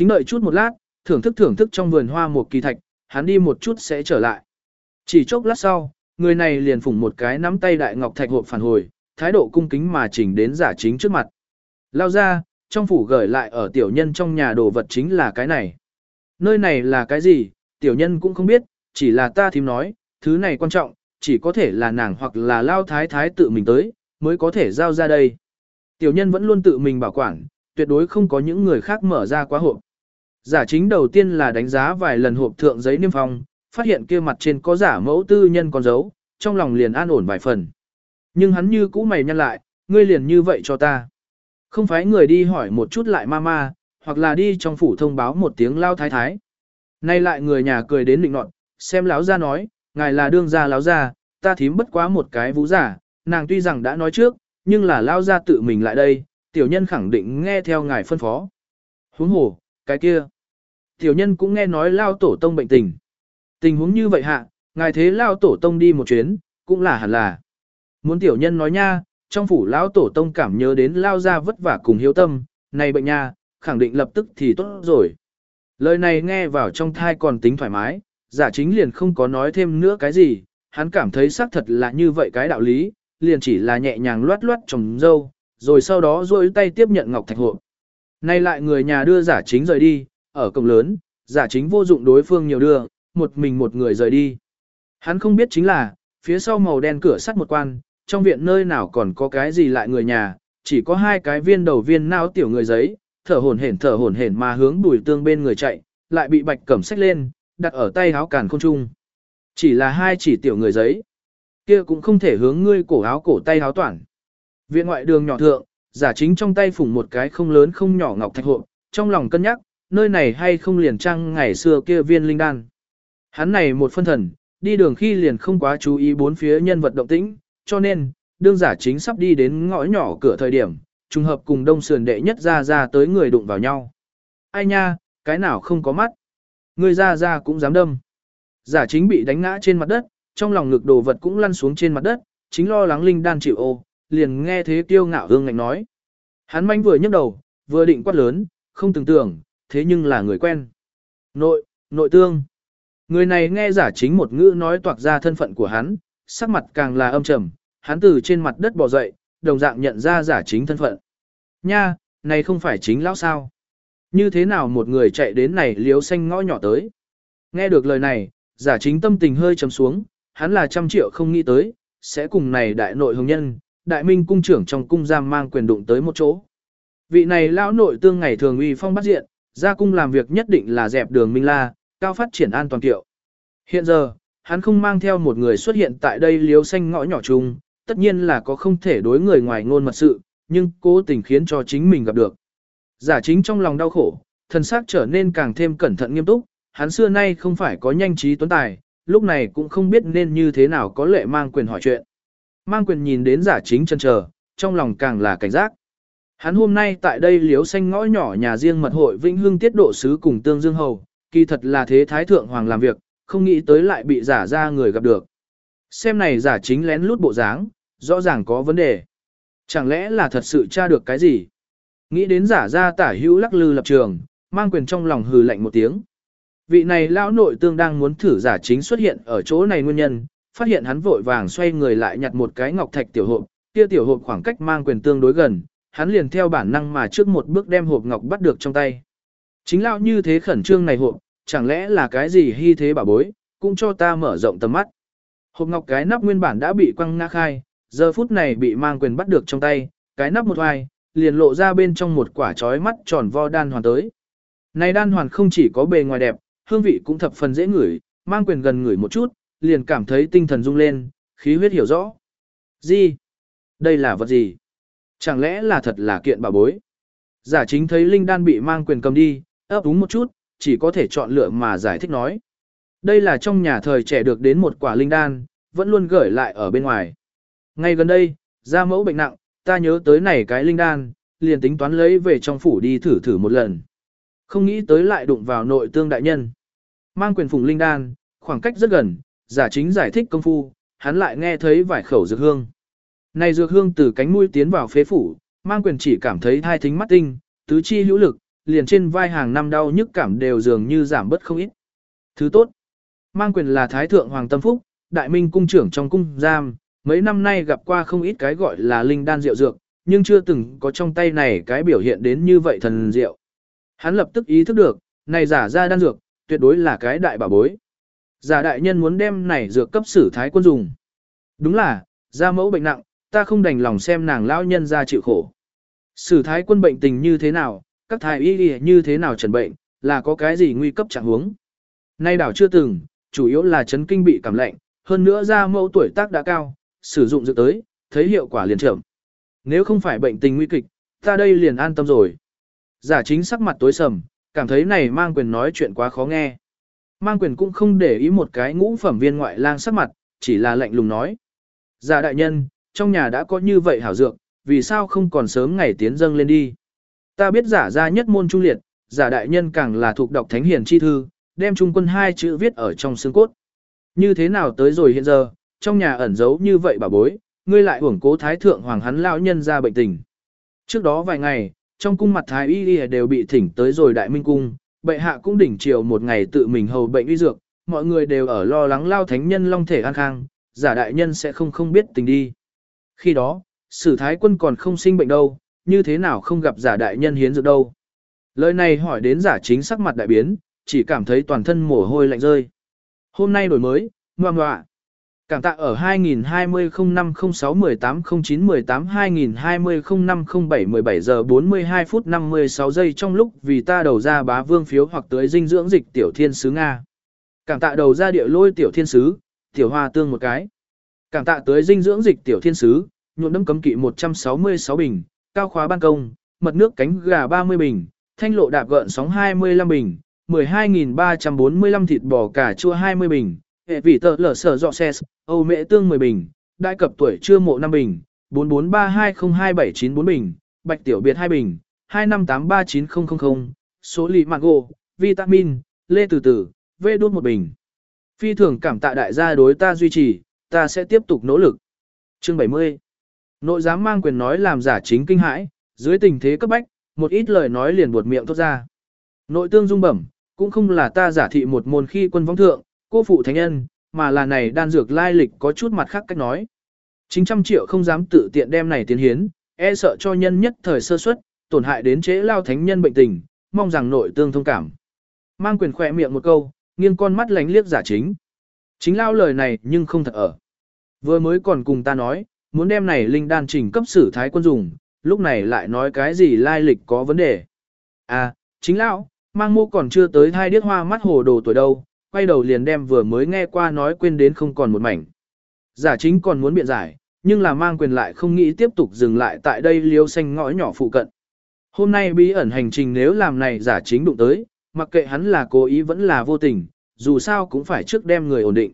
Chính đợi chút một lát, thưởng thức thưởng thức trong vườn hoa một kỳ thạch, hắn đi một chút sẽ trở lại. Chỉ chốc lát sau, người này liền phủng một cái nắm tay đại ngọc thạch hộp phản hồi, thái độ cung kính mà chỉnh đến giả chính trước mặt. Lao ra, trong phủ gửi lại ở tiểu nhân trong nhà đồ vật chính là cái này. Nơi này là cái gì, tiểu nhân cũng không biết, chỉ là ta thím nói, thứ này quan trọng, chỉ có thể là nàng hoặc là lao thái thái tự mình tới, mới có thể giao ra đây. Tiểu nhân vẫn luôn tự mình bảo quản, tuyệt đối không có những người khác mở ra quá hộp. Giả chính đầu tiên là đánh giá vài lần hộp thượng giấy niêm phong, phát hiện kia mặt trên có giả mẫu tư nhân con dấu, trong lòng liền an ổn vài phần. Nhưng hắn như cũ mày nhăn lại, ngươi liền như vậy cho ta. Không phải người đi hỏi một chút lại mama, hoặc là đi trong phủ thông báo một tiếng lao thái thái. Nay lại người nhà cười đến định nọt, xem láo ra nói, ngài là đương gia láo ra, ta thím bất quá một cái vũ giả, nàng tuy rằng đã nói trước, nhưng là lao ra tự mình lại đây, tiểu nhân khẳng định nghe theo ngài phân phó. Huống hồ, cái kia. Tiểu nhân cũng nghe nói lao tổ tông bệnh tình. Tình huống như vậy hạ, ngài thế lao tổ tông đi một chuyến, cũng là hẳn là. Muốn tiểu nhân nói nha, trong phủ lão tổ tông cảm nhớ đến lao ra vất vả cùng hiếu tâm, này bệnh nha, khẳng định lập tức thì tốt rồi. Lời này nghe vào trong thai còn tính thoải mái, giả chính liền không có nói thêm nữa cái gì, hắn cảm thấy xác thật là như vậy cái đạo lý, liền chỉ là nhẹ nhàng loát loát trồng dâu, rồi sau đó duỗi tay tiếp nhận ngọc thạch hộp. Nay lại người nhà đưa giả chính rời đi, ở cổng lớn, giả chính vô dụng đối phương nhiều đưa, một mình một người rời đi. Hắn không biết chính là, phía sau màu đen cửa sắt một quan, trong viện nơi nào còn có cái gì lại người nhà, chỉ có hai cái viên đầu viên nao tiểu người giấy, thở hổn hển thở hổn hển mà hướng đuổi tương bên người chạy, lại bị bạch cẩm sách lên, đặt ở tay áo càn không trung. Chỉ là hai chỉ tiểu người giấy, kia cũng không thể hướng ngươi cổ áo cổ tay áo toàn. Viện ngoại đường nhỏ thượng, giả chính trong tay phủng một cái không lớn không nhỏ ngọc thạch hộ, trong lòng cân nhắc, nơi này hay không liền trăng ngày xưa kia viên linh đan. Hắn này một phân thần, đi đường khi liền không quá chú ý bốn phía nhân vật động tĩnh, cho nên, đương giả chính sắp đi đến ngõ nhỏ cửa thời điểm, trùng hợp cùng đông sườn đệ nhất ra ra tới người đụng vào nhau. Ai nha, cái nào không có mắt. Người ra ra cũng dám đâm. Giả chính bị đánh ngã trên mặt đất, trong lòng ngực đồ vật cũng lăn xuống trên mặt đất, chính lo lắng linh đan chịu ô, liền nghe thế tiêu ngạo hương ngạnh nói. Hắn manh vừa nhấc đầu, vừa định quát lớn, không tưởng tưởng, thế nhưng là người quen. Nội, nội tương. Người này nghe giả chính một ngữ nói toạc ra thân phận của hắn, sắc mặt càng là âm trầm, hắn từ trên mặt đất bò dậy, đồng dạng nhận ra giả chính thân phận. Nha, này không phải chính lão sao? Như thế nào một người chạy đến này liếu xanh ngõ nhỏ tới? Nghe được lời này, giả chính tâm tình hơi trầm xuống, hắn là trăm triệu không nghĩ tới, sẽ cùng này đại nội hồng nhân, đại minh cung trưởng trong cung giam mang quyền đụng tới một chỗ. Vị này lão nội tương ngày thường uy phong bắt diện, ra cung làm việc nhất định là dẹp đường minh la, cao phát triển an toàn tiệu. Hiện giờ, hắn không mang theo một người xuất hiện tại đây liếu xanh ngõ nhỏ chung, tất nhiên là có không thể đối người ngoài ngôn mật sự, nhưng cố tình khiến cho chính mình gặp được. Giả chính trong lòng đau khổ, thần xác trở nên càng thêm cẩn thận nghiêm túc, hắn xưa nay không phải có nhanh trí tuấn tài, lúc này cũng không biết nên như thế nào có lệ mang quyền hỏi chuyện. Mang quyền nhìn đến giả chính chân chờ, trong lòng càng là cảnh giác. Hắn hôm nay tại đây liếu xanh ngõ nhỏ nhà riêng mật hội Vĩnh Hưng tiết độ sứ cùng Tương Dương Hầu, kỳ thật là thế Thái Thượng Hoàng làm việc, không nghĩ tới lại bị giả ra người gặp được. Xem này giả chính lén lút bộ dáng, rõ ràng có vấn đề. Chẳng lẽ là thật sự tra được cái gì? Nghĩ đến giả ra tả hữu lắc lư lập trường, mang quyền trong lòng hừ lạnh một tiếng. Vị này lão nội tương đang muốn thử giả chính xuất hiện ở chỗ này nguyên nhân, phát hiện hắn vội vàng xoay người lại nhặt một cái ngọc thạch tiểu hộp, kia tiểu hộp khoảng cách mang quyền tương đối gần, hắn liền theo bản năng mà trước một bước đem hộp ngọc bắt được trong tay. Chính lão như thế khẩn trương này hộp, chẳng lẽ là cái gì hy thế bảo bối, cũng cho ta mở rộng tầm mắt. Hộp ngọc cái nắp nguyên bản đã bị quăng ngã khai, giờ phút này bị mang quyền bắt được trong tay, cái nắp một hoài, liền lộ ra bên trong một quả trói mắt tròn vo đan hoàn tới. Này đan hoàn không chỉ có bề ngoài đẹp, hương vị cũng thập phần dễ ngửi, mang quyền gần ngửi một chút, liền cảm thấy tinh thần rung lên, khí huyết hiểu rõ. Gì? Đây là vật gì? Chẳng lẽ là thật là kiện bảo bối? Giả chính thấy linh đan bị mang quyền cầm đi, ấp úng một chút, chỉ có thể chọn lựa mà giải thích nói. Đây là trong nhà thời trẻ được đến một quả linh đan, vẫn luôn gửi lại ở bên ngoài. Ngay gần đây, ra mẫu bệnh nặng, ta nhớ tới này cái linh đan, liền tính toán lấy về trong phủ đi thử thử một lần. Không nghĩ tới lại đụng vào nội tương đại nhân. Mang quyền phùng linh đan, khoảng cách rất gần, giả chính giải thích công phu, hắn lại nghe thấy vài khẩu dược hương. Này dược hương từ cánh mũi tiến vào phế phủ, mang quyền chỉ cảm thấy thai thính mắt tinh, tứ chi hữu lực, liền trên vai hàng năm đau nhức cảm đều dường như giảm bớt không ít. Thứ tốt, mang quyền là Thái Thượng Hoàng Tâm Phúc, Đại Minh Cung trưởng trong cung giam, mấy năm nay gặp qua không ít cái gọi là linh đan rượu dược, nhưng chưa từng có trong tay này cái biểu hiện đến như vậy thần rượu. Hắn lập tức ý thức được, này giả ra đan dược, tuyệt đối là cái đại bảo bối. Giả đại nhân muốn đem này dược cấp sử thái quân dùng. Đúng là, ra mẫu bệnh nặng, ta không đành lòng xem nàng lão nhân ra chịu khổ. Sử thái quân bệnh tình như thế nào, các thái y như thế nào trần bệnh, là có cái gì nguy cấp trạng huống. Nay đảo chưa từng, chủ yếu là chấn kinh bị cảm lạnh, hơn nữa ra mẫu tuổi tác đã cao, sử dụng dược tới, thấy hiệu quả liền trưởng Nếu không phải bệnh tình nguy kịch, ta đây liền an tâm rồi. Giả chính sắc mặt tối sầm, cảm thấy này mang quyền nói chuyện quá khó nghe. Mang quyền cũng không để ý một cái ngũ phẩm viên ngoại lang sắc mặt, chỉ là lạnh lùng nói. Giả đại nhân, trong nhà đã có như vậy hảo dược, vì sao không còn sớm ngày tiến dâng lên đi. Ta biết giả ra nhất môn trung liệt, giả đại nhân càng là thuộc đọc thánh hiền chi thư, đem trung quân hai chữ viết ở trong xương cốt. Như thế nào tới rồi hiện giờ, trong nhà ẩn giấu như vậy bà bối, ngươi lại hưởng cố thái thượng hoàng hắn lão nhân ra bệnh tình. Trước đó vài ngày, trong cung mặt thái y đều bị thỉnh tới rồi đại minh cung, bệ hạ cũng đỉnh chiều một ngày tự mình hầu bệnh y dược, mọi người đều ở lo lắng lao thánh nhân long thể an khang, giả đại nhân sẽ không không biết tình đi. Khi đó, sử thái quân còn không sinh bệnh đâu, như thế nào không gặp giả đại nhân hiến dược đâu. Lời này hỏi đến giả chính sắc mặt đại biến, chỉ cảm thấy toàn thân mồ hôi lạnh rơi. Hôm nay đổi mới, ngoan ngoạ. Cảm tạ ở 2020 05 06 18 09 18 2020 05 07 17 giờ 42 phút 56 giây trong lúc vì ta đầu ra bá vương phiếu hoặc tới dinh dưỡng dịch tiểu thiên sứ Nga. Cảm tạ đầu ra địa lôi tiểu thiên sứ, tiểu hoa tương một cái. Cảm tạ tới dinh dưỡng dịch tiểu thiên sứ, nhuộm đâm cấm kỵ 166 bình, cao khóa ban công, mật nước cánh gà 30 bình, thanh lộ đạp gợn sóng 25 bình, 12.345 thịt bò cà chua 20 bình, hệ vị tờ lở sở dọ xe, Âu mễ tương 10 bình, đại cập tuổi chưa mộ 5 bình, 44320279 bình, bạch tiểu biệt 2 bình, 25839000, số lì mago, vitamin, lê từ từ, vê đốt một bình. Phi thường cảm tạ đại gia đối ta duy trì, ta sẽ tiếp tục nỗ lực. Chương 70 Nội giám mang quyền nói làm giả chính kinh hãi, dưới tình thế cấp bách, một ít lời nói liền buột miệng thốt ra. Nội tương dung bẩm, cũng không là ta giả thị một môn khi quân vong thượng, cô phụ thánh nhân, mà là này đan dược lai lịch có chút mặt khác cách nói. Chính trăm triệu không dám tự tiện đem này tiến hiến, e sợ cho nhân nhất thời sơ suất, tổn hại đến chế lao thánh nhân bệnh tình, mong rằng nội tương thông cảm. Mang quyền khỏe miệng một câu, nghiêng con mắt lánh liếc giả chính. Chính lao lời này nhưng không thật ở. Vừa mới còn cùng ta nói, muốn đem này linh đan trình cấp sử thái quân dùng, lúc này lại nói cái gì lai lịch có vấn đề. À, chính lão, mang mô còn chưa tới thai điếc hoa mắt hồ đồ tuổi đâu, quay đầu liền đem vừa mới nghe qua nói quên đến không còn một mảnh. Giả chính còn muốn biện giải, nhưng là mang quyền lại không nghĩ tiếp tục dừng lại tại đây liêu xanh ngõ nhỏ phụ cận. Hôm nay bí ẩn hành trình nếu làm này giả chính đụng tới, mặc kệ hắn là cố ý vẫn là vô tình, dù sao cũng phải trước đem người ổn định.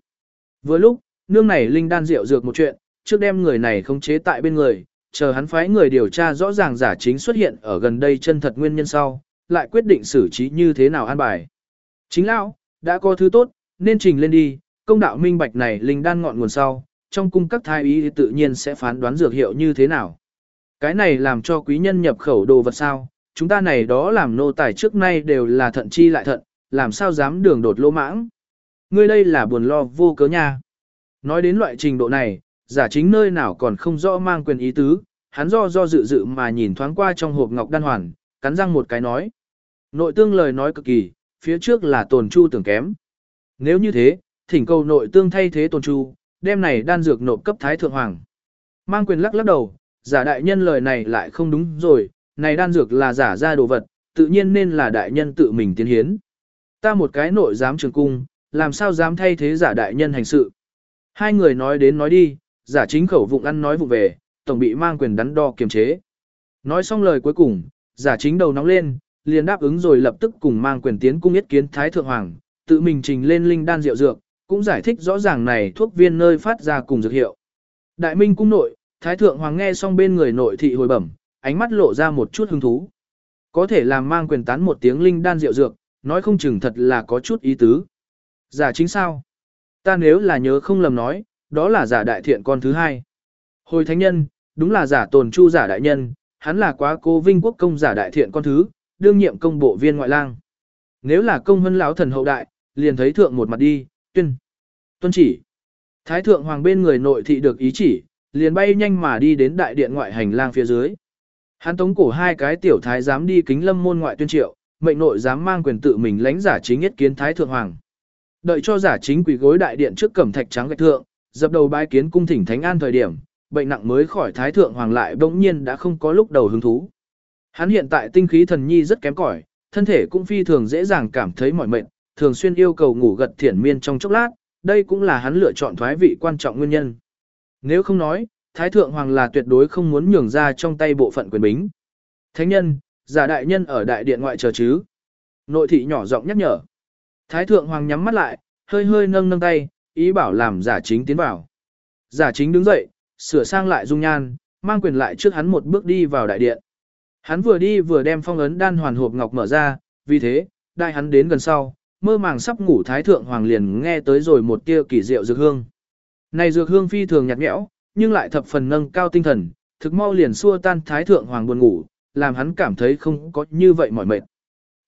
Vừa lúc, nương này linh đan rượu dược một chuyện, trước đem người này không chế tại bên người, chờ hắn phái người điều tra rõ ràng giả chính xuất hiện ở gần đây chân thật nguyên nhân sau, lại quyết định xử trí như thế nào an bài. Chính lão, đã có thứ tốt, nên trình lên đi, công đạo minh bạch này linh đan ngọn nguồn sau, trong cung các thái y tự nhiên sẽ phán đoán dược hiệu như thế nào. Cái này làm cho quý nhân nhập khẩu đồ vật sao, chúng ta này đó làm nô tài trước nay đều là thận chi lại thận, làm sao dám đường đột lỗ mãng. Ngươi đây là buồn lo vô cớ nha. Nói đến loại trình độ này, giả chính nơi nào còn không rõ mang quyền ý tứ, hắn do do dự dự mà nhìn thoáng qua trong hộp ngọc đan hoàn, cắn răng một cái nói. Nội tương lời nói cực kỳ, phía trước là tồn chu tưởng kém. Nếu như thế, thỉnh cầu nội tương thay thế tồn chu, đem này đan dược nộp cấp thái thượng hoàng. Mang quyền lắc lắc đầu, giả đại nhân lời này lại không đúng rồi, này đan dược là giả ra đồ vật, tự nhiên nên là đại nhân tự mình tiến hiến. Ta một cái nội giám trường cung, làm sao dám thay thế giả đại nhân hành sự. Hai người nói đến nói đi, giả chính khẩu vụng ăn nói vụ về, tổng bị mang quyền đắn đo kiềm chế. Nói xong lời cuối cùng, giả chính đầu nóng lên, liền đáp ứng rồi lập tức cùng mang quyền tiến cung yết kiến Thái Thượng Hoàng, tự mình trình lên linh đan rượu dược, cũng giải thích rõ ràng này thuốc viên nơi phát ra cùng dược hiệu. Đại Minh cung nội, Thái Thượng Hoàng nghe xong bên người nội thị hồi bẩm, ánh mắt lộ ra một chút hứng thú. Có thể làm mang quyền tán một tiếng linh đan rượu dược, nói không chừng thật là có chút ý tứ. Giả chính sao? Ta nếu là nhớ không lầm nói, đó là giả đại thiện con thứ hai. Hồi thánh nhân, đúng là giả tồn chu giả đại nhân, hắn là quá cố vinh quốc công giả đại thiện con thứ, đương nhiệm công bộ viên ngoại lang. Nếu là công hân lão thần hậu đại, liền thấy thượng một mặt đi, tuyên. Tuân chỉ. Thái thượng hoàng bên người nội thị được ý chỉ, liền bay nhanh mà đi đến đại điện ngoại hành lang phía dưới. Hắn tống cổ hai cái tiểu thái dám đi kính lâm môn ngoại tuyên triệu, mệnh nội dám mang quyền tự mình lãnh giả chính nhất kiến thái thượng hoàng. Đợi cho giả chính quỳ gối đại điện trước cẩm thạch trắng gạch thượng, dập đầu bái kiến cung thỉnh thánh an thời điểm, bệnh nặng mới khỏi thái thượng hoàng lại bỗng nhiên đã không có lúc đầu hứng thú. Hắn hiện tại tinh khí thần nhi rất kém cỏi, thân thể cũng phi thường dễ dàng cảm thấy mỏi mệt, thường xuyên yêu cầu ngủ gật thiển miên trong chốc lát, đây cũng là hắn lựa chọn thoái vị quan trọng nguyên nhân. Nếu không nói, Thái Thượng Hoàng là tuyệt đối không muốn nhường ra trong tay bộ phận quyền bính. Thánh nhân, giả đại nhân ở đại điện ngoại chờ chứ. Nội thị nhỏ giọng nhắc nhở. Thái Thượng Hoàng nhắm mắt lại, hơi hơi nâng nâng tay, ý bảo làm giả chính tiến vào. Giả chính đứng dậy, sửa sang lại dung nhan, mang quyền lại trước hắn một bước đi vào đại điện. Hắn vừa đi vừa đem phong ấn đan hoàn hộp ngọc mở ra, vì thế, đại hắn đến gần sau, mơ màng sắp ngủ thái thượng hoàng liền nghe tới rồi một tia kỳ diệu dược hương. Này dược hương phi thường nhạt nhẽo, nhưng lại thập phần nâng cao tinh thần, thực mau liền xua tan thái thượng hoàng buồn ngủ, làm hắn cảm thấy không có như vậy mỏi mệt.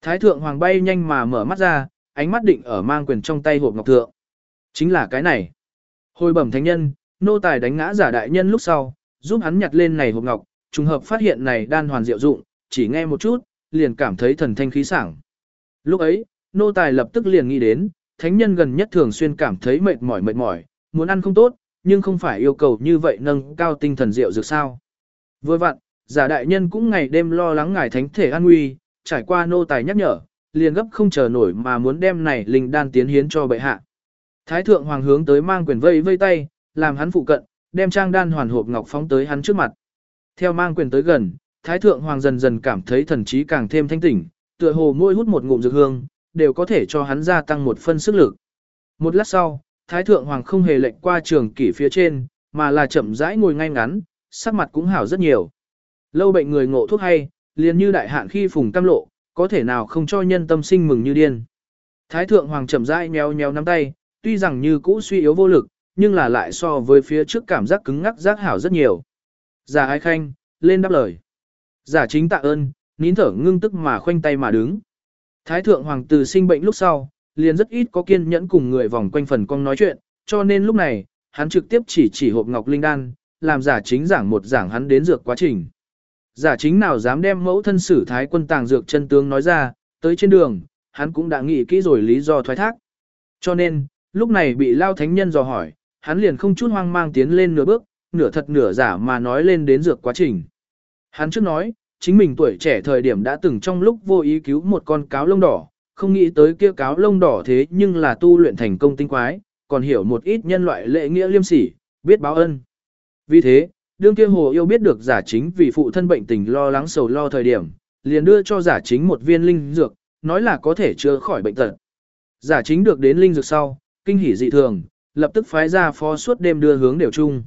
Thái thượng hoàng bay nhanh mà mở mắt ra, ánh mắt định ở mang quyền trong tay hộp ngọc thượng. Chính là cái này. Hồi bẩm thánh nhân, nô tài đánh ngã giả đại nhân lúc sau, giúp hắn nhặt lên này hộp ngọc, trùng hợp phát hiện này đan hoàn diệu dụng, chỉ nghe một chút, liền cảm thấy thần thanh khí sảng. Lúc ấy, nô tài lập tức liền nghĩ đến, thánh nhân gần nhất thường xuyên cảm thấy mệt mỏi mệt mỏi, muốn ăn không tốt, nhưng không phải yêu cầu như vậy nâng cao tinh thần rượu dược sao. Vừa vặn, giả đại nhân cũng ngày đêm lo lắng ngài thánh thể an nguy, trải qua nô tài nhắc nhở, liền gấp không chờ nổi mà muốn đem này linh đan tiến hiến cho bệ hạ. Thái thượng hoàng hướng tới mang quyền vây vây tay, làm hắn phụ cận, đem trang đan hoàn hộp ngọc phóng tới hắn trước mặt. Theo mang quyền tới gần, Thái thượng hoàng dần dần cảm thấy thần trí càng thêm thanh tỉnh, tựa hồ môi hút một ngụm dược hương, đều có thể cho hắn gia tăng một phân sức lực. Một lát sau, Thái Thượng Hoàng không hề lệnh qua trường kỷ phía trên, mà là chậm rãi ngồi ngay ngắn, sắc mặt cũng hảo rất nhiều. Lâu bệnh người ngộ thuốc hay, liền như đại hạn khi phùng tam lộ, có thể nào không cho nhân tâm sinh mừng như điên. Thái Thượng Hoàng chậm rãi nhéo nhéo nắm tay, tuy rằng như cũ suy yếu vô lực, nhưng là lại so với phía trước cảm giác cứng ngắc giác hảo rất nhiều. Giả ái khanh, lên đáp lời. Giả chính tạ ơn, nín thở ngưng tức mà khoanh tay mà đứng. Thái thượng hoàng tử sinh bệnh lúc sau, liền rất ít có kiên nhẫn cùng người vòng quanh phần cong nói chuyện, cho nên lúc này, hắn trực tiếp chỉ chỉ hộp ngọc linh đan, làm giả chính giảng một giảng hắn đến dược quá trình. Giả chính nào dám đem mẫu thân sử thái quân tàng dược chân tướng nói ra, tới trên đường, hắn cũng đã nghĩ kỹ rồi lý do thoái thác. Cho nên, lúc này bị lao thánh nhân dò hỏi, hắn liền không chút hoang mang tiến lên nửa bước, nửa thật nửa giả mà nói lên đến dược quá trình. Hắn trước nói, chính mình tuổi trẻ thời điểm đã từng trong lúc vô ý cứu một con cáo lông đỏ, không nghĩ tới kia cáo lông đỏ thế nhưng là tu luyện thành công tinh quái, còn hiểu một ít nhân loại lệ nghĩa liêm sỉ, biết báo ân. Vì thế, đương kia hồ yêu biết được giả chính vì phụ thân bệnh tình lo lắng sầu lo thời điểm, liền đưa cho giả chính một viên linh dược, nói là có thể chữa khỏi bệnh tật. Giả chính được đến linh dược sau, kinh hỉ dị thường, lập tức phái ra phó suốt đêm đưa hướng đều chung.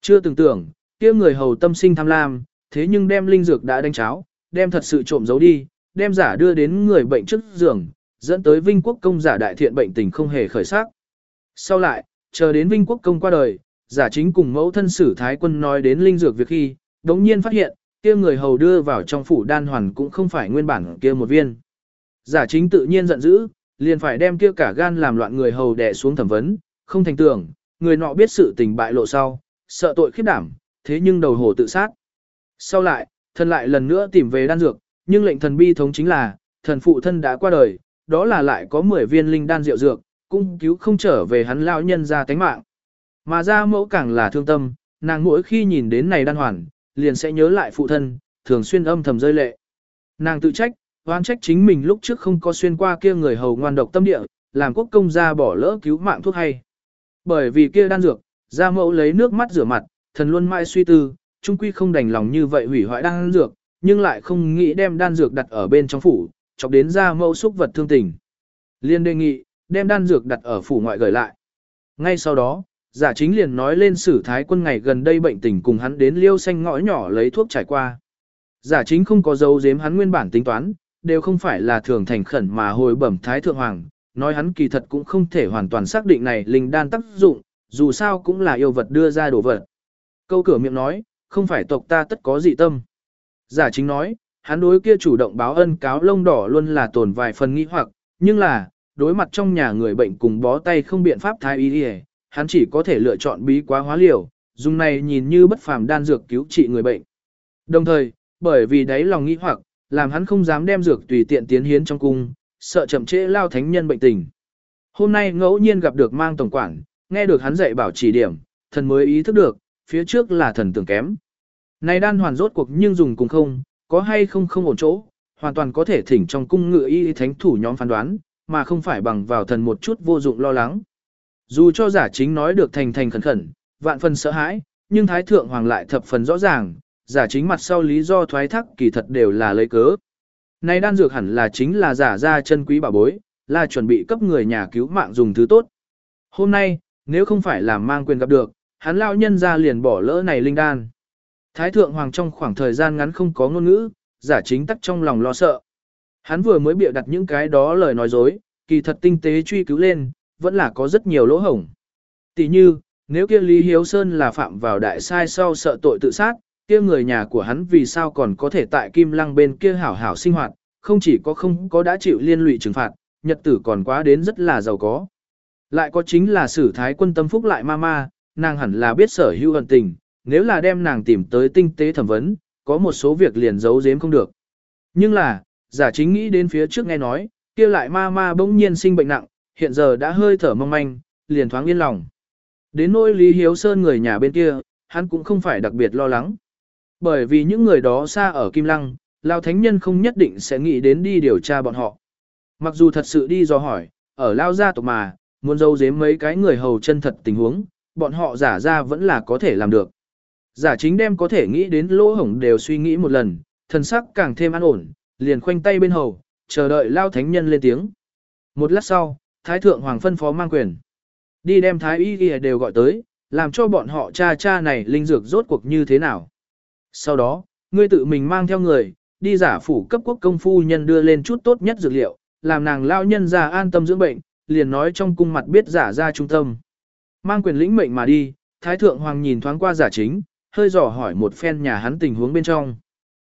Chưa từng tưởng, kia người hầu tâm sinh tham lam, thế nhưng đem linh dược đã đánh cháo, đem thật sự trộm giấu đi, đem giả đưa đến người bệnh trước giường, dẫn tới Vinh Quốc công giả đại thiện bệnh tình không hề khởi sắc. Sau lại, chờ đến Vinh Quốc công qua đời, giả chính cùng mẫu thân sử thái quân nói đến linh dược việc khi, đống nhiên phát hiện, kia người hầu đưa vào trong phủ đan hoàn cũng không phải nguyên bản kia một viên. Giả chính tự nhiên giận dữ, liền phải đem kia cả gan làm loạn người hầu đè xuống thẩm vấn, không thành tưởng, người nọ biết sự tình bại lộ sau, sợ tội khiếp đảm, thế nhưng đầu hồ tự sát. Sau lại, thần lại lần nữa tìm về đan dược, nhưng lệnh thần bi thống chính là, thần phụ thân đã qua đời, đó là lại có 10 viên linh đan rượu dược, cung cứu không trở về hắn lão nhân ra tánh mạng. Mà ra mẫu càng là thương tâm, nàng mỗi khi nhìn đến này đan hoàn, liền sẽ nhớ lại phụ thân, thường xuyên âm thầm rơi lệ. Nàng tự trách, oan trách chính mình lúc trước không có xuyên qua kia người hầu ngoan độc tâm địa, làm quốc công gia bỏ lỡ cứu mạng thuốc hay. Bởi vì kia đan dược, gia mẫu lấy nước mắt rửa mặt, thần luôn mãi suy tư, trung quy không đành lòng như vậy hủy hoại đan dược, nhưng lại không nghĩ đem đan dược đặt ở bên trong phủ, chọc đến Gia mẫu xúc vật thương tình. Liên đề nghị, đem đan dược đặt ở phủ ngoại gửi lại. Ngay sau đó, giả chính liền nói lên sử thái quân ngày gần đây bệnh tình cùng hắn đến liêu xanh ngõ nhỏ lấy thuốc trải qua. Giả chính không có dấu giếm hắn nguyên bản tính toán, đều không phải là thường thành khẩn mà hồi bẩm thái thượng hoàng, nói hắn kỳ thật cũng không thể hoàn toàn xác định này linh đan tác dụng, dù sao cũng là yêu vật đưa ra đồ vật. Câu cửa miệng nói, không phải tộc ta tất có dị tâm. Giả chính nói, hắn đối kia chủ động báo ân cáo lông đỏ luôn là tồn vài phần nghi hoặc, nhưng là, đối mặt trong nhà người bệnh cùng bó tay không biện pháp thái y đi hắn chỉ có thể lựa chọn bí quá hóa liều, dùng này nhìn như bất phàm đan dược cứu trị người bệnh. Đồng thời, bởi vì đấy lòng nghi hoặc, làm hắn không dám đem dược tùy tiện tiến hiến trong cung, sợ chậm trễ lao thánh nhân bệnh tình. Hôm nay ngẫu nhiên gặp được mang tổng quản, nghe được hắn dạy bảo chỉ điểm, thần mới ý thức được, phía trước là thần tưởng kém. Này đan hoàn rốt cuộc nhưng dùng cùng không, có hay không không ổn chỗ, hoàn toàn có thể thỉnh trong cung ngự y thánh thủ nhóm phán đoán, mà không phải bằng vào thần một chút vô dụng lo lắng. Dù cho giả chính nói được thành thành khẩn khẩn, vạn phần sợ hãi, nhưng thái thượng hoàng lại thập phần rõ ràng, giả chính mặt sau lý do thoái thác kỳ thật đều là lấy cớ. Này đan dược hẳn là chính là giả ra chân quý bảo bối, là chuẩn bị cấp người nhà cứu mạng dùng thứ tốt. Hôm nay, nếu không phải là mang quyền gặp được, hắn lao nhân ra liền bỏ lỡ này linh đan. Thái thượng hoàng trong khoảng thời gian ngắn không có ngôn ngữ, giả chính tắc trong lòng lo sợ. Hắn vừa mới bịa đặt những cái đó lời nói dối, kỳ thật tinh tế truy cứu lên, vẫn là có rất nhiều lỗ hổng. Tỷ như, nếu kia Lý Hiếu Sơn là phạm vào đại sai sau sợ tội tự sát, kia người nhà của hắn vì sao còn có thể tại Kim Lăng bên kia hảo hảo sinh hoạt, không chỉ có không có đã chịu liên lụy trừng phạt, nhật tử còn quá đến rất là giàu có. Lại có chính là sử thái quân tâm phúc lại ma ma, nàng hẳn là biết sở hữu ẩn tình, nếu là đem nàng tìm tới tinh tế thẩm vấn, có một số việc liền giấu giếm không được. Nhưng là, giả chính nghĩ đến phía trước nghe nói, kia lại ma ma bỗng nhiên sinh bệnh nặng, hiện giờ đã hơi thở mong manh, liền thoáng yên lòng. Đến nỗi Lý Hiếu Sơn người nhà bên kia, hắn cũng không phải đặc biệt lo lắng. Bởi vì những người đó xa ở Kim Lăng, Lao Thánh Nhân không nhất định sẽ nghĩ đến đi điều tra bọn họ. Mặc dù thật sự đi do hỏi, ở Lao gia tộc mà, muốn dâu giếm mấy cái người hầu chân thật tình huống, bọn họ giả ra vẫn là có thể làm được. Giả chính đem có thể nghĩ đến lỗ hổng đều suy nghĩ một lần, thần sắc càng thêm an ổn, liền khoanh tay bên hầu, chờ đợi Lao Thánh Nhân lên tiếng. Một lát sau, Thái Thượng Hoàng phân phó mang quyền. Đi đem Thái Y Y đều gọi tới, làm cho bọn họ cha cha này linh dược rốt cuộc như thế nào. Sau đó, ngươi tự mình mang theo người, đi giả phủ cấp quốc công phu nhân đưa lên chút tốt nhất dược liệu, làm nàng lao nhân ra an tâm dưỡng bệnh, liền nói trong cung mặt biết giả ra trung tâm. Mang quyền lĩnh mệnh mà đi, Thái Thượng Hoàng nhìn thoáng qua giả chính, hơi dò hỏi một phen nhà hắn tình huống bên trong.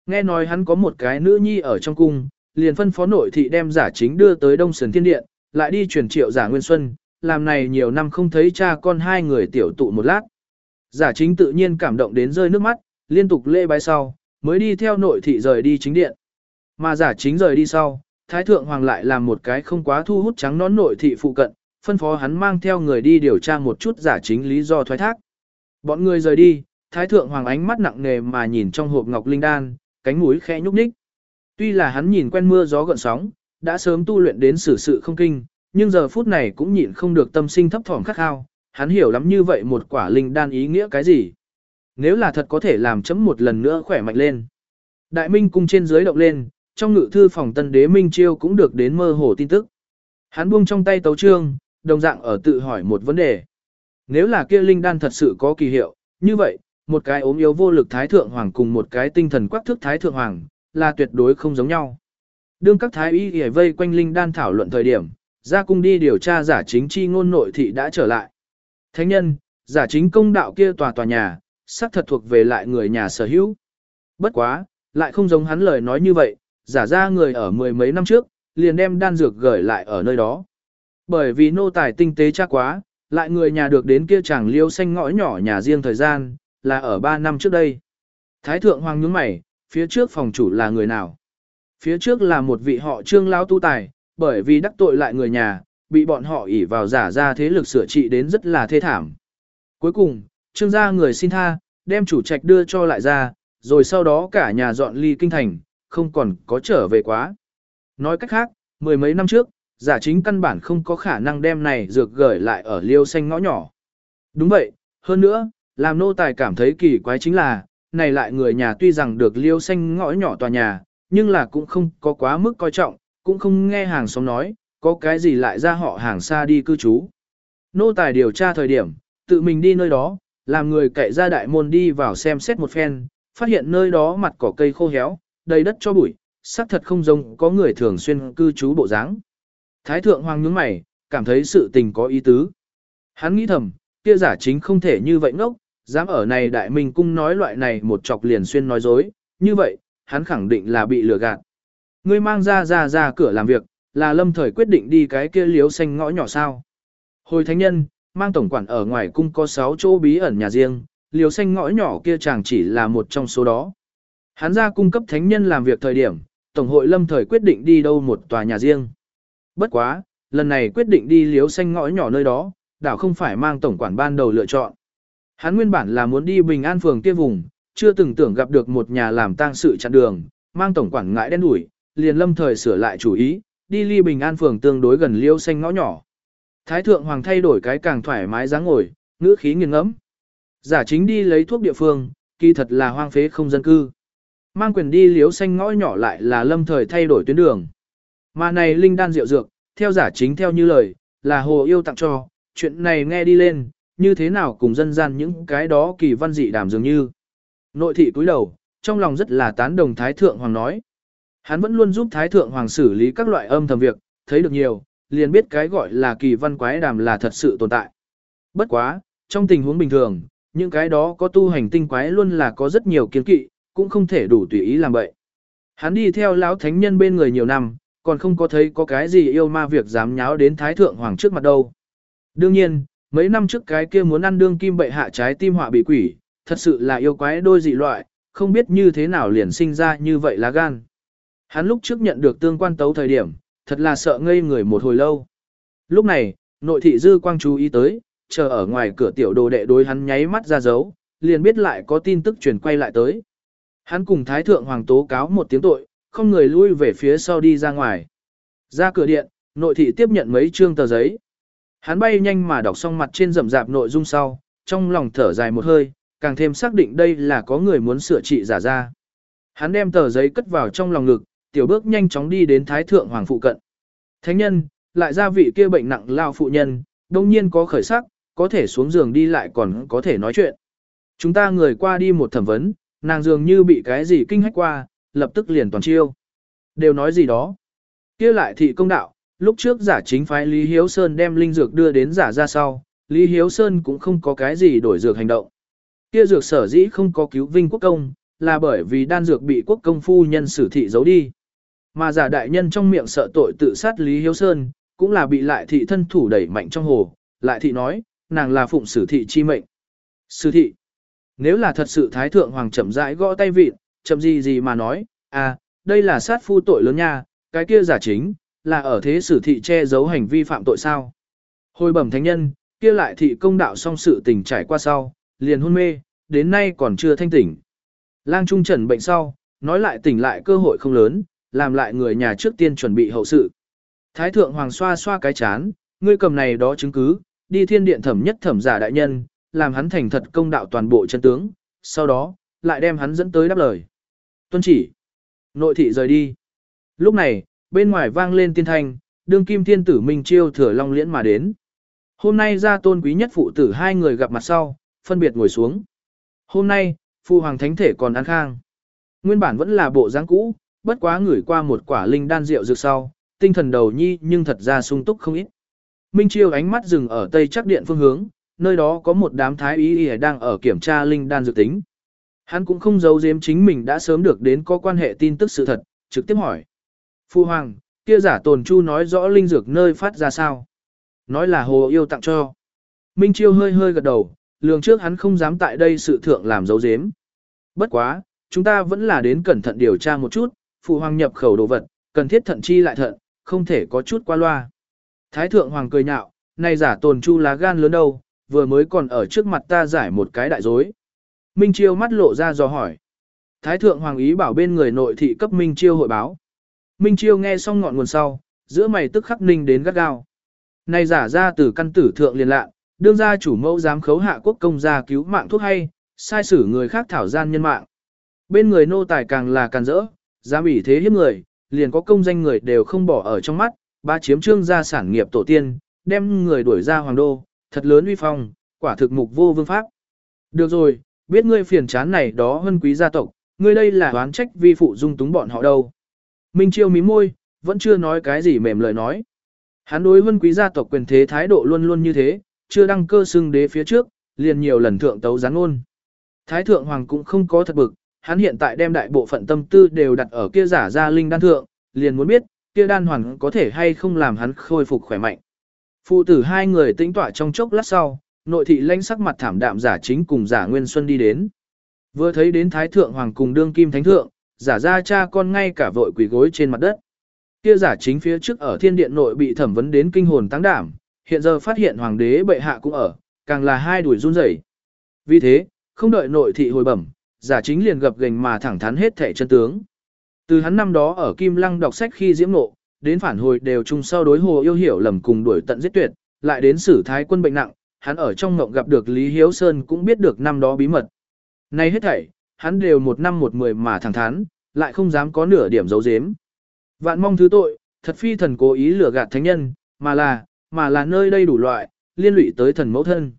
Nghe nói hắn có một cái nữ nhi ở trong cung, liền phân phó nội thị đem giả chính đưa tới Đông Sườn Thiên Điện, lại đi truyền triệu giả Nguyên Xuân, làm này nhiều năm không thấy cha con hai người tiểu tụ một lát. Giả chính tự nhiên cảm động đến rơi nước mắt, liên tục lễ bái sau, mới đi theo nội thị rời đi chính điện. Mà giả chính rời đi sau, Thái Thượng Hoàng lại làm một cái không quá thu hút trắng nón nội thị phụ cận, phân phó hắn mang theo người đi điều tra một chút giả chính lý do thoái thác. Bọn người rời đi, Thái Thượng Hoàng ánh mắt nặng nề mà nhìn trong hộp ngọc linh đan, cánh mũi khẽ nhúc nhích. Tuy là hắn nhìn quen mưa gió gợn sóng, đã sớm tu luyện đến xử sự không kinh, nhưng giờ phút này cũng nhịn không được tâm sinh thấp thỏm khắc khao, hắn hiểu lắm như vậy một quả linh đan ý nghĩa cái gì. Nếu là thật có thể làm chấm một lần nữa khỏe mạnh lên. Đại Minh cung trên dưới động lên, trong ngự thư phòng tân đế Minh Chiêu cũng được đến mơ hồ tin tức. Hắn buông trong tay tấu trương, đồng dạng ở tự hỏi một vấn đề. Nếu là kia linh đan thật sự có kỳ hiệu, như vậy, một cái ốm yếu vô lực thái thượng hoàng cùng một cái tinh thần quắc thức thái thượng hoàng, là tuyệt đối không giống nhau. Đương các thái y hề vây quanh linh đan thảo luận thời điểm, ra cung đi điều tra giả chính chi ngôn nội thị đã trở lại. Thánh nhân, giả chính công đạo kia tòa tòa nhà, xác thật thuộc về lại người nhà sở hữu. Bất quá, lại không giống hắn lời nói như vậy, giả ra người ở mười mấy năm trước, liền đem đan dược gửi lại ở nơi đó. Bởi vì nô tài tinh tế chắc quá, lại người nhà được đến kia chàng liêu xanh ngõ nhỏ nhà riêng thời gian, là ở 3 năm trước đây. Thái thượng hoàng nhướng mày, phía trước phòng chủ là người nào? Phía trước là một vị họ trương lao tu tài, bởi vì đắc tội lại người nhà, bị bọn họ ỉ vào giả ra thế lực sửa trị đến rất là thê thảm. Cuối cùng, trương gia người xin tha, đem chủ trạch đưa cho lại ra, rồi sau đó cả nhà dọn ly kinh thành, không còn có trở về quá. Nói cách khác, mười mấy năm trước, giả chính căn bản không có khả năng đem này dược gửi lại ở liêu xanh ngõ nhỏ. Đúng vậy, hơn nữa, làm nô tài cảm thấy kỳ quái chính là, này lại người nhà tuy rằng được liêu xanh ngõ nhỏ tòa nhà, nhưng là cũng không có quá mức coi trọng, cũng không nghe hàng xóm nói, có cái gì lại ra họ hàng xa đi cư trú. Nô tài điều tra thời điểm, tự mình đi nơi đó, làm người cậy ra đại môn đi vào xem xét một phen, phát hiện nơi đó mặt cỏ cây khô héo, đầy đất cho bụi, xác thật không giống có người thường xuyên cư trú bộ dáng. Thái thượng hoàng nhướng mày, cảm thấy sự tình có ý tứ. Hắn nghĩ thầm, kia giả chính không thể như vậy ngốc, dám ở này đại minh cung nói loại này một chọc liền xuyên nói dối, như vậy, hắn khẳng định là bị lừa gạt. Ngươi mang ra ra ra cửa làm việc, là lâm thời quyết định đi cái kia liếu xanh ngõ nhỏ sao. Hồi thánh nhân, mang tổng quản ở ngoài cung có 6 chỗ bí ẩn nhà riêng, liếu xanh ngõ nhỏ kia chẳng chỉ là một trong số đó. Hắn ra cung cấp thánh nhân làm việc thời điểm, Tổng hội lâm thời quyết định đi đâu một tòa nhà riêng. Bất quá, lần này quyết định đi liếu xanh ngõ nhỏ nơi đó, đảo không phải mang tổng quản ban đầu lựa chọn. Hắn nguyên bản là muốn đi bình an phường kia vùng, chưa từng tưởng gặp được một nhà làm tang sự chặn đường, mang tổng quản ngại đen đuổi, liền lâm thời sửa lại chủ ý, đi ly bình an phường tương đối gần liêu xanh ngõ nhỏ. Thái thượng hoàng thay đổi cái càng thoải mái dáng ngồi, ngữ khí nghiêng ngẫm. Giả chính đi lấy thuốc địa phương, kỳ thật là hoang phế không dân cư. Mang quyền đi liếu xanh ngõ nhỏ lại là lâm thời thay đổi tuyến đường. Mà này linh đan rượu dược, theo giả chính theo như lời, là hồ yêu tặng cho, chuyện này nghe đi lên, như thế nào cùng dân gian những cái đó kỳ văn dị đàm dường như. Nội thị cúi đầu, trong lòng rất là tán đồng Thái Thượng Hoàng nói. Hắn vẫn luôn giúp Thái Thượng Hoàng xử lý các loại âm thầm việc, thấy được nhiều, liền biết cái gọi là kỳ văn quái đàm là thật sự tồn tại. Bất quá, trong tình huống bình thường, những cái đó có tu hành tinh quái luôn là có rất nhiều kiến kỵ, cũng không thể đủ tùy ý làm vậy. Hắn đi theo lão thánh nhân bên người nhiều năm, còn không có thấy có cái gì yêu ma việc dám nháo đến Thái Thượng Hoàng trước mặt đâu. Đương nhiên, mấy năm trước cái kia muốn ăn đương kim bệ hạ trái tim họa bị quỷ, thật sự là yêu quái đôi dị loại, không biết như thế nào liền sinh ra như vậy lá gan. Hắn lúc trước nhận được tương quan tấu thời điểm, thật là sợ ngây người một hồi lâu. Lúc này, nội thị dư quang chú ý tới, chờ ở ngoài cửa tiểu đồ đệ đối hắn nháy mắt ra dấu, liền biết lại có tin tức truyền quay lại tới. Hắn cùng Thái Thượng Hoàng tố cáo một tiếng tội, không người lui về phía sau đi ra ngoài. Ra cửa điện, nội thị tiếp nhận mấy trương tờ giấy. Hắn bay nhanh mà đọc xong mặt trên rậm rạp nội dung sau, trong lòng thở dài một hơi, càng thêm xác định đây là có người muốn sửa trị giả ra. Hắn đem tờ giấy cất vào trong lòng ngực, tiểu bước nhanh chóng đi đến Thái Thượng Hoàng phụ cận. Thánh nhân, lại ra vị kia bệnh nặng lao phụ nhân, đông nhiên có khởi sắc, có thể xuống giường đi lại còn có thể nói chuyện. Chúng ta người qua đi một thẩm vấn, nàng dường như bị cái gì kinh hách qua, lập tức liền toàn chiêu. Đều nói gì đó. kia lại thị công đạo, lúc trước giả chính phái Lý Hiếu Sơn đem linh dược đưa đến giả ra sau, Lý Hiếu Sơn cũng không có cái gì đổi dược hành động. Kia dược sở dĩ không có cứu vinh quốc công, là bởi vì đan dược bị quốc công phu nhân xử thị giấu đi. Mà giả đại nhân trong miệng sợ tội tự sát Lý Hiếu Sơn, cũng là bị lại thị thân thủ đẩy mạnh trong hồ, lại thị nói, nàng là phụng sử thị chi mệnh. Sử thị, nếu là thật sự Thái Thượng Hoàng chậm rãi gõ tay vịt, chậm gì gì mà nói, à, đây là sát phu tội lớn nha, cái kia giả chính, là ở thế sử thị che giấu hành vi phạm tội sao. Hồi bẩm thánh nhân, kia lại thị công đạo xong sự tình trải qua sau, liền hôn mê, đến nay còn chưa thanh tỉnh. Lang trung trần bệnh sau, nói lại tỉnh lại cơ hội không lớn, làm lại người nhà trước tiên chuẩn bị hậu sự. Thái thượng hoàng xoa xoa cái chán, ngươi cầm này đó chứng cứ, đi thiên điện thẩm nhất thẩm giả đại nhân, làm hắn thành thật công đạo toàn bộ chân tướng, sau đó, lại đem hắn dẫn tới đáp lời. Tuân chỉ. Nội thị rời đi. Lúc này, bên ngoài vang lên tiên thanh, đương kim thiên tử Minh Chiêu thừa long liễn mà đến. Hôm nay ra tôn quý nhất phụ tử hai người gặp mặt sau, phân biệt ngồi xuống. Hôm nay, phụ hoàng thánh thể còn ăn khang. Nguyên bản vẫn là bộ dáng cũ, bất quá ngửi qua một quả linh đan rượu dược sau, tinh thần đầu nhi nhưng thật ra sung túc không ít. Minh Chiêu ánh mắt dừng ở tây chắc điện phương hướng, nơi đó có một đám thái y y đang ở kiểm tra linh đan dược tính. Hắn cũng không giấu giếm chính mình đã sớm được đến có quan hệ tin tức sự thật, trực tiếp hỏi. Phu Hoàng, kia giả tồn chu nói rõ linh dược nơi phát ra sao. Nói là hồ yêu tặng cho. Minh Chiêu hơi hơi gật đầu, lường trước hắn không dám tại đây sự thượng làm giấu giếm. Bất quá, chúng ta vẫn là đến cẩn thận điều tra một chút, Phu Hoàng nhập khẩu đồ vật, cần thiết thận chi lại thận, không thể có chút qua loa. Thái thượng hoàng cười nhạo, này giả tồn chu lá gan lớn đâu, vừa mới còn ở trước mặt ta giải một cái đại dối. Minh Chiêu mắt lộ ra do hỏi. Thái thượng hoàng ý bảo bên người nội thị cấp Minh Chiêu hội báo. Minh Chiêu nghe xong ngọn nguồn sau, giữa mày tức khắc ninh đến gắt gao. Này giả ra từ căn tử thượng liền lạ, đương gia chủ mẫu dám khấu hạ quốc công gia cứu mạng thuốc hay, sai xử người khác thảo gian nhân mạng. Bên người nô tài càng là càng rỡ, dám ủy thế hiếp người, liền có công danh người đều không bỏ ở trong mắt, ba chiếm trương gia sản nghiệp tổ tiên, đem người đuổi ra hoàng đô, thật lớn uy phong, quả thực mục vô vương pháp. Được rồi, biết ngươi phiền chán này đó hơn quý gia tộc, ngươi đây là oán trách vi phụ dung túng bọn họ đâu. Minh Chiêu mí môi, vẫn chưa nói cái gì mềm lời nói. Hắn đối vân quý gia tộc quyền thế thái độ luôn luôn như thế, chưa đăng cơ xưng đế phía trước, liền nhiều lần thượng tấu gián ôn. Thái thượng hoàng cũng không có thật bực, hắn hiện tại đem đại bộ phận tâm tư đều đặt ở kia giả ra linh đan thượng, liền muốn biết, kia đan hoàng có thể hay không làm hắn khôi phục khỏe mạnh. Phụ tử hai người tĩnh tọa trong chốc lát sau, nội thị lãnh sắc mặt thảm đạm giả chính cùng giả Nguyên Xuân đi đến. Vừa thấy đến Thái Thượng Hoàng cùng đương kim thánh thượng, giả ra cha con ngay cả vội quỳ gối trên mặt đất. Kia giả chính phía trước ở thiên điện nội bị thẩm vấn đến kinh hồn tăng đảm, hiện giờ phát hiện hoàng đế bệ hạ cũng ở, càng là hai đuổi run rẩy. Vì thế, không đợi nội thị hồi bẩm, giả chính liền gập gành mà thẳng thắn hết thẻ chân tướng. Từ hắn năm đó ở Kim Lăng đọc sách khi diễm nộ, đến phản hồi đều chung sau đối hồ yêu hiểu lầm cùng đuổi tận giết tuyệt, lại đến xử thái quân bệnh nặng, hắn ở trong ngộng gặp được Lý Hiếu Sơn cũng biết được năm đó bí mật. Nay hết thảy, hắn đều một năm một mười mà thẳng thắn, lại không dám có nửa điểm giấu giếm. Vạn mong thứ tội, thật phi thần cố ý lừa gạt thánh nhân, mà là, mà là nơi đây đủ loại, liên lụy tới thần mẫu thân.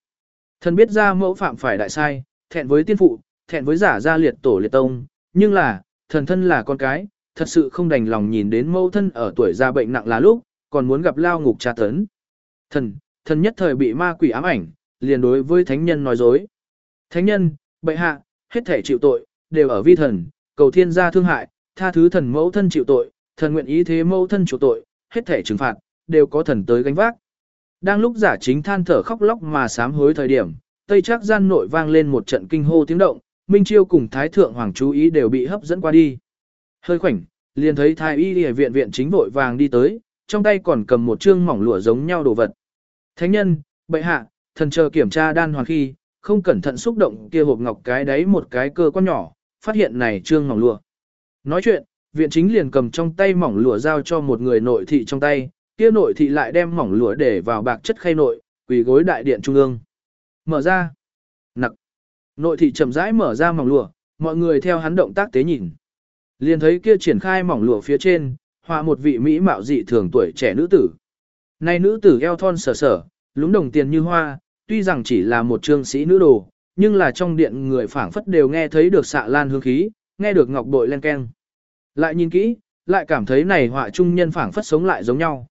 Thần biết ra mẫu phạm phải đại sai, thẹn với tiên phụ, thẹn với giả gia liệt tổ liệt tông, nhưng là, thần thân là con cái, thật sự không đành lòng nhìn đến mẫu thân ở tuổi già bệnh nặng là lúc, còn muốn gặp lao ngục tra tấn. Thần, thần nhất thời bị ma quỷ ám ảnh, liền đối với thánh nhân nói dối. Thánh nhân, bệ hạ, hết thể chịu tội, đều ở vi thần, cầu thiên gia thương hại, tha thứ thần mẫu thân chịu tội, thần nguyện ý thế mẫu thân chịu tội, hết thể trừng phạt, đều có thần tới gánh vác. Đang lúc giả chính than thở khóc lóc mà sám hối thời điểm, tây trác gian nội vang lên một trận kinh hô tiếng động, Minh Chiêu cùng Thái Thượng Hoàng chú ý đều bị hấp dẫn qua đi. Hơi khoảnh, liền thấy Thái Y Y viện viện chính vội vàng đi tới, trong tay còn cầm một chương mỏng lụa giống nhau đồ vật. Thánh nhân, bệ hạ, thần chờ kiểm tra đan hoàn khi, không cẩn thận xúc động kia hộp ngọc cái đấy một cái cơ quan nhỏ, phát hiện này trương mỏng lụa. Nói chuyện, viện chính liền cầm trong tay mỏng lụa giao cho một người nội thị trong tay, kia nội thị lại đem mỏng lụa để vào bạc chất khay nội, quỳ gối đại điện trung ương. Mở ra. Nặc. Nội thị chậm rãi mở ra mỏng lụa, mọi người theo hắn động tác tế nhìn. Liền thấy kia triển khai mỏng lụa phía trên, họa một vị mỹ mạo dị thường tuổi trẻ nữ tử. Này nữ tử eo thon sở sở, lúng đồng tiền như hoa, tuy rằng chỉ là một trương sĩ nữ đồ, nhưng là trong điện người phảng phất đều nghe thấy được xạ lan hương khí, nghe được ngọc bội len keng. Lại nhìn kỹ, lại cảm thấy này họa trung nhân phảng phất sống lại giống nhau.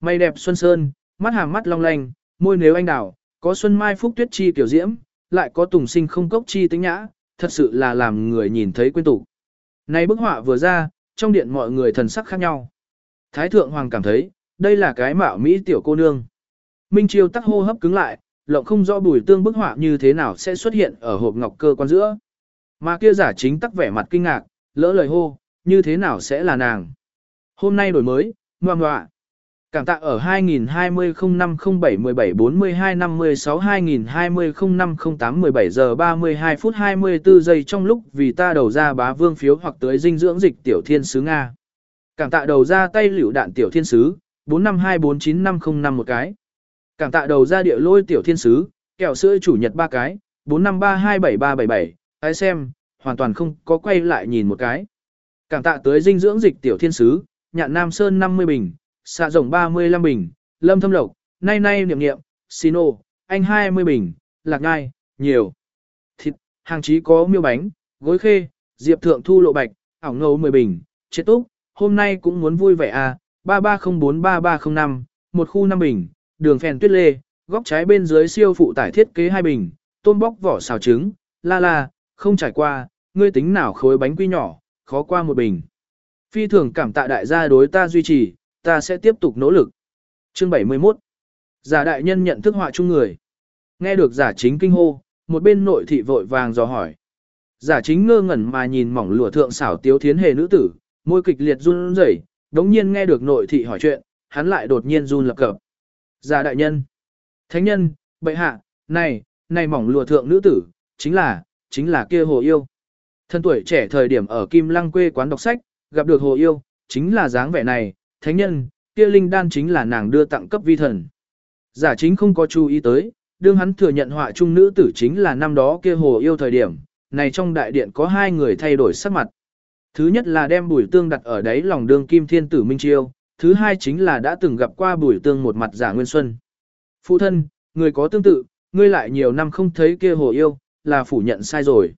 Mây đẹp xuân sơn, mắt hàm mắt long lanh, môi nếu anh đào, có xuân mai phúc tuyết chi tiểu diễm, lại có tùng sinh không cốc chi tính nhã, thật sự là làm người nhìn thấy quên tụ. Này bức họa vừa ra, trong điện mọi người thần sắc khác nhau. Thái thượng hoàng cảm thấy, đây là cái mạo mỹ tiểu cô nương. Minh Chiêu tắc hô hấp cứng lại, lộng không rõ bùi tương bức họa như thế nào sẽ xuất hiện ở hộp ngọc cơ quan giữa. Mà kia giả chính tắc vẻ mặt kinh ngạc, lỡ lời hô, như thế nào sẽ là nàng. Hôm nay đổi mới, ngoan ngoạ. Cảm tạ ở 2020 05 07 17 42 56 2020 05 08 17 giờ 32 phút 24 giây trong lúc vì ta đầu ra bá vương phiếu hoặc tới dinh dưỡng dịch tiểu thiên sứ Nga. Cảm tạ đầu ra tay liễu đạn tiểu thiên sứ, 45249505 một cái. Cảm tạ đầu ra địa lôi tiểu thiên sứ, kẹo sữa chủ nhật ba cái, 45327377, ai xem, hoàn toàn không có quay lại nhìn một cái. Cảm tạ tới dinh dưỡng dịch tiểu thiên sứ, nhạn Nam Sơn 50 bình, xạ rồng 35 bình, lâm thâm lộc, nay nay niệm niệm, sino, anh 20 bình, lạc ngai, nhiều. Thịt, hàng chí có miêu bánh, gối khê, diệp thượng thu lộ bạch, ảo ngầu 10 bình, chết túc, hôm nay cũng muốn vui vẻ à, 33043305, một khu 5 bình, đường phèn tuyết lê, góc trái bên dưới siêu phụ tải thiết kế hai bình, tôm bóc vỏ xào trứng, la la, không trải qua, ngươi tính nào khối bánh quy nhỏ, khó qua một bình. Phi thường cảm tạ đại gia đối ta duy trì, ta sẽ tiếp tục nỗ lực. Chương 71 Giả đại nhân nhận thức họa chung người. Nghe được giả chính kinh hô, một bên nội thị vội vàng dò hỏi. Giả chính ngơ ngẩn mà nhìn mỏng lụa thượng xảo tiếu thiến hề nữ tử, môi kịch liệt run rẩy, đống nhiên nghe được nội thị hỏi chuyện, hắn lại đột nhiên run lập cập. Giả đại nhân, thánh nhân, bệ hạ, này, này mỏng lụa thượng nữ tử, chính là, chính là kia hồ yêu. Thân tuổi trẻ thời điểm ở Kim Lăng quê quán đọc sách, gặp được hồ yêu, chính là dáng vẻ này, thánh nhân, kia linh đan chính là nàng đưa tặng cấp vi thần. Giả chính không có chú ý tới, đương hắn thừa nhận họa trung nữ tử chính là năm đó kia hồ yêu thời điểm, này trong đại điện có hai người thay đổi sắc mặt. Thứ nhất là đem bùi tương đặt ở đáy lòng đương kim thiên tử Minh Chiêu, thứ hai chính là đã từng gặp qua bùi tương một mặt giả nguyên xuân. Phụ thân, người có tương tự, ngươi lại nhiều năm không thấy kia hồ yêu, là phủ nhận sai rồi.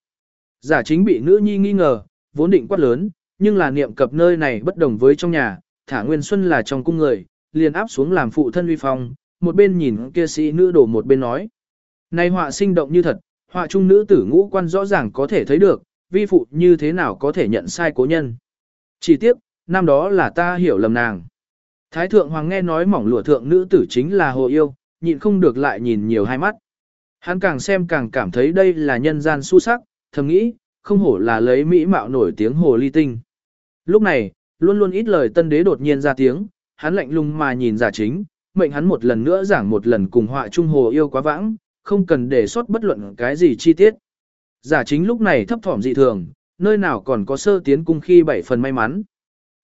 Giả chính bị nữ nhi nghi ngờ, vốn định quát lớn, nhưng là niệm cập nơi này bất đồng với trong nhà, thả nguyên xuân là trong cung người, liền áp xuống làm phụ thân uy phong, một bên nhìn kia sĩ nữ đổ một bên nói. Này họa sinh động như thật, họa trung nữ tử ngũ quan rõ ràng có thể thấy được, vi phụ như thế nào có thể nhận sai cố nhân. Chỉ tiếc, năm đó là ta hiểu lầm nàng. Thái thượng hoàng nghe nói mỏng lụa thượng nữ tử chính là hồ yêu, nhịn không được lại nhìn nhiều hai mắt. Hắn càng xem càng cảm thấy đây là nhân gian su sắc, thầm nghĩ, không hổ là lấy mỹ mạo nổi tiếng hồ ly tinh. Lúc này, luôn luôn ít lời tân đế đột nhiên ra tiếng, hắn lạnh lùng mà nhìn giả chính, mệnh hắn một lần nữa giảng một lần cùng họa trung hồ yêu quá vãng, không cần để sót bất luận cái gì chi tiết. Giả chính lúc này thấp thỏm dị thường, nơi nào còn có sơ tiến cung khi bảy phần may mắn.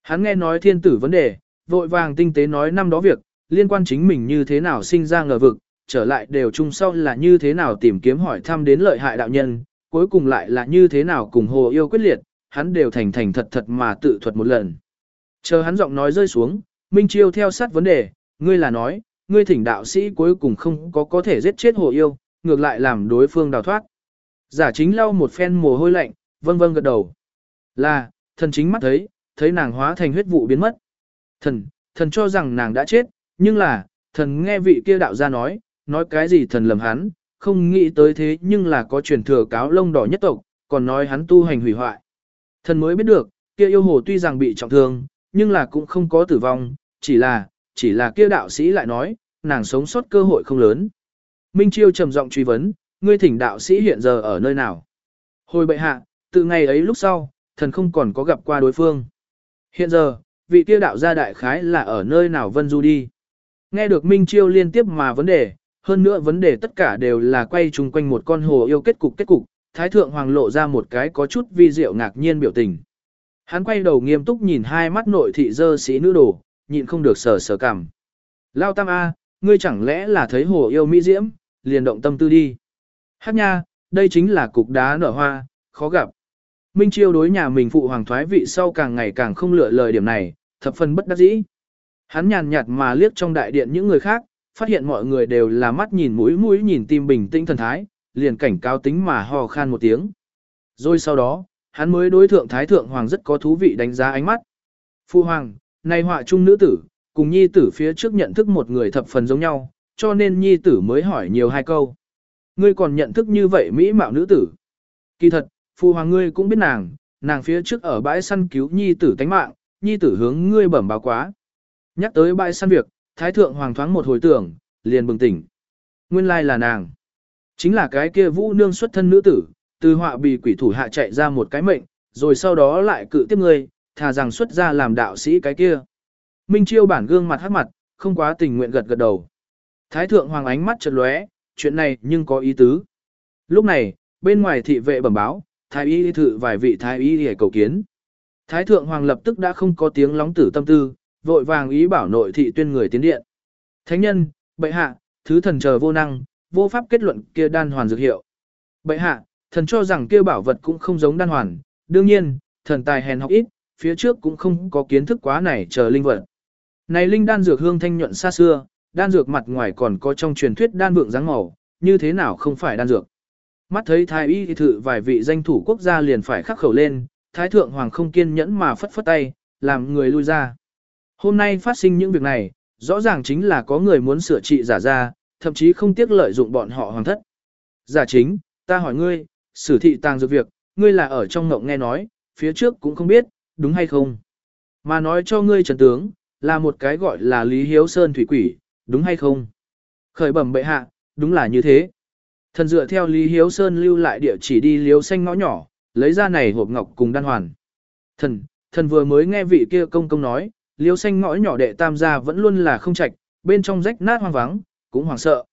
Hắn nghe nói thiên tử vấn đề, vội vàng tinh tế nói năm đó việc, liên quan chính mình như thế nào sinh ra ngờ vực, trở lại đều chung sau là như thế nào tìm kiếm hỏi thăm đến lợi hại đạo nhân, cuối cùng lại là như thế nào cùng hồ yêu quyết liệt, hắn đều thành thành thật thật mà tự thuật một lần. Chờ hắn giọng nói rơi xuống, Minh Chiêu theo sát vấn đề, ngươi là nói, ngươi thỉnh đạo sĩ cuối cùng không có có thể giết chết hồ yêu, ngược lại làm đối phương đào thoát. Giả chính lau một phen mồ hôi lạnh, vâng vâng gật đầu. Là, thần chính mắt thấy, thấy nàng hóa thành huyết vụ biến mất. Thần, thần cho rằng nàng đã chết, nhưng là, thần nghe vị kia đạo gia nói, nói cái gì thần lầm hắn, không nghĩ tới thế nhưng là có truyền thừa cáo lông đỏ nhất tộc, còn nói hắn tu hành hủy hoại. Thần mới biết được, kia yêu hồ tuy rằng bị trọng thương, nhưng là cũng không có tử vong, chỉ là, chỉ là kia đạo sĩ lại nói, nàng sống sót cơ hội không lớn. Minh Chiêu trầm giọng truy vấn, ngươi thỉnh đạo sĩ hiện giờ ở nơi nào? Hồi bệ hạ, từ ngày ấy lúc sau, thần không còn có gặp qua đối phương. Hiện giờ, vị kia đạo gia đại khái là ở nơi nào vân du đi. Nghe được Minh Chiêu liên tiếp mà vấn đề, hơn nữa vấn đề tất cả đều là quay chung quanh một con hồ yêu kết cục kết cục, Thái Thượng Hoàng lộ ra một cái có chút vi diệu ngạc nhiên biểu tình. Hắn quay đầu nghiêm túc nhìn hai mắt nội thị dơ sĩ nữ đồ, nhịn không được sờ sờ cảm. Lao Tam A, ngươi chẳng lẽ là thấy hồ yêu mỹ diễm, liền động tâm tư đi. Hát nha, đây chính là cục đá nở hoa, khó gặp. Minh Chiêu đối nhà mình phụ hoàng thoái vị sau càng ngày càng không lựa lời điểm này, thập phần bất đắc dĩ. Hắn nhàn nhạt mà liếc trong đại điện những người khác, phát hiện mọi người đều là mắt nhìn mũi mũi nhìn tim bình tĩnh thần thái, liền cảnh cáo tính mà hò khan một tiếng. Rồi sau đó, hắn mới đối thượng thái thượng hoàng rất có thú vị đánh giá ánh mắt. Phu hoàng, này họa trung nữ tử, cùng nhi tử phía trước nhận thức một người thập phần giống nhau, cho nên nhi tử mới hỏi nhiều hai câu. Ngươi còn nhận thức như vậy mỹ mạo nữ tử. Kỳ thật, phu hoàng ngươi cũng biết nàng, nàng phía trước ở bãi săn cứu nhi tử tánh mạng, nhi tử hướng ngươi bẩm báo quá. Nhắc tới bãi săn việc, thái thượng hoàng thoáng một hồi tưởng, liền bừng tỉnh. Nguyên lai là nàng. Chính là cái kia vũ nương xuất thân nữ tử, từ họa bị quỷ thủ hạ chạy ra một cái mệnh, rồi sau đó lại cự tiếp ngươi, thà rằng xuất ra làm đạo sĩ cái kia. Minh Chiêu bản gương mặt hắc mặt, không quá tình nguyện gật gật đầu. Thái thượng hoàng ánh mắt chợt lóe, chuyện này nhưng có ý tứ. Lúc này, bên ngoài thị vệ bẩm báo, thái y thử vài vị thái y để cầu kiến. Thái thượng hoàng lập tức đã không có tiếng lóng tử tâm tư, vội vàng ý bảo nội thị tuyên người tiến điện. Thánh nhân, bệ hạ, thứ thần chờ vô năng, vô pháp kết luận kia đan hoàn dược hiệu. Bệ hạ, thần cho rằng kia bảo vật cũng không giống đan hoàn, đương nhiên, thần tài hèn học ít, phía trước cũng không có kiến thức quá này chờ linh vật. Này linh đan dược hương thanh nhuận xa xưa, đan dược mặt ngoài còn có trong truyền thuyết đan vượng dáng màu, như thế nào không phải đan dược. Mắt thấy thái y thử vài vị danh thủ quốc gia liền phải khắc khẩu lên, thái thượng hoàng không kiên nhẫn mà phất phất tay, làm người lui ra. Hôm nay phát sinh những việc này, rõ ràng chính là có người muốn sửa trị giả ra, thậm chí không tiếc lợi dụng bọn họ hoàng thất. Giả chính, ta hỏi ngươi, sử thị tàng dược việc, ngươi là ở trong ngộng nghe nói, phía trước cũng không biết, đúng hay không. Mà nói cho ngươi trần tướng, là một cái gọi là Lý Hiếu Sơn thủy quỷ, đúng hay không? Khởi bẩm bệ hạ, đúng là như thế. Thần dựa theo Lý Hiếu Sơn lưu lại địa chỉ đi liếu xanh ngõ nhỏ, lấy ra này hộp ngọc cùng đan hoàn. Thần, thần vừa mới nghe vị kia công công nói, liếu xanh ngõ nhỏ đệ tam gia vẫn luôn là không trạch, bên trong rách nát hoang vắng, cũng hoảng sợ.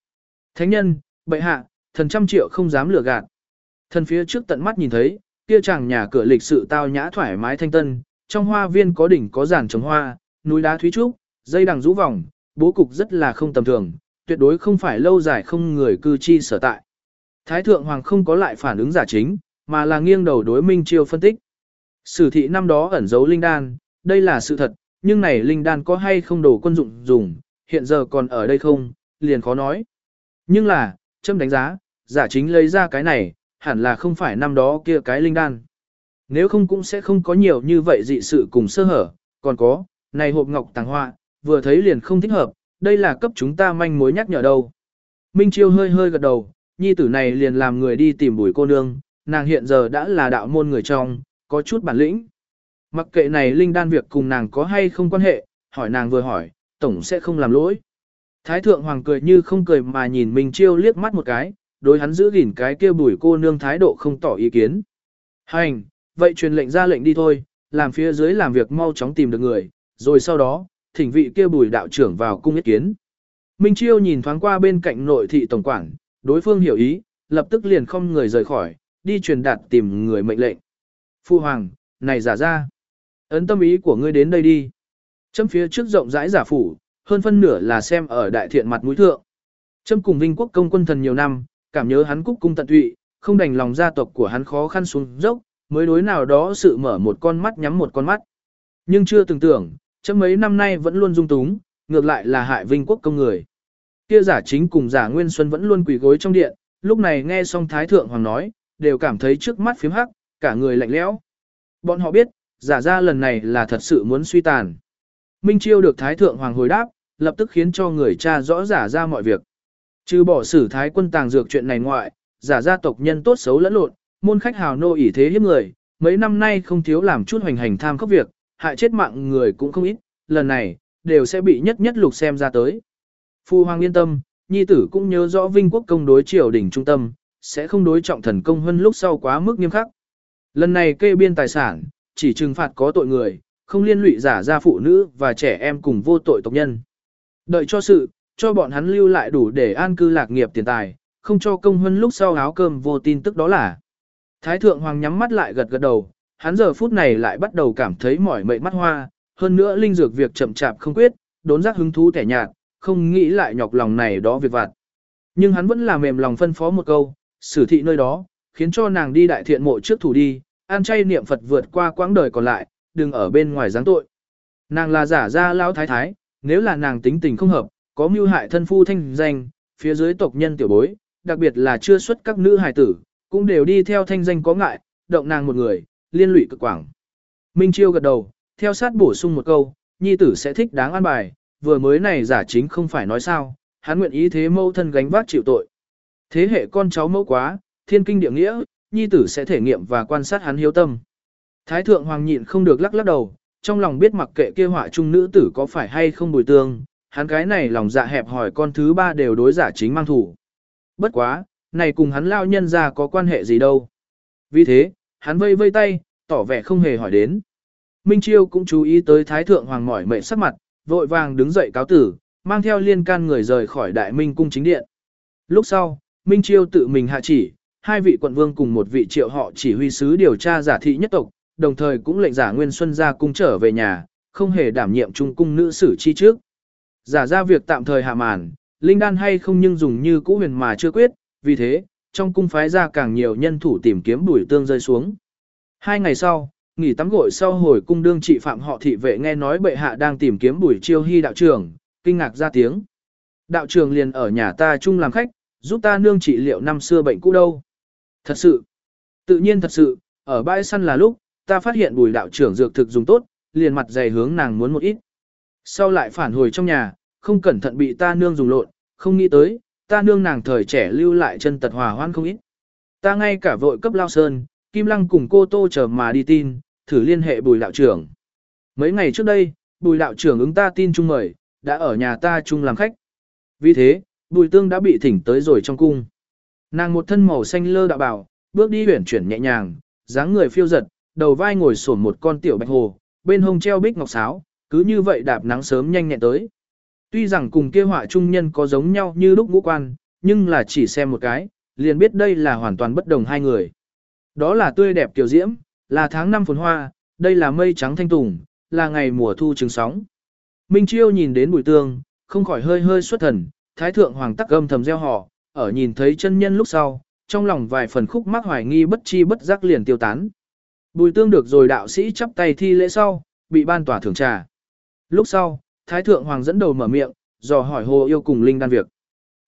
Thánh nhân, bệ hạ, thần trăm triệu không dám lừa gạt. Thần phía trước tận mắt nhìn thấy, kia chàng nhà cửa lịch sự tao nhã thoải mái thanh tân, trong hoa viên có đỉnh có giàn trồng hoa, núi đá thúy trúc, dây đằng rũ vòng, bố cục rất là không tầm thường, tuyệt đối không phải lâu dài không người cư chi sở tại. Thái thượng hoàng không có lại phản ứng giả chính, mà là nghiêng đầu đối Minh Chiêu phân tích. Sử thị năm đó ẩn giấu linh đan, đây là sự thật, nhưng này linh đan có hay không đồ quân dụng dùng, hiện giờ còn ở đây không, liền khó nói. Nhưng là, châm đánh giá, giả chính lấy ra cái này, hẳn là không phải năm đó kia cái linh đan. Nếu không cũng sẽ không có nhiều như vậy dị sự cùng sơ hở, còn có, này hộp ngọc tàng hoa, vừa thấy liền không thích hợp, đây là cấp chúng ta manh mối nhắc nhở đâu. Minh Chiêu hơi hơi gật đầu, nhi tử này liền làm người đi tìm bùi cô nương, nàng hiện giờ đã là đạo môn người trong, có chút bản lĩnh. Mặc kệ này linh đan việc cùng nàng có hay không quan hệ, hỏi nàng vừa hỏi, tổng sẽ không làm lỗi. Thái thượng hoàng cười như không cười mà nhìn Minh Chiêu liếc mắt một cái, đối hắn giữ gìn cái kia bùi cô nương thái độ không tỏ ý kiến. Hành, vậy truyền lệnh ra lệnh đi thôi, làm phía dưới làm việc mau chóng tìm được người, rồi sau đó, thỉnh vị kia bùi đạo trưởng vào cung ý kiến. Minh Chiêu nhìn thoáng qua bên cạnh nội thị tổng quản, đối phương hiểu ý, lập tức liền không người rời khỏi, đi truyền đạt tìm người mệnh lệnh. Phu hoàng, này giả ra. Ấn tâm ý của ngươi đến đây đi. Châm phía trước rộng rãi giả phủ, hơn phân nửa là xem ở đại thiện mặt mũi thượng. Châm cùng Vinh quốc công quân thần nhiều năm, cảm nhớ hắn cúc cung tận tụy, không đành lòng gia tộc của hắn khó khăn xuống dốc, mới đối nào đó sự mở một con mắt nhắm một con mắt. Nhưng chưa từng tưởng, chấm mấy năm nay vẫn luôn dung túng, ngược lại là hại Vinh quốc công người. Kia giả chính cùng giả Nguyên Xuân vẫn luôn quỳ gối trong điện, lúc này nghe xong Thái Thượng Hoàng nói, đều cảm thấy trước mắt phím hắc, cả người lạnh lẽo. Bọn họ biết, giả ra lần này là thật sự muốn suy tàn. Minh Chiêu được Thái Thượng Hoàng hồi đáp, lập tức khiến cho người cha rõ giả ra mọi việc. Trừ bỏ sử Thái quân tàng dược chuyện này ngoại, giả gia tộc nhân tốt xấu lẫn lộn, môn khách hào nô ỷ thế hiếp người, mấy năm nay không thiếu làm chút hoành hành tham khốc việc, hại chết mạng người cũng không ít, lần này, đều sẽ bị nhất nhất lục xem ra tới. Phu Hoàng yên tâm, nhi tử cũng nhớ rõ vinh quốc công đối triều đỉnh trung tâm, sẽ không đối trọng thần công hơn lúc sau quá mức nghiêm khắc. Lần này kê biên tài sản, chỉ trừng phạt có tội người, không liên lụy giả gia phụ nữ và trẻ em cùng vô tội tộc nhân. Đợi cho sự, cho bọn hắn lưu lại đủ để an cư lạc nghiệp tiền tài, không cho công huân lúc sau áo cơm vô tin tức đó là. Thái thượng hoàng nhắm mắt lại gật gật đầu, hắn giờ phút này lại bắt đầu cảm thấy mỏi mệt mắt hoa, hơn nữa linh dược việc chậm chạp không quyết, đốn giác hứng thú tẻ nhạt, không nghĩ lại nhọc lòng này đó việc vặt. Nhưng hắn vẫn là mềm lòng phân phó một câu, xử thị nơi đó, khiến cho nàng đi đại thiện mộ trước thủ đi, an chay niệm Phật vượt qua quãng đời còn lại, đừng ở bên ngoài giáng tội. Nàng là giả ra lão thái thái, nếu là nàng tính tình không hợp, có mưu hại thân phu thanh danh, phía dưới tộc nhân tiểu bối, đặc biệt là chưa xuất các nữ hài tử, cũng đều đi theo thanh danh có ngại, động nàng một người, liên lụy cực quảng. Minh Chiêu gật đầu, theo sát bổ sung một câu, nhi tử sẽ thích đáng an bài, vừa mới này giả chính không phải nói sao, hắn nguyện ý thế mâu thân gánh vác chịu tội. Thế hệ con cháu mẫu quá, thiên kinh địa nghĩa, nhi tử sẽ thể nghiệm và quan sát hắn hiếu tâm. Thái thượng hoàng nhịn không được lắc lắc đầu, trong lòng biết mặc kệ kia họa trung nữ tử có phải hay không bồi tương, hắn cái này lòng dạ hẹp hỏi con thứ ba đều đối giả chính mang thủ. Bất quá, này cùng hắn lao nhân ra có quan hệ gì đâu. Vì thế, hắn vây vây tay, tỏ vẻ không hề hỏi đến. Minh Chiêu cũng chú ý tới Thái Thượng Hoàng mỏi mệt sắc mặt, vội vàng đứng dậy cáo tử, mang theo liên can người rời khỏi Đại Minh cung chính điện. Lúc sau, Minh Chiêu tự mình hạ chỉ, hai vị quận vương cùng một vị triệu họ chỉ huy sứ điều tra giả thị nhất tộc, đồng thời cũng lệnh giả Nguyên Xuân ra cung trở về nhà, không hề đảm nhiệm trung cung nữ sử chi trước. Giả ra việc tạm thời hạ màn, linh đan hay không nhưng dùng như cũ huyền mà chưa quyết, vì thế, trong cung phái ra càng nhiều nhân thủ tìm kiếm bùi tương rơi xuống. Hai ngày sau, nghỉ tắm gội sau hồi cung đương trị phạm họ thị vệ nghe nói bệ hạ đang tìm kiếm bùi chiêu hy đạo trưởng, kinh ngạc ra tiếng. Đạo trưởng liền ở nhà ta chung làm khách, giúp ta nương trị liệu năm xưa bệnh cũ đâu. Thật sự, tự nhiên thật sự, ở bãi săn là lúc, ta phát hiện bùi đạo trưởng dược thực dùng tốt, liền mặt dày hướng nàng muốn một ít. Sau lại phản hồi trong nhà, không cẩn thận bị ta nương dùng lộn, không nghĩ tới, ta nương nàng thời trẻ lưu lại chân tật hòa hoan không ít. Ta ngay cả vội cấp lao sơn, Kim Lăng cùng cô Tô chờ mà đi tin, thử liên hệ bùi đạo trưởng. Mấy ngày trước đây, bùi đạo trưởng ứng ta tin chung mời, đã ở nhà ta chung làm khách. Vì thế, bùi tương đã bị thỉnh tới rồi trong cung. Nàng một thân màu xanh lơ đạo bảo, bước đi huyển chuyển nhẹ nhàng, dáng người phiêu giật, đầu vai ngồi sổn một con tiểu bạch hồ, bên hông treo bích ngọc sáo, cứ như vậy đạp nắng sớm nhanh nhẹn tới. Tuy rằng cùng kia họa trung nhân có giống nhau như lúc ngũ quan, nhưng là chỉ xem một cái, liền biết đây là hoàn toàn bất đồng hai người. Đó là tươi đẹp tiểu diễm, là tháng năm phồn hoa, đây là mây trắng thanh tùng, là ngày mùa thu trứng sóng. Minh Chiêu nhìn đến bùi tương, không khỏi hơi hơi xuất thần, thái thượng hoàng tắc âm thầm gieo họ, ở nhìn thấy chân nhân lúc sau, trong lòng vài phần khúc mắc hoài nghi bất chi bất giác liền tiêu tán. Bùi tương được rồi đạo sĩ chắp tay thi lễ sau, bị ban tỏa thưởng trà. Lúc sau, Thái Thượng Hoàng dẫn đầu mở miệng, dò hỏi Hồ Yêu cùng Linh đan việc.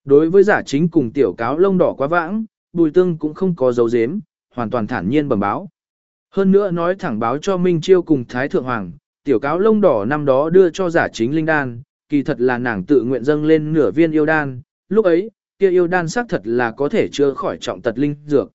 Đối với giả chính cùng tiểu cáo lông đỏ quá vãng, Bùi Tương cũng không có dấu dếm, hoàn toàn thản nhiên bẩm báo. Hơn nữa nói thẳng báo cho Minh Chiêu cùng Thái Thượng Hoàng, tiểu cáo lông đỏ năm đó đưa cho giả chính Linh đan, kỳ thật là nàng tự nguyện dâng lên nửa viên yêu đan, lúc ấy, kia yêu đan xác thật là có thể chữa khỏi trọng tật linh dược.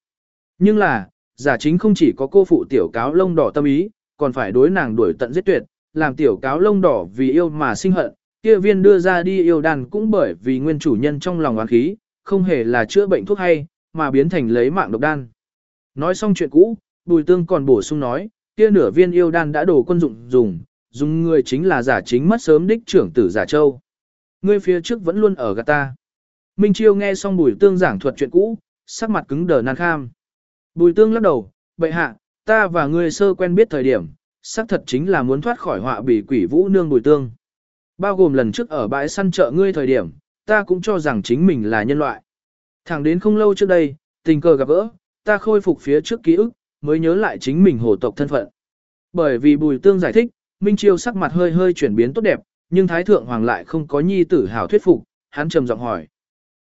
Nhưng là, giả chính không chỉ có cô phụ tiểu cáo lông đỏ tâm ý, còn phải đối nàng đuổi tận giết tuyệt, làm tiểu cáo lông đỏ vì yêu mà sinh hận, kia viên đưa ra đi yêu đàn cũng bởi vì nguyên chủ nhân trong lòng oán khí, không hề là chữa bệnh thuốc hay, mà biến thành lấy mạng độc đan. Nói xong chuyện cũ, Bùi Tương còn bổ sung nói, kia nửa viên yêu đan đã đổ quân dụng dùng, dùng người chính là giả chính mất sớm đích trưởng tử giả châu. Ngươi phía trước vẫn luôn ở gạt ta. Minh Chiêu nghe xong Bùi Tương giảng thuật chuyện cũ, sắc mặt cứng đờ nan kham. Bùi Tương lắc đầu, bệ hạ, ta và ngươi sơ quen biết thời điểm, xác thật chính là muốn thoát khỏi họa bị quỷ vũ nương Bùi Tương. Bao gồm lần trước ở bãi săn chợ ngươi thời điểm, ta cũng cho rằng chính mình là nhân loại. Thẳng đến không lâu trước đây, tình cờ gặp gỡ, ta khôi phục phía trước ký ức, mới nhớ lại chính mình hồ tộc thân phận. Bởi vì Bùi Tương giải thích, Minh Chiêu sắc mặt hơi hơi chuyển biến tốt đẹp, nhưng Thái Thượng Hoàng lại không có nhi tử hào thuyết phục, hắn trầm giọng hỏi.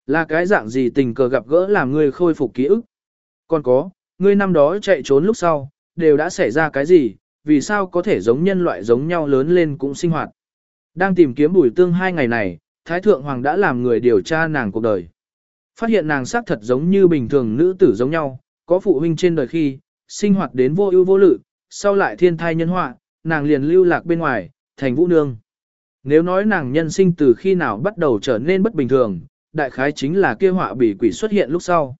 Là cái dạng gì tình cờ gặp gỡ làm ngươi khôi phục ký ức? Còn có, ngươi năm đó chạy trốn lúc sau, đều đã xảy ra cái gì, vì sao có thể giống nhân loại giống nhau lớn lên cũng sinh hoạt? Đang tìm kiếm Bùi Tương hai ngày này, Thái Thượng Hoàng đã làm người điều tra nàng cuộc đời. Phát hiện nàng xác thật giống như bình thường nữ tử giống nhau, có phụ huynh trên đời khi, sinh hoạt đến vô ưu vô lự, sau lại thiên thai nhân họa, nàng liền lưu lạc bên ngoài, thành vũ nương. Nếu nói nàng nhân sinh từ khi nào bắt đầu trở nên bất bình thường, đại khái chính là kia họa bị quỷ xuất hiện lúc sau.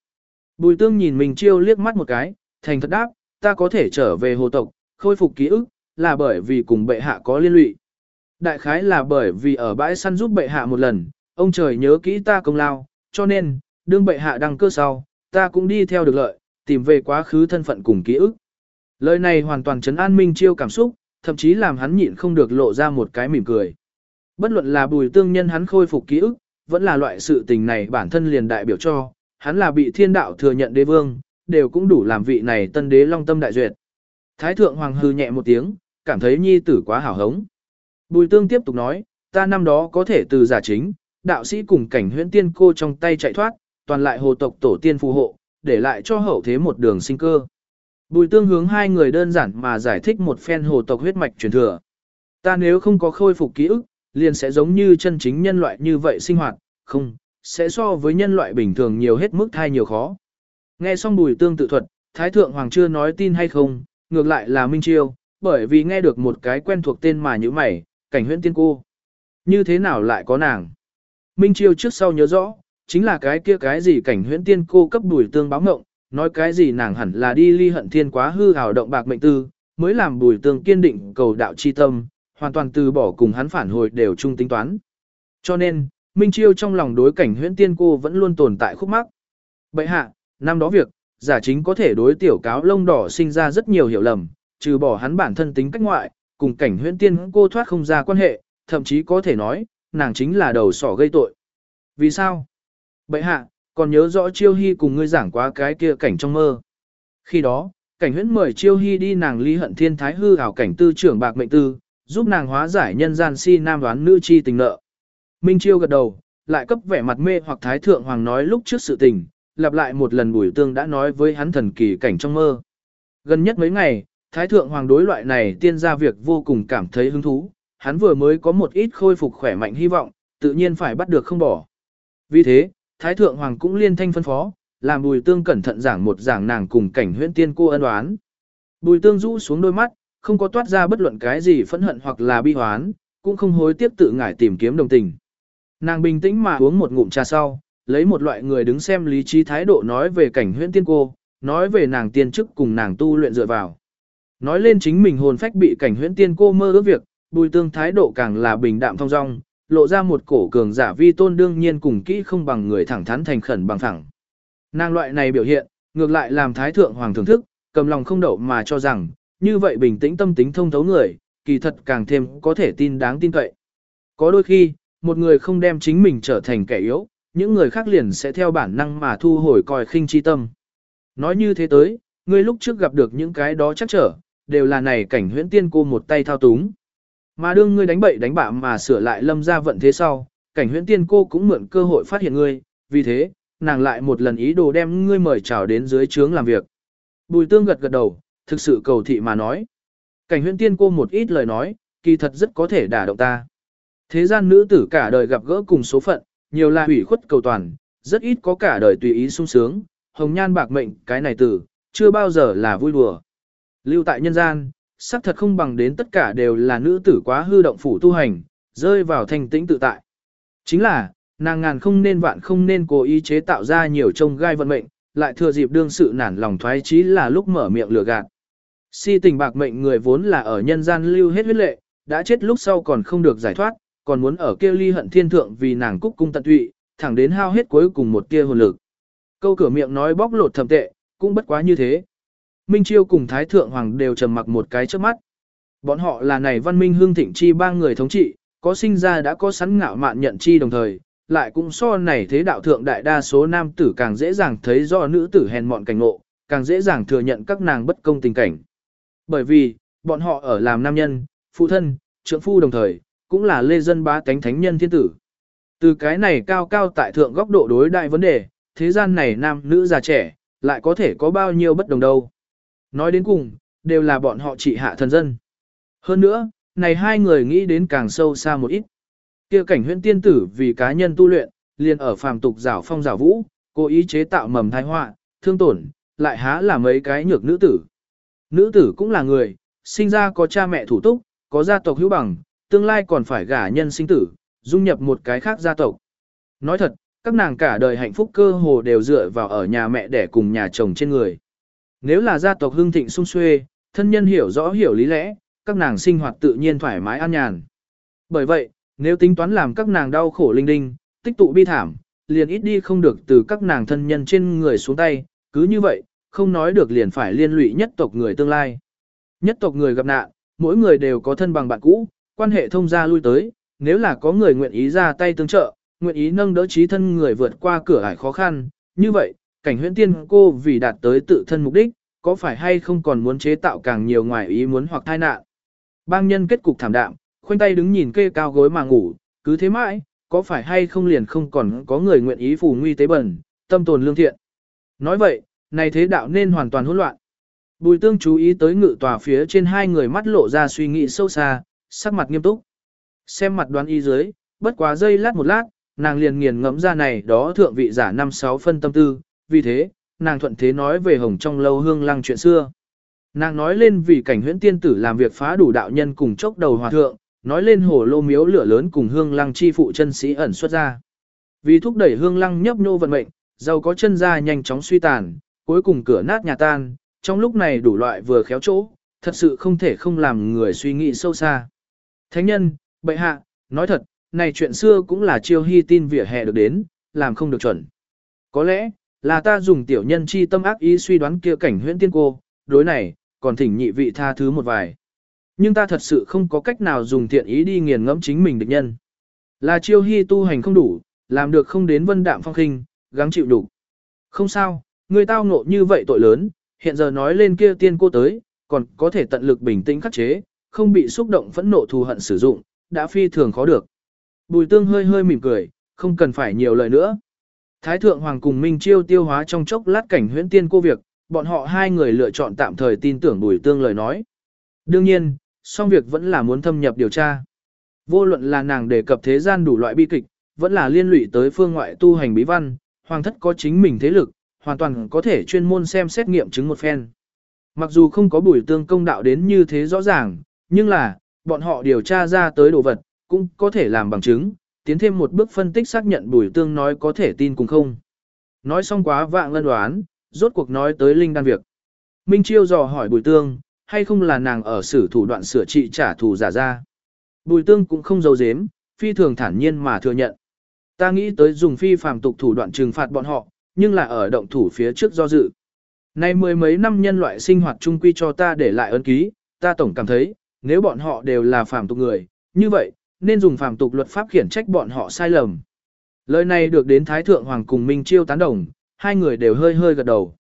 Bùi tương nhìn mình chiêu liếc mắt một cái, thành thật đáp, ta có thể trở về hồ tộc, khôi phục ký ức, là bởi vì cùng bệ hạ có liên lụy. Đại khái là bởi vì ở bãi săn giúp bệ hạ một lần, ông trời nhớ kỹ ta công lao, cho nên, đương bệ hạ đăng cơ sau, ta cũng đi theo được lợi, tìm về quá khứ thân phận cùng ký ức. Lời này hoàn toàn chấn an Minh Chiêu cảm xúc, thậm chí làm hắn nhịn không được lộ ra một cái mỉm cười. Bất luận là bùi tương nhân hắn khôi phục ký ức, vẫn là loại sự tình này bản thân liền đại biểu cho, hắn là bị thiên đạo thừa nhận đế vương, đều cũng đủ làm vị này tân đế long tâm đại duyệt. Thái thượng hoàng hư nhẹ một tiếng, cảm thấy nhi tử quá hảo hống. Bùi tương tiếp tục nói, ta năm đó có thể từ giả chính, đạo sĩ cùng cảnh huyễn tiên cô trong tay chạy thoát, toàn lại hồ tộc tổ tiên phù hộ, để lại cho hậu thế một đường sinh cơ. Bùi tương hướng hai người đơn giản mà giải thích một phen hồ tộc huyết mạch truyền thừa. Ta nếu không có khôi phục ký ức, liền sẽ giống như chân chính nhân loại như vậy sinh hoạt, không, sẽ so với nhân loại bình thường nhiều hết mức thai nhiều khó. Nghe xong bùi tương tự thuật, Thái Thượng Hoàng chưa nói tin hay không, ngược lại là Minh Chiêu, bởi vì nghe được một cái quen thuộc tên mà như mày, cảnh huyễn tiên cô. Như thế nào lại có nàng? Minh Chiêu trước sau nhớ rõ, chính là cái kia cái gì cảnh huyễn tiên cô cấp bùi tương báo ngộng, nói cái gì nàng hẳn là đi ly hận thiên quá hư hào động bạc mệnh tư, mới làm bùi tương kiên định cầu đạo chi tâm, hoàn toàn từ bỏ cùng hắn phản hồi đều chung tính toán. Cho nên, Minh Chiêu trong lòng đối cảnh huyễn tiên cô vẫn luôn tồn tại khúc mắc. Bậy hạ, năm đó việc, giả chính có thể đối tiểu cáo lông đỏ sinh ra rất nhiều hiểu lầm, trừ bỏ hắn bản thân tính cách ngoại, cùng cảnh huyễn tiên cô thoát không ra quan hệ, thậm chí có thể nói, nàng chính là đầu sỏ gây tội. Vì sao? Bậy hạ, còn nhớ rõ Chiêu Hy cùng ngươi giảng qua cái kia cảnh trong mơ. Khi đó, cảnh huyễn mời Chiêu Hy đi nàng ly hận thiên thái hư ảo cảnh tư trưởng bạc mệnh tư, giúp nàng hóa giải nhân gian si nam đoán nữ chi tình nợ. Minh Chiêu gật đầu, lại cấp vẻ mặt mê hoặc thái thượng hoàng nói lúc trước sự tình, lặp lại một lần bùi tương đã nói với hắn thần kỳ cảnh trong mơ. Gần nhất mấy ngày, thái thượng hoàng đối loại này tiên ra việc vô cùng cảm thấy hứng thú, hắn vừa mới có một ít khôi phục khỏe mạnh hy vọng, tự nhiên phải bắt được không bỏ. Vì thế, Thái Thượng Hoàng cũng liên thanh phân phó, làm Bùi Tương cẩn thận giảng một giảng nàng cùng cảnh huyễn tiên cô ân đoán. Bùi Tương rũ xuống đôi mắt, không có toát ra bất luận cái gì phẫn hận hoặc là bi hoán, cũng không hối tiếc tự ngải tìm kiếm đồng tình. Nàng bình tĩnh mà uống một ngụm trà sau, lấy một loại người đứng xem lý trí thái độ nói về cảnh huyễn tiên cô, nói về nàng tiên chức cùng nàng tu luyện dựa vào. Nói lên chính mình hồn phách bị cảnh huyễn tiên cô mơ ước việc, bùi tương thái độ càng là bình đạm thong dong, lộ ra một cổ cường giả vi tôn đương nhiên cùng kỹ không bằng người thẳng thắn thành khẩn bằng thẳng. Nàng loại này biểu hiện, ngược lại làm thái thượng hoàng thưởng thức, cầm lòng không đậu mà cho rằng, như vậy bình tĩnh tâm tính thông thấu người, kỳ thật càng thêm có thể tin đáng tin cậy. Có đôi khi, một người không đem chính mình trở thành kẻ yếu, những người khác liền sẽ theo bản năng mà thu hồi coi khinh chi tâm. Nói như thế tới, ngươi lúc trước gặp được những cái đó chắc trở, đều là này cảnh huyễn tiên cô một tay thao túng. Mà đương ngươi đánh bậy đánh bạ mà sửa lại lâm ra vận thế sau, cảnh huyễn tiên cô cũng mượn cơ hội phát hiện ngươi, vì thế, nàng lại một lần ý đồ đem ngươi mời chào đến dưới trướng làm việc. Bùi tương gật gật đầu, thực sự cầu thị mà nói. Cảnh huyễn tiên cô một ít lời nói, kỳ thật rất có thể đả động ta. Thế gian nữ tử cả đời gặp gỡ cùng số phận, nhiều là hủy khuất cầu toàn, rất ít có cả đời tùy ý sung sướng, hồng nhan bạc mệnh cái này tử, chưa bao giờ là vui đùa. Lưu tại nhân gian, sắc thật không bằng đến tất cả đều là nữ tử quá hư động phủ tu hành, rơi vào thanh tĩnh tự tại. Chính là, nàng ngàn không nên vạn không nên cố ý chế tạo ra nhiều trông gai vận mệnh, lại thừa dịp đương sự nản lòng thoái chí là lúc mở miệng lừa gạt. Si tình bạc mệnh người vốn là ở nhân gian lưu hết huyết lệ, đã chết lúc sau còn không được giải thoát, còn muốn ở kia ly hận thiên thượng vì nàng cúc cung tận tụy, thẳng đến hao hết cuối cùng một tia hồn lực. Câu cửa miệng nói bóc lột thầm tệ, cũng bất quá như thế. Minh Chiêu cùng Thái Thượng Hoàng đều trầm mặc một cái trước mắt. Bọn họ là này văn minh hương thịnh chi ba người thống trị, có sinh ra đã có sẵn ngạo mạn nhận chi đồng thời, lại cũng so này thế đạo thượng đại đa số nam tử càng dễ dàng thấy do nữ tử hèn mọn cảnh ngộ, càng dễ dàng thừa nhận các nàng bất công tình cảnh. Bởi vì, bọn họ ở làm nam nhân, phụ thân, trưởng phu đồng thời, cũng là lê dân bá tánh thánh nhân thiên tử. Từ cái này cao cao tại thượng góc độ đối đại vấn đề, thế gian này nam nữ già trẻ, lại có thể có bao nhiêu bất đồng đâu. Nói đến cùng, đều là bọn họ trị hạ thần dân. Hơn nữa, này hai người nghĩ đến càng sâu xa một ít. kia cảnh huyễn tiên tử vì cá nhân tu luyện, liền ở phàm tục rảo phong rảo vũ, cố ý chế tạo mầm thai họa, thương tổn, lại há là mấy cái nhược nữ tử. Nữ tử cũng là người, sinh ra có cha mẹ thủ túc, có gia tộc hữu bằng, tương lai còn phải gả nhân sinh tử, dung nhập một cái khác gia tộc. Nói thật, các nàng cả đời hạnh phúc cơ hồ đều dựa vào ở nhà mẹ đẻ cùng nhà chồng trên người. Nếu là gia tộc hưng thịnh sung xuê, thân nhân hiểu rõ hiểu lý lẽ, các nàng sinh hoạt tự nhiên thoải mái an nhàn. Bởi vậy, nếu tính toán làm các nàng đau khổ linh đinh, tích tụ bi thảm, liền ít đi không được từ các nàng thân nhân trên người xuống tay, cứ như vậy, không nói được liền phải liên lụy nhất tộc người tương lai. Nhất tộc người gặp nạn, mỗi người đều có thân bằng bạn cũ, quan hệ thông gia lui tới, nếu là có người nguyện ý ra tay tương trợ, nguyện ý nâng đỡ trí thân người vượt qua cửa ải khó khăn, như vậy, cảnh huyễn tiên cô vì đạt tới tự thân mục đích, có phải hay không còn muốn chế tạo càng nhiều ngoài ý muốn hoặc tai nạn. Bang nhân kết cục thảm đạm, khoanh tay đứng nhìn kê cao gối mà ngủ, cứ thế mãi, có phải hay không liền không còn có người nguyện ý phù nguy tế bẩn, tâm tồn lương thiện. Nói vậy, này thế đạo nên hoàn toàn hỗn loạn. Bùi tương chú ý tới ngự tòa phía trên hai người mắt lộ ra suy nghĩ sâu xa, sắc mặt nghiêm túc. Xem mặt đoán y dưới, bất quá giây lát một lát, nàng liền nghiền ngẫm ra này đó thượng vị giả năm sáu phân tâm tư, vì thế, nàng thuận thế nói về hồng trong lâu hương lăng chuyện xưa. Nàng nói lên vì cảnh huyễn tiên tử làm việc phá đủ đạo nhân cùng chốc đầu hòa thượng, nói lên hồ lô miếu lửa lớn cùng hương lăng chi phụ chân sĩ ẩn xuất ra. Vì thúc đẩy hương lăng nhấp nô vận mệnh, giàu có chân ra nhanh chóng suy tàn, cuối cùng cửa nát nhà tan, trong lúc này đủ loại vừa khéo chỗ, thật sự không thể không làm người suy nghĩ sâu xa. Thánh nhân, bệ hạ, nói thật, này chuyện xưa cũng là chiêu hy tin vỉa hè được đến, làm không được chuẩn. Có lẽ, là ta dùng tiểu nhân chi tâm ác ý suy đoán kia cảnh huyễn tiên cô, đối này, còn thỉnh nhị vị tha thứ một vài. Nhưng ta thật sự không có cách nào dùng thiện ý đi nghiền ngẫm chính mình địch nhân. Là chiêu hy tu hành không đủ, làm được không đến vân đạm phong khinh, gắng chịu đủ. Không sao, người tao ngộ như vậy tội lớn, hiện giờ nói lên kia tiên cô tới, còn có thể tận lực bình tĩnh khắc chế, không bị xúc động phẫn nộ thù hận sử dụng, đã phi thường khó được. Bùi tương hơi hơi mỉm cười, không cần phải nhiều lời nữa. Thái thượng hoàng cùng Minh Chiêu tiêu hóa trong chốc lát cảnh huyễn tiên cô việc, bọn họ hai người lựa chọn tạm thời tin tưởng bùi tương lời nói. Đương nhiên, song việc vẫn là muốn thâm nhập điều tra. Vô luận là nàng đề cập thế gian đủ loại bi kịch, vẫn là liên lụy tới phương ngoại tu hành bí văn, hoàng thất có chính mình thế lực, hoàn toàn có thể chuyên môn xem xét nghiệm chứng một phen. Mặc dù không có bùi tương công đạo đến như thế rõ ràng, nhưng là, bọn họ điều tra ra tới đồ vật, cũng có thể làm bằng chứng, tiến thêm một bước phân tích xác nhận bùi tương nói có thể tin cùng không. Nói xong quá vạng lân đoán, rốt cuộc nói tới linh đan việc. Minh Chiêu dò hỏi bùi tương, hay không là nàng ở xử thủ đoạn sửa trị trả thù giả ra. Bùi tương cũng không giấu giếm, phi thường thản nhiên mà thừa nhận. Ta nghĩ tới dùng phi phàm tục thủ đoạn trừng phạt bọn họ, nhưng là ở động thủ phía trước do dự. Nay mười mấy năm nhân loại sinh hoạt chung quy cho ta để lại ấn ký, ta tổng cảm thấy, nếu bọn họ đều là phàm tục người, như vậy, nên dùng phàm tục luật pháp khiển trách bọn họ sai lầm. Lời này được đến Thái Thượng Hoàng cùng Minh Chiêu tán đồng, hai người đều hơi hơi gật đầu.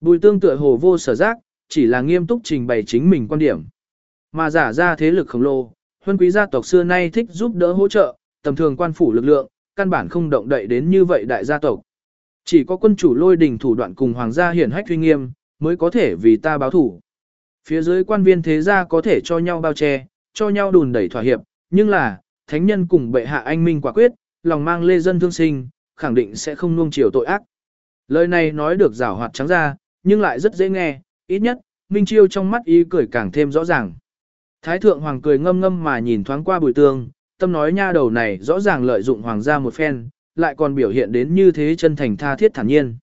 Bùi tương tựa hồ vô sở giác, chỉ là nghiêm túc trình bày chính mình quan điểm. Mà giả ra thế lực khổng lồ, huân quý gia tộc xưa nay thích giúp đỡ hỗ trợ, tầm thường quan phủ lực lượng, căn bản không động đậy đến như vậy đại gia tộc. Chỉ có quân chủ lôi đình thủ đoạn cùng hoàng gia hiển hách uy nghiêm, mới có thể vì ta báo thủ. Phía dưới quan viên thế gia có thể cho nhau bao che, cho nhau đùn đẩy thỏa hiệp, nhưng là, thánh nhân cùng bệ hạ anh minh quả quyết, lòng mang lê dân thương sinh, khẳng định sẽ không nuông chiều tội ác. Lời này nói được rảo hoạt trắng ra, nhưng lại rất dễ nghe, ít nhất, Minh Chiêu trong mắt ý cười càng thêm rõ ràng. Thái thượng hoàng cười ngâm ngâm mà nhìn thoáng qua bùi tương, tâm nói nha đầu này rõ ràng lợi dụng hoàng gia một phen, lại còn biểu hiện đến như thế chân thành tha thiết thản nhiên.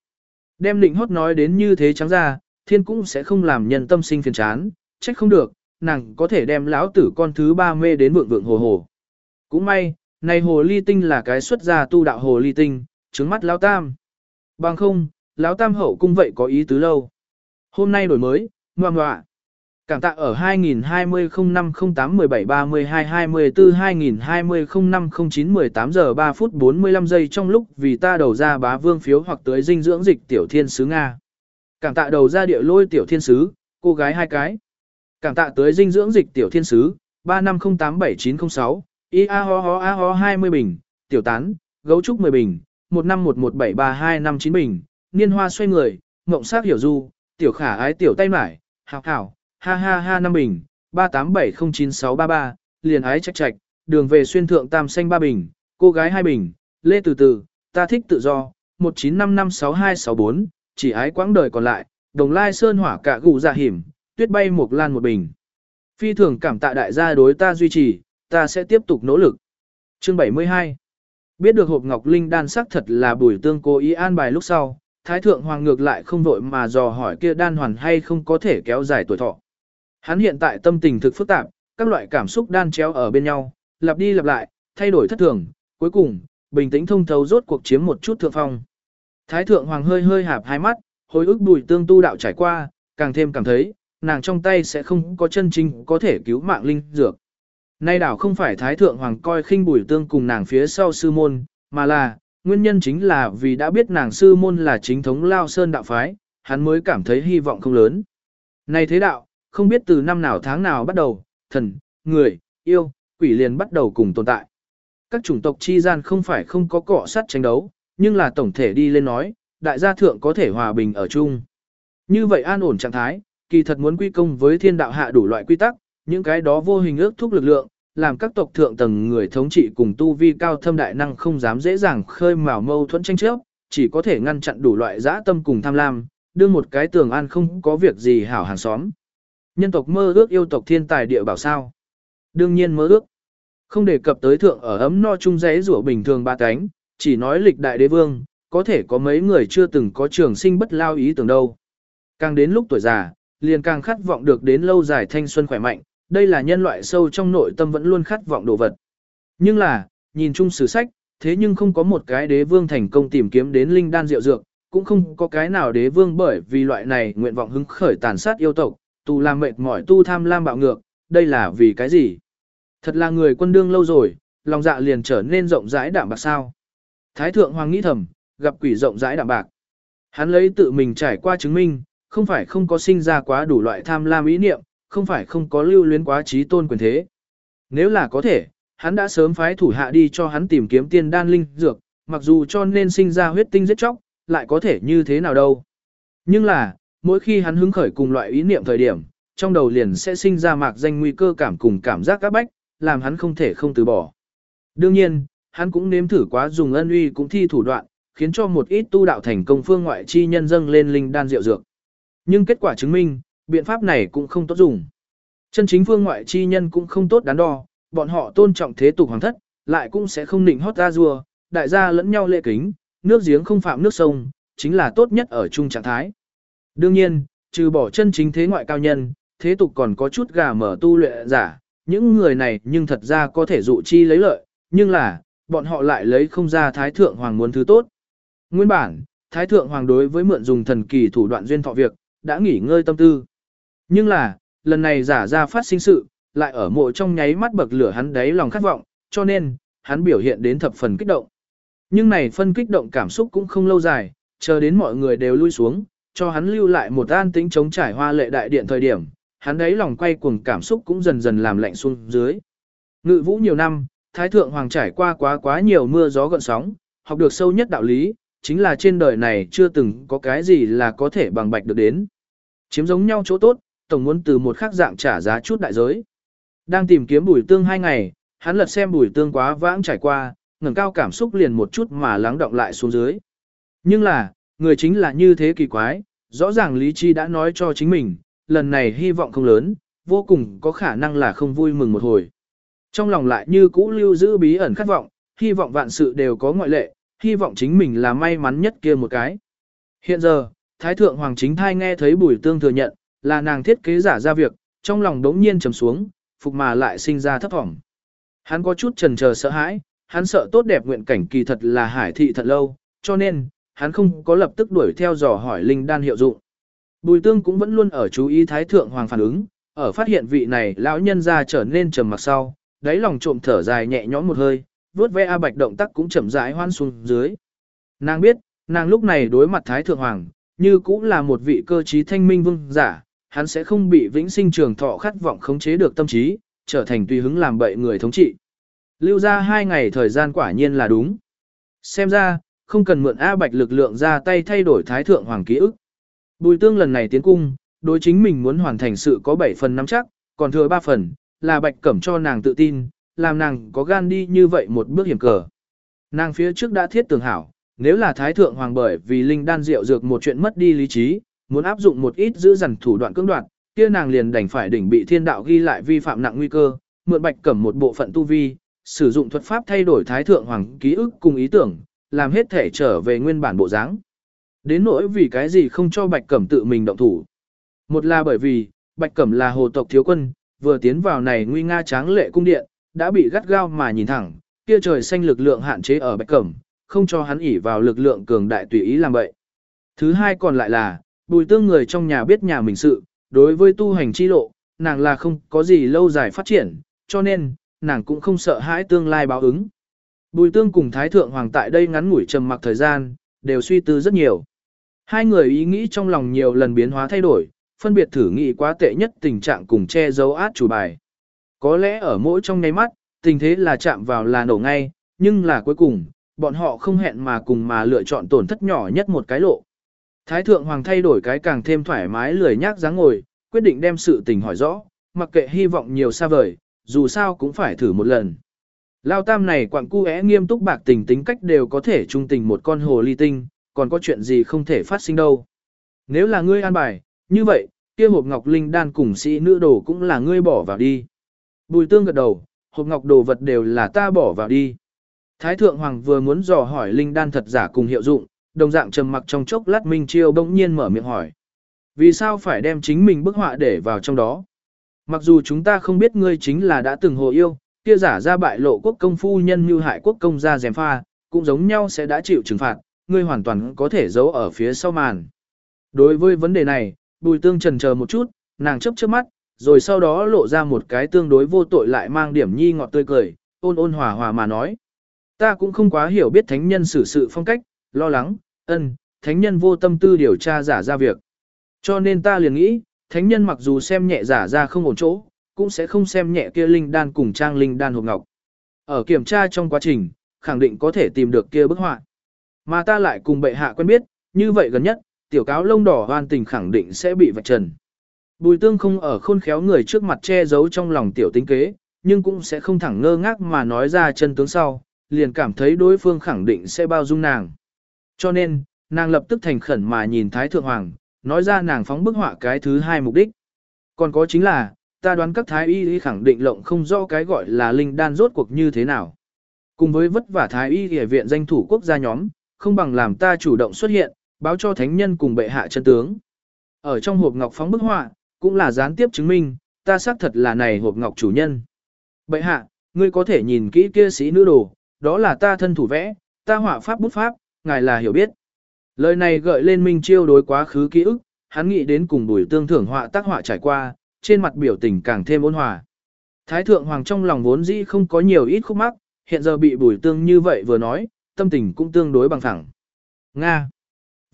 Đem định hót nói đến như thế trắng ra, thiên cũng sẽ không làm nhân tâm sinh phiền chán, trách không được, nàng có thể đem lão tử con thứ ba mê đến vượng vượng hồ hồ. Cũng may, này hồ ly tinh là cái xuất gia tu đạo hồ ly tinh, trứng mắt lão tam. Bằng không, lão tam hậu cung vậy có ý tứ lâu. Hôm nay đổi mới, ngoà ngoạ. Cảm tạ ở 2020 05 08 17 32 24 2020 05 09 18 giờ 3 phút 45 giây trong lúc vì ta đầu ra bá vương phiếu hoặc tới dinh dưỡng dịch tiểu thiên sứ Nga. Cảm tạ đầu ra địa lôi tiểu thiên sứ, cô gái hai cái. Cảm tạ tới dinh dưỡng dịch tiểu thiên sứ, 35087906, ia ho ho a ho 20 bình, tiểu tán, gấu trúc 10 bình, 15117325 bình, niên hoa xoay người, ngộng sát hiểu du, tiểu khả ái tiểu tay mải, hào hảo, ha ha ha 5 bình, 387096333, liền ái trạch trạch, đường về xuyên thượng tam xanh ba bình, cô gái hai bình, lê từ từ, ta thích tự do, 19556264, chỉ ái quãng đời còn lại, đồng lai sơn hỏa cả gù dạ hiểm, tuyết bay một lan một bình. Phi thường cảm tạ đại gia đối ta duy trì, ta sẽ tiếp tục nỗ lực. Chương 72 Biết được hộp ngọc linh đan sắc thật là bùi tương cố ý an bài lúc sau, Thái Thượng Hoàng ngược lại không vội mà dò hỏi kia đan hoàn hay không có thể kéo dài tuổi thọ. Hắn hiện tại tâm tình thực phức tạp, các loại cảm xúc đan chéo ở bên nhau, lặp đi lặp lại, thay đổi thất thường, cuối cùng, bình tĩnh thông thấu rốt cuộc chiếm một chút thượng phong. Thái thượng hoàng hơi hơi hạp hai mắt, hồi ức bùi tương tu đạo trải qua, càng thêm cảm thấy, nàng trong tay sẽ không có chân chính có thể cứu mạng linh dược. Nay đảo không phải thái thượng hoàng coi khinh bùi tương cùng nàng phía sau sư môn, mà là, nguyên nhân chính là vì đã biết nàng sư môn là chính thống lao sơn đạo phái, hắn mới cảm thấy hy vọng không lớn. Này thế đạo, không biết từ năm nào tháng nào bắt đầu, thần, người, yêu, quỷ liền bắt đầu cùng tồn tại. Các chủng tộc chi gian không phải không có cọ sát tranh đấu, nhưng là tổng thể đi lên nói, đại gia thượng có thể hòa bình ở chung. Như vậy an ổn trạng thái, kỳ thật muốn quy công với thiên đạo hạ đủ loại quy tắc, những cái đó vô hình ước thúc lực lượng, làm các tộc thượng tầng người thống trị cùng tu vi cao thâm đại năng không dám dễ dàng khơi mào mâu thuẫn tranh chấp, chỉ có thể ngăn chặn đủ loại dã tâm cùng tham lam, đưa một cái tường an không có việc gì hảo hàng xóm. Nhân tộc mơ ước yêu tộc thiên tài địa bảo sao. Đương nhiên mơ ước. Không đề cập tới thượng ở ấm no chung giấy rủa bình thường ba cánh, chỉ nói lịch đại đế vương, có thể có mấy người chưa từng có trường sinh bất lao ý tưởng đâu. Càng đến lúc tuổi già, liền càng khát vọng được đến lâu dài thanh xuân khỏe mạnh, đây là nhân loại sâu trong nội tâm vẫn luôn khát vọng đồ vật. Nhưng là, nhìn chung sử sách, thế nhưng không có một cái đế vương thành công tìm kiếm đến linh đan rượu dược, cũng không có cái nào đế vương bởi vì loại này nguyện vọng hứng khởi tàn sát yêu tộc, tù làm mệt mỏi tu tham lam bạo ngược, đây là vì cái gì? Thật là người quân đương lâu rồi, lòng dạ liền trở nên rộng rãi đạm bạc sao. Thái thượng hoàng nghĩ thầm, gặp quỷ rộng rãi đạm bạc. Hắn lấy tự mình trải qua chứng minh, không phải không có sinh ra quá đủ loại tham lam ý niệm, không phải không có lưu luyến quá trí tôn quyền thế. Nếu là có thể, hắn đã sớm phái thủ hạ đi cho hắn tìm kiếm tiên đan linh dược, mặc dù cho nên sinh ra huyết tinh giết chóc, lại có thể như thế nào đâu. Nhưng là, mỗi khi hắn hứng khởi cùng loại ý niệm thời điểm, trong đầu liền sẽ sinh ra mạc danh nguy cơ cảm cùng cảm giác các bách, làm hắn không thể không từ bỏ. Đương nhiên, hắn cũng nếm thử quá dùng ân uy cũng thi thủ đoạn, khiến cho một ít tu đạo thành công phương ngoại chi nhân dâng lên linh đan rượu dược. Nhưng kết quả chứng minh, biện pháp này cũng không tốt dùng. Chân chính phương ngoại chi nhân cũng không tốt đắn đo, bọn họ tôn trọng thế tục hoàng thất, lại cũng sẽ không nịnh hót ra rùa, đại gia lẫn nhau lệ kính, nước giếng không phạm nước sông, chính là tốt nhất ở chung trạng thái. Đương nhiên, trừ bỏ chân chính thế ngoại cao nhân, thế tục còn có chút gà mở tu luyện giả, những người này nhưng thật ra có thể dụ chi lấy lợi, nhưng là, bọn họ lại lấy không ra Thái Thượng Hoàng muốn thứ tốt. Nguyên bản, Thái Thượng Hoàng đối với mượn dùng thần kỳ thủ đoạn duyên thọ việc, đã nghỉ ngơi tâm tư. Nhưng là, lần này giả ra phát sinh sự, lại ở mộ trong nháy mắt bậc lửa hắn đáy lòng khát vọng, cho nên, hắn biểu hiện đến thập phần kích động. Nhưng này phân kích động cảm xúc cũng không lâu dài, chờ đến mọi người đều lui xuống, cho hắn lưu lại một an tĩnh chống trải hoa lệ đại điện thời điểm, hắn đấy lòng quay cuồng cảm xúc cũng dần dần làm lạnh xuống dưới. Ngự vũ nhiều năm, Thái Thượng Hoàng trải qua quá quá nhiều mưa gió gợn sóng, học được sâu nhất đạo lý, chính là trên đời này chưa từng có cái gì là có thể bằng bạch được đến. Chiếm giống nhau chỗ tốt, tổng muốn từ một khác dạng trả giá chút đại giới. Đang tìm kiếm bùi tương hai ngày, hắn lật xem bùi tương quá vãng trải qua, ngẩng cao cảm xúc liền một chút mà lắng động lại xuống dưới. Nhưng là, người chính là như thế kỳ quái, Rõ ràng lý trí đã nói cho chính mình, lần này hy vọng không lớn, vô cùng có khả năng là không vui mừng một hồi. Trong lòng lại như cũ lưu giữ bí ẩn khát vọng, hy vọng vạn sự đều có ngoại lệ, hy vọng chính mình là may mắn nhất kia một cái. Hiện giờ, Thái Thượng Hoàng Chính Thai nghe thấy Bùi Tương thừa nhận, là nàng thiết kế giả ra việc, trong lòng đống nhiên trầm xuống, phục mà lại sinh ra thấp thỏm. Hắn có chút trần chờ sợ hãi, hắn sợ tốt đẹp nguyện cảnh kỳ thật là hải thị thật lâu, cho nên, hắn không có lập tức đuổi theo dò hỏi linh đan hiệu dụng. Bùi tương cũng vẫn luôn ở chú ý thái thượng hoàng phản ứng, ở phát hiện vị này lão nhân ra trở nên trầm mặc sau, đáy lòng trộm thở dài nhẹ nhõm một hơi, vuốt ve A Bạch động tác cũng chậm rãi hoan xuống dưới. Nàng biết, nàng lúc này đối mặt thái thượng hoàng, như cũng là một vị cơ trí thanh minh vương giả, hắn sẽ không bị vĩnh sinh trường thọ khát vọng khống chế được tâm trí, trở thành tùy hứng làm bậy người thống trị. Lưu ra hai ngày thời gian quả nhiên là đúng. Xem ra, không cần mượn A Bạch lực lượng ra tay thay đổi Thái Thượng Hoàng ký ức. Bùi tương lần này tiến cung, đối chính mình muốn hoàn thành sự có 7 phần nắm chắc, còn thừa 3 phần, là Bạch Cẩm cho nàng tự tin, làm nàng có gan đi như vậy một bước hiểm cờ. Nàng phía trước đã thiết tường hảo, nếu là Thái Thượng Hoàng bởi vì linh đan rượu dược một chuyện mất đi lý trí, muốn áp dụng một ít giữ dằn thủ đoạn cưỡng đoạt, kia nàng liền đành phải đỉnh bị thiên đạo ghi lại vi phạm nặng nguy cơ, mượn Bạch Cẩm một bộ phận tu vi, sử dụng thuật pháp thay đổi Thái Thượng Hoàng ký ức cùng ý tưởng, làm hết thể trở về nguyên bản bộ dáng. Đến nỗi vì cái gì không cho Bạch Cẩm tự mình động thủ. Một là bởi vì, Bạch Cẩm là hồ tộc thiếu quân, vừa tiến vào này nguy nga tráng lệ cung điện, đã bị gắt gao mà nhìn thẳng, kia trời xanh lực lượng hạn chế ở Bạch Cẩm, không cho hắn ỉ vào lực lượng cường đại tùy ý làm vậy. Thứ hai còn lại là, bùi tương người trong nhà biết nhà mình sự, đối với tu hành chi lộ, nàng là không có gì lâu dài phát triển, cho nên, nàng cũng không sợ hãi tương lai báo ứng. Bùi tương cùng Thái Thượng Hoàng tại đây ngắn ngủi trầm mặc thời gian, đều suy tư rất nhiều. Hai người ý nghĩ trong lòng nhiều lần biến hóa thay đổi, phân biệt thử nghĩ quá tệ nhất tình trạng cùng che giấu át chủ bài. Có lẽ ở mỗi trong nháy mắt, tình thế là chạm vào là nổ ngay, nhưng là cuối cùng, bọn họ không hẹn mà cùng mà lựa chọn tổn thất nhỏ nhất một cái lộ. Thái thượng hoàng thay đổi cái càng thêm thoải mái lười nhác dáng ngồi, quyết định đem sự tình hỏi rõ, mặc kệ hy vọng nhiều xa vời, dù sao cũng phải thử một lần. Lao tam này quặng cu é nghiêm túc bạc tình tính cách đều có thể trung tình một con hồ ly tinh, còn có chuyện gì không thể phát sinh đâu. Nếu là ngươi an bài, như vậy, kia hộp ngọc linh đan cùng sĩ nữ đồ cũng là ngươi bỏ vào đi. Bùi tương gật đầu, hộp ngọc đồ vật đều là ta bỏ vào đi. Thái thượng hoàng vừa muốn dò hỏi linh đan thật giả cùng hiệu dụng, đồng dạng trầm mặc trong chốc lát Minh Chiêu bỗng nhiên mở miệng hỏi. Vì sao phải đem chính mình bức họa để vào trong đó? Mặc dù chúng ta không biết ngươi chính là đã từng hồ yêu, kia giả ra bại lộ quốc công phu nhân như hại quốc công gia dèm pha, cũng giống nhau sẽ đã chịu trừng phạt, ngươi hoàn toàn có thể giấu ở phía sau màn. Đối với vấn đề này, bùi tương trần chờ một chút, nàng chấp chớp mắt, rồi sau đó lộ ra một cái tương đối vô tội lại mang điểm nhi ngọt tươi cười, ôn ôn hòa hòa mà nói. Ta cũng không quá hiểu biết thánh nhân xử sự phong cách, lo lắng, ân, thánh nhân vô tâm tư điều tra giả ra việc. Cho nên ta liền nghĩ, thánh nhân mặc dù xem nhẹ giả ra không ổn chỗ, cũng sẽ không xem nhẹ kia linh đan cùng trang linh đan hộp ngọc. Ở kiểm tra trong quá trình, khẳng định có thể tìm được kia bức họa. Mà ta lại cùng bệ hạ quen biết, như vậy gần nhất, tiểu cáo lông đỏ hoan tình khẳng định sẽ bị vạch trần. Bùi tương không ở khôn khéo người trước mặt che giấu trong lòng tiểu tính kế, nhưng cũng sẽ không thẳng ngơ ngác mà nói ra chân tướng sau, liền cảm thấy đối phương khẳng định sẽ bao dung nàng. Cho nên, nàng lập tức thành khẩn mà nhìn Thái Thượng Hoàng, nói ra nàng phóng bức họa cái thứ hai mục đích. Còn có chính là, ta đoán các thái y khẳng định lộng không rõ cái gọi là linh đan rốt cuộc như thế nào. Cùng với vất vả thái y y viện danh thủ quốc gia nhóm, không bằng làm ta chủ động xuất hiện, báo cho thánh nhân cùng bệ hạ chân tướng. Ở trong hộp ngọc phóng bức họa, cũng là gián tiếp chứng minh, ta xác thật là này hộp ngọc chủ nhân. Bệ hạ, ngươi có thể nhìn kỹ kia sĩ nữ đồ, đó là ta thân thủ vẽ, ta họa pháp bút pháp, ngài là hiểu biết. Lời này gợi lên Minh Chiêu đối quá khứ ký ức, hắn nghĩ đến cùng buổi tương thưởng họa tác họa trải qua, trên mặt biểu tình càng thêm ôn hòa. Thái thượng hoàng trong lòng vốn dĩ không có nhiều ít khúc mắc, hiện giờ bị buổi tương như vậy vừa nói, tâm tình cũng tương đối bằng thẳng. Nga!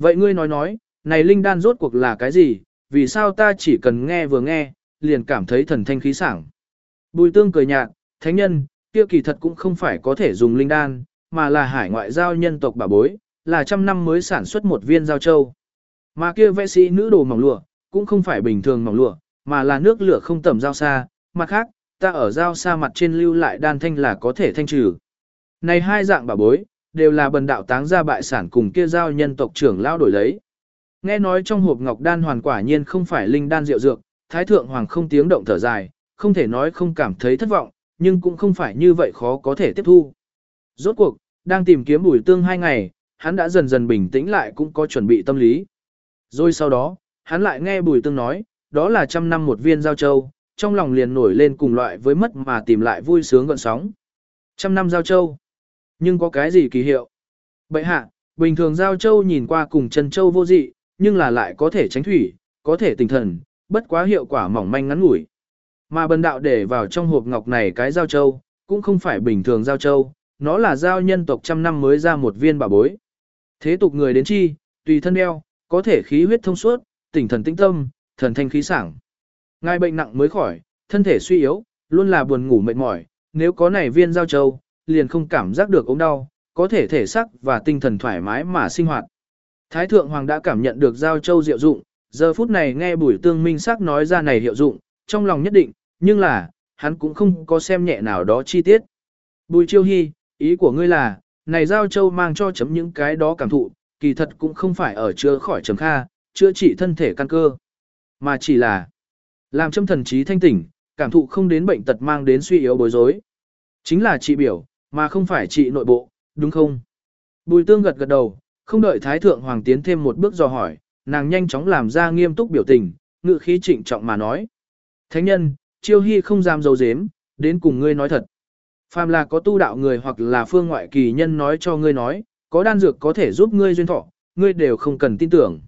Vậy ngươi nói nói, này linh đan rốt cuộc là cái gì, vì sao ta chỉ cần nghe vừa nghe, liền cảm thấy thần thanh khí sảng. Bùi tương cười nhạt, thánh nhân, kia kỳ thật cũng không phải có thể dùng linh đan, mà là hải ngoại giao nhân tộc bà bối, là trăm năm mới sản xuất một viên giao châu. Mà kia vẽ sĩ nữ đồ mỏng lụa, cũng không phải bình thường mỏng lụa, mà là nước lửa không tầm giao xa, mặt khác, ta ở giao xa mặt trên lưu lại đan thanh là có thể thanh trừ. Này hai dạng bà bối, đều là bần đạo táng ra bại sản cùng kia giao nhân tộc trưởng lao đổi lấy. Nghe nói trong hộp ngọc đan hoàn quả nhiên không phải linh đan rượu dược, Thái Thượng Hoàng không tiếng động thở dài, không thể nói không cảm thấy thất vọng, nhưng cũng không phải như vậy khó có thể tiếp thu. Rốt cuộc, đang tìm kiếm bùi tương hai ngày, hắn đã dần dần bình tĩnh lại cũng có chuẩn bị tâm lý. Rồi sau đó, hắn lại nghe bùi tương nói, đó là trăm năm một viên giao châu, trong lòng liền nổi lên cùng loại với mất mà tìm lại vui sướng gọn sóng. Trăm năm giao châu. Nhưng có cái gì kỳ hiệu? Bệ hạ, bình thường giao châu nhìn qua cùng chân châu vô dị, nhưng là lại có thể tránh thủy, có thể tỉnh thần, bất quá hiệu quả mỏng manh ngắn ngủi. Mà bần đạo để vào trong hộp ngọc này cái giao châu, cũng không phải bình thường giao châu, nó là giao nhân tộc trăm năm mới ra một viên bảo bối. Thế tục người đến chi, tùy thân đeo, có thể khí huyết thông suốt, tỉnh thần tĩnh tâm, thần thanh khí sảng. Ngài bệnh nặng mới khỏi, thân thể suy yếu, luôn là buồn ngủ mệt mỏi, nếu có này viên giao châu, liền không cảm giác được ốm đau, có thể thể sắc và tinh thần thoải mái mà sinh hoạt. Thái thượng hoàng đã cảm nhận được giao châu diệu dụng, giờ phút này nghe bùi tương minh sắc nói ra này hiệu dụng, trong lòng nhất định, nhưng là, hắn cũng không có xem nhẹ nào đó chi tiết. Bùi chiêu hy, ý của ngươi là, này giao châu mang cho chấm những cái đó cảm thụ, kỳ thật cũng không phải ở chữa khỏi chấm kha, chữa trị thân thể căn cơ, mà chỉ là làm chấm thần trí thanh tỉnh, cảm thụ không đến bệnh tật mang đến suy yếu bối rối. Chính là trị biểu, mà không phải trị nội bộ, đúng không? Bùi tương gật gật đầu, không đợi Thái Thượng Hoàng tiến thêm một bước dò hỏi, nàng nhanh chóng làm ra nghiêm túc biểu tình, ngự khí trịnh trọng mà nói. Thánh nhân, chiêu hy không dám dấu dếm, đến cùng ngươi nói thật. Phàm là có tu đạo người hoặc là phương ngoại kỳ nhân nói cho ngươi nói, có đan dược có thể giúp ngươi duyên thọ, ngươi đều không cần tin tưởng.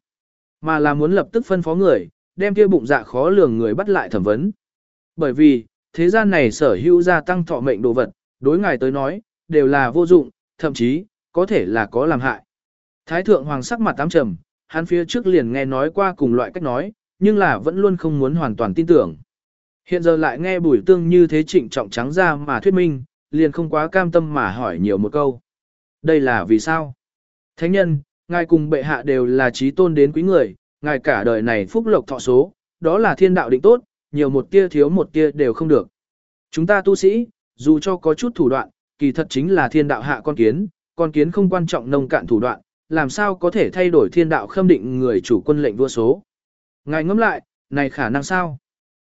Mà là muốn lập tức phân phó người, đem kia bụng dạ khó lường người bắt lại thẩm vấn. Bởi vì, thế gian này sở hữu gia tăng thọ mệnh đồ vật, đối ngài tới nói, đều là vô dụng, thậm chí, có thể là có làm hại. Thái thượng hoàng sắc mặt tám trầm, hắn phía trước liền nghe nói qua cùng loại cách nói, nhưng là vẫn luôn không muốn hoàn toàn tin tưởng. Hiện giờ lại nghe bùi tương như thế trịnh trọng trắng ra mà thuyết minh, liền không quá cam tâm mà hỏi nhiều một câu. Đây là vì sao? Thánh nhân, ngài cùng bệ hạ đều là trí tôn đến quý người, ngài cả đời này phúc lộc thọ số, đó là thiên đạo định tốt, nhiều một tia thiếu một tia đều không được. Chúng ta tu sĩ, dù cho có chút thủ đoạn, kỳ thật chính là thiên đạo hạ con kiến, con kiến không quan trọng nông cạn thủ đoạn, làm sao có thể thay đổi thiên đạo khâm định người chủ quân lệnh vua số. Ngài ngẫm lại, này khả năng sao?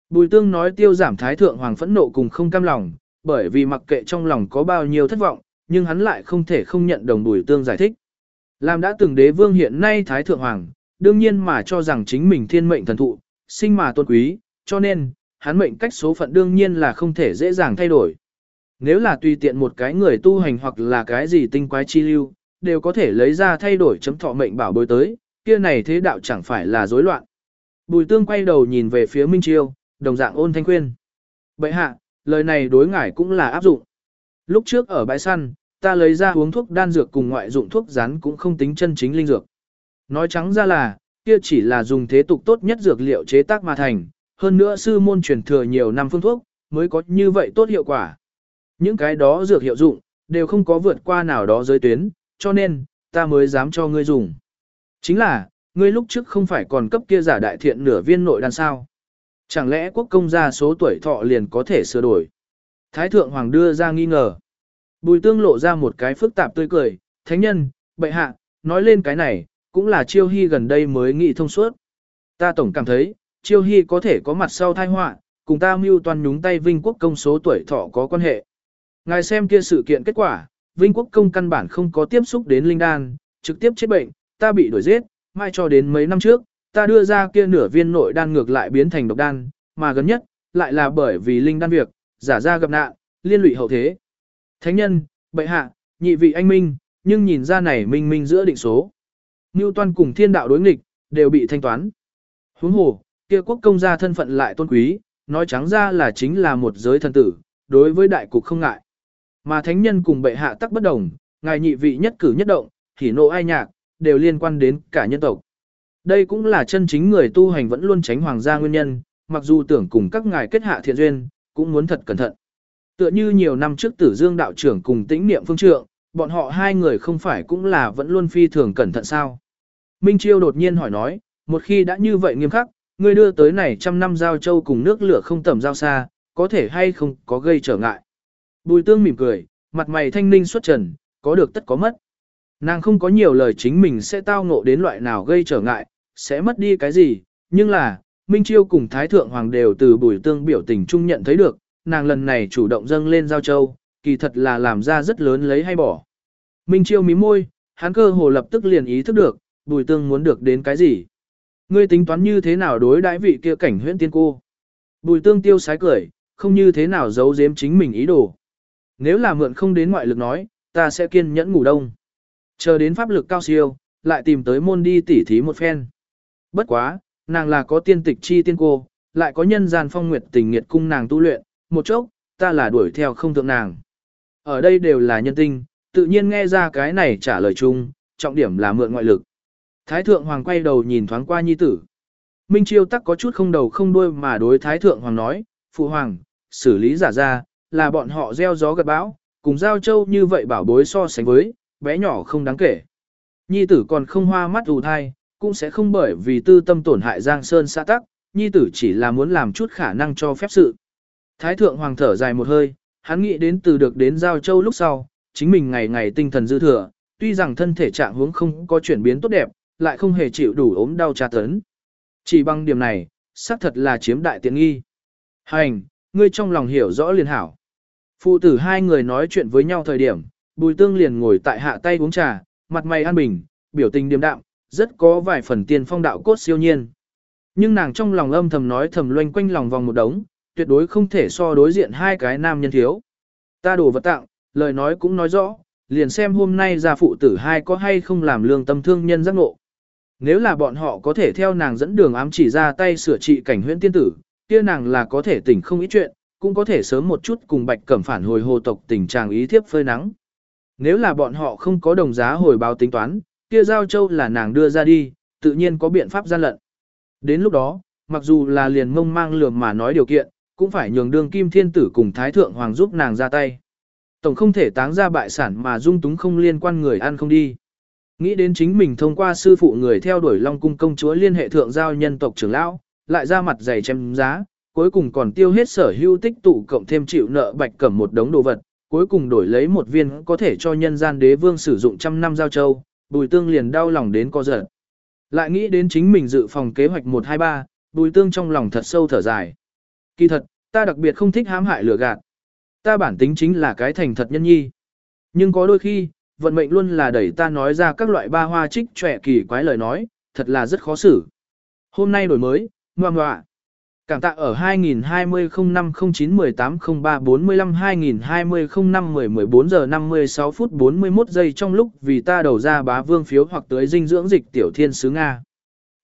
Bùi tương nói tiêu giảm thái thượng hoàng phẫn nộ cùng không cam lòng, bởi vì mặc kệ trong lòng có bao nhiêu thất vọng, nhưng hắn lại không thể không nhận đồng bùi tương giải thích. Làm đã từng đế vương hiện nay thái thượng hoàng, đương nhiên mà cho rằng chính mình thiên mệnh thần thụ, sinh mà tôn quý, cho nên, hắn mệnh cách số phận đương nhiên là không thể dễ dàng thay đổi. Nếu là tùy tiện một cái người tu hành hoặc là cái gì tinh quái chi lưu, đều có thể lấy ra thay đổi chấm thọ mệnh bảo bối tới, kia này thế đạo chẳng phải là rối loạn. Bùi tương quay đầu nhìn về phía Minh Chiêu, đồng dạng ôn thanh khuyên. Bậy hạ, lời này đối ngải cũng là áp dụng. Lúc trước ở bãi săn, ta lấy ra uống thuốc đan dược cùng ngoại dụng thuốc rắn cũng không tính chân chính linh dược. Nói trắng ra là, kia chỉ là dùng thế tục tốt nhất dược liệu chế tác mà thành, hơn nữa sư môn truyền thừa nhiều năm phương thuốc, mới có như vậy tốt hiệu quả. Những cái đó dược hiệu dụng, đều không có vượt qua nào đó giới tuyến, cho nên, ta mới dám cho ngươi dùng. Chính là, ngươi lúc trước không phải còn cấp kia giả đại thiện nửa viên nội đan sao. Chẳng lẽ quốc công gia số tuổi thọ liền có thể sửa đổi? Thái thượng hoàng đưa ra nghi ngờ. Bùi tương lộ ra một cái phức tạp tươi cười, thánh nhân, bệ hạ, nói lên cái này, cũng là chiêu hy gần đây mới nghĩ thông suốt. Ta tổng cảm thấy, chiêu hy có thể có mặt sau thai họa, cùng ta mưu toàn nhúng tay vinh quốc công số tuổi thọ có quan hệ. Ngài xem kia sự kiện kết quả, vinh quốc công căn bản không có tiếp xúc đến linh đan, trực tiếp chết bệnh, ta bị đuổi giết, mai cho đến mấy năm trước, ta đưa ra kia nửa viên nội đan ngược lại biến thành độc đan, mà gần nhất, lại là bởi vì linh đan việc, giả ra gặp nạn, liên lụy hậu thế. Thánh nhân, bệ hạ, nhị vị anh minh, nhưng nhìn ra này minh minh giữa định số. Newton cùng thiên đạo đối nghịch, đều bị thanh toán. Huống hồ, kia quốc công gia thân phận lại tôn quý, nói trắng ra là chính là một giới thần tử, đối với đại cục không ngại. Mà thánh nhân cùng bệ hạ tắc bất đồng, ngài nhị vị nhất cử nhất động, hỉ nộ ai nhạc, đều liên quan đến cả nhân tộc. Đây cũng là chân chính người tu hành vẫn luôn tránh hoàng gia nguyên nhân, mặc dù tưởng cùng các ngài kết hạ thiện duyên, cũng muốn thật cẩn thận. Tựa như nhiều năm trước tử dương đạo trưởng cùng tĩnh niệm phương trượng, bọn họ hai người không phải cũng là vẫn luôn phi thường cẩn thận sao. Minh Chiêu đột nhiên hỏi nói, một khi đã như vậy nghiêm khắc, ngươi đưa tới này trăm năm giao châu cùng nước lửa không tầm giao xa, có thể hay không có gây trở ngại. Bùi tương mỉm cười, mặt mày thanh ninh xuất trần, có được tất có mất. Nàng không có nhiều lời chính mình sẽ tao ngộ đến loại nào gây trở ngại, sẽ mất đi cái gì, nhưng là, Minh Chiêu cùng Thái Thượng Hoàng đều từ bùi tương biểu tình trung nhận thấy được, nàng lần này chủ động dâng lên giao châu, kỳ thật là làm ra rất lớn lấy hay bỏ. Minh Chiêu mí môi, hắn cơ hồ lập tức liền ý thức được, bùi tương muốn được đến cái gì. Ngươi tính toán như thế nào đối đãi vị kia cảnh huyễn tiên cô. Bùi tương tiêu sái cười, không như thế nào giấu giếm chính mình ý đồ. Nếu là mượn không đến ngoại lực nói, ta sẽ kiên nhẫn ngủ đông. Chờ đến pháp lực cao siêu, lại tìm tới môn đi tỉ thí một phen. Bất quá, nàng là có tiên tịch chi tiên cô, lại có nhân gian phong nguyệt tình nghiệt cung nàng tu luyện, một chốc, ta là đuổi theo không thượng nàng. Ở đây đều là nhân tinh, tự nhiên nghe ra cái này trả lời chung, trọng điểm là mượn ngoại lực. Thái thượng hoàng quay đầu nhìn thoáng qua nhi tử. Minh Chiêu tắc có chút không đầu không đuôi mà đối Thái thượng hoàng nói, phụ hoàng, xử lý giả ra, là bọn họ gieo gió gặt bão, cùng giao châu như vậy bảo bối so sánh với, bé nhỏ không đáng kể. Nhi tử còn không hoa mắt ù thai, cũng sẽ không bởi vì tư tâm tổn hại Giang Sơn xã tắc, nhi tử chỉ là muốn làm chút khả năng cho phép sự. Thái thượng hoàng thở dài một hơi, hắn nghĩ đến từ được đến giao châu lúc sau, chính mình ngày ngày tinh thần dư thừa, tuy rằng thân thể trạng huống không có chuyển biến tốt đẹp, lại không hề chịu đủ ốm đau tra tấn. Chỉ bằng điểm này, xác thật là chiếm đại tiện nghi. Hành, ngươi trong lòng hiểu rõ liền hảo. Phụ tử hai người nói chuyện với nhau thời điểm, bùi tương liền ngồi tại hạ tay uống trà, mặt mày an bình, biểu tình điềm đạm, rất có vài phần tiền phong đạo cốt siêu nhiên. Nhưng nàng trong lòng âm thầm nói thầm loanh quanh lòng vòng một đống, tuyệt đối không thể so đối diện hai cái nam nhân thiếu. Ta đổ vật tặng, lời nói cũng nói rõ, liền xem hôm nay gia phụ tử hai có hay không làm lương tâm thương nhân giác ngộ. Nếu là bọn họ có thể theo nàng dẫn đường ám chỉ ra tay sửa trị cảnh huyễn tiên tử, kia nàng là có thể tỉnh không ít chuyện, cũng có thể sớm một chút cùng bạch cẩm phản hồi hồ tộc tình trạng ý thiếp phơi nắng. Nếu là bọn họ không có đồng giá hồi báo tính toán, kia giao châu là nàng đưa ra đi, tự nhiên có biện pháp gian lận. Đến lúc đó, mặc dù là liền mông mang lườm mà nói điều kiện, cũng phải nhường đường kim thiên tử cùng thái thượng hoàng giúp nàng ra tay. Tổng không thể táng ra bại sản mà dung túng không liên quan người ăn không đi. Nghĩ đến chính mình thông qua sư phụ người theo đuổi Long Cung công chúa liên hệ thượng giao nhân tộc trưởng lão, lại ra mặt dày chém giá, cuối cùng còn tiêu hết sở hữu tích tụ cộng thêm chịu nợ bạch cẩm một đống đồ vật, cuối cùng đổi lấy một viên có thể cho nhân gian đế vương sử dụng trăm năm giao châu, bùi tương liền đau lòng đến co giật. Lại nghĩ đến chính mình dự phòng kế hoạch 123, bùi tương trong lòng thật sâu thở dài. Kỳ thật, ta đặc biệt không thích hãm hại lừa gạt. Ta bản tính chính là cái thành thật nhân nhi. Nhưng có đôi khi, vận mệnh luôn là đẩy ta nói ra các loại ba hoa trích trẻ kỳ quái lời nói, thật là rất khó xử. Hôm nay đổi mới, ngoan ngoạ. Cảm tạ ở 2020 05 09 18 03 45 2020 05 10 14 giờ 56 phút 41 giây trong lúc vì ta đầu ra bá vương phiếu hoặc tới dinh dưỡng dịch tiểu thiên sứ Nga.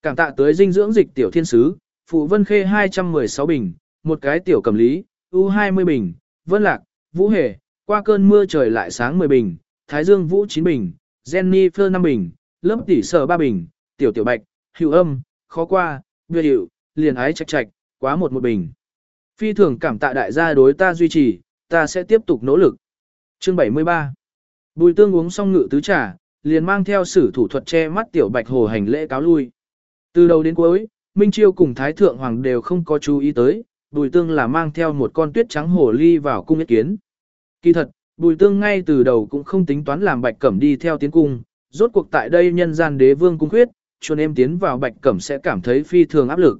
Cảm tạ tới dinh dưỡng dịch tiểu thiên sứ, phụ vân khê 216 bình, một cái tiểu cầm lý, U20 bình, vân lạc, vũ hề, qua cơn mưa trời lại sáng 10 bình, thái dương vũ 9 bình, Jennifer 5 bình, lớp tỷ sở 3 bình, tiểu tiểu bạch, hữu âm, khó qua, biệt hiệu, liền ái trạch trạch, quá một một bình. Phi thường cảm tạ đại gia đối ta duy trì, ta sẽ tiếp tục nỗ lực. Chương 73 Bùi tương uống xong ngự tứ trà, liền mang theo sử thủ thuật che mắt tiểu bạch hồ hành lễ cáo lui. Từ đầu đến cuối, Minh Chiêu cùng Thái Thượng Hoàng đều không có chú ý tới, bùi tương là mang theo một con tuyết trắng hồ ly vào cung ý kiến. Kỳ thật, bùi tương ngay từ đầu cũng không tính toán làm bạch cẩm đi theo tiến cung, rốt cuộc tại đây nhân gian đế vương cung khuyết, cho nên tiến vào bạch cẩm sẽ cảm thấy phi thường áp lực.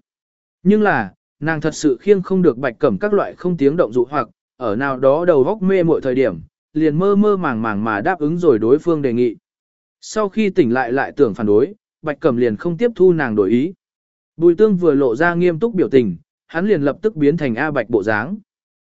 Nhưng là, nàng thật sự khiêng không được bạch cẩm các loại không tiếng động dụ hoặc, ở nào đó đầu góc mê mọi thời điểm, liền mơ mơ màng màng mà đáp ứng rồi đối phương đề nghị. Sau khi tỉnh lại lại tưởng phản đối, bạch cẩm liền không tiếp thu nàng đổi ý. Bùi tương vừa lộ ra nghiêm túc biểu tình, hắn liền lập tức biến thành A bạch bộ dáng.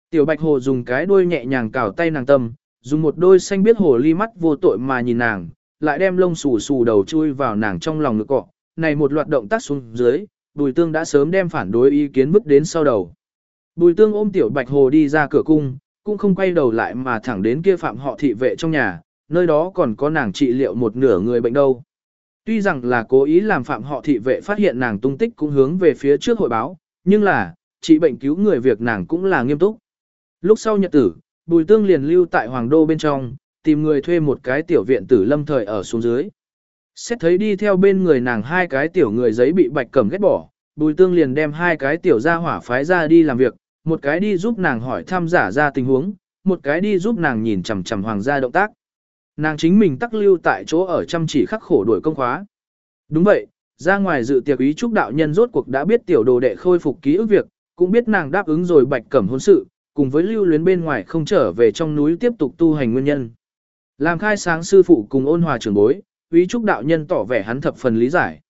Tiểu bạch hồ dùng cái đuôi nhẹ nhàng cào tay nàng tâm, dùng một đôi xanh biết hồ ly mắt vô tội mà nhìn nàng, lại đem lông xù xù đầu chui vào nàng trong lòng ngực cọ. Này một loạt động tác xuống dưới, Bùi Tương đã sớm đem phản đối ý kiến vứt đến sau đầu. Bùi Tương ôm tiểu Bạch Hồ đi ra cửa cung, cũng không quay đầu lại mà thẳng đến kia phạm họ thị vệ trong nhà, nơi đó còn có nàng trị liệu một nửa người bệnh đâu. Tuy rằng là cố ý làm phạm họ thị vệ phát hiện nàng tung tích cũng hướng về phía trước hội báo, nhưng là, trị bệnh cứu người việc nàng cũng là nghiêm túc. Lúc sau nhật tử, Bùi Tương liền lưu tại Hoàng Đô bên trong, tìm người thuê một cái tiểu viện tử lâm thời ở xuống dưới. Xét thấy đi theo bên người nàng hai cái tiểu người giấy bị bạch cẩm ghét bỏ, bùi tương liền đem hai cái tiểu gia hỏa phái ra đi làm việc, một cái đi giúp nàng hỏi thăm giả ra tình huống, một cái đi giúp nàng nhìn chằm chằm hoàng gia động tác. Nàng chính mình tắc lưu tại chỗ ở chăm chỉ khắc khổ đuổi công khóa. Đúng vậy, ra ngoài dự tiệc ý chúc đạo nhân rốt cuộc đã biết tiểu đồ đệ khôi phục ký ức việc, cũng biết nàng đáp ứng rồi bạch cẩm hôn sự, cùng với lưu luyến bên ngoài không trở về trong núi tiếp tục tu hành nguyên nhân. Làm khai sáng sư phụ cùng ôn hòa trưởng bối, ý Trúc đạo nhân tỏ vẻ hắn thập phần lý giải.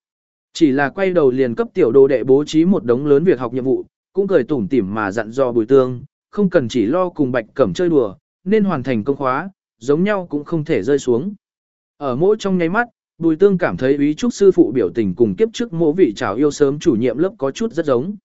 Chỉ là quay đầu liền cấp tiểu đồ đệ bố trí một đống lớn việc học nhiệm vụ, cũng cười tủm tỉm mà dặn dò bùi tương, không cần chỉ lo cùng bạch cẩm chơi đùa, nên hoàn thành công khóa, giống nhau cũng không thể rơi xuống. Ở mỗi trong nháy mắt, bùi tương cảm thấy ý trúc sư phụ biểu tình cùng kiếp trước mỗi vị chào yêu sớm chủ nhiệm lớp có chút rất giống.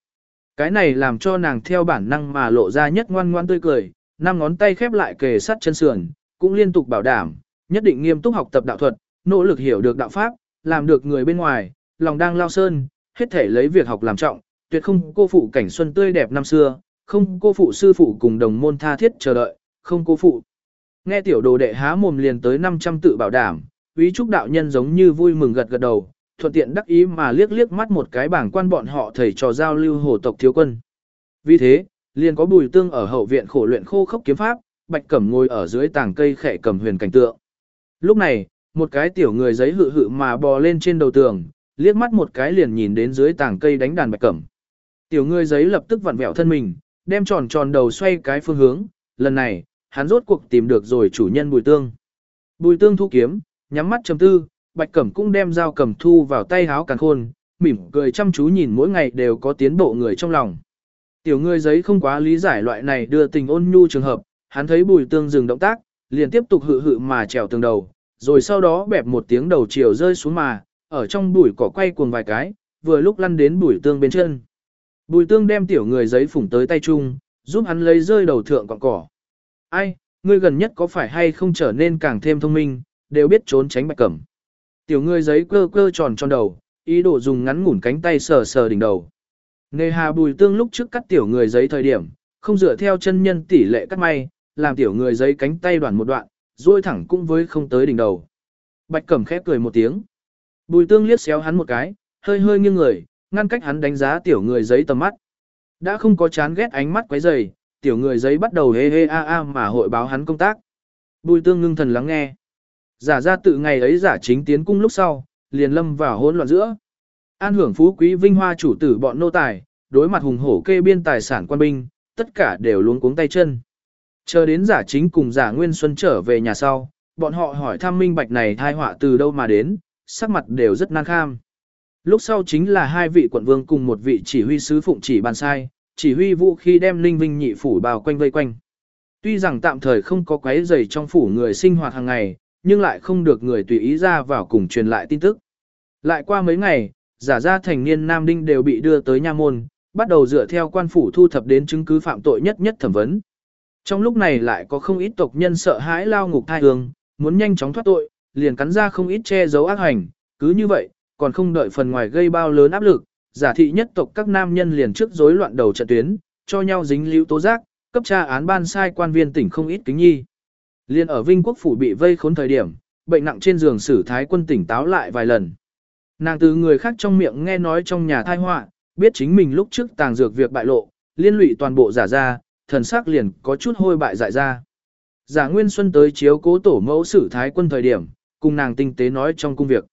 Cái này làm cho nàng theo bản năng mà lộ ra nhất ngoan ngoan tươi cười, năm ngón tay khép lại kề sát chân sườn, cũng liên tục bảo đảm, nhất định nghiêm túc học tập đạo thuật, nỗ lực hiểu được đạo pháp, làm được người bên ngoài, lòng đang lao sơn, hết thể lấy việc học làm trọng, tuyệt không cô phụ cảnh xuân tươi đẹp năm xưa, không cô phụ sư phụ cùng đồng môn tha thiết chờ đợi, không cô phụ. Nghe tiểu đồ đệ há mồm liền tới 500 tự bảo đảm, quý trúc đạo nhân giống như vui mừng gật gật đầu, thuận tiện đắc ý mà liếc liếc mắt một cái bảng quan bọn họ thầy trò giao lưu hồ tộc thiếu quân. Vì thế, liền có bùi tương ở hậu viện khổ luyện khô khốc kiếm pháp, bạch cẩm ngồi ở dưới tàng cây khẽ cầm huyền cảnh tượng. Lúc này, một cái tiểu người giấy hự hự mà bò lên trên đầu tường, liếc mắt một cái liền nhìn đến dưới tảng cây đánh đàn bạch cẩm. Tiểu người giấy lập tức vặn vẹo thân mình, đem tròn tròn đầu xoay cái phương hướng, lần này, hắn rốt cuộc tìm được rồi chủ nhân bùi tương. Bùi tương thu kiếm, nhắm mắt trầm tư, bạch cẩm cũng đem dao cầm thu vào tay háo càng khôn, mỉm cười chăm chú nhìn mỗi ngày đều có tiến bộ người trong lòng. Tiểu người giấy không quá lý giải loại này đưa tình ôn nhu trường hợp, hắn thấy bùi tương dừng động tác, liền tiếp tục hự hự mà trèo tường đầu, rồi sau đó bẹp một tiếng đầu chiều rơi xuống mà, ở trong bụi cỏ quay cuồng vài cái, vừa lúc lăn đến bùi tương bên chân. Bùi tương đem tiểu người giấy phủng tới tay chung, giúp hắn lấy rơi đầu thượng cọng cỏ. Ai, ngươi gần nhất có phải hay không trở nên càng thêm thông minh, đều biết trốn tránh bạch cẩm. Tiểu người giấy cơ cơ tròn tròn đầu, ý đồ dùng ngắn ngủn cánh tay sờ sờ đỉnh đầu. Nề hà bùi tương lúc trước cắt tiểu người giấy thời điểm, không dựa theo chân nhân tỷ lệ cắt may, làm tiểu người giấy cánh tay đoạn một đoạn, duỗi thẳng cũng với không tới đỉnh đầu. Bạch cẩm khép cười một tiếng. Bùi tương liếc xéo hắn một cái, hơi hơi nghiêng người, ngăn cách hắn đánh giá tiểu người giấy tầm mắt. Đã không có chán ghét ánh mắt quấy rầy, tiểu người giấy bắt đầu hê hê a a mà hội báo hắn công tác. Bùi tương ngưng thần lắng nghe. Giả ra tự ngày ấy giả chính tiến cung lúc sau, liền lâm vào hỗn loạn giữa. An hưởng phú quý vinh hoa chủ tử bọn nô tài, đối mặt hùng hổ kê biên tài sản quan binh, tất cả đều luống cuống tay chân. Chờ đến giả chính cùng giả Nguyên Xuân trở về nhà sau, bọn họ hỏi thăm minh bạch này thai họa từ đâu mà đến, sắc mặt đều rất nan kham. Lúc sau chính là hai vị quận vương cùng một vị chỉ huy sứ phụng chỉ bàn sai, chỉ huy vũ khi đem linh vinh nhị phủ bao quanh vây quanh. Tuy rằng tạm thời không có quấy rầy trong phủ người sinh hoạt hàng ngày, nhưng lại không được người tùy ý ra vào cùng truyền lại tin tức. Lại qua mấy ngày, giả ra thành niên nam đinh đều bị đưa tới nha môn, bắt đầu dựa theo quan phủ thu thập đến chứng cứ phạm tội nhất nhất thẩm vấn. Trong lúc này lại có không ít tộc nhân sợ hãi lao ngục thai hương, muốn nhanh chóng thoát tội, liền cắn ra không ít che giấu ác hành, cứ như vậy, còn không đợi phần ngoài gây bao lớn áp lực, giả thị nhất tộc các nam nhân liền trước rối loạn đầu trận tuyến, cho nhau dính lưu tố giác, cấp tra án ban sai quan viên tỉnh không ít kính nhi. Liên ở Vinh Quốc phủ bị vây khốn thời điểm, bệnh nặng trên giường sử thái quân tỉnh táo lại vài lần. Nàng từ người khác trong miệng nghe nói trong nhà thai họa, biết chính mình lúc trước tàng dược việc bại lộ, liên lụy toàn bộ giả ra, thần sắc liền có chút hôi bại dại ra. Giả Nguyên Xuân tới chiếu cố tổ mẫu sử thái quân thời điểm, cùng nàng tinh tế nói trong công việc.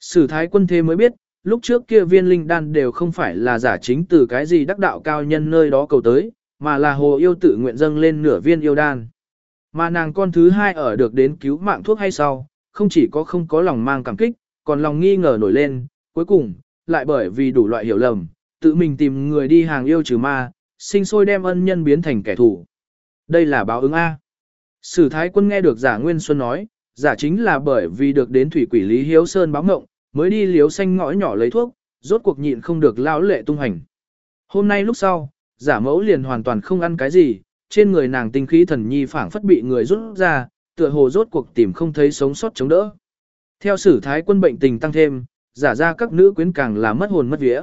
Sử thái quân thế mới biết, lúc trước kia viên linh đan đều không phải là giả chính từ cái gì đắc đạo cao nhân nơi đó cầu tới, mà là hồ yêu tự nguyện dâng lên nửa viên yêu đan. Mà nàng con thứ hai ở được đến cứu mạng thuốc hay sau, không chỉ có không có lòng mang cảm kích, còn lòng nghi ngờ nổi lên, cuối cùng, lại bởi vì đủ loại hiểu lầm, tự mình tìm người đi hàng yêu trừ ma, sinh sôi đem ân nhân biến thành kẻ thù. Đây là báo ứng A. Sử thái quân nghe được giả Nguyên Xuân nói, giả chính là bởi vì được đến thủy quỷ Lý Hiếu Sơn báo ngộng, mới đi liếu xanh ngõ nhỏ lấy thuốc, rốt cuộc nhịn không được lão lệ tung hành. Hôm nay lúc sau, giả mẫu liền hoàn toàn không ăn cái gì, trên người nàng tinh khí thần nhi phảng phất bị người rút ra, tựa hồ rốt cuộc tìm không thấy sống sót chống đỡ. Theo sử thái quân bệnh tình tăng thêm, giả ra các nữ quyến càng là mất hồn mất vía.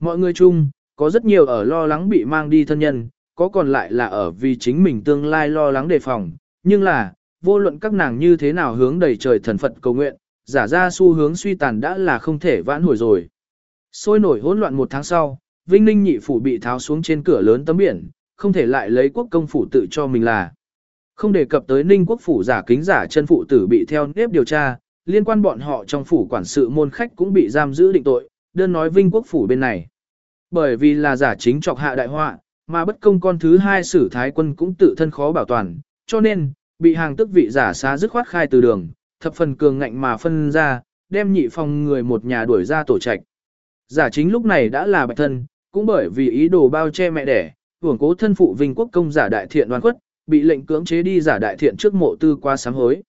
Mọi người chung, có rất nhiều ở lo lắng bị mang đi thân nhân, có còn lại là ở vì chính mình tương lai lo lắng đề phòng, nhưng là, vô luận các nàng như thế nào hướng đầy trời thần Phật cầu nguyện, giả ra xu hướng suy tàn đã là không thể vãn hồi rồi. Sôi nổi hỗn loạn một tháng sau, Vinh Ninh nhị phủ bị tháo xuống trên cửa lớn tấm biển, không thể lại lấy quốc công phủ tự cho mình là. Không đề cập tới Ninh quốc phủ giả kính giả chân phụ tử bị theo nếp điều tra, liên quan bọn họ trong phủ quản sự môn khách cũng bị giam giữ định tội, đơn nói vinh quốc phủ bên này. Bởi vì là giả chính trọc hạ đại họa, mà bất công con thứ hai sử thái quân cũng tự thân khó bảo toàn, cho nên, bị hàng tức vị giả xá dứt khoát khai từ đường, thập phần cường ngạnh mà phân ra, đem nhị phòng người một nhà đuổi ra tổ trạch. Giả chính lúc này đã là bạch thân, cũng bởi vì ý đồ bao che mẹ đẻ, hưởng cố thân phụ vinh quốc công giả đại thiện đoan quất, bị lệnh cưỡng chế đi giả đại thiện trước mộ tư qua sám hối.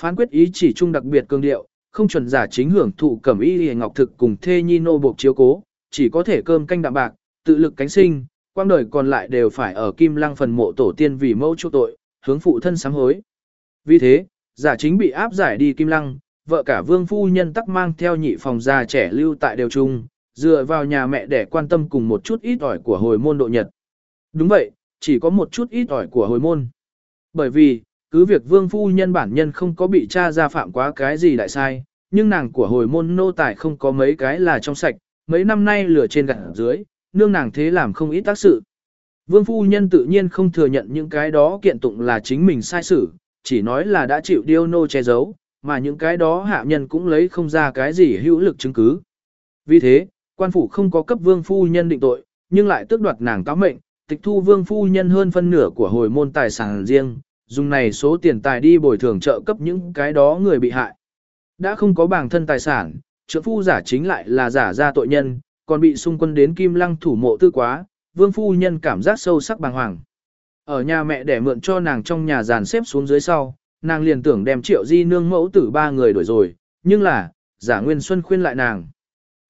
Phán quyết ý chỉ trung đặc biệt cường điệu, không chuẩn giả chính hưởng thụ cẩm y hề ngọc thực cùng thê nhi nô buộc chiếu cố, chỉ có thể cơm canh đạm bạc, tự lực cánh sinh, quang đời còn lại đều phải ở kim lăng phần mộ tổ tiên vì mẫu chu tội, hướng phụ thân sám hối. Vì thế, giả chính bị áp giải đi kim lăng, vợ cả vương phu nhân tắc mang theo nhị phòng già trẻ lưu tại đều trung, dựa vào nhà mẹ để quan tâm cùng một chút ít ỏi của hồi môn độ nhật. Đúng vậy, chỉ có một chút ít ỏi của hồi môn. Bởi vì, cứ việc vương phu nhân bản nhân không có bị cha ra phạm quá cái gì đại sai, nhưng nàng của hồi môn nô tài không có mấy cái là trong sạch, mấy năm nay lửa trên gặt dưới, nương nàng thế làm không ít tác sự. Vương phu nhân tự nhiên không thừa nhận những cái đó kiện tụng là chính mình sai sự, chỉ nói là đã chịu điêu nô che giấu, mà những cái đó hạ nhân cũng lấy không ra cái gì hữu lực chứng cứ. Vì thế, quan phủ không có cấp vương phu nhân định tội, nhưng lại tước đoạt nàng cáo mệnh, tịch thu vương phu nhân hơn phân nửa của hồi môn tài sản riêng, dùng này số tiền tài đi bồi thường trợ cấp những cái đó người bị hại. Đã không có bảng thân tài sản, trợ phu giả chính lại là giả ra tội nhân, còn bị xung quân đến kim lăng thủ mộ tư quá, vương phu nhân cảm giác sâu sắc bàng hoàng. Ở nhà mẹ để mượn cho nàng trong nhà dàn xếp xuống dưới sau, nàng liền tưởng đem triệu di nương mẫu tử ba người đổi rồi, nhưng là, giả Nguyên Xuân khuyên lại nàng.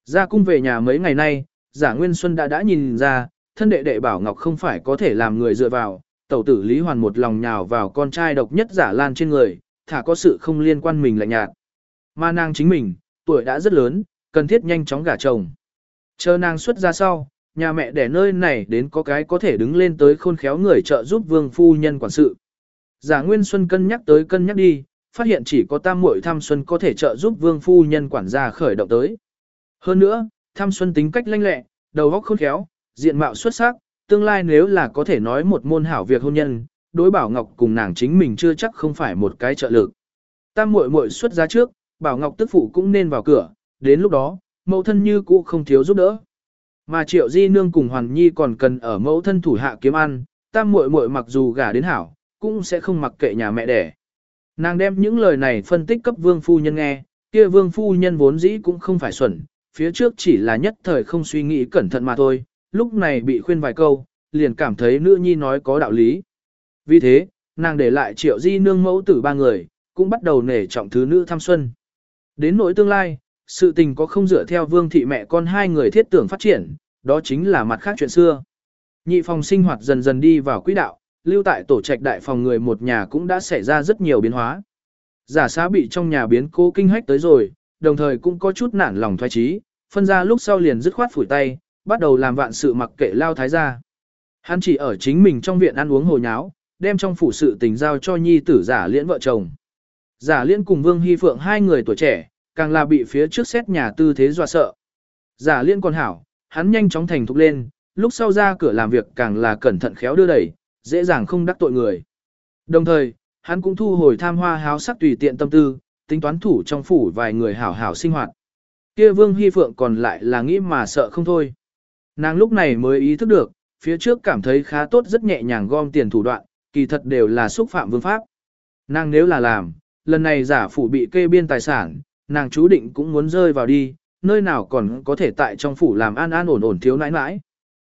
Ra cung về nhà mấy ngày nay, giả Nguyên Xuân đã đã nhìn ra, thân đệ đệ Bảo Ngọc không phải có thể làm người dựa vào, tẩu tử Lý Hoàn một lòng nhào vào con trai độc nhất giả lan trên người, thả có sự không liên quan mình lạnh nhạt. Mà nàng chính mình, tuổi đã rất lớn, cần thiết nhanh chóng gả chồng. Chờ nàng xuất ra sau, nhà mẹ đẻ nơi này đến có cái có thể đứng lên tới khôn khéo người trợ giúp vương phu nhân quản sự. Giả Nguyên Xuân cân nhắc tới cân nhắc đi, phát hiện chỉ có tam muội tham xuân có thể trợ giúp vương phu nhân quản gia khởi động tới. Hơn nữa, tham xuân tính cách lanh lẹ, đầu óc khôn khéo, diện mạo xuất sắc, tương lai nếu là có thể nói một môn hảo việc hôn nhân, đối bảo ngọc cùng nàng chính mình chưa chắc không phải một cái trợ lực. Tam muội muội xuất ra trước, bảo ngọc tức phụ cũng nên vào cửa, đến lúc đó, mẫu thân như cũ không thiếu giúp đỡ. Mà triệu di nương cùng hoàn nhi còn cần ở mẫu thân thủ hạ kiếm ăn, tam muội muội mặc dù gả đến hảo, cũng sẽ không mặc kệ nhà mẹ đẻ. Nàng đem những lời này phân tích cấp vương phu nhân nghe, kia vương phu nhân vốn dĩ cũng không phải xuẩn, phía trước chỉ là nhất thời không suy nghĩ cẩn thận mà thôi, lúc này bị khuyên vài câu, liền cảm thấy nữ nhi nói có đạo lý. Vì thế, nàng để lại triệu di nương mẫu tử ba người, cũng bắt đầu nể trọng thứ nữ thăm xuân. Đến nỗi tương lai, sự tình có không dựa theo vương thị mẹ con hai người thiết tưởng phát triển, đó chính là mặt khác chuyện xưa. Nhị phòng sinh hoạt dần dần đi vào quỹ đạo, lưu tại tổ trạch đại phòng người một nhà cũng đã xảy ra rất nhiều biến hóa. Giả xá bị trong nhà biến cố kinh hách tới rồi, đồng thời cũng có chút nản lòng thoái trí, phân ra lúc sau liền dứt khoát phủi tay, bắt đầu làm vạn sự mặc kệ lao thái gia. Hắn chỉ ở chính mình trong viện ăn uống hồ nháo, đem trong phủ sự tình giao cho nhi tử giả liễn vợ chồng. Giả Liên cùng Vương Hy Phượng hai người tuổi trẻ, càng là bị phía trước xét nhà tư thế dọa sợ. Giả Liên còn hảo, hắn nhanh chóng thành thục lên, lúc sau ra cửa làm việc càng là cẩn thận khéo đưa đẩy, dễ dàng không đắc tội người. Đồng thời, hắn cũng thu hồi tham hoa háo sắc tùy tiện tâm tư, tính toán thủ trong phủ vài người hảo hảo sinh hoạt. Kia Vương Hy Phượng còn lại là nghĩ mà sợ không thôi. Nàng lúc này mới ý thức được, phía trước cảm thấy khá tốt rất nhẹ nhàng gom tiền thủ đoạn, kỳ thật đều là xúc phạm vương pháp. Nàng nếu là làm, lần này giả phủ bị kê biên tài sản, nàng chú định cũng muốn rơi vào đi, nơi nào còn có thể tại trong phủ làm an an ổn ổn thiếu nãi nãi.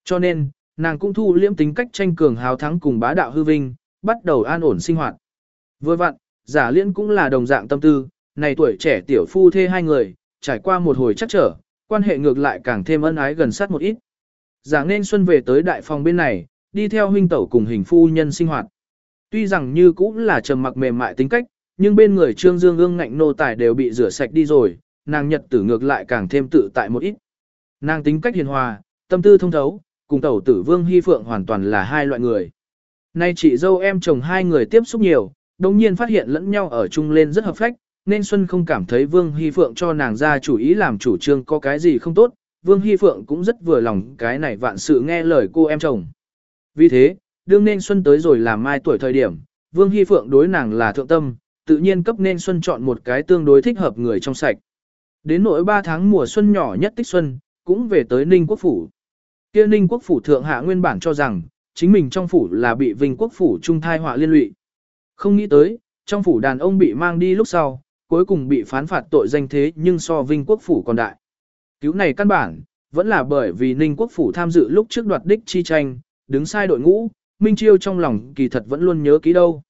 Cho nên, nàng cũng thu liễm tính cách tranh cường hào thắng cùng bá đạo hư vinh, bắt đầu an ổn sinh hoạt. Vừa vặn, giả liên cũng là đồng dạng tâm tư, này tuổi trẻ tiểu phu thê hai người, trải qua một hồi chắc trở, quan hệ ngược lại càng thêm ân ái gần sát một ít. Giả nên xuân về tới đại phòng bên này, đi theo huynh tẩu cùng hình phu nhân sinh hoạt. Tuy rằng như cũng là trầm mặc mềm mại tính cách, nhưng bên người trương dương ương ngạnh nô tài đều bị rửa sạch đi rồi, nàng nhật tử ngược lại càng thêm tự tại một ít. Nàng tính cách hiền hòa, tâm tư thông thấu, cùng tẩu tử vương hy phượng hoàn toàn là hai loại người. Nay chị dâu em chồng hai người tiếp xúc nhiều, đồng nhiên phát hiện lẫn nhau ở chung lên rất hợp phách, nên Xuân không cảm thấy Vương Hy Phượng cho nàng ra chủ ý làm chủ trương có cái gì không tốt, Vương Hy Phượng cũng rất vừa lòng cái này vạn sự nghe lời cô em chồng. Vì thế, đương nên Xuân tới rồi làm mai tuổi thời điểm, Vương Hy Phượng đối nàng là thượng tâm, tự nhiên cấp nên xuân chọn một cái tương đối thích hợp người trong sạch. Đến nỗi 3 tháng mùa xuân nhỏ nhất tích xuân, cũng về tới Ninh Quốc Phủ. Kia Ninh Quốc Phủ thượng hạ nguyên bản cho rằng, chính mình trong phủ là bị Vinh Quốc Phủ trung thai họa liên lụy. Không nghĩ tới, trong phủ đàn ông bị mang đi lúc sau, cuối cùng bị phán phạt tội danh thế nhưng so Vinh Quốc Phủ còn đại. Cứu này căn bản, vẫn là bởi vì Ninh Quốc Phủ tham dự lúc trước đoạt đích chi tranh, đứng sai đội ngũ, Minh Chiêu trong lòng kỳ thật vẫn luôn nhớ kỹ đâu.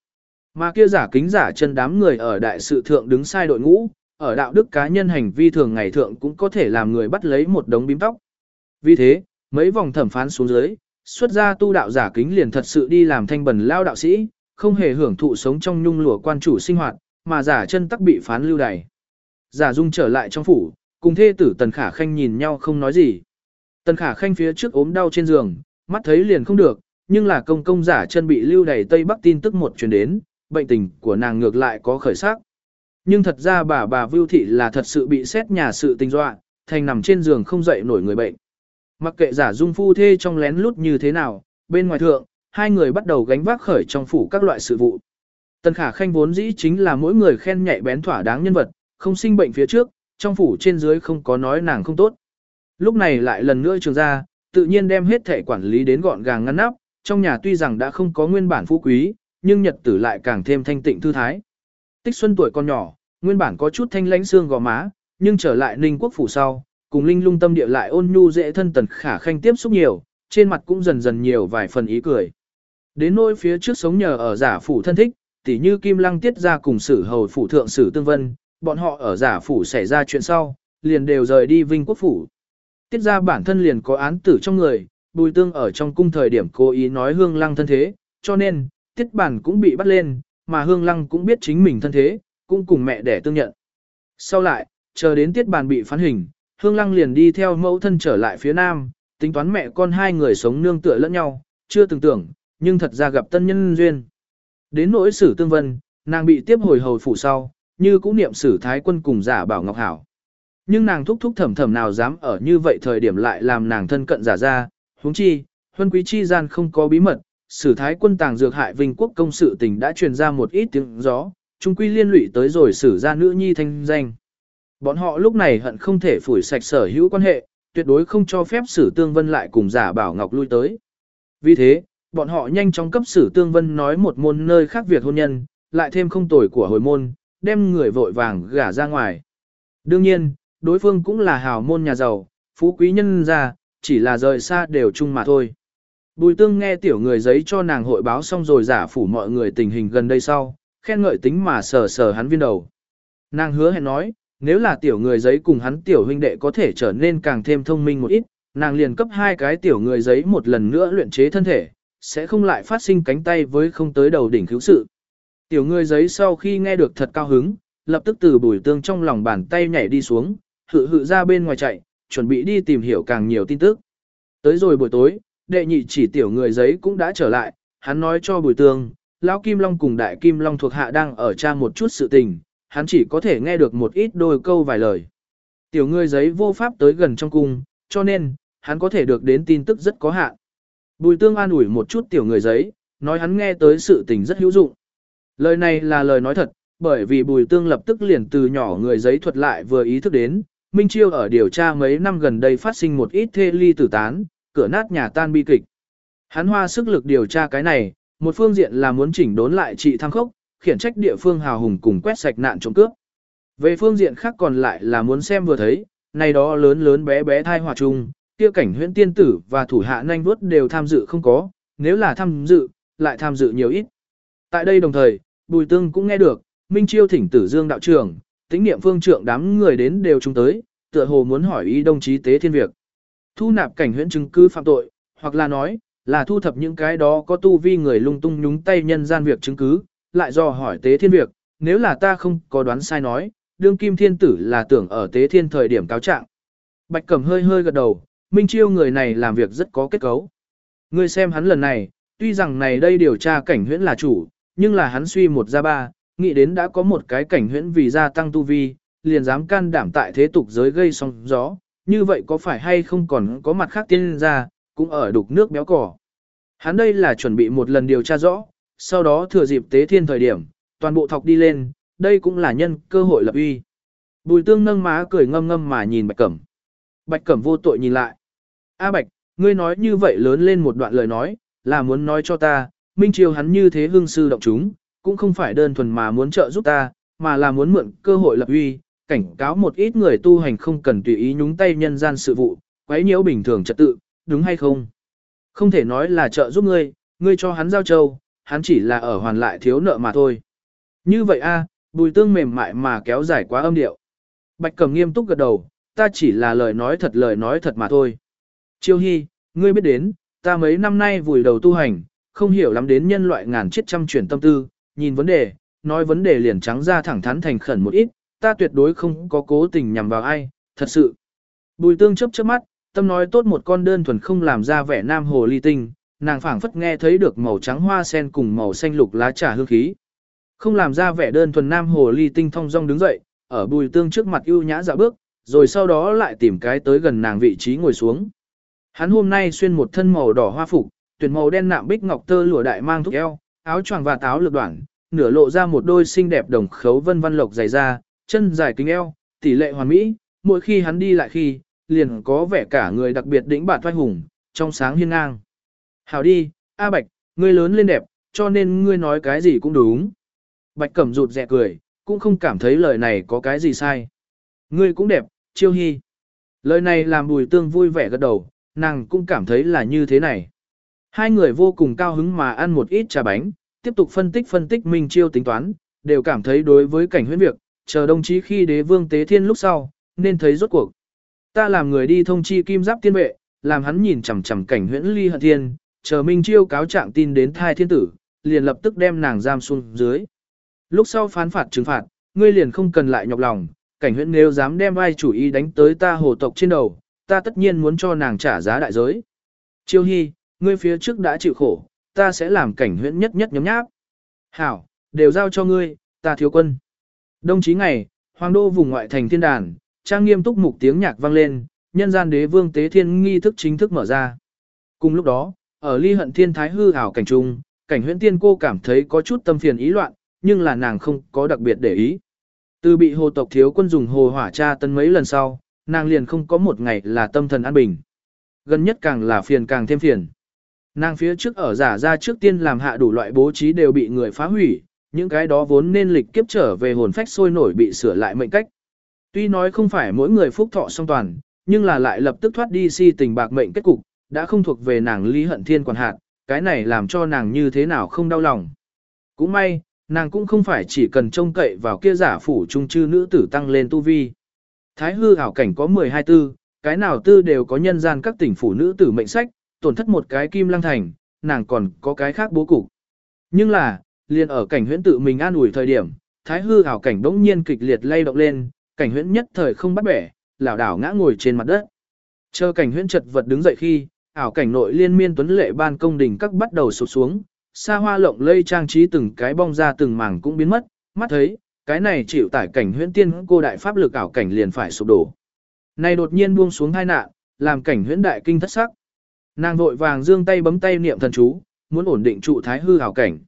Mà kia giả kính giả chân đám người ở đại sự thượng đứng sai đội ngũ, ở đạo đức cá nhân hành vi thường ngày thượng cũng có thể làm người bắt lấy một đống bím tóc. Vì thế, mấy vòng thẩm phán xuống dưới, xuất ra tu đạo giả kính liền thật sự đi làm thanh bần lao đạo sĩ, không hề hưởng thụ sống trong nhung lụa quan chủ sinh hoạt, mà giả chân tắc bị phán lưu đày. Giả dung trở lại trong phủ, cùng thê tử Tần Khả Khanh nhìn nhau không nói gì. Tần Khả Khanh phía trước ốm đau trên giường, mắt thấy liền không được, nhưng là công công giả chân bị lưu đày Tây Bắc tin tức một truyền đến, bệnh tình của nàng ngược lại có khởi sắc. Nhưng thật ra bà bà Vưu Thị là thật sự bị xét nhà sự tình dọa, thành nằm trên giường không dậy nổi người bệnh. Mặc kệ giả dung phu thê trong lén lút như thế nào, bên ngoài thượng, hai người bắt đầu gánh vác khởi trong phủ các loại sự vụ. Tần Khả Khanh vốn dĩ chính là mỗi người khen nhạy bén thỏa đáng nhân vật, không sinh bệnh phía trước, trong phủ trên dưới không có nói nàng không tốt. Lúc này lại lần nữa trường ra, tự nhiên đem hết thể quản lý đến gọn gàng ngăn nắp, trong nhà tuy rằng đã không có nguyên bản phú quý, nhưng nhật tử lại càng thêm thanh tịnh thư thái. Tích Xuân tuổi còn nhỏ, nguyên bản có chút thanh lãnh xương gò má, nhưng trở lại Ninh Quốc phủ sau, cùng Linh Lung tâm địa lại ôn nhu dễ thân tần khả khanh tiếp xúc nhiều, trên mặt cũng dần dần nhiều vài phần ý cười. Đến nỗi phía trước sống nhờ ở giả phủ thân thích, tỉ như Kim Lăng tiết ra cùng sử hầu phủ thượng sử tương vân, bọn họ ở giả phủ xảy ra chuyện sau, liền đều rời đi Vinh Quốc phủ. Tiết ra bản thân liền có án tử trong người, bùi tương ở trong cung thời điểm cố ý nói hương lăng thân thế, cho nên, tiết bản cũng bị bắt lên, mà hương lăng cũng biết chính mình thân thế, cũng cùng mẹ đẻ tương nhận. Sau lại, chờ đến tiết Bản bị phán hình, hương lăng liền đi theo mẫu thân trở lại phía nam, tính toán mẹ con hai người sống nương tựa lẫn nhau, chưa từng tưởng, nhưng thật ra gặp tân nhân duyên. Đến nỗi sử tương vân, nàng bị tiếp hồi hầu phủ sau, như cũng niệm sử thái quân cùng giả bảo ngọc hảo. Nhưng nàng thúc thúc thầm thầm nào dám ở như vậy thời điểm lại làm nàng thân cận giả ra, huống chi, huân quý chi gian không có bí mật, sử thái quân tàng dược hại vinh quốc công sự tình đã truyền ra một ít tiếng gió, trung quy liên lụy tới rồi sử ra nữ nhi thanh danh. Bọn họ lúc này hận không thể phủi sạch sở hữu quan hệ, tuyệt đối không cho phép sử tương vân lại cùng giả bảo ngọc lui tới. Vì thế, bọn họ nhanh chóng cấp sử tương vân nói một môn nơi khác việc hôn nhân, lại thêm không tuổi của hồi môn, đem người vội vàng gả ra ngoài. Đương nhiên, đối phương cũng là hào môn nhà giàu, phú quý nhân gia, chỉ là rời xa đều chung mà thôi. Bùi tương nghe tiểu người giấy cho nàng hội báo xong rồi giả phủ mọi người tình hình gần đây sau, khen ngợi tính mà sờ sờ hắn viên đầu. Nàng hứa hẹn nói, nếu là tiểu người giấy cùng hắn tiểu huynh đệ có thể trở nên càng thêm thông minh một ít, nàng liền cấp hai cái tiểu người giấy một lần nữa luyện chế thân thể, sẽ không lại phát sinh cánh tay với không tới đầu đỉnh cứu sự. Tiểu người giấy sau khi nghe được thật cao hứng, lập tức từ bùi tương trong lòng bàn tay nhảy đi xuống, hự hự ra bên ngoài chạy, chuẩn bị đi tìm hiểu càng nhiều tin tức. Tới rồi buổi tối, đệ nhị chỉ tiểu người giấy cũng đã trở lại, hắn nói cho bùi tương, lão Kim Long cùng đại Kim Long thuộc hạ đang ở tra một chút sự tình, hắn chỉ có thể nghe được một ít đôi câu vài lời. Tiểu người giấy vô pháp tới gần trong cung, cho nên, hắn có thể được đến tin tức rất có hạn. Bùi tương an ủi một chút tiểu người giấy, nói hắn nghe tới sự tình rất hữu dụng. Lời này là lời nói thật, bởi vì bùi tương lập tức liền từ nhỏ người giấy thuật lại vừa ý thức đến, Minh Chiêu ở điều tra mấy năm gần đây phát sinh một ít thê ly tử tán, cửa nát nhà tan bi kịch. Hắn hoa sức lực điều tra cái này, một phương diện là muốn chỉnh đốn lại trị tham khốc, khiển trách địa phương hào hùng cùng quét sạch nạn trộm cướp. Về phương diện khác còn lại là muốn xem vừa thấy, này đó lớn lớn bé bé thai hòa chung, kia cảnh huyễn tiên tử và thủ hạ nhanh vuốt đều tham dự không có, nếu là tham dự, lại tham dự nhiều ít. Tại đây đồng thời, Bùi Tương cũng nghe được, Minh Chiêu thỉnh tử Dương đạo trưởng, tính niệm phương trưởng đám người đến đều chung tới, tựa hồ muốn hỏi ý đồng chí tế thiên việc. Thu nạp cảnh huyễn chứng cứ phạm tội, hoặc là nói, là thu thập những cái đó có tu vi người lung tung nhúng tay nhân gian việc chứng cứ, lại do hỏi tế thiên việc, nếu là ta không có đoán sai nói, đương kim thiên tử là tưởng ở tế thiên thời điểm cáo trạng. Bạch Cẩm hơi hơi gật đầu, Minh Chiêu người này làm việc rất có kết cấu. Ngươi xem hắn lần này, tuy rằng này đây điều tra cảnh huyễn là chủ, nhưng là hắn suy một ra ba, nghĩ đến đã có một cái cảnh huyễn vì gia tăng tu vi, liền dám can đảm tại thế tục giới gây sóng gió, như vậy có phải hay không còn có mặt khác tiên ra, cũng ở đục nước béo cỏ. Hắn đây là chuẩn bị một lần điều tra rõ, sau đó thừa dịp tế thiên thời điểm, toàn bộ thọc đi lên, đây cũng là nhân cơ hội lập uy. Bùi tương nâng má cười ngâm ngâm mà nhìn Bạch Cẩm. Bạch Cẩm vô tội nhìn lại. A Bạch, ngươi nói như vậy lớn lên một đoạn lời nói, là muốn nói cho ta, Minh Triều hắn như thế hương sư động chúng, cũng không phải đơn thuần mà muốn trợ giúp ta, mà là muốn mượn cơ hội lập uy, cảnh cáo một ít người tu hành không cần tùy ý nhúng tay nhân gian sự vụ, quấy nhiễu bình thường trật tự, đúng hay không? Không thể nói là trợ giúp ngươi, ngươi cho hắn giao châu, hắn chỉ là ở hoàn lại thiếu nợ mà thôi. Như vậy a, bùi tương mềm mại mà kéo dài quá âm điệu. Bạch Cầm nghiêm túc gật đầu, ta chỉ là lời nói thật lời nói thật mà thôi. Chiêu Hy, ngươi biết đến, ta mấy năm nay vùi đầu tu hành, không hiểu lắm đến nhân loại ngàn chết trăm chuyển tâm tư, nhìn vấn đề, nói vấn đề liền trắng ra thẳng thắn thành khẩn một ít, ta tuyệt đối không có cố tình nhằm vào ai, thật sự. Bùi tương chấp chớp mắt, tâm nói tốt một con đơn thuần không làm ra vẻ nam hồ ly tinh, nàng phảng phất nghe thấy được màu trắng hoa sen cùng màu xanh lục lá trà hương khí. Không làm ra vẻ đơn thuần nam hồ ly tinh thong dong đứng dậy, ở bùi tương trước mặt ưu nhã dạo bước, rồi sau đó lại tìm cái tới gần nàng vị trí ngồi xuống. Hắn hôm nay xuyên một thân màu đỏ hoa phục, tuyển màu đen nạm bích ngọc tơ lụa đại mang thúc eo, áo choàng và táo lược đoạn, nửa lộ ra một đôi xinh đẹp đồng khấu vân văn lộc dày da, chân dài kính eo, tỷ lệ hoàn mỹ, mỗi khi hắn đi lại khi, liền có vẻ cả người đặc biệt đỉnh bạt vai hùng, trong sáng hiên ngang. Hảo đi, A Bạch, ngươi lớn lên đẹp, cho nên ngươi nói cái gì cũng đúng. Bạch Cẩm rụt rẹ cười, cũng không cảm thấy lời này có cái gì sai. Ngươi cũng đẹp, chiêu hy. Lời này làm bùi tương vui vẻ gật đầu, nàng cũng cảm thấy là như thế này. Hai người vô cùng cao hứng mà ăn một ít trà bánh, tiếp tục phân tích phân tích Minh Chiêu tính toán, đều cảm thấy đối với cảnh huyễn việc, chờ đồng chí khi đế vương tế thiên lúc sau, nên thấy rốt cuộc. Ta làm người đi thông chi kim giáp tiên vệ, làm hắn nhìn chằm chằm cảnh huyễn ly hận thiên, chờ Minh Chiêu cáo trạng tin đến thai thiên tử, liền lập tức đem nàng giam xuống dưới. Lúc sau phán phạt trừng phạt, ngươi liền không cần lại nhọc lòng, cảnh huyễn nếu dám đem vai chủ ý đánh tới ta hồ tộc trên đầu, ta tất nhiên muốn cho nàng trả giá đại giới. Chiêu hy, ngươi phía trước đã chịu khổ, ta sẽ làm cảnh huyễn nhất nhất nhóm nháp. Hảo, đều giao cho ngươi, ta thiếu quân. Đồng chí ngày, hoàng đô vùng ngoại thành thiên đàn, trang nghiêm túc mục tiếng nhạc vang lên, nhân gian đế vương tế thiên nghi thức chính thức mở ra. Cùng lúc đó, ở ly hận thiên thái hư ảo cảnh trung, cảnh huyễn tiên cô cảm thấy có chút tâm phiền ý loạn, nhưng là nàng không có đặc biệt để ý. Từ bị hồ tộc thiếu quân dùng hồ hỏa tra tân mấy lần sau, nàng liền không có một ngày là tâm thần an bình. Gần nhất càng là phiền càng thêm phiền. Nàng phía trước ở giả ra trước tiên làm hạ đủ loại bố trí đều bị người phá hủy, những cái đó vốn nên lịch kiếp trở về hồn phách sôi nổi bị sửa lại mệnh cách. Tuy nói không phải mỗi người phúc thọ song toàn, nhưng là lại lập tức thoát đi si tình bạc mệnh kết cục, đã không thuộc về nàng lý hận thiên quản hạt, cái này làm cho nàng như thế nào không đau lòng. Cũng may, nàng cũng không phải chỉ cần trông cậy vào kia giả phủ trung chư nữ tử tăng lên tu vi. Thái hư ảo cảnh có 12 tư, cái nào tư đều có nhân gian các tỉnh phủ nữ tử mệnh sách, tổn thất một cái kim lăng thành, nàng còn có cái khác bố cục. Nhưng là, liền ở cảnh huyễn tự mình an ủi thời điểm, thái hư ảo cảnh đống nhiên kịch liệt lay động lên, cảnh huyễn nhất thời không bắt bẻ, lảo đảo ngã ngồi trên mặt đất. Chờ cảnh huyễn chật vật đứng dậy khi, ảo cảnh nội liên miên tuấn lệ ban công đỉnh các bắt đầu sụp xuống, xa hoa lộng lây trang trí từng cái bong ra từng mảng cũng biến mất, mắt thấy, cái này chịu tải cảnh huyễn tiên cô đại pháp lực ảo cảnh liền phải sụp đổ. Này đột nhiên buông xuống hai nạn, làm cảnh huyễn đại kinh thất sắc. Nàng vội vàng dương tay bấm tay niệm thần chú, muốn ổn định trụ thái hư ảo cảnh.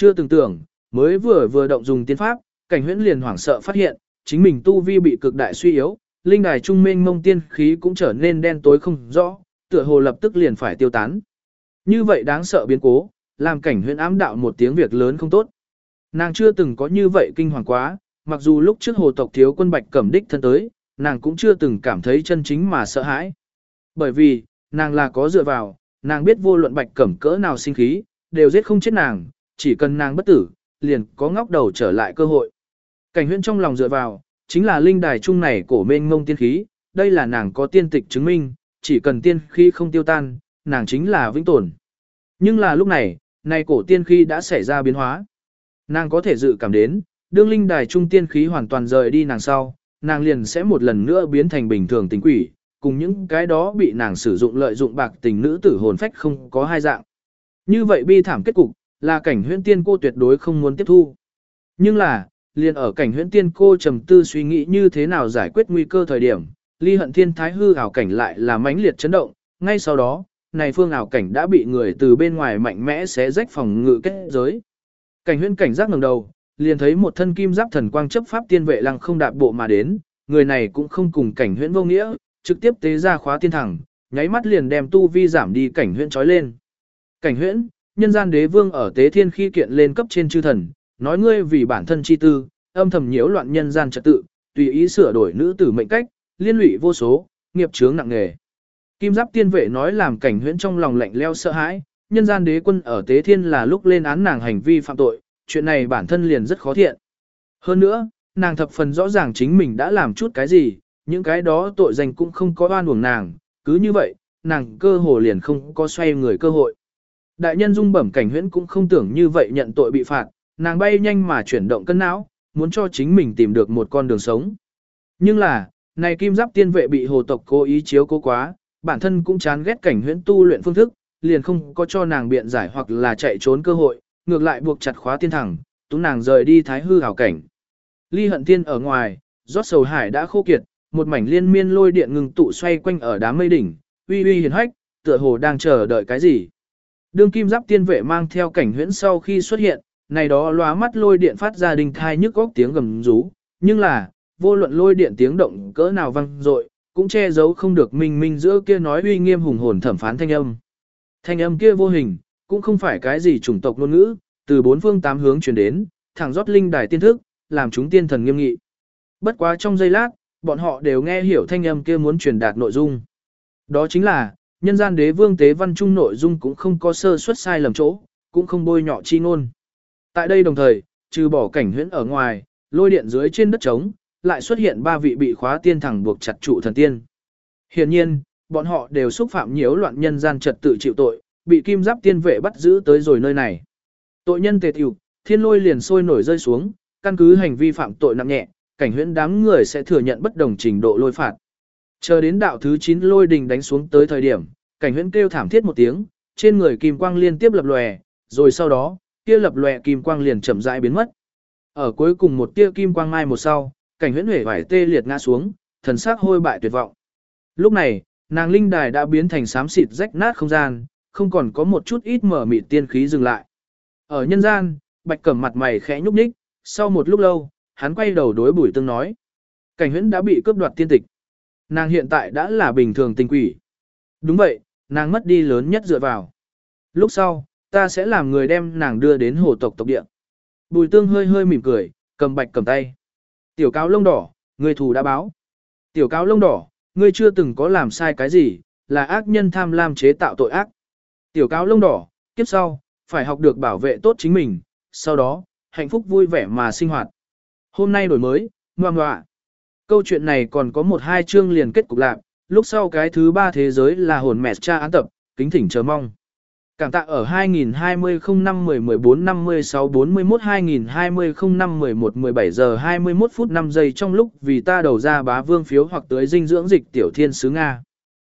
Chưa từng tưởng, mới vừa vừa động dùng tiên pháp, cảnh huyễn liền hoảng sợ phát hiện, chính mình tu vi bị cực đại suy yếu, linh đài trung minh mông tiên khí cũng trở nên đen tối không rõ, tựa hồ lập tức liền phải tiêu tán. Như vậy đáng sợ biến cố, làm cảnh huyễn ám đạo một tiếng việc lớn không tốt. Nàng chưa từng có như vậy kinh hoàng quá, mặc dù lúc trước hồ tộc thiếu quân bạch cẩm đích thân tới, nàng cũng chưa từng cảm thấy chân chính mà sợ hãi. Bởi vì, nàng là có dựa vào, nàng biết vô luận bạch cẩm cỡ nào sinh khí, đều giết không chết nàng, chỉ cần nàng bất tử, liền có ngóc đầu trở lại cơ hội. Cảnh huyễn trong lòng dựa vào, chính là linh đài trung này cổ mênh ngông tiên khí, đây là nàng có tiên tịch chứng minh, chỉ cần tiên khí không tiêu tan, nàng chính là vĩnh tồn. Nhưng là lúc này, này cổ tiên khí đã xảy ra biến hóa. Nàng có thể dự cảm đến, đương linh đài trung tiên khí hoàn toàn rời đi nàng sau, nàng liền sẽ một lần nữa biến thành bình thường tình quỷ, cùng những cái đó bị nàng sử dụng lợi dụng bạc tình nữ tử hồn phách không có hai dạng. Như vậy bi thảm kết cục, là cảnh huyễn tiên cô tuyệt đối không muốn tiếp thu. Nhưng là, liền ở cảnh huyễn tiên cô trầm tư suy nghĩ như thế nào giải quyết nguy cơ thời điểm, ly hận thiên thái hư ảo cảnh lại là mãnh liệt chấn động, ngay sau đó, này phương ảo cảnh đã bị người từ bên ngoài mạnh mẽ xé rách phòng ngự kết giới. Cảnh huyễn cảnh giác ngẩng đầu, liền thấy một thân kim giáp thần quang chấp pháp tiên vệ lăng không đạp bộ mà đến, người này cũng không cùng cảnh huyễn vô nghĩa, trực tiếp tế ra khóa tiên thẳng, nháy mắt liền đem tu vi giảm đi cảnh huyễn trói lên. Cảnh huyễn, nhân gian đế vương ở tế thiên khi kiện lên cấp trên chư thần, nói ngươi vì bản thân chi tư, âm thầm nhiễu loạn nhân gian trật tự, tùy ý sửa đổi nữ tử mệnh cách, liên lụy vô số, nghiệp chướng nặng nề. Kim giáp tiên vệ nói làm cảnh huyễn trong lòng lạnh leo sợ hãi, nhân gian đế quân ở tế thiên là lúc lên án nàng hành vi phạm tội, chuyện này bản thân liền rất khó thiện. Hơn nữa, nàng thập phần rõ ràng chính mình đã làm chút cái gì, những cái đó tội danh cũng không có oan uổng nàng, cứ như vậy, nàng cơ hồ liền không có xoay người cơ hội. Đại nhân dung bẩm cảnh huyễn cũng không tưởng như vậy nhận tội bị phạt, nàng bay nhanh mà chuyển động cân não, muốn cho chính mình tìm được một con đường sống. Nhưng là, này kim giáp tiên vệ bị hồ tộc cố ý chiếu cố quá, bản thân cũng chán ghét cảnh huyễn tu luyện phương thức, liền không có cho nàng biện giải hoặc là chạy trốn cơ hội, ngược lại buộc chặt khóa tiên thẳng, tú nàng rời đi thái hư hảo cảnh. Ly hận tiên ở ngoài, rót sầu hải đã khô kiệt, một mảnh liên miên lôi điện ngừng tụ xoay quanh ở đám mây đỉnh, uy uy hiền hách, tựa hồ đang chờ đợi cái gì. Đương kim giáp tiên vệ mang theo cảnh huyễn sau khi xuất hiện, này đó lóa mắt lôi điện phát ra đình thai nhức góc tiếng gầm rú, nhưng là, vô luận lôi điện tiếng động cỡ nào vang dội, cũng che giấu không được minh minh giữa kia nói uy nghiêm hùng hồn thẩm phán thanh âm. Thanh âm kia vô hình, cũng không phải cái gì chủng tộc ngôn ngữ, từ bốn phương tám hướng truyền đến, thẳng rót linh đài tiên thức, làm chúng tiên thần nghiêm nghị. Bất quá trong giây lát, bọn họ đều nghe hiểu thanh âm kia muốn truyền đạt nội dung. Đó chính là, nhân gian đế vương tế văn trung nội dung cũng không có sơ suất sai lầm chỗ, cũng không bôi nhọ chi ngôn. Tại đây đồng thời, trừ bỏ cảnh huyễn ở ngoài, lôi điện dưới trên đất trống, lại xuất hiện ba vị bị khóa tiên thẳng buộc chặt trụ thần tiên. Hiển nhiên, bọn họ đều xúc phạm nhiễu loạn nhân gian trật tự chịu tội, bị kim giáp tiên vệ bắt giữ tới rồi nơi này. Tội nhân tề tiểu, thiên lôi liền sôi nổi rơi xuống, căn cứ hành vi phạm tội nặng nhẹ, cảnh huyễn đám người sẽ thừa nhận bất đồng trình độ lôi phạt. Chờ đến đạo thứ 9 lôi đình đánh xuống tới thời điểm, cảnh huyễn kêu thảm thiết một tiếng, trên người kim quang liên tiếp lập lòe, rồi sau đó, kia lập lòe kim quang liền chậm rãi biến mất. Ở cuối cùng một tia kim quang mai một sau, cảnh huyễn huệ vải tê liệt ngã xuống, thần sắc hôi bại tuyệt vọng. Lúc này, nàng linh đài đã biến thành xám xịt rách nát không gian, không còn có một chút ít mở mịt tiên khí dừng lại. Ở nhân gian, bạch cẩm mặt mày khẽ nhúc nhích, sau một lúc lâu, hắn quay đầu đối bùi tương nói. Cảnh huyễn đã bị cướp đoạt tiên tịch. Nàng hiện tại đã là bình thường tình quỷ. Đúng vậy, nàng mất đi lớn nhất dựa vào. Lúc sau, ta sẽ làm người đem nàng đưa đến hồ tộc tộc địa. Bùi tương hơi hơi mỉm cười, cầm bạch cầm tay. Tiểu cáo lông đỏ, người thù đã báo. Tiểu cáo lông đỏ, ngươi chưa từng có làm sai cái gì, là ác nhân tham lam chế tạo tội ác. Tiểu cáo lông đỏ, kiếp sau, phải học được bảo vệ tốt chính mình, sau đó, hạnh phúc vui vẻ mà sinh hoạt. Hôm nay đổi mới, ngoan ngoạ. Câu chuyện này còn có một hai chương liền kết cục lạc, lúc sau cái thứ ba thế giới là hồn mẹ cha án tập, kính thỉnh chờ mong. Cảm tạ ở 2020 05 10 14 56 41 2020 05 11 17 giờ 21 phút 5 giây trong lúc vì ta đầu ra bá vương phiếu hoặc tới dinh dưỡng dịch tiểu thiên sứ Nga.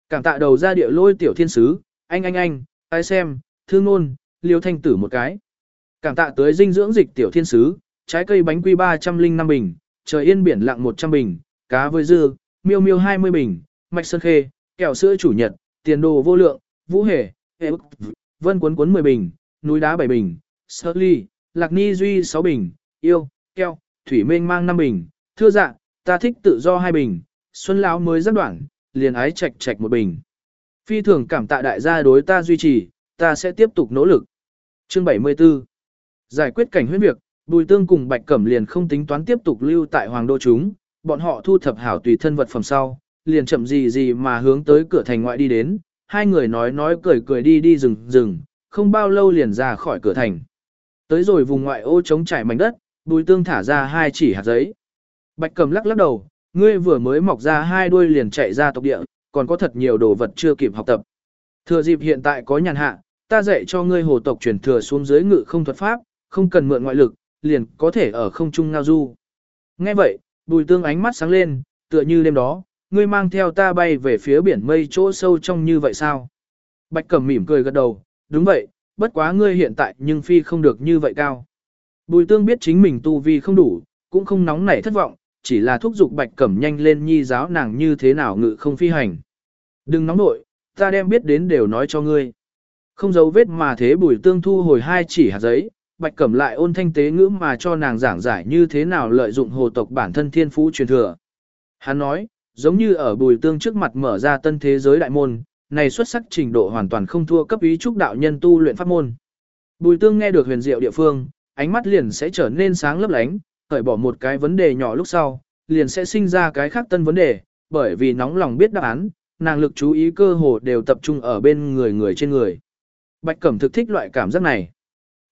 Cảm tạ đầu ra địa lôi tiểu thiên sứ, anh anh anh, ai xem, thương ngôn, liêu thanh tử một cái. Cảm tạ tới dinh dưỡng dịch tiểu thiên sứ, trái cây bánh quy 305 bình, trời yên biển lặng 100 bình, cá với dư, miêu miêu 20 bình, mạch sơn khê, kẹo sữa chủ nhật, tiền đồ vô lượng, vũ hề, hệ vân cuốn cuốn 10 bình, núi đá 7 bình, sơ ly, lạc ni duy 6 bình, yêu, keo, thủy mênh mang 5 bình, thưa dạ, ta thích tự do 2 bình, xuân lão mới rất đoạn, liền ái chạch chạch một bình. Phi thường cảm tạ đại gia đối ta duy trì, ta sẽ tiếp tục nỗ lực. Chương 74 Giải quyết cảnh huyết việc, Bùi Tương cùng Bạch Cẩm liền không tính toán tiếp tục lưu tại Hoàng Đô chúng, bọn họ thu thập hảo tùy thân vật phẩm sau, liền chậm gì gì mà hướng tới cửa thành ngoại đi đến, hai người nói nói cười cười đi đi rừng rừng, không bao lâu liền ra khỏi cửa thành. Tới rồi vùng ngoại ô trống trải mảnh đất, Bùi Tương thả ra hai chỉ hạt giấy. Bạch Cẩm lắc lắc đầu, ngươi vừa mới mọc ra hai đuôi liền chạy ra tộc địa, còn có thật nhiều đồ vật chưa kịp học tập. Thừa dịp hiện tại có nhàn hạ, ta dạy cho ngươi hồ tộc truyền thừa xuống dưới ngự không thuật pháp, không cần mượn ngoại lực, liền có thể ở không trung ngao du. Nghe vậy, bùi tương ánh mắt sáng lên, tựa như đêm đó, ngươi mang theo ta bay về phía biển mây chỗ sâu trong như vậy sao? Bạch cẩm mỉm cười gật đầu, đúng vậy, bất quá ngươi hiện tại nhưng phi không được như vậy cao. Bùi tương biết chính mình tu vi không đủ, cũng không nóng nảy thất vọng, chỉ là thúc giục bạch cẩm nhanh lên nhi giáo nàng như thế nào ngự không phi hành. Đừng nóng nội, ta đem biết đến đều nói cho ngươi. Không giấu vết mà thế bùi tương thu hồi hai chỉ hạt giấy, Bạch Cẩm lại ôn thanh tế ngữ mà cho nàng giảng giải như thế nào lợi dụng hồ tộc bản thân thiên phú truyền thừa. Hắn nói, giống như ở bùi tương trước mặt mở ra tân thế giới đại môn, này xuất sắc trình độ hoàn toàn không thua cấp ý trúc đạo nhân tu luyện pháp môn. Bùi tương nghe được huyền diệu địa phương, ánh mắt liền sẽ trở nên sáng lấp lánh, khởi bỏ một cái vấn đề nhỏ lúc sau, liền sẽ sinh ra cái khác tân vấn đề, bởi vì nóng lòng biết đáp án, nàng lực chú ý cơ hồ đều tập trung ở bên người người trên người. Bạch Cẩm thực thích loại cảm giác này.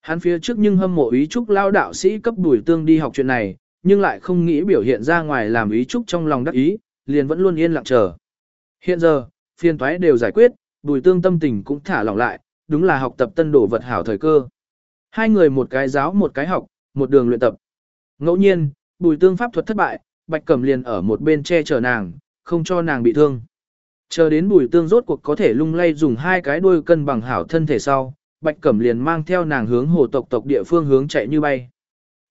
Hắn phía trước nhưng hâm mộ ý trúc lao đạo sĩ cấp đuổi tương đi học chuyện này, nhưng lại không nghĩ biểu hiện ra ngoài làm ý trúc trong lòng đắc ý, liền vẫn luôn yên lặng chờ. Hiện giờ, phiên toái đều giải quyết, bùi tương tâm tình cũng thả lỏng lại, đúng là học tập tân đổ vật hảo thời cơ. Hai người một cái giáo một cái học, một đường luyện tập. Ngẫu nhiên, bùi tương pháp thuật thất bại, bạch cẩm liền ở một bên che chở nàng, không cho nàng bị thương. Chờ đến bùi tương rốt cuộc có thể lung lay dùng hai cái đuôi cân bằng hảo thân thể sau, bạch cẩm liền mang theo nàng hướng hồ tộc tộc địa phương hướng chạy như bay.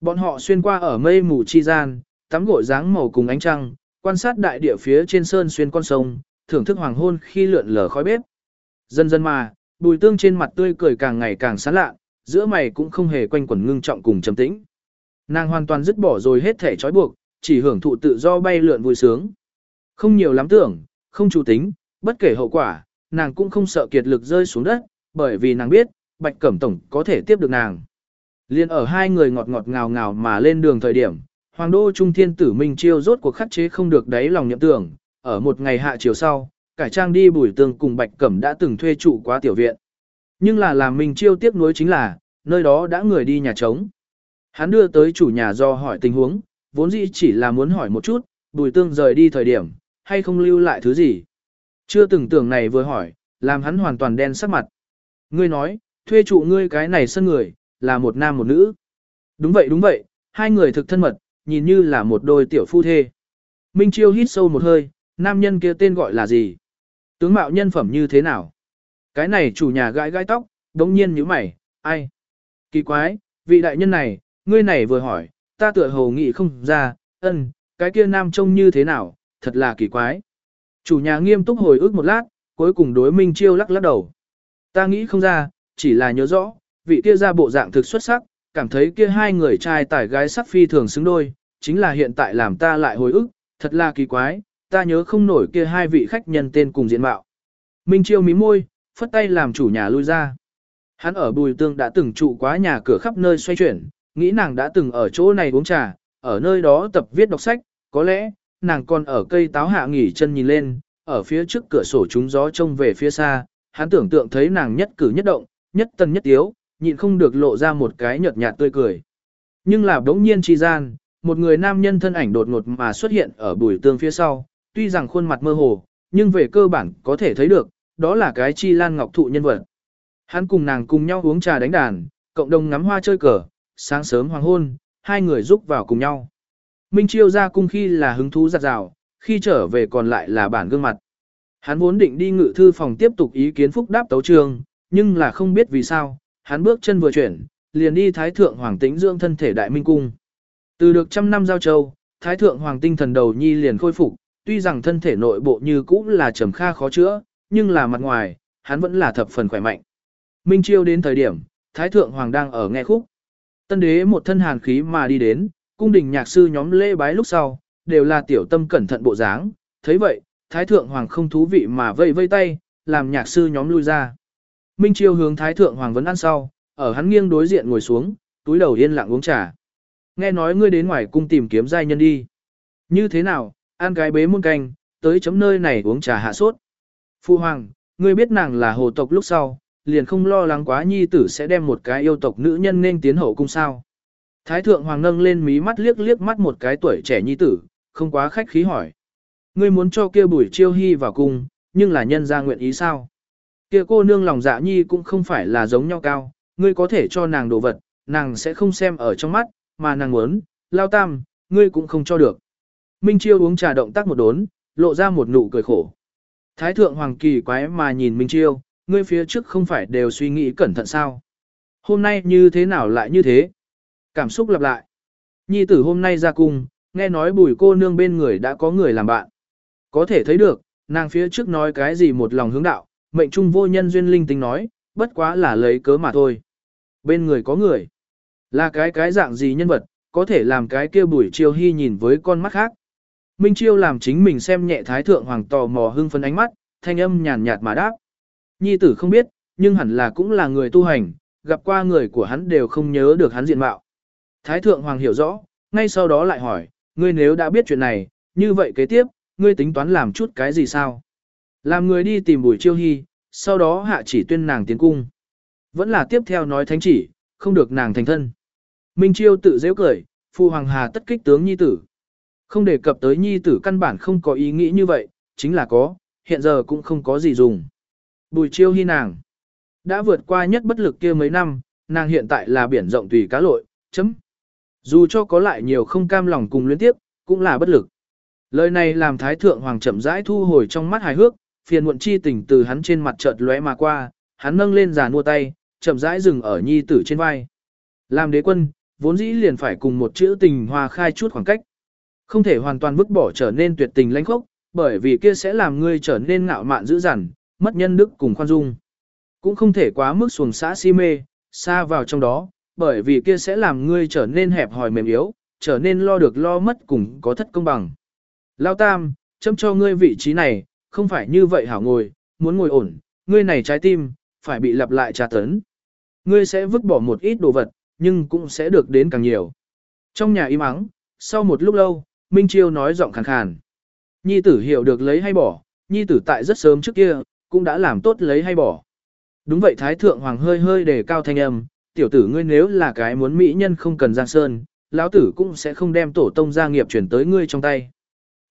Bọn họ xuyên qua ở mây mù chi gian, tắm gội dáng màu cùng ánh trăng, quan sát đại địa phía trên sơn xuyên con sông, thưởng thức hoàng hôn khi lượn lờ khói bếp. Dần dần mà, bùi tương trên mặt tươi cười càng ngày càng sáng lạ, giữa mày cũng không hề quanh quẩn ngưng trọng cùng trầm tĩnh. Nàng hoàn toàn dứt bỏ rồi hết thể trói buộc, chỉ hưởng thụ tự do bay lượn vui sướng. Không nhiều lắm tưởng, không chủ tính, bất kể hậu quả, nàng cũng không sợ kiệt lực rơi xuống đất, bởi vì nàng biết, Bạch Cẩm Tổng có thể tiếp được nàng. Liên ở hai người ngọt ngọt ngào ngào mà lên đường thời điểm, Hoàng đô Trung Thiên Tử Minh Chiêu rốt cuộc khắc chế không được đáy lòng nhậm tưởng, ở một ngày hạ chiều sau, cải trang đi bùi tương cùng Bạch Cẩm đã từng thuê trụ quá tiểu viện. Nhưng là làm Minh Chiêu tiếc nuối chính là, nơi đó đã người đi nhà trống. Hắn đưa tới chủ nhà do hỏi tình huống, vốn dĩ chỉ là muốn hỏi một chút, bùi tương rời đi thời điểm, hay không lưu lại thứ gì. Chưa từng tưởng này vừa hỏi, làm hắn hoàn toàn đen sắc mặt. Ngươi nói, thuê trụ ngươi cái này sân người, là một nam một nữ. Đúng vậy đúng vậy, hai người thực thân mật, nhìn như là một đôi tiểu phu thê. Minh Chiêu hít sâu một hơi, nam nhân kia tên gọi là gì? Tướng mạo nhân phẩm như thế nào? Cái này chủ nhà gãi gãi tóc, đống nhiên như mày, ai? Kỳ quái, vị đại nhân này, ngươi này vừa hỏi, ta tựa hồ nghĩ không ra, ân, cái kia nam trông như thế nào, thật là kỳ quái. Chủ nhà nghiêm túc hồi ức một lát, cuối cùng đối Minh Chiêu lắc lắc đầu. Ta nghĩ không ra, chỉ là nhớ rõ, vị kia ra bộ dạng thực xuất sắc, cảm thấy kia hai người trai tải gái sắc phi thường xứng đôi, chính là hiện tại làm ta lại hồi ức, thật là kỳ quái, ta nhớ không nổi kia hai vị khách nhân tên cùng diện mạo. Minh Chiêu mí môi, phất tay làm chủ nhà lui ra. Hắn ở Bùi Tương đã từng trụ quá nhà cửa khắp nơi xoay chuyển, nghĩ nàng đã từng ở chỗ này uống trà, ở nơi đó tập viết đọc sách, có lẽ, nàng còn ở cây táo hạ nghỉ chân nhìn lên, ở phía trước cửa sổ trúng gió trông về phía xa, hắn tưởng tượng thấy nàng nhất cử nhất động, nhất tân nhất tiếu, nhịn không được lộ ra một cái nhợt nhạt tươi cười. Nhưng là đống nhiên chi gian, một người nam nhân thân ảnh đột ngột mà xuất hiện ở bùi tương phía sau, tuy rằng khuôn mặt mơ hồ, nhưng về cơ bản có thể thấy được, đó là cái chi lan ngọc thụ nhân vật. Hắn cùng nàng cùng nhau uống trà đánh đàn, cộng đồng ngắm hoa chơi cờ, sáng sớm hoàng hôn, hai người giúp vào cùng nhau. Minh Chiêu ra cung khi là hứng thú giặt rào, khi trở về còn lại là bản gương mặt. Hắn vốn định đi ngự thư phòng tiếp tục ý kiến phúc đáp tấu trường, nhưng là không biết vì sao, hắn bước chân vừa chuyển, liền đi Thái Thượng Hoàng Tĩnh dưỡng thân thể Đại Minh Cung. Từ được trăm năm giao châu, Thái Thượng Hoàng tinh thần đầu nhi liền khôi phục, tuy rằng thân thể nội bộ như cũ là trầm kha khó chữa, nhưng là mặt ngoài, hắn vẫn là thập phần khỏe mạnh. Minh Chiêu đến thời điểm, Thái Thượng Hoàng đang ở nghe khúc. Tân đế một thân hàn khí mà đi đến, cung đình nhạc sư nhóm lễ bái lúc sau, đều là tiểu tâm cẩn thận bộ dáng. thấy vậy, Thái Thượng Hoàng không thú vị mà vây vây tay, làm nhạc sư nhóm lui ra. Minh Chiêu hướng Thái Thượng Hoàng vấn ăn sau, ở hắn nghiêng đối diện ngồi xuống, túi đầu yên lặng uống trà. Nghe nói ngươi đến ngoài cung tìm kiếm giai nhân đi. Như thế nào, An cái bế muôn canh, tới chấm nơi này uống trà hạ sốt. Phu Hoàng, ngươi biết nàng là hồ tộc lúc sau, liền không lo lắng quá nhi tử sẽ đem một cái yêu tộc nữ nhân nên tiến hậu cung sao. Thái thượng hoàng nâng lên mí mắt liếc liếc mắt một cái tuổi trẻ nhi tử, không quá khách khí hỏi. Ngươi muốn cho kia bùi chiêu hy vào cung, nhưng là nhân ra nguyện ý sao? Kia cô nương lòng dạ nhi cũng không phải là giống nhau cao, ngươi có thể cho nàng đồ vật, nàng sẽ không xem ở trong mắt, mà nàng muốn, lao tam, ngươi cũng không cho được. Minh Chiêu uống trà động tác một đốn, lộ ra một nụ cười khổ. Thái thượng hoàng kỳ quái mà nhìn Minh Chiêu, ngươi phía trước không phải đều suy nghĩ cẩn thận sao? Hôm nay như thế nào lại như thế? Cảm xúc lặp lại. Nhi tử hôm nay ra cung, nghe nói bùi cô nương bên người đã có người làm bạn. Có thể thấy được, nàng phía trước nói cái gì một lòng hướng đạo, mệnh trung vô nhân duyên linh tính nói, bất quá là lấy cớ mà thôi. Bên người có người. Là cái cái dạng gì nhân vật, có thể làm cái kia bùi chiêu hy nhìn với con mắt khác. Minh Chiêu làm chính mình xem nhẹ thái thượng hoàng tò mò hưng phấn ánh mắt, thanh âm nhàn nhạt mà đáp. Nhi tử không biết, nhưng hẳn là cũng là người tu hành, gặp qua người của hắn đều không nhớ được hắn diện mạo. Thái thượng hoàng hiểu rõ, ngay sau đó lại hỏi, ngươi nếu đã biết chuyện này, như vậy kế tiếp, ngươi tính toán làm chút cái gì sao? Làm người đi tìm bùi chiêu hy, sau đó hạ chỉ tuyên nàng tiến cung. Vẫn là tiếp theo nói thánh chỉ, không được nàng thành thân. Minh chiêu tự dễ cười, phu hoàng hà tất kích tướng nhi tử. Không đề cập tới nhi tử căn bản không có ý nghĩ như vậy, chính là có, hiện giờ cũng không có gì dùng. Bùi chiêu hy nàng. Đã vượt qua nhất bất lực kia mấy năm, nàng hiện tại là biển rộng tùy cá lội, chấm. Dù cho có lại nhiều không cam lòng cùng liên tiếp, cũng là bất lực. Lời này làm Thái Thượng Hoàng chậm rãi thu hồi trong mắt hài hước, phiền muộn chi tình từ hắn trên mặt chợt lóe mà qua, hắn nâng lên giàn mua tay, chậm rãi dừng ở nhi tử trên vai. Làm đế quân, vốn dĩ liền phải cùng một chữ tình hòa khai chút khoảng cách. Không thể hoàn toàn vứt bỏ trở nên tuyệt tình lãnh khốc, bởi vì kia sẽ làm ngươi trở nên ngạo mạn dữ dằn, mất nhân đức cùng khoan dung. Cũng không thể quá mức xuồng xã si mê, xa vào trong đó, bởi vì kia sẽ làm ngươi trở nên hẹp hòi mềm yếu, trở nên lo được lo mất cùng có thất công bằng. Lao Tam, châm cho ngươi vị trí này, không phải như vậy hảo ngồi, muốn ngồi ổn, ngươi này trái tim, phải bị lặp lại tra tấn. Ngươi sẽ vứt bỏ một ít đồ vật, nhưng cũng sẽ được đến càng nhiều. Trong nhà im ắng, sau một lúc lâu, Minh Chiêu nói giọng khàn khàn. Nhi tử hiểu được lấy hay bỏ, nhi tử tại rất sớm trước kia, cũng đã làm tốt lấy hay bỏ. Đúng vậy Thái Thượng Hoàng hơi hơi đề cao thanh âm, tiểu tử ngươi nếu là cái muốn mỹ nhân không cần giang sơn, lão tử cũng sẽ không đem tổ tông gia nghiệp chuyển tới ngươi trong tay.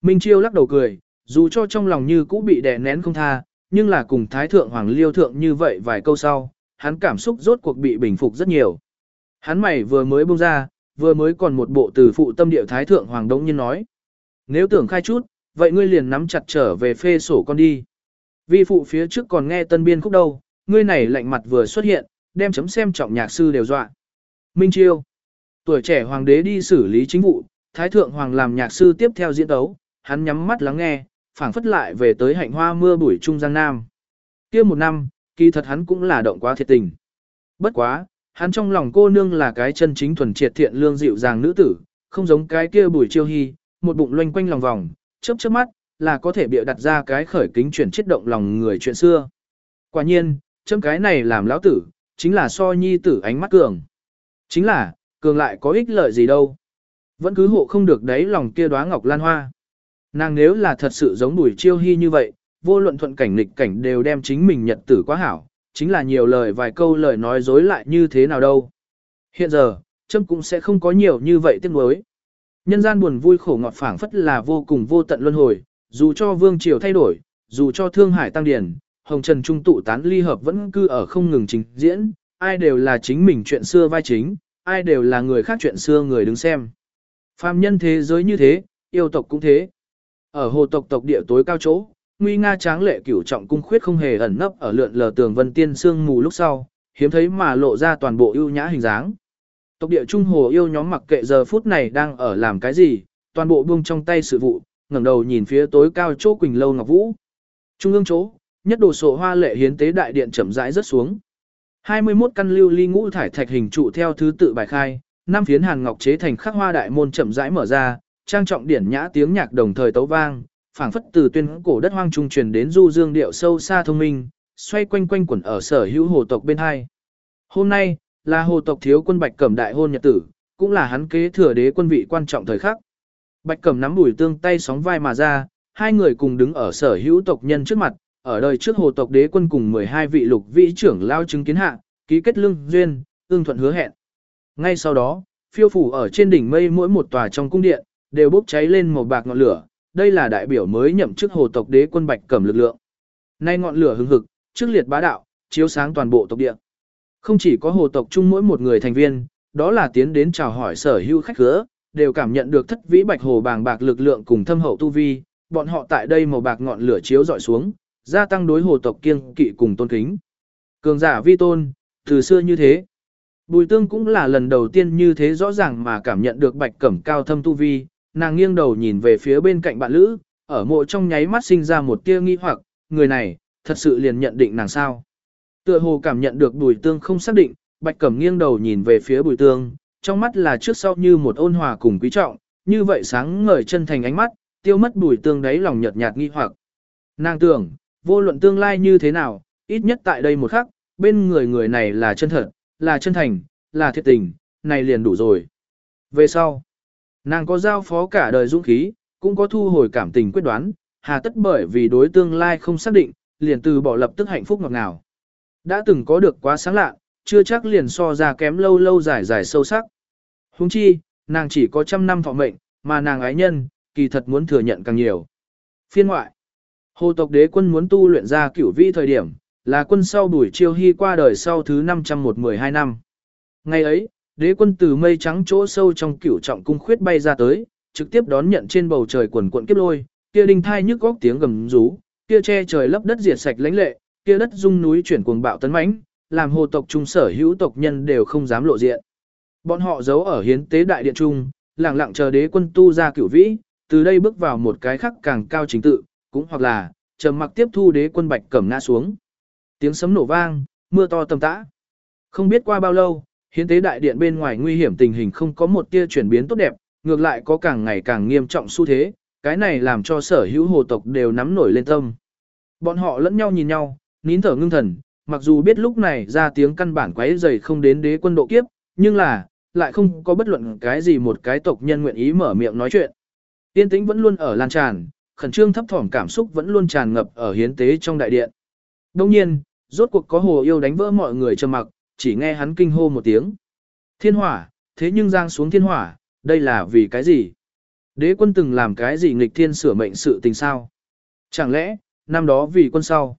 Minh Chiêu lắc đầu cười, dù cho trong lòng như cũ bị đè nén không tha, nhưng là cùng Thái Thượng Hoàng liêu thượng như vậy vài câu sau, hắn cảm xúc rốt cuộc bị bình phục rất nhiều. Hắn mày vừa mới buông ra, vừa mới còn một bộ từ phụ tâm địa Thái Thượng Hoàng Đông Nhiên nói. Nếu tưởng khai chút, vậy ngươi liền nắm chặt trở về phê sổ con đi. Vi phụ phía trước còn nghe tân biên khúc đâu, ngươi này lạnh mặt vừa xuất hiện, đem chấm xem trọng nhạc sư đều dọa. Minh Chiêu. Tuổi trẻ hoàng đế đi xử lý chính vụ, thái thượng hoàng làm nhạc sư tiếp theo diễn đấu, hắn nhắm mắt lắng nghe, phảng phất lại về tới hạnh hoa mưa bụi trung giang nam. Kia một năm, kỳ thật hắn cũng là động quá thiệt tình. Bất quá, hắn trong lòng cô nương là cái chân chính thuần triệt thiện lương dịu dàng nữ tử, không giống cái kia bụi chiêu hy, một bụng loanh quanh lòng vòng, chớp chớp mắt, là có thể bịa đặt ra cái khởi kính chuyển chết động lòng người chuyện xưa. Quả nhiên, chấm cái này làm lão tử, chính là so nhi tử ánh mắt cường. Chính là, cường lại có ích lợi gì đâu. Vẫn cứ hộ không được đấy lòng kia đóa ngọc lan hoa. Nàng nếu là thật sự giống đuổi chiêu hy như vậy, vô luận thuận cảnh nghịch cảnh đều đem chính mình nhật tử quá hảo, chính là nhiều lời vài câu lời nói dối lại như thế nào đâu. Hiện giờ, châm cũng sẽ không có nhiều như vậy tiếc nuối. Nhân gian buồn vui khổ ngọt phảng phất là vô cùng vô tận luân hồi, dù cho vương triều thay đổi, dù cho thương hải tăng điển, hồng trần trung tụ tán ly hợp vẫn cứ ở không ngừng trình diễn, ai đều là chính mình chuyện xưa vai chính, ai đều là người khác chuyện xưa người đứng xem. Phàm nhân thế giới như thế, yêu tộc cũng thế. Ở hồ tộc tộc địa tối cao chỗ, nguy nga tráng lệ cửu trọng cung khuyết không hề ẩn nấp ở lượn lờ tường vân tiên sương mù lúc sau, hiếm thấy mà lộ ra toàn bộ ưu nhã hình dáng. Tộc địa trung hồ yêu nhóm mặc kệ giờ phút này đang ở làm cái gì, toàn bộ buông trong tay sự vụ, ngẩng đầu nhìn phía tối cao chỗ Quỳnh Lâu Ngọc Vũ. Trung ương chỗ, nhất đồ sổ hoa lệ hiến tế đại điện chậm rãi rất xuống. 21 căn lưu ly ngũ thải thạch hình trụ theo thứ tự bài khai, năm phiến hàn ngọc chế thành khắc hoa đại môn chậm rãi mở ra, trang trọng điển nhã tiếng nhạc đồng thời tấu vang, phảng phất từ tuyên cổ đất hoang trung truyền đến du dương điệu sâu xa thông minh, xoay quanh quanh quẩn ở sở hữu hồ tộc bên hai. Hôm nay, là hồ tộc thiếu quân Bạch Cẩm đại hôn nhật tử, cũng là hắn kế thừa đế quân vị quan trọng thời khắc. Bạch Cẩm nắm bùi tương tay sóng vai mà ra, hai người cùng đứng ở sở hữu tộc nhân trước mặt, ở đời trước hồ tộc đế quân cùng 12 vị lục vĩ trưởng lao chứng kiến hạ, ký kết lương duyên, ương thuận hứa hẹn. Ngay sau đó, phiêu phủ ở trên đỉnh mây mỗi một tòa trong cung điện, đều bốc cháy lên màu bạc ngọn lửa, đây là đại biểu mới nhậm chức hồ tộc đế quân Bạch Cẩm lực lượng. Nay ngọn lửa hừng hực, trước liệt bá đạo, chiếu sáng toàn bộ tộc địa. Không chỉ có hồ tộc chung mỗi một người thành viên, đó là tiến đến chào hỏi sở hữu khách khứa, đều cảm nhận được thất vĩ bạch hồ bàng bạc lực lượng cùng thâm hậu tu vi, bọn họ tại đây màu bạc ngọn lửa chiếu dọi xuống, gia tăng đối hồ tộc kiêng kỵ cùng tôn kính. Cường giả vi tôn, từ xưa như thế. Bùi tương cũng là lần đầu tiên như thế rõ ràng mà cảm nhận được bạch cẩm cao thâm tu vi, nàng nghiêng đầu nhìn về phía bên cạnh bạn lữ, ở mộ trong nháy mắt sinh ra một tia nghi hoặc, người này, thật sự liền nhận định nàng sao. Tựa hồ cảm nhận được bùi tương không xác định, bạch cẩm nghiêng đầu nhìn về phía bùi tương, trong mắt là trước sau như một ôn hòa cùng quý trọng, như vậy sáng ngời chân thành ánh mắt, tiêu mất bùi tương đáy lòng nhợt nhạt nghi hoặc. Nàng tưởng, vô luận tương lai như thế nào, ít nhất tại đây một khắc, bên người người này là chân thật, là chân thành, là thiệt tình, này liền đủ rồi. Về sau, nàng có giao phó cả đời dũng khí, cũng có thu hồi cảm tình quyết đoán, hà tất bởi vì đối tương lai không xác định, liền từ bỏ lập tức hạnh phúc ngọt ngào. Đã từng có được quá sáng lạ, chưa chắc liền so ra kém lâu lâu dài dài sâu sắc. Huống chi, nàng chỉ có trăm năm thọ mệnh, mà nàng ái nhân, kỳ thật muốn thừa nhận càng nhiều. Phiên ngoại Hồ tộc đế quân muốn tu luyện ra cửu vi thời điểm, là quân sau buổi chiêu hy qua đời sau thứ 512 năm. Ngày ấy, đế quân từ mây trắng chỗ sâu trong cửu trọng cung khuyết bay ra tới, trực tiếp đón nhận trên bầu trời quần cuộn kiếp lôi, kia đinh thai nhức góc tiếng gầm rú, kia che trời lấp đất diệt sạch lãnh lệ, kia đất rung núi chuyển cuồng bạo tấn mãnh, làm hồ tộc trung sở hữu tộc nhân đều không dám lộ diện. Bọn họ giấu ở hiến tế đại điện trung, lặng lặng chờ đế quân tu ra cửu vĩ, từ đây bước vào một cái khắc càng cao chính tự, cũng hoặc là trầm mặc tiếp thu đế quân bạch cẩm ngã xuống. Tiếng sấm nổ vang, mưa to tầm tã. Không biết qua bao lâu, hiến tế đại điện bên ngoài nguy hiểm tình hình không có một tia chuyển biến tốt đẹp, ngược lại có càng ngày càng nghiêm trọng xu thế, cái này làm cho sở hữu hồ tộc đều nắm nổi lên tâm. Bọn họ lẫn nhau nhìn nhau, nín thở ngưng thần, mặc dù biết lúc này ra tiếng căn bản quấy dày không đến đế quân độ kiếp, nhưng là, lại không có bất luận cái gì một cái tộc nhân nguyện ý mở miệng nói chuyện. Tiên tĩnh vẫn luôn ở lan tràn, khẩn trương thấp thỏm cảm xúc vẫn luôn tràn ngập ở hiến tế trong đại điện. Đông nhiên, rốt cuộc có hồ yêu đánh vỡ mọi người trầm mặc, chỉ nghe hắn kinh hô một tiếng. Thiên hỏa, thế nhưng giang xuống thiên hỏa, đây là vì cái gì? Đế quân từng làm cái gì nghịch thiên sửa mệnh sự tình sao? Chẳng lẽ, năm đó vì quân sau?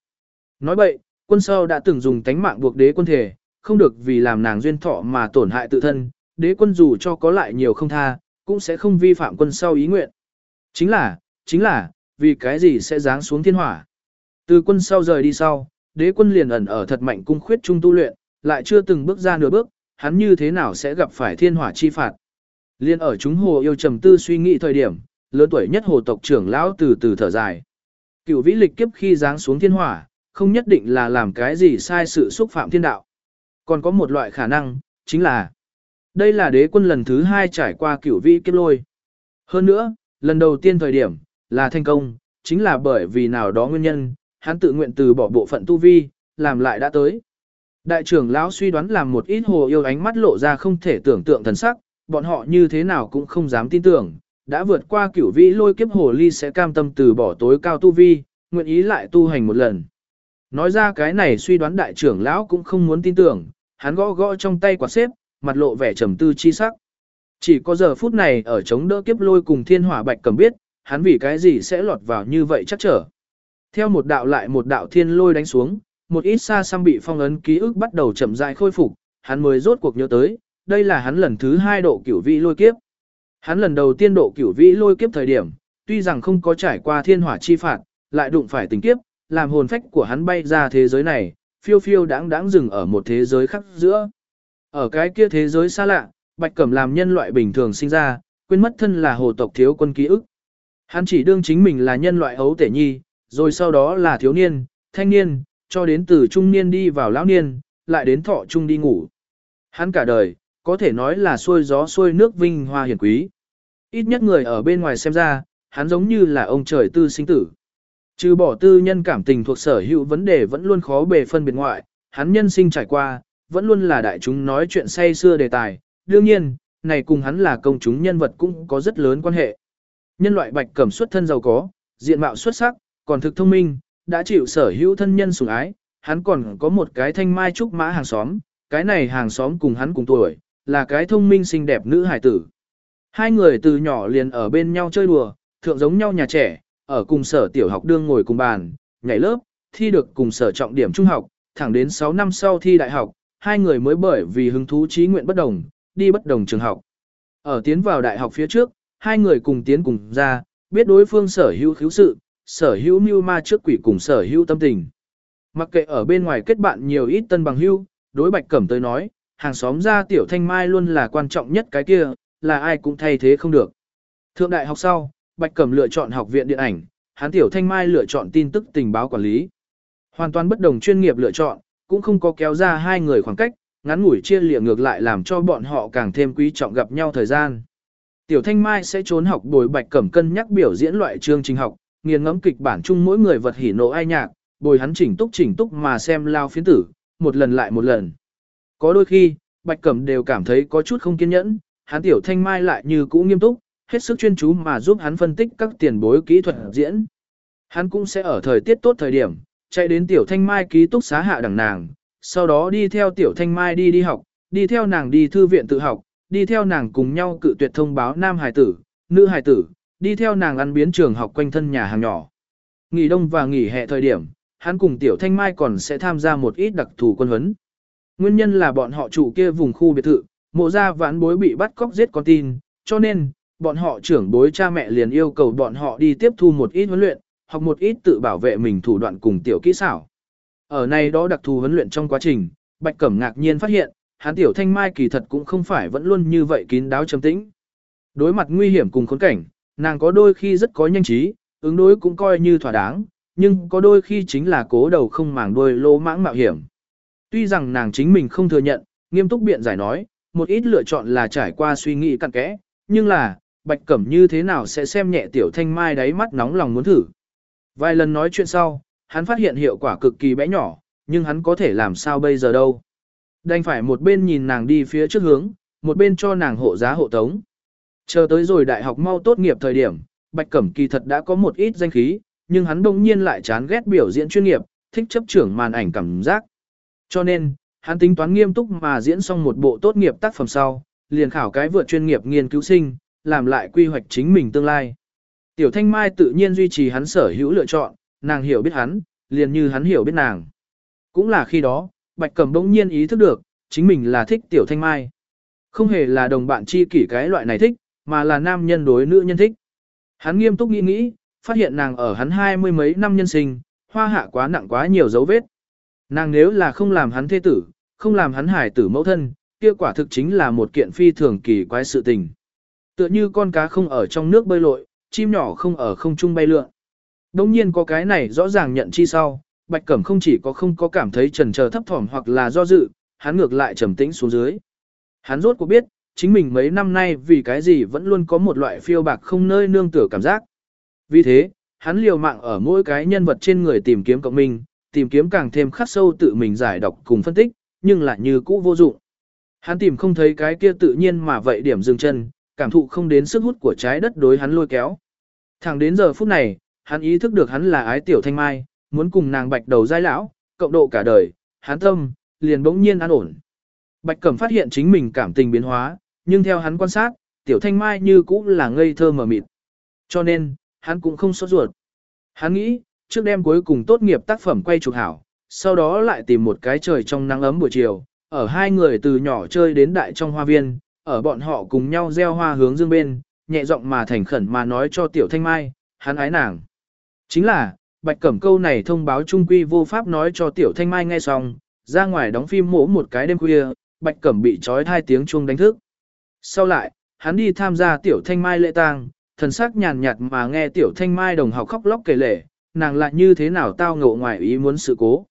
Nói bậy, quân sau đã từng dùng tánh mạng buộc đế quân thể, không được vì làm nàng duyên thọ mà tổn hại tự thân, đế quân dù cho có lại nhiều không tha, cũng sẽ không vi phạm quân sau ý nguyện. Chính là, chính là, vì cái gì sẽ giáng xuống thiên hỏa. Từ quân sau rời đi sau, đế quân liền ẩn ở thật mạnh cung khuyết trung tu luyện, lại chưa từng bước ra nửa bước, hắn như thế nào sẽ gặp phải thiên hỏa chi phạt. Liên ở chúng hồ yêu trầm tư suy nghĩ thời điểm, lớn tuổi nhất hồ tộc trưởng lão từ từ thở dài. Cựu vĩ lịch kiếp khi giáng xuống thiên hỏa, không nhất định là làm cái gì sai sự xúc phạm thiên đạo. Còn có một loại khả năng, chính là đây là đế quân lần thứ hai trải qua cựu vĩ kiếp lôi. Hơn nữa, lần đầu tiên thời điểm, là thành công, chính là bởi vì nào đó nguyên nhân, hắn tự nguyện từ bỏ bộ phận tu vi, làm lại đã tới. Đại trưởng lão suy đoán làm một ít hồ yêu ánh mắt lộ ra không thể tưởng tượng thần sắc, bọn họ như thế nào cũng không dám tin tưởng, đã vượt qua cửu vĩ lôi kiếp hồ ly sẽ cam tâm từ bỏ tối cao tu vi, nguyện ý lại tu hành một lần. Nói ra cái này suy đoán đại trưởng lão cũng không muốn tin tưởng, hắn gõ gõ trong tay quả xếp, mặt lộ vẻ trầm tư chi sắc. Chỉ có giờ phút này ở chống đỡ kiếp lôi cùng thiên hỏa bạch cầm biết, hắn vì cái gì sẽ lọt vào như vậy chắc trở. Theo một đạo lại một đạo thiên lôi đánh xuống, một ít xa xăm bị phong ấn ký ức bắt đầu chậm rãi khôi phục, hắn mới rốt cuộc nhớ tới, đây là hắn lần thứ hai độ cửu vĩ lôi kiếp. Hắn lần đầu tiên độ cửu vĩ lôi kiếp thời điểm, tuy rằng không có trải qua thiên hỏa chi phạt, lại đụng phải tình kiếp, làm hồn phách của hắn bay ra thế giới này, phiêu phiêu đáng đáng dừng ở một thế giới khác giữa. Ở cái kia thế giới xa lạ, Bạch Cẩm làm nhân loại bình thường sinh ra, quên mất thân là hồ tộc thiếu quân ký ức. Hắn chỉ đương chính mình là nhân loại ấu tể nhi, rồi sau đó là thiếu niên, thanh niên, cho đến từ trung niên đi vào lão niên, lại đến thọ trung đi ngủ. Hắn cả đời, có thể nói là xuôi gió xuôi nước vinh hoa hiển quý. Ít nhất người ở bên ngoài xem ra, hắn giống như là ông trời tư sinh tử. Trừ bỏ tư nhân cảm tình thuộc sở hữu vấn đề vẫn luôn khó bề phân biệt ngoại, hắn nhân sinh trải qua, vẫn luôn là đại chúng nói chuyện say xưa đề tài. Đương nhiên, này cùng hắn là công chúng nhân vật cũng có rất lớn quan hệ. Nhân loại bạch cẩm xuất thân giàu có, diện mạo xuất sắc, còn thực thông minh, đã chịu sở hữu thân nhân sủng ái, hắn còn có một cái thanh mai trúc mã hàng xóm, cái này hàng xóm cùng hắn cùng tuổi, là cái thông minh xinh đẹp nữ hải tử. Hai người từ nhỏ liền ở bên nhau chơi đùa, thượng giống nhau nhà trẻ, ở cùng sở tiểu học đương ngồi cùng bàn, nhảy lớp, thi được cùng sở trọng điểm trung học, thẳng đến 6 năm sau thi đại học, hai người mới bởi vì hứng thú trí nguyện bất đồng, đi bất đồng trường học. Ở tiến vào đại học phía trước, hai người cùng tiến cùng ra, biết đối phương sở hữu khiếu sự, sở hữu mưu ma trước quỷ cùng sở hữu tâm tình. Mặc kệ ở bên ngoài kết bạn nhiều ít tân bằng hữu, đối bạch cẩm tới nói, hàng xóm ra tiểu thanh mai luôn là quan trọng nhất cái kia, là ai cũng thay thế không được. Thượng đại học sau, bạch cẩm lựa chọn học viện điện ảnh, hắn tiểu thanh mai lựa chọn tin tức tình báo quản lý. Hoàn toàn bất đồng chuyên nghiệp lựa chọn, cũng không có kéo ra hai người khoảng cách, ngắn ngủi chia liệng ngược lại làm cho bọn họ càng thêm quý trọng gặp nhau thời gian. Tiểu Thanh Mai sẽ trốn học bồi bạch cẩm cân nhắc biểu diễn loại chương trình học, nghiền ngẫm kịch bản chung mỗi người vật hỉ nộ ai nhạc, bồi hắn chỉnh túc chỉnh túc mà xem lao phiến tử, một lần lại một lần. Có đôi khi, bạch cẩm đều cảm thấy có chút không kiên nhẫn, hắn Tiểu Thanh Mai lại như cũ nghiêm túc, hết sức chuyên chú mà giúp hắn phân tích các tiền bối kỹ thuật diễn. Hắn cũng sẽ ở thời tiết tốt thời điểm, chạy đến Tiểu Thanh Mai ký túc xá hạ đẳng nàng, sau đó đi theo Tiểu Thanh Mai đi đi học, đi theo nàng đi thư viện tự học, đi theo nàng cùng nhau cự tuyệt thông báo nam hài tử, nữ hài tử, đi theo nàng ăn biến trường học quanh thân nhà hàng nhỏ. Nghỉ đông và nghỉ hè thời điểm, hắn cùng Tiểu Thanh Mai còn sẽ tham gia một ít đặc thù quân huấn. Nguyên nhân là bọn họ chủ kia vùng khu biệt thự, mộ gia vãn bối bị bắt cóc giết con tin, cho nên, bọn họ trưởng bối cha mẹ liền yêu cầu bọn họ đi tiếp thu một ít huấn luyện, hoặc một ít tự bảo vệ mình thủ đoạn cùng tiểu kỹ xảo. Ở này đó đặc thù huấn luyện trong quá trình, Bạch Cẩm ngạc nhiên phát hiện, hắn tiểu thanh mai kỳ thật cũng không phải vẫn luôn như vậy kín đáo trầm tĩnh. Đối mặt nguy hiểm cùng khốn cảnh, nàng có đôi khi rất có nhanh trí, ứng đối cũng coi như thỏa đáng, nhưng có đôi khi chính là cố đầu không màng đuôi lỗ mãng mạo hiểm. Tuy rằng nàng chính mình không thừa nhận, nghiêm túc biện giải nói, một ít lựa chọn là trải qua suy nghĩ cặn kẽ, nhưng là, Bạch Cẩm như thế nào sẽ xem nhẹ tiểu thanh mai đáy mắt nóng lòng muốn thử. Vài lần nói chuyện sau, hắn phát hiện hiệu quả cực kỳ bé nhỏ, nhưng hắn có thể làm sao bây giờ đâu. Đành phải một bên nhìn nàng đi phía trước hướng, một bên cho nàng hộ giá hộ tống. Chờ tới rồi đại học mau tốt nghiệp thời điểm, Bạch Cẩm kỳ thật đã có một ít danh khí, nhưng hắn đông nhiên lại chán ghét biểu diễn chuyên nghiệp, thích chấp trưởng màn ảnh cảm giác. Cho nên, hắn tính toán nghiêm túc mà diễn xong một bộ tốt nghiệp tác phẩm sau, liền khảo cái vượt chuyên nghiệp nghiên cứu sinh, làm lại quy hoạch chính mình tương lai. Tiểu Thanh Mai tự nhiên duy trì hắn sở hữu lựa chọn, nàng hiểu biết hắn, liền như hắn hiểu biết nàng. Cũng là khi đó, Bạch Cẩm bỗng nhiên ý thức được, chính mình là thích Tiểu Thanh Mai. Không hề là đồng bạn chi kỷ cái loại này thích, mà là nam nhân đối nữ nhân thích. Hắn nghiêm túc nghĩ nghĩ, phát hiện nàng ở hắn hai mươi mấy năm nhân sinh, hoa hạ quá nặng quá nhiều dấu vết. Nàng nếu là không làm hắn thế tử, không làm hắn hải tử mẫu thân, kia quả thực chính là một kiện phi thường kỳ quái sự tình. Tựa như con cá không ở trong nước bơi lội, chim nhỏ không ở không trung bay lượn. Đông nhiên có cái này rõ ràng nhận chi sau, Bạch Cẩm không chỉ có không có cảm thấy trần chờ thấp thỏm hoặc là do dự, hắn ngược lại trầm tĩnh xuống dưới. Hắn rốt cuộc biết, chính mình mấy năm nay vì cái gì vẫn luôn có một loại phiêu bạc không nơi nương tựa cảm giác. Vì thế, hắn liều mạng ở mỗi cái nhân vật trên người tìm kiếm cộng minh, tìm kiếm càng thêm khắc sâu tự mình giải đọc cùng phân tích, nhưng lại như cũ vô dụng. Hắn tìm không thấy cái kia tự nhiên mà vậy điểm dừng chân, cảm thụ không đến sức hút của trái đất đối hắn lôi kéo. Thẳng đến giờ phút này, hắn ý thức được hắn là ái tiểu thanh mai, muốn cùng nàng bạch đầu giai lão, cộng độ cả đời, hắn tâm, liền bỗng nhiên an ổn. Bạch Cẩm phát hiện chính mình cảm tình biến hóa, nhưng theo hắn quan sát, tiểu thanh mai như cũ là ngây thơ mờ mịt. Cho nên, hắn cũng không sốt ruột. Hắn nghĩ, trước đêm cuối cùng tốt nghiệp tác phẩm quay chụp hảo, sau đó lại tìm một cái trời trong nắng ấm buổi chiều, ở hai người từ nhỏ chơi đến đại trong hoa viên, ở bọn họ cùng nhau gieo hoa hướng dương bên, nhẹ giọng mà thành khẩn mà nói cho tiểu thanh mai, hắn ái nàng. Chính là, bạch cẩm câu này thông báo trung quy vô pháp nói cho tiểu thanh mai nghe xong, ra ngoài đóng phim mổ một cái đêm khuya, bạch cẩm bị trói hai tiếng chuông đánh thức. Sau lại, hắn đi tham gia tiểu thanh mai lễ tang, thần sắc nhàn nhạt mà nghe tiểu thanh mai đồng học khóc lóc kể lể, nàng lại như thế nào tao ngộ ngoài ý muốn sự cố.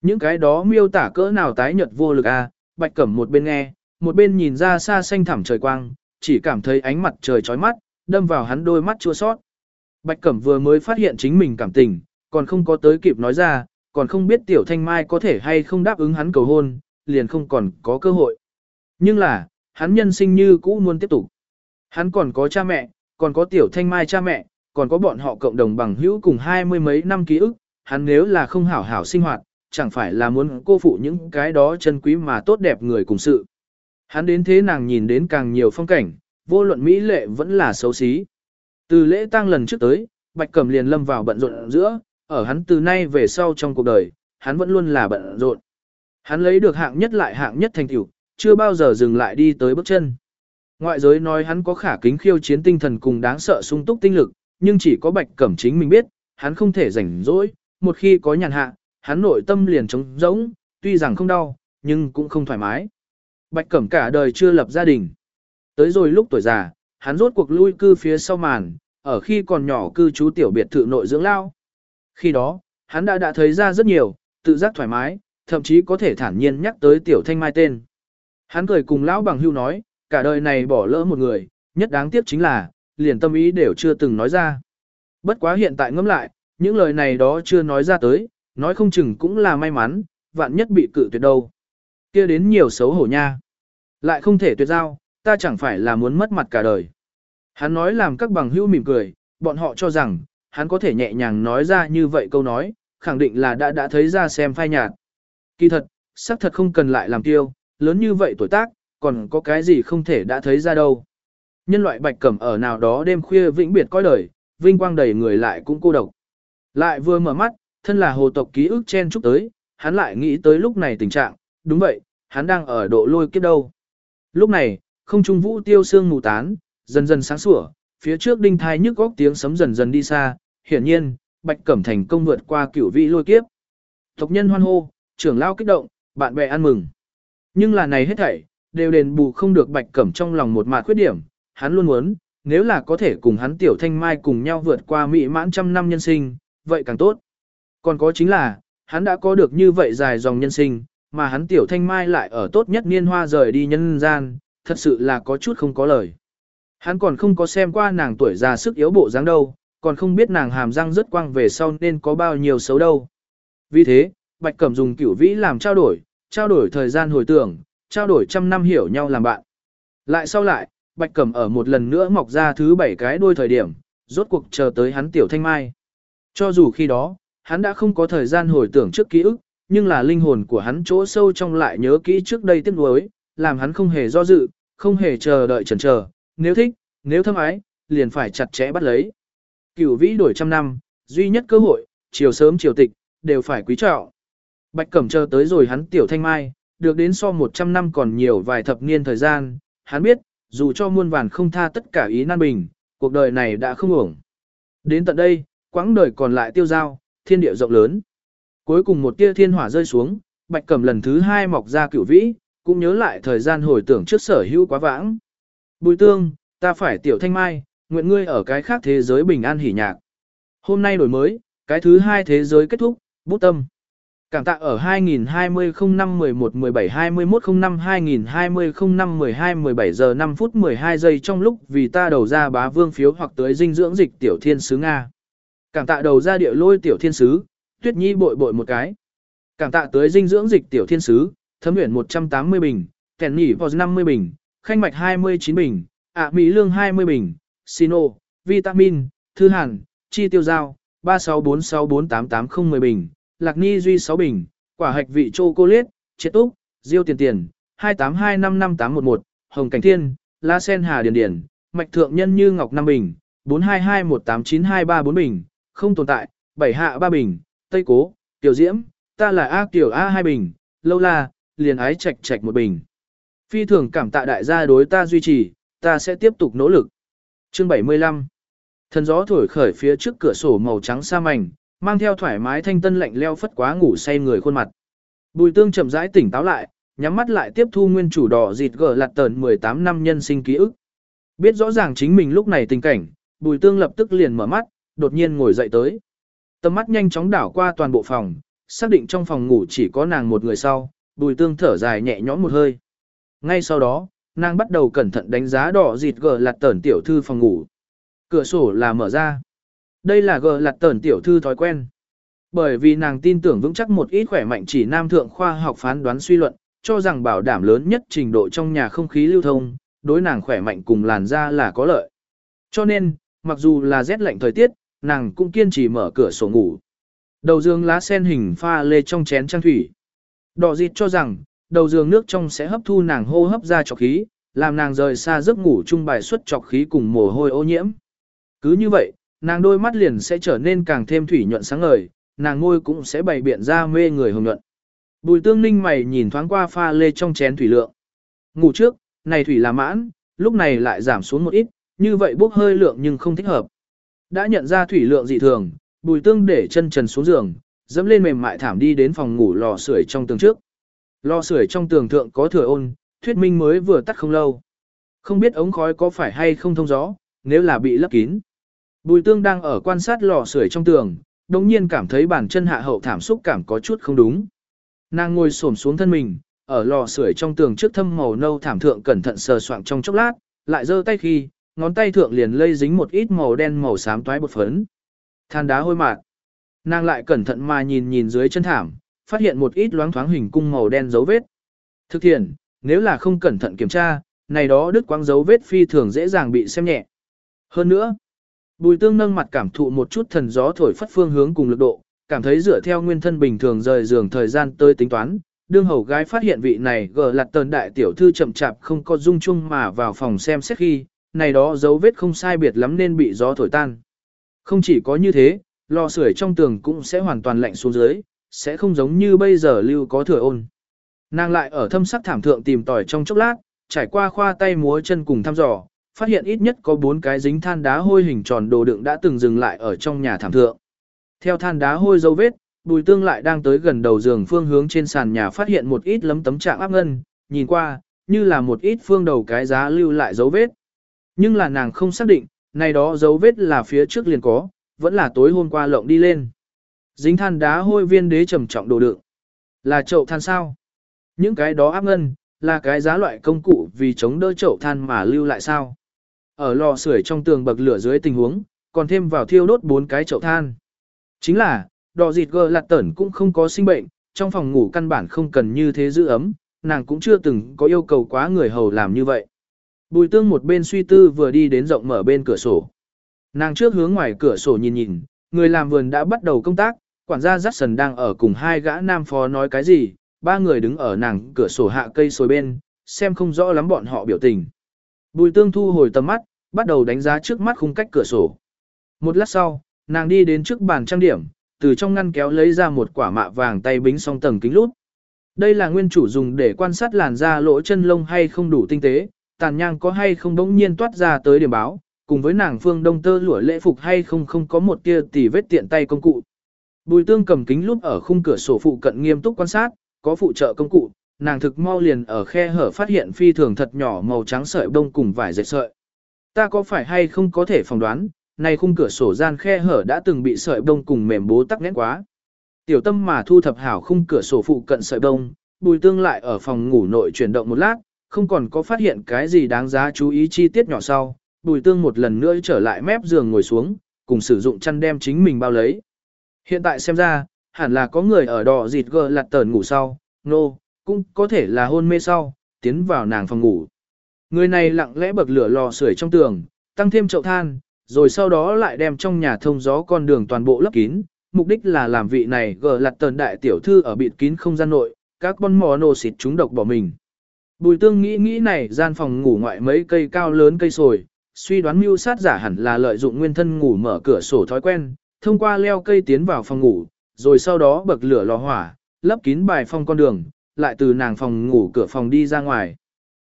Những cái đó miêu tả cỡ nào tái nhật vô lực a à, bạch cẩm một bên nghe, một bên nhìn ra xa xanh thẳm trời quang, chỉ cảm thấy ánh mặt trời chói mắt, đâm vào hắn đôi mắt chua sót. Bạch Cẩm vừa mới phát hiện chính mình cảm tình, còn không có tới kịp nói ra, còn không biết Tiểu Thanh Mai có thể hay không đáp ứng hắn cầu hôn, liền không còn có cơ hội. Nhưng là, hắn nhân sinh như cũ muốn tiếp tục. Hắn còn có cha mẹ, còn có Tiểu Thanh Mai cha mẹ, còn có bọn họ cộng đồng bằng hữu cùng hai mươi mấy năm ký ức, hắn nếu là không hảo hảo sinh hoạt, chẳng phải là muốn cô phụ những cái đó chân quý mà tốt đẹp người cùng sự. Hắn đến thế nàng nhìn đến càng nhiều phong cảnh, vô luận mỹ lệ vẫn là xấu xí. Từ lễ tang lần trước tới, Bạch Cẩm liền lâm vào bận rộn giữa, ở hắn từ nay về sau trong cuộc đời, hắn vẫn luôn là bận rộn. Hắn lấy được hạng nhất lại hạng nhất thành tựu, chưa bao giờ dừng lại đi tới bước chân. Ngoại giới nói hắn có khả kính khiêu chiến tinh thần cùng đáng sợ sung túc tinh lực, nhưng chỉ có Bạch Cẩm chính mình biết, hắn không thể rảnh rỗi, một khi có nhàn hạ, hắn nội tâm liền trống rỗng, tuy rằng không đau, nhưng cũng không thoải mái. Bạch Cẩm cả đời chưa lập gia đình. Tới rồi lúc tuổi già, hắn rốt cuộc lui cư phía sau màn, ở khi còn nhỏ cư trú tiểu biệt thự nội dưỡng lao. Khi đó, hắn đã đã thấy ra rất nhiều, tự giác thoải mái, thậm chí có thể thản nhiên nhắc tới tiểu thanh mai tên. Hắn cười cùng lão bằng hưu nói, cả đời này bỏ lỡ một người, nhất đáng tiếc chính là, liền tâm ý đều chưa từng nói ra. Bất quá hiện tại ngẫm lại, những lời này đó chưa nói ra tới, nói không chừng cũng là may mắn, vạn nhất bị cự tuyệt đâu. kia đến nhiều xấu hổ nha. Lại không thể tuyệt giao, ta chẳng phải là muốn mất mặt cả đời. Hắn nói làm các bằng hữu mỉm cười, bọn họ cho rằng, hắn có thể nhẹ nhàng nói ra như vậy câu nói, khẳng định là đã đã thấy ra xem phai nhạt. Kỳ thật, xác thật không cần lại làm tiêu, lớn như vậy tuổi tác, còn có cái gì không thể đã thấy ra đâu. Nhân loại bạch cẩm ở nào đó đêm khuya vĩnh biệt coi đời, vinh quang đầy người lại cũng cô độc. Lại vừa mở mắt, thân là hồ tộc ký ức chen chúc tới, hắn lại nghĩ tới lúc này tình trạng, đúng vậy, hắn đang ở độ lôi kiếp đâu. Lúc này, không trung vũ tiêu sương mù tán, dần dần sáng sủa, phía trước đinh thai nhức góc tiếng sấm dần dần đi xa, hiển nhiên, Bạch Cẩm thành công vượt qua cửu vị lôi kiếp. Tộc nhân hoan hô, trưởng lao kích động, bạn bè ăn mừng. Nhưng là này hết thảy, đều đền bù không được Bạch Cẩm trong lòng một mạt khuyết điểm, hắn luôn muốn, nếu là có thể cùng hắn tiểu thanh mai cùng nhau vượt qua mỹ mãn trăm năm nhân sinh, vậy càng tốt. Còn có chính là, hắn đã có được như vậy dài dòng nhân sinh, mà hắn tiểu thanh mai lại ở tốt nhất niên hoa rời đi nhân gian, thật sự là có chút không có lời. Hắn còn không có xem qua nàng tuổi già sức yếu bộ dáng đâu, còn không biết nàng hàm răng rất quang về sau nên có bao nhiêu xấu đâu. Vì thế, Bạch Cẩm dùng cửu vĩ làm trao đổi, trao đổi thời gian hồi tưởng, trao đổi trăm năm hiểu nhau làm bạn. Lại sau lại, Bạch Cẩm ở một lần nữa mọc ra thứ bảy cái đuôi thời điểm, rốt cuộc chờ tới hắn tiểu thanh mai. Cho dù khi đó, hắn đã không có thời gian hồi tưởng trước ký ức, nhưng là linh hồn của hắn chỗ sâu trong lại nhớ kỹ trước đây tiếc nuối, làm hắn không hề do dự, không hề chờ đợi chần chờ, nếu thích, nếu thâm ái, liền phải chặt chẽ bắt lấy. Cửu vĩ đổi trăm năm, duy nhất cơ hội, chiều sớm chiều tịch, đều phải quý trọng. Bạch Cẩm chờ tới rồi hắn tiểu thanh mai, được đến so 100 năm còn nhiều vài thập niên thời gian, hắn biết, dù cho muôn vàn không tha tất cả ý nan bình, cuộc đời này đã không ổng. Đến tận đây, quãng đời còn lại tiêu giao, thiên địa rộng lớn. Cuối cùng một tia thiên hỏa rơi xuống, Bạch Cẩm lần thứ hai mọc ra cửu vĩ, cũng nhớ lại thời gian hồi tưởng trước sở hữu quá vãng. Bùi tương, ta phải tiểu thanh mai, nguyện ngươi ở cái khác thế giới bình an hỉ nhạc. Hôm nay đổi mới, cái thứ hai thế giới kết thúc, bút tâm. Cảm tạ ở 2020 05 11 17 21 05 2020 05 12 17 giờ 5 phút 12 giây trong lúc vì ta đầu ra bá vương phiếu hoặc tới dinh dưỡng dịch tiểu thiên sứ Nga. Cảm tạ đầu ra địa lôi tiểu thiên sứ, tuyết nhi bội bội một cái. Cảm tạ tới dinh dưỡng dịch tiểu thiên sứ, thấm nguyện 180 bình, kèn nhỉ vào 50 bình, khanh mạch 29 bình, ạ mỹ lương 20 bình, sino, vitamin, thư hàn, chi tiêu giao, 36464880 bình, lạc ni duy 6 bình, quả hạch vị chocolate, triệt túc, diêu tiền tiền, 282555811, hồng cảnh thiên, la sen hà điền điền, mạch thượng nhân như ngọc 5 bình, 42218923 bình, không tồn tại, 7 hạ 3 bình, tây cố, tiểu diễm, ta là A tiểu A 2 bình, lâu la, liền ái chạch chạch một bình. Phi thường cảm tạ đại gia đối ta duy trì, ta sẽ tiếp tục nỗ lực. Chương 75 Thần gió thổi khởi phía trước cửa sổ màu trắng sa mảnh, mang theo thoải mái thanh tân lạnh leo phất quá ngủ say người khuôn mặt. Bùi tương chậm rãi tỉnh táo lại, nhắm mắt lại tiếp thu nguyên chủ đỏ dịt gở lạt tờn 18 năm nhân sinh ký ức. Biết rõ ràng chính mình lúc này tình cảnh, bùi tương lập tức liền mở mắt, đột nhiên ngồi dậy tới. Tầm mắt nhanh chóng đảo qua toàn bộ phòng, xác định trong phòng ngủ chỉ có nàng một người sau, bùi tương thở dài nhẹ nhõm một hơi. Ngay sau đó, nàng bắt đầu cẩn thận đánh giá đỏ dịt gờ lạt tờn tiểu thư phòng ngủ. Cửa sổ là mở ra. Đây là gờ lạt tẩn tiểu thư thói quen. Bởi vì nàng tin tưởng vững chắc một ít khỏe mạnh chỉ nam thượng khoa học phán đoán suy luận, cho rằng bảo đảm lớn nhất trình độ trong nhà không khí lưu thông, đối nàng khỏe mạnh cùng làn da là có lợi. Cho nên, mặc dù là rét lạnh thời tiết, nàng cũng kiên trì mở cửa sổ ngủ. Đầu giường lá sen hình pha lê trong chén trang thủy. Đỏ dịt cho rằng, đầu giường nước trong sẽ hấp thu nàng hô hấp ra trọc khí, làm nàng rời xa giấc ngủ chung bài xuất trọc khí cùng mồ hôi ô nhiễm. Cứ như vậy, nàng đôi mắt liền sẽ trở nên càng thêm thủy nhuận sáng ngời, nàng ngôi cũng sẽ bày biện ra mê người hồng nhuận. Bùi tương ninh mày nhìn thoáng qua pha lê trong chén thủy lượng. Ngủ trước, này thủy là mãn, lúc này lại giảm xuống một ít, như vậy bốc hơi lượng nhưng không thích hợp. Đã nhận ra thủy lượng dị thường, bùi tương để chân trần xuống giường, dẫm lên mềm mại thảm đi đến phòng ngủ lò sưởi trong tường trước. Lò sưởi trong tường thượng có thừa ôn, thuyết minh mới vừa tắt không lâu. Không biết ống khói có phải hay không thông gió, nếu là bị lấp kín. Bùi tương đang ở quan sát lò sưởi trong tường, đồng nhiên cảm thấy bàn chân hạ hậu thảm xúc cảm có chút không đúng. Nàng ngồi xổm xuống thân mình, ở lò sưởi trong tường trước thâm màu nâu thảm thượng cẩn thận sờ soạng trong chốc lát, lại giơ tay khi, ngón tay thượng liền lây dính một ít màu đen màu xám toái bột phấn. Than đá hôi mạt. Nàng lại cẩn thận mà nhìn nhìn dưới chân thảm, phát hiện một ít loáng thoáng hình cung màu đen dấu vết. Thực thiện, nếu là không cẩn thận kiểm tra, này đó đứt quáng dấu vết phi thường dễ dàng bị xem nhẹ. Hơn nữa, Bùi Tương nâng mặt cảm thụ một chút thần gió thổi phất phương hướng cùng lực độ, cảm thấy dựa theo nguyên thân bình thường rời giường thời gian tới tính toán, đương hầu gái phát hiện vị này gờ lặt tờn đại tiểu thư chậm chạp không có dung chung mà vào phòng xem xét khi, này đó dấu vết không sai biệt lắm nên bị gió thổi tan. Không chỉ có như thế, lò sưởi trong tường cũng sẽ hoàn toàn lạnh xuống dưới, sẽ không giống như bây giờ lưu có thừa ôn. Nàng lại ở thâm sắc thảm thượng tìm tòi trong chốc lát, trải qua khoa tay múa chân cùng thăm dò, phát hiện ít nhất có bốn cái dính than đá hôi hình tròn đồ đựng đã từng dừng lại ở trong nhà thảm thượng. Theo than đá hôi dấu vết, Bùi Tương lại đang tới gần đầu giường phương hướng trên sàn nhà phát hiện một ít lấm tấm trạng áp ngân, nhìn qua, như là một ít phương đầu cái giá lưu lại dấu vết. Nhưng là nàng không xác định, này đó dấu vết là phía trước liền có, vẫn là tối hôm qua lộng đi lên. Dính than đá hôi viên đế trầm trọng đồ đựng. Là chậu than sao? Những cái đó áp ngân, là cái giá loại công cụ vì chống đỡ chậu than mà lưu lại sao? Ở lò sưởi trong tường bậc lửa dưới tình huống, còn thêm vào thiêu đốt bốn cái chậu than. Chính là, đỏ dịt gờ lạt tẩn cũng không có sinh bệnh, trong phòng ngủ căn bản không cần như thế giữ ấm, nàng cũng chưa từng có yêu cầu quá người hầu làm như vậy. Bùi tương một bên suy tư vừa đi đến rộng mở bên cửa sổ. Nàng trước hướng ngoài cửa sổ nhìn nhìn, người làm vườn đã bắt đầu công tác, quản gia jackson đang ở cùng hai gã nam phó nói cái gì, ba người đứng ở nàng cửa sổ hạ cây sồi bên, xem không rõ lắm bọn họ biểu tình. Bùi tương thu hồi tầm mắt, bắt đầu đánh giá trước mắt khung cách cửa sổ. Một lát sau, nàng đi đến trước bàn trang điểm, từ trong ngăn kéo lấy ra một quả mạ vàng tay bính song tầng kính lút. Đây là nguyên chủ dùng để quan sát làn da lỗ chân lông hay không đủ tinh tế, tàn nhang có hay không bỗng nhiên toát ra tới điểm báo, cùng với nàng phương đông tơ lụa lễ phục hay không không có một tia tỉ vết tiện tay công cụ. Bùi tương cầm kính lúp ở khung cửa sổ phụ cận nghiêm túc quan sát, có phụ trợ công cụ, nàng thực mau liền ở khe hở phát hiện phi thường thật nhỏ màu trắng sợi bông cùng vải dệt sợi. Ta có phải hay không có thể phỏng đoán, này khung cửa sổ gian khe hở đã từng bị sợi bông cùng mềm bố tắc nghẽn quá. Tiểu tâm mà thu thập hảo khung cửa sổ phụ cận sợi bông, bùi tương lại ở phòng ngủ nội chuyển động một lát, không còn có phát hiện cái gì đáng giá chú ý chi tiết nhỏ sau. Bùi tương một lần nữa trở lại mép giường ngồi xuống, cùng sử dụng chăn đem chính mình bao lấy. Hiện tại xem ra, hẳn là có người ở đỏ dịt gờ lặt tờn ngủ sau, nô, no, cũng có thể là hôn mê sau, tiến vào nàng phòng ngủ. Người này lặng lẽ bậc lửa lò sưởi trong tường, tăng thêm chậu than, rồi sau đó lại đem trong nhà thông gió con đường toàn bộ lấp kín, mục đích là làm vị này gờ lặt tần đại tiểu thư ở bịt kín không gian nội, các con mò nổ xịt chúng độc bỏ mình. Bùi tương nghĩ nghĩ này gian phòng ngủ ngoại mấy cây cao lớn cây sồi, suy đoán mưu sát giả hẳn là lợi dụng nguyên thân ngủ mở cửa sổ thói quen, thông qua leo cây tiến vào phòng ngủ, rồi sau đó bậc lửa lò hỏa, lấp kín bài phong con đường, lại từ nàng phòng ngủ cửa phòng đi ra ngoài.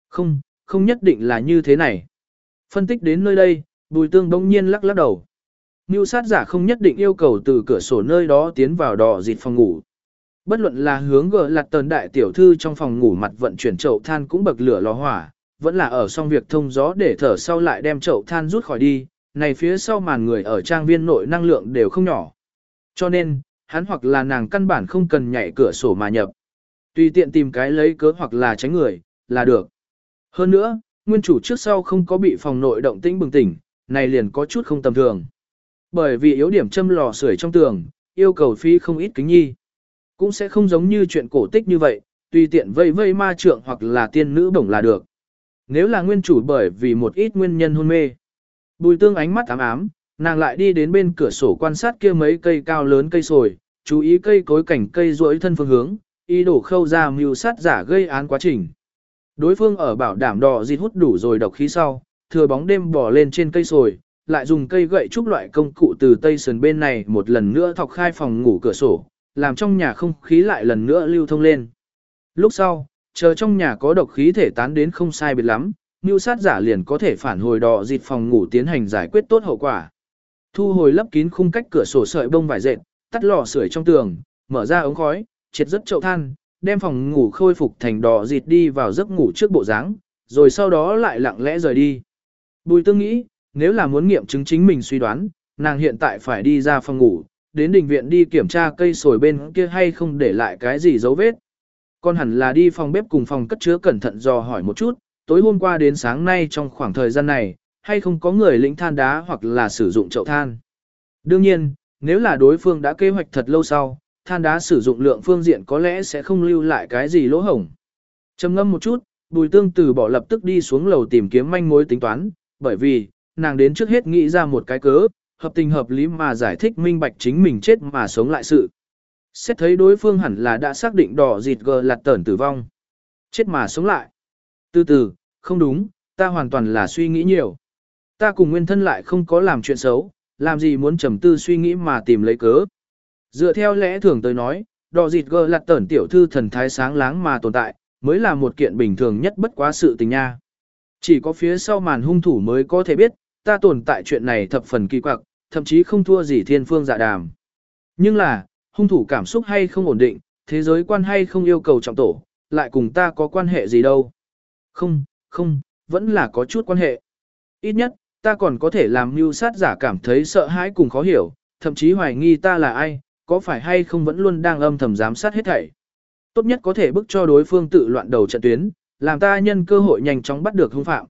Không, không nhất định là như thế này. Phân tích đến nơi đây, bùi tương bỗng nhiên lắc lắc đầu. Như sát giả không nhất định yêu cầu từ cửa sổ nơi đó tiến vào đỏ dịt phòng ngủ. Bất luận là hướng gỡ lặt tần đại tiểu thư trong phòng ngủ mặt vận chuyển chậu than cũng bậc lửa lò hỏa, vẫn là ở xong việc thông gió để thở sau lại đem chậu than rút khỏi đi, này phía sau màn người ở trang viên nội năng lượng đều không nhỏ. Cho nên, hắn hoặc là nàng căn bản không cần nhảy cửa sổ mà nhập. Tùy tiện tìm cái lấy cớ hoặc là tránh người, là được. Hơn nữa, nguyên chủ trước sau không có bị phòng nội động tĩnh bừng tỉnh, này liền có chút không tầm thường. Bởi vì yếu điểm châm lò sưởi trong tường, yêu cầu phi không ít kính nhi. Cũng sẽ không giống như chuyện cổ tích như vậy, tùy tiện vây vây ma trượng hoặc là tiên nữ bổng là được. Nếu là nguyên chủ bởi vì một ít nguyên nhân hôn mê. Bùi tương ánh mắt ám ám, nàng lại đi đến bên cửa sổ quan sát kia mấy cây cao lớn cây sồi, chú ý cây cối cảnh cây rỗi thân phương hướng, ý đồ khâu ra mưu sát giả gây án quá trình. Đối phương ở bảo đảm đỏ dịt hút đủ rồi độc khí sau, thừa bóng đêm bỏ lên trên cây sồi, lại dùng cây gậy trúc loại công cụ từ tây sườn bên này một lần nữa thọc khai phòng ngủ cửa sổ, làm trong nhà không khí lại lần nữa lưu thông lên. Lúc sau, chờ trong nhà có độc khí thể tán đến không sai biệt lắm, mưu sát giả liền có thể phản hồi đỏ dịt phòng ngủ tiến hành giải quyết tốt hậu quả. Thu hồi lấp kín khung cách cửa sổ sợi bông vải dệt, tắt lò sưởi trong tường, mở ra ống khói, triệt rất chậu than, đem phòng ngủ khôi phục thành đỏ dịt đi vào giấc ngủ trước bộ dáng, rồi sau đó lại lặng lẽ rời đi. Bùi tương nghĩ, nếu là muốn nghiệm chứng chính mình suy đoán, nàng hiện tại phải đi ra phòng ngủ, đến đình viện đi kiểm tra cây sồi bên kia hay không để lại cái gì dấu vết. Con hẳn là đi phòng bếp cùng phòng cất chứa cẩn thận dò hỏi một chút, tối hôm qua đến sáng nay trong khoảng thời gian này, hay không có người lĩnh than đá hoặc là sử dụng chậu than. Đương nhiên, nếu là đối phương đã kế hoạch thật lâu sau, than đá sử dụng lượng phương diện có lẽ sẽ không lưu lại cái gì lỗ hổng. Trầm ngâm một chút, Bùi Tương từ bỏ lập tức đi xuống lầu tìm kiếm manh mối tính toán, bởi vì, nàng đến trước hết nghĩ ra một cái cớ, hợp tình hợp lý mà giải thích minh bạch chính mình chết mà sống lại sự. Xét thấy đối phương hẳn là đã xác định đỏ dịt gờ lạt tẩn tử vong. Chết mà sống lại. Từ từ, không đúng, ta hoàn toàn là suy nghĩ nhiều. Ta cùng nguyên thân lại không có làm chuyện xấu, làm gì muốn trầm tư suy nghĩ mà tìm lấy cớ. Dựa theo lẽ thường tới nói, đỏ dịt gờ lặt tẩn tiểu thư thần thái sáng láng mà tồn tại, mới là một kiện bình thường nhất bất quá sự tình nha. Chỉ có phía sau màn hung thủ mới có thể biết, ta tồn tại chuyện này thập phần kỳ quặc, thậm chí không thua gì thiên phương dạ đàm. Nhưng là, hung thủ cảm xúc hay không ổn định, thế giới quan hay không yêu cầu trọng tổ, lại cùng ta có quan hệ gì đâu. Không, không, vẫn là có chút quan hệ. Ít nhất, ta còn có thể làm mưu sát giả cảm thấy sợ hãi cùng khó hiểu, thậm chí hoài nghi ta là ai, có phải hay không vẫn luôn đang âm thầm giám sát hết thảy. Tốt nhất có thể bức cho đối phương tự loạn đầu trận tuyến, làm ta nhân cơ hội nhanh chóng bắt được hung phạm.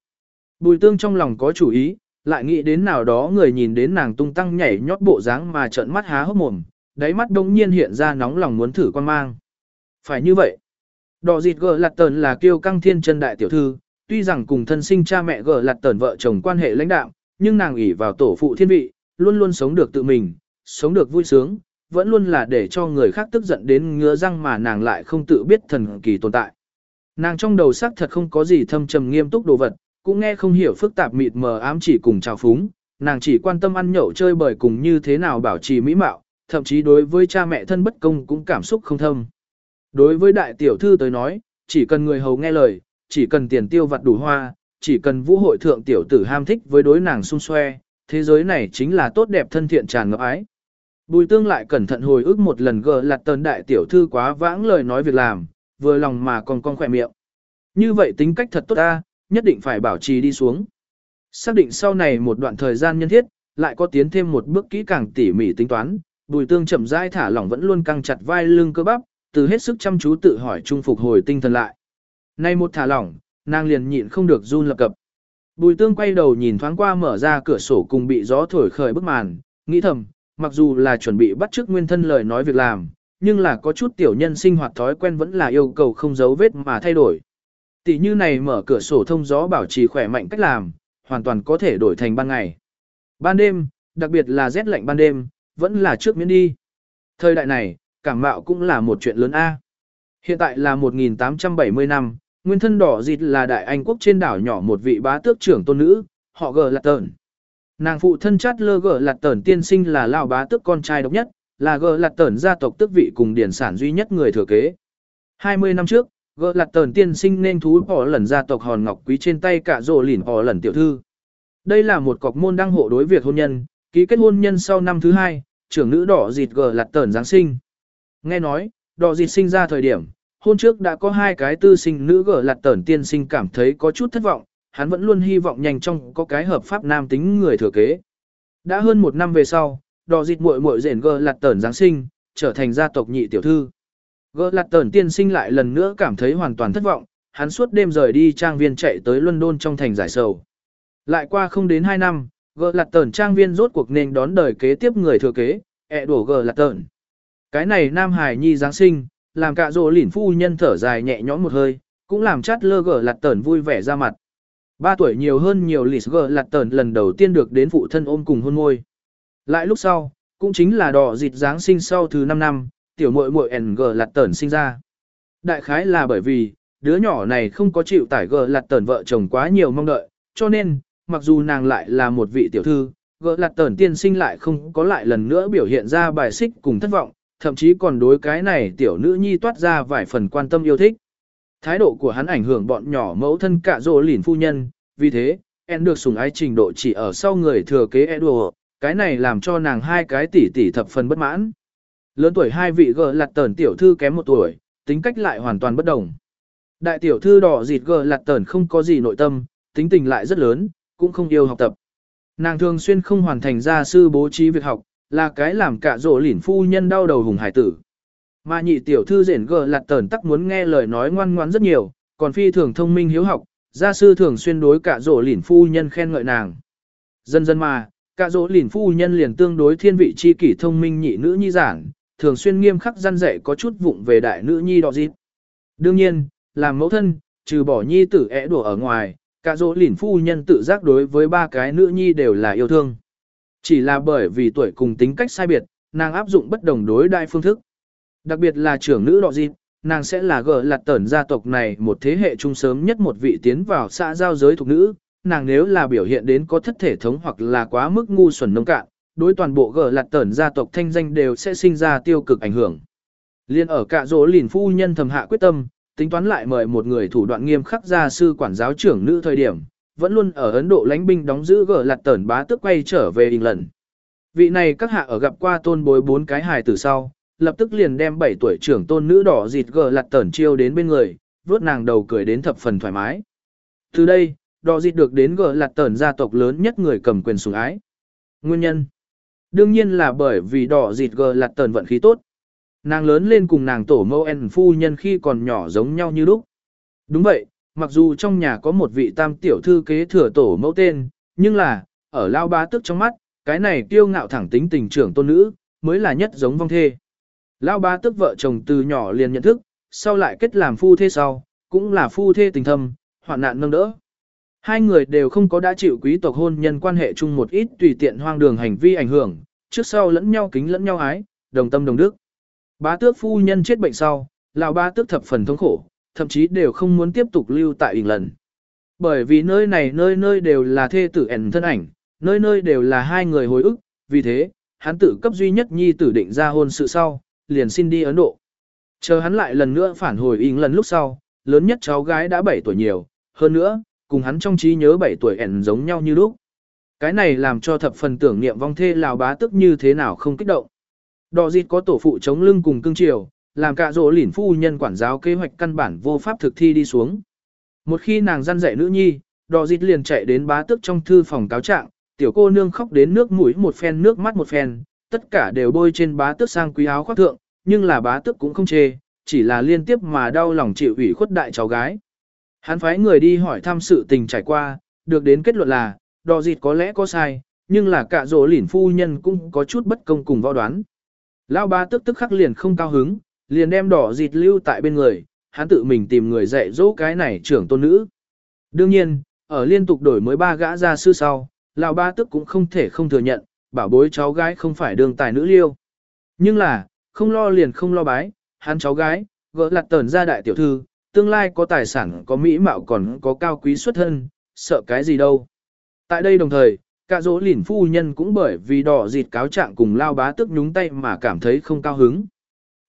Bùi tương trong lòng có chủ ý, lại nghĩ đến nào đó người nhìn đến nàng tung tăng nhảy nhót bộ dáng mà trợn mắt há hốc mồm, đáy mắt đông nhiên hiện ra nóng lòng muốn thử quan mang. Phải như vậy. Đỏ dịt gờ lạt tờn là kiêu căng thiên chân đại tiểu thư, tuy rằng cùng thân sinh cha mẹ gờ lạt tờn vợ chồng quan hệ lãnh đạo, nhưng nàng ủy vào tổ phụ thiên vị, luôn luôn sống được tự mình, sống được vui sướng, vẫn luôn là để cho người khác tức giận đến ngứa răng mà nàng lại không tự biết thần kỳ tồn tại. Nàng trong đầu sắc thật không có gì thâm trầm nghiêm túc đồ vật, cũng nghe không hiểu phức tạp mịt mờ ám chỉ cùng trào phúng, nàng chỉ quan tâm ăn nhậu chơi bời cùng như thế nào bảo trì mỹ mạo, thậm chí đối với cha mẹ thân bất công cũng cảm xúc không thâm. Đối với đại tiểu thư tới nói, chỉ cần người hầu nghe lời, chỉ cần tiền tiêu vặt đủ hoa, chỉ cần vũ hội thượng tiểu tử ham thích với đối nàng xung xoe, thế giới này chính là tốt đẹp thân thiện tràn ngập ái. Bùi tương lại cẩn thận hồi ức một lần gờ lặt tần đại tiểu thư quá vãng lời nói việc làm, vừa lòng mà còn con khỏe miệng. Như vậy tính cách thật tốt ta, nhất định phải bảo trì đi xuống. Xác định sau này một đoạn thời gian nhân thiết, lại có tiến thêm một bước kỹ càng tỉ mỉ tính toán, bùi tương chậm rãi thả lỏng vẫn luôn căng chặt vai lưng cơ bắp, từ hết sức chăm chú tự hỏi trung phục hồi tinh thần lại. Nay một thả lỏng, nàng liền nhịn không được run lập cập. Bùi tương quay đầu nhìn thoáng qua mở ra cửa sổ cùng bị gió thổi khởi bức màn, nghĩ thầm, mặc dù là chuẩn bị bắt chước nguyên thân lời nói việc làm, nhưng là có chút tiểu nhân sinh hoạt thói quen vẫn là yêu cầu không giấu vết mà thay đổi. Tỷ như này mở cửa sổ thông gió bảo trì khỏe mạnh cách làm, hoàn toàn có thể đổi thành ban ngày. Ban đêm, đặc biệt là rét lạnh ban đêm, vẫn là trước miễn đi. Thời đại này, cảm mạo cũng là một chuyện lớn A. Hiện tại là 1870 năm, nguyên thân đỏ dịt là đại anh quốc trên đảo nhỏ một vị bá tước trưởng tôn nữ, họ gờ là tờn. Nàng phụ thân chát lơ gờ lạt tẩn tiên sinh là lão bá tước con trai độc nhất, là gờ lạt tẩn gia tộc tước vị cùng điển sản duy nhất người thừa kế. 20 năm trước, gỡ lạt tờn tiên sinh nên thú bỏ lần gia tộc hòn ngọc quý trên tay cả rồ lỉn bỏ lần tiểu thư. Đây là một cọc môn đăng hộ đối việc hôn nhân, ký kết hôn nhân sau năm thứ hai, trưởng nữ đỏ dịt gờ lạt tờn Giáng sinh. Nghe nói, đỏ dịt sinh ra thời điểm, hôn trước đã có hai cái tư sinh nữ gờ lạt tờn tiên sinh cảm thấy có chút thất vọng, hắn vẫn luôn hy vọng nhanh trong có cái hợp pháp nam tính người thừa kế. Đã hơn một năm về sau, đỏ dịt muội muội rển gờ lạt tờn Giáng sinh, trở thành gia tộc nhị tiểu thư. Gờ lạt tờn tiên sinh lại lần nữa cảm thấy hoàn toàn thất vọng, hắn suốt đêm rời đi trang viên chạy tới London trong thành giải sầu. Lại qua không đến hai năm, gờ lạt tờn trang viên rốt cuộc nên đón đời kế tiếp người thừa kế, ẹ đổ gờ lạt tờn. Cái này Nam Hải Nhi Giáng sinh, làm cả rồ lỉn phu nhân thở dài nhẹ nhõm một hơi, cũng làm chát lơ gờ lạt tờn vui vẻ ra mặt. Ba tuổi nhiều hơn nhiều lì gờ lạt tờn lần đầu tiên được đến phụ thân ôm cùng hôn môi. Lại lúc sau, cũng chính là đỏ dịt Giáng sinh sau thứ 5 năm, tiểu muội muội NG lạt tờn sinh ra. Đại khái là bởi vì, đứa nhỏ này không có chịu tải gờ lạt tờn vợ chồng quá nhiều mong đợi, cho nên, mặc dù nàng lại là một vị tiểu thư, gờ lạt tờn tiên sinh lại không có lại lần nữa biểu hiện ra bài xích cùng thất vọng, thậm chí còn đối cái này tiểu nữ nhi toát ra vài phần quan tâm yêu thích. Thái độ của hắn ảnh hưởng bọn nhỏ mẫu thân cả rồ lỉn phu nhân, vì thế, En được sủng ái trình độ chỉ ở sau người thừa kế Edward, cái này làm cho nàng hai cái tỷ tỷ thập phần bất mãn. Lớn tuổi hai vị gờ lặt tờn tiểu thư kém một tuổi, tính cách lại hoàn toàn bất đồng. Đại tiểu thư đỏ dịt gờ lặt tờn không có gì nội tâm, tính tình lại rất lớn, cũng không yêu học tập. Nàng thường xuyên không hoàn thành gia sư bố trí việc học, là cái làm cả rộ lỉn phu nhân đau đầu hùng hải tử. Mà nhị tiểu thư rển gờ lạt tờn tắc muốn nghe lời nói ngoan ngoãn rất nhiều, còn phi thường thông minh hiếu học, gia sư thường xuyên đối cả rỗ lỉn phu nhân khen ngợi nàng. Dần dần mà, cả rỗ lỉn phu nhân liền tương đối thiên vị chi kỷ thông minh nhị nữ nhi giản, thường xuyên nghiêm khắc gian dạy có chút vụng về đại nữ nhi đọ dịp. Đương nhiên, làm mẫu thân, trừ bỏ nhi tử ẻ đùa ở ngoài, cả dỗ lỉn phu nhân tự giác đối với ba cái nữ nhi đều là yêu thương. Chỉ là bởi vì tuổi cùng tính cách sai biệt, nàng áp dụng bất đồng đối đại phương thức. Đặc biệt là trưởng nữ đọ dịp, nàng sẽ là gỡ lạt tẩn gia tộc này một thế hệ trung sớm nhất một vị tiến vào xã giao giới thuộc nữ, nàng nếu là biểu hiện đến có thất thể thống hoặc là quá mức ngu xuẩn nông cạn, đối toàn bộ gỡ lạt tẩn gia tộc thanh danh đều sẽ sinh ra tiêu cực ảnh hưởng. Liên ở cả rỗ lìn phu nhân thầm hạ quyết tâm, tính toán lại mời một người thủ đoạn nghiêm khắc gia sư quản giáo trưởng nữ thời điểm, vẫn luôn ở Ấn Độ lãnh binh đóng giữ gỡ lạt tẩn bá tức quay trở về England. Vị này các hạ ở gặp qua tôn bối bốn cái hài từ sau, lập tức liền đem 7 tuổi trưởng tôn nữ đỏ dịt gờ lặt tẩn chiêu đến bên người, vuốt nàng đầu cười đến thập phần thoải mái. Từ đây, đỏ dịt được đến gờ lặt tẩn gia tộc lớn nhất người cầm quyền sủng ái. Nguyên nhân? Đương nhiên là bởi vì đỏ dịt gờ lặt tẩn vận khí tốt. Nàng lớn lên cùng nàng tổ mẫu en phu nhân khi còn nhỏ giống nhau như lúc. Đúng vậy, mặc dù trong nhà có một vị tam tiểu thư kế thừa tổ mẫu tên, nhưng là, ở lao bá tức trong mắt, cái này kiêu ngạo thẳng tính tình trưởng tôn nữ, mới là nhất giống vong thê. Lão ba tức vợ chồng từ nhỏ liền nhận thức, sau lại kết làm phu thê sau, cũng là phu thê tình thâm, hoạn nạn nâng đỡ. Hai người đều không có đã chịu quý tộc hôn nhân quan hệ chung một ít tùy tiện hoang đường hành vi ảnh hưởng, trước sau lẫn nhau kính lẫn nhau ái, đồng tâm đồng đức. Bá tước phu nhân chết bệnh sau, lão ba tước thập phần thống khổ, thậm chí đều không muốn tiếp tục lưu tại ỉn lần. Bởi vì nơi này nơi nơi đều là thê tử ẩn thân ảnh, nơi nơi đều là hai người hồi ức, vì thế, hắn tự cấp duy nhất nhi tử định ra hôn sự sau, liền xin đi Ấn Độ. Chờ hắn lại lần nữa phản hồi Ing lần lúc sau, lớn nhất cháu gái đã 7 tuổi nhiều, hơn nữa, cùng hắn trong trí nhớ 7 tuổi ẻn giống nhau như lúc. Cái này làm cho thập phần tưởng niệm vong thê lào bá tức như thế nào không kích động. Đỏ dịt có tổ phụ chống lưng cùng cương triều, làm cả rỗ lỉn phu nhân quản giáo kế hoạch căn bản vô pháp thực thi đi xuống. Một khi nàng gian dạy nữ nhi, đỏ dịt liền chạy đến bá tức trong thư phòng cáo trạng, tiểu cô nương khóc đến nước mũi một phen nước mắt một phen, tất cả đều bôi trên bá tước sang quý áo khoác thượng, nhưng là bá tước cũng không chê, chỉ là liên tiếp mà đau lòng chịu ủy khuất đại cháu gái. Hắn phái người đi hỏi thăm sự tình trải qua, được đến kết luận là, đò dịt có lẽ có sai, nhưng là cả rổ lỉn phu nhân cũng có chút bất công cùng võ đoán. Lão bá tức tức khắc liền không cao hứng, liền đem đỏ dịt lưu tại bên người, hắn tự mình tìm người dạy dỗ cái này trưởng tôn nữ. Đương nhiên, ở liên tục đổi mới ba gã gia sư sau, lão ba tức cũng không thể không thừa nhận, bảo bối cháu gái không phải đường tài nữ liêu. Nhưng là, không lo liền không lo bái, hắn cháu gái, gỡ lặt tờn ra đại tiểu thư, tương lai có tài sản có mỹ mạo còn có cao quý xuất thân, sợ cái gì đâu. Tại đây đồng thời, cả dỗ lỉn phu nhân cũng bởi vì đỏ dịt cáo trạng cùng lao bá tức nhúng tay mà cảm thấy không cao hứng.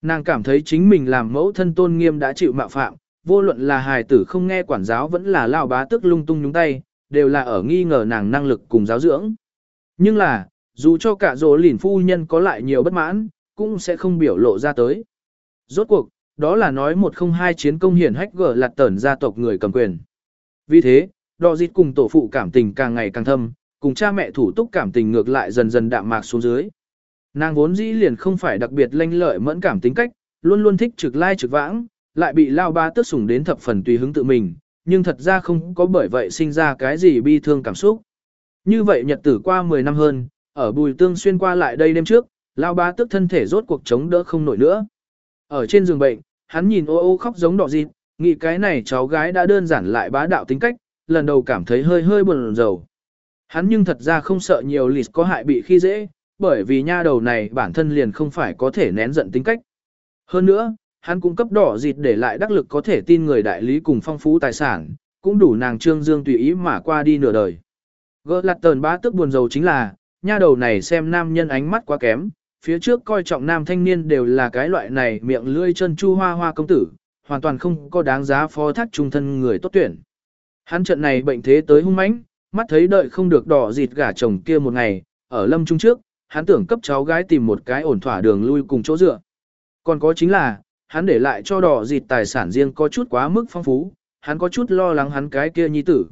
Nàng cảm thấy chính mình làm mẫu thân tôn nghiêm đã chịu mạo phạm, vô luận là hài tử không nghe quản giáo vẫn là lao bá tức lung tung nhúng tay, đều là ở nghi ngờ nàng năng lực cùng giáo dưỡng. Nhưng là, dù cho cả dỗ lìn phu nhân có lại nhiều bất mãn, cũng sẽ không biểu lộ ra tới. Rốt cuộc, đó là nói một không hai chiến công hiển hách gở lạt tẩn gia tộc người cầm quyền. Vì thế, đò dịt cùng tổ phụ cảm tình càng ngày càng thâm, cùng cha mẹ thủ túc cảm tình ngược lại dần dần đạm mạc xuống dưới. Nàng vốn dĩ liền không phải đặc biệt lanh lợi mẫn cảm tính cách, luôn luôn thích trực lai trực vãng, lại bị lao ba tức sủng đến thập phần tùy hứng tự mình, nhưng thật ra không có bởi vậy sinh ra cái gì bi thương cảm xúc. Như vậy nhật tử qua 10 năm hơn, ở bùi tương xuyên qua lại đây đêm trước, lao bá tức thân thể rốt cuộc chống đỡ không nổi nữa. Ở trên giường bệnh, hắn nhìn ô ô khóc giống đỏ dịt, nghĩ cái này cháu gái đã đơn giản lại bá đạo tính cách, lần đầu cảm thấy hơi hơi buồn rầu. Hắn nhưng thật ra không sợ nhiều lịt có hại bị khi dễ, bởi vì nha đầu này bản thân liền không phải có thể nén giận tính cách. Hơn nữa, hắn cũng cấp đỏ dịt để lại đắc lực có thể tin người đại lý cùng phong phú tài sản, cũng đủ nàng trương dương tùy ý mà qua đi nửa đời. Gỡ lặt tờn bá tức buồn rầu chính là, nha đầu này xem nam nhân ánh mắt quá kém, phía trước coi trọng nam thanh niên đều là cái loại này miệng lươi chân chu hoa hoa công tử, hoàn toàn không có đáng giá phó thác trung thân người tốt tuyển. Hắn trận này bệnh thế tới hung mãnh, mắt thấy đợi không được đỏ dịt gả chồng kia một ngày, ở lâm trung trước, hắn tưởng cấp cháu gái tìm một cái ổn thỏa đường lui cùng chỗ dựa. Còn có chính là, hắn để lại cho đỏ dịt tài sản riêng có chút quá mức phong phú, hắn có chút lo lắng hắn cái kia nhi tử.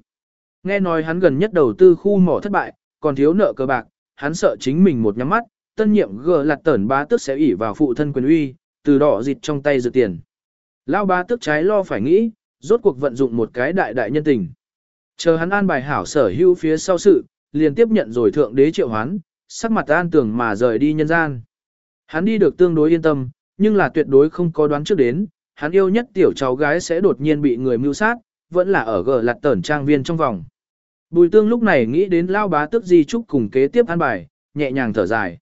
Nghe nói hắn gần nhất đầu tư khu mỏ thất bại, còn thiếu nợ cờ bạc, hắn sợ chính mình một nhắm mắt, tân nhiệm gờ lạt tẩn bá tức sẽ ỉ vào phụ thân quyền uy, từ đỏ dịt trong tay dự tiền. Lao ba tức trái lo phải nghĩ, rốt cuộc vận dụng một cái đại đại nhân tình. Chờ hắn an bài hảo sở hữu phía sau sự, liền tiếp nhận rồi thượng đế triệu hoán, sắc mặt an tưởng mà rời đi nhân gian. Hắn đi được tương đối yên tâm, nhưng là tuyệt đối không có đoán trước đến, hắn yêu nhất tiểu cháu gái sẽ đột nhiên bị người mưu sát, vẫn là ở gờ lạt tẩn trang viên trong vòng. Bùi tương lúc này nghĩ đến lao bá tức di trúc cùng kế tiếp an bài, nhẹ nhàng thở dài.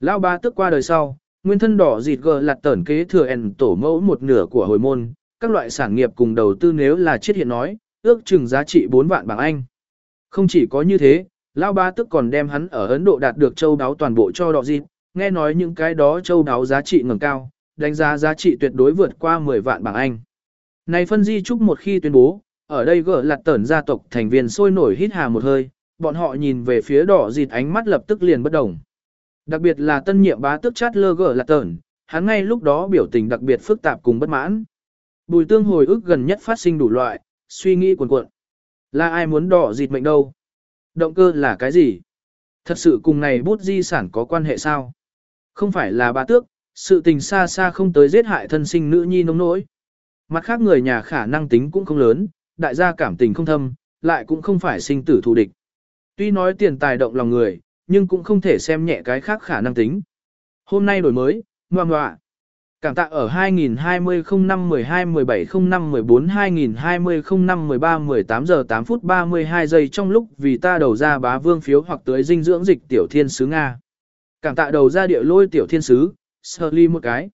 Lao bá tức qua đời sau, nguyên thân đỏ dịt gờ lặt tẩn kế thừa ẩn tổ mẫu một nửa của hồi môn, các loại sản nghiệp cùng đầu tư nếu là chết hiện nói, ước chừng giá trị 4 vạn bảng Anh. Không chỉ có như thế, Lao bá tức còn đem hắn ở Ấn Độ đạt được châu đáo toàn bộ cho đỏ dịt, nghe nói những cái đó châu đáo giá trị ngầm cao, đánh giá giá trị tuyệt đối vượt qua 10 vạn bảng Anh. Này phân di trúc một khi tuyên bố, ở đây gỡ lặt tẩn gia tộc thành viên sôi nổi hít hà một hơi, bọn họ nhìn về phía đỏ dịt ánh mắt lập tức liền bất đồng. Đặc biệt là tân nhiệm bá tước chát lơ gỡ lặt tẩn, hắn ngay lúc đó biểu tình đặc biệt phức tạp cùng bất mãn. Bùi tương hồi ức gần nhất phát sinh đủ loại, suy nghĩ cuồn cuộn. Là ai muốn đỏ dịt mệnh đâu? Động cơ là cái gì? Thật sự cùng này bút di sản có quan hệ sao? Không phải là bá tước, sự tình xa xa không tới giết hại thân sinh nữ nhi nông nỗi. Mặt khác người nhà khả năng tính cũng không lớn, đại gia cảm tình không thâm, lại cũng không phải sinh tử thù địch. Tuy nói tiền tài động lòng người, nhưng cũng không thể xem nhẹ cái khác khả năng tính. Hôm nay đổi mới, ngoan ngoạ. Cảm tạ ở 2020 05 12 17 05 14 2020 05 13 18 giờ 8 phút 32 giây trong lúc vì ta đầu ra bá vương phiếu hoặc tới dinh dưỡng dịch tiểu thiên sứ Nga. Cảm tạ đầu ra địa lôi tiểu thiên sứ, sơ ly một cái.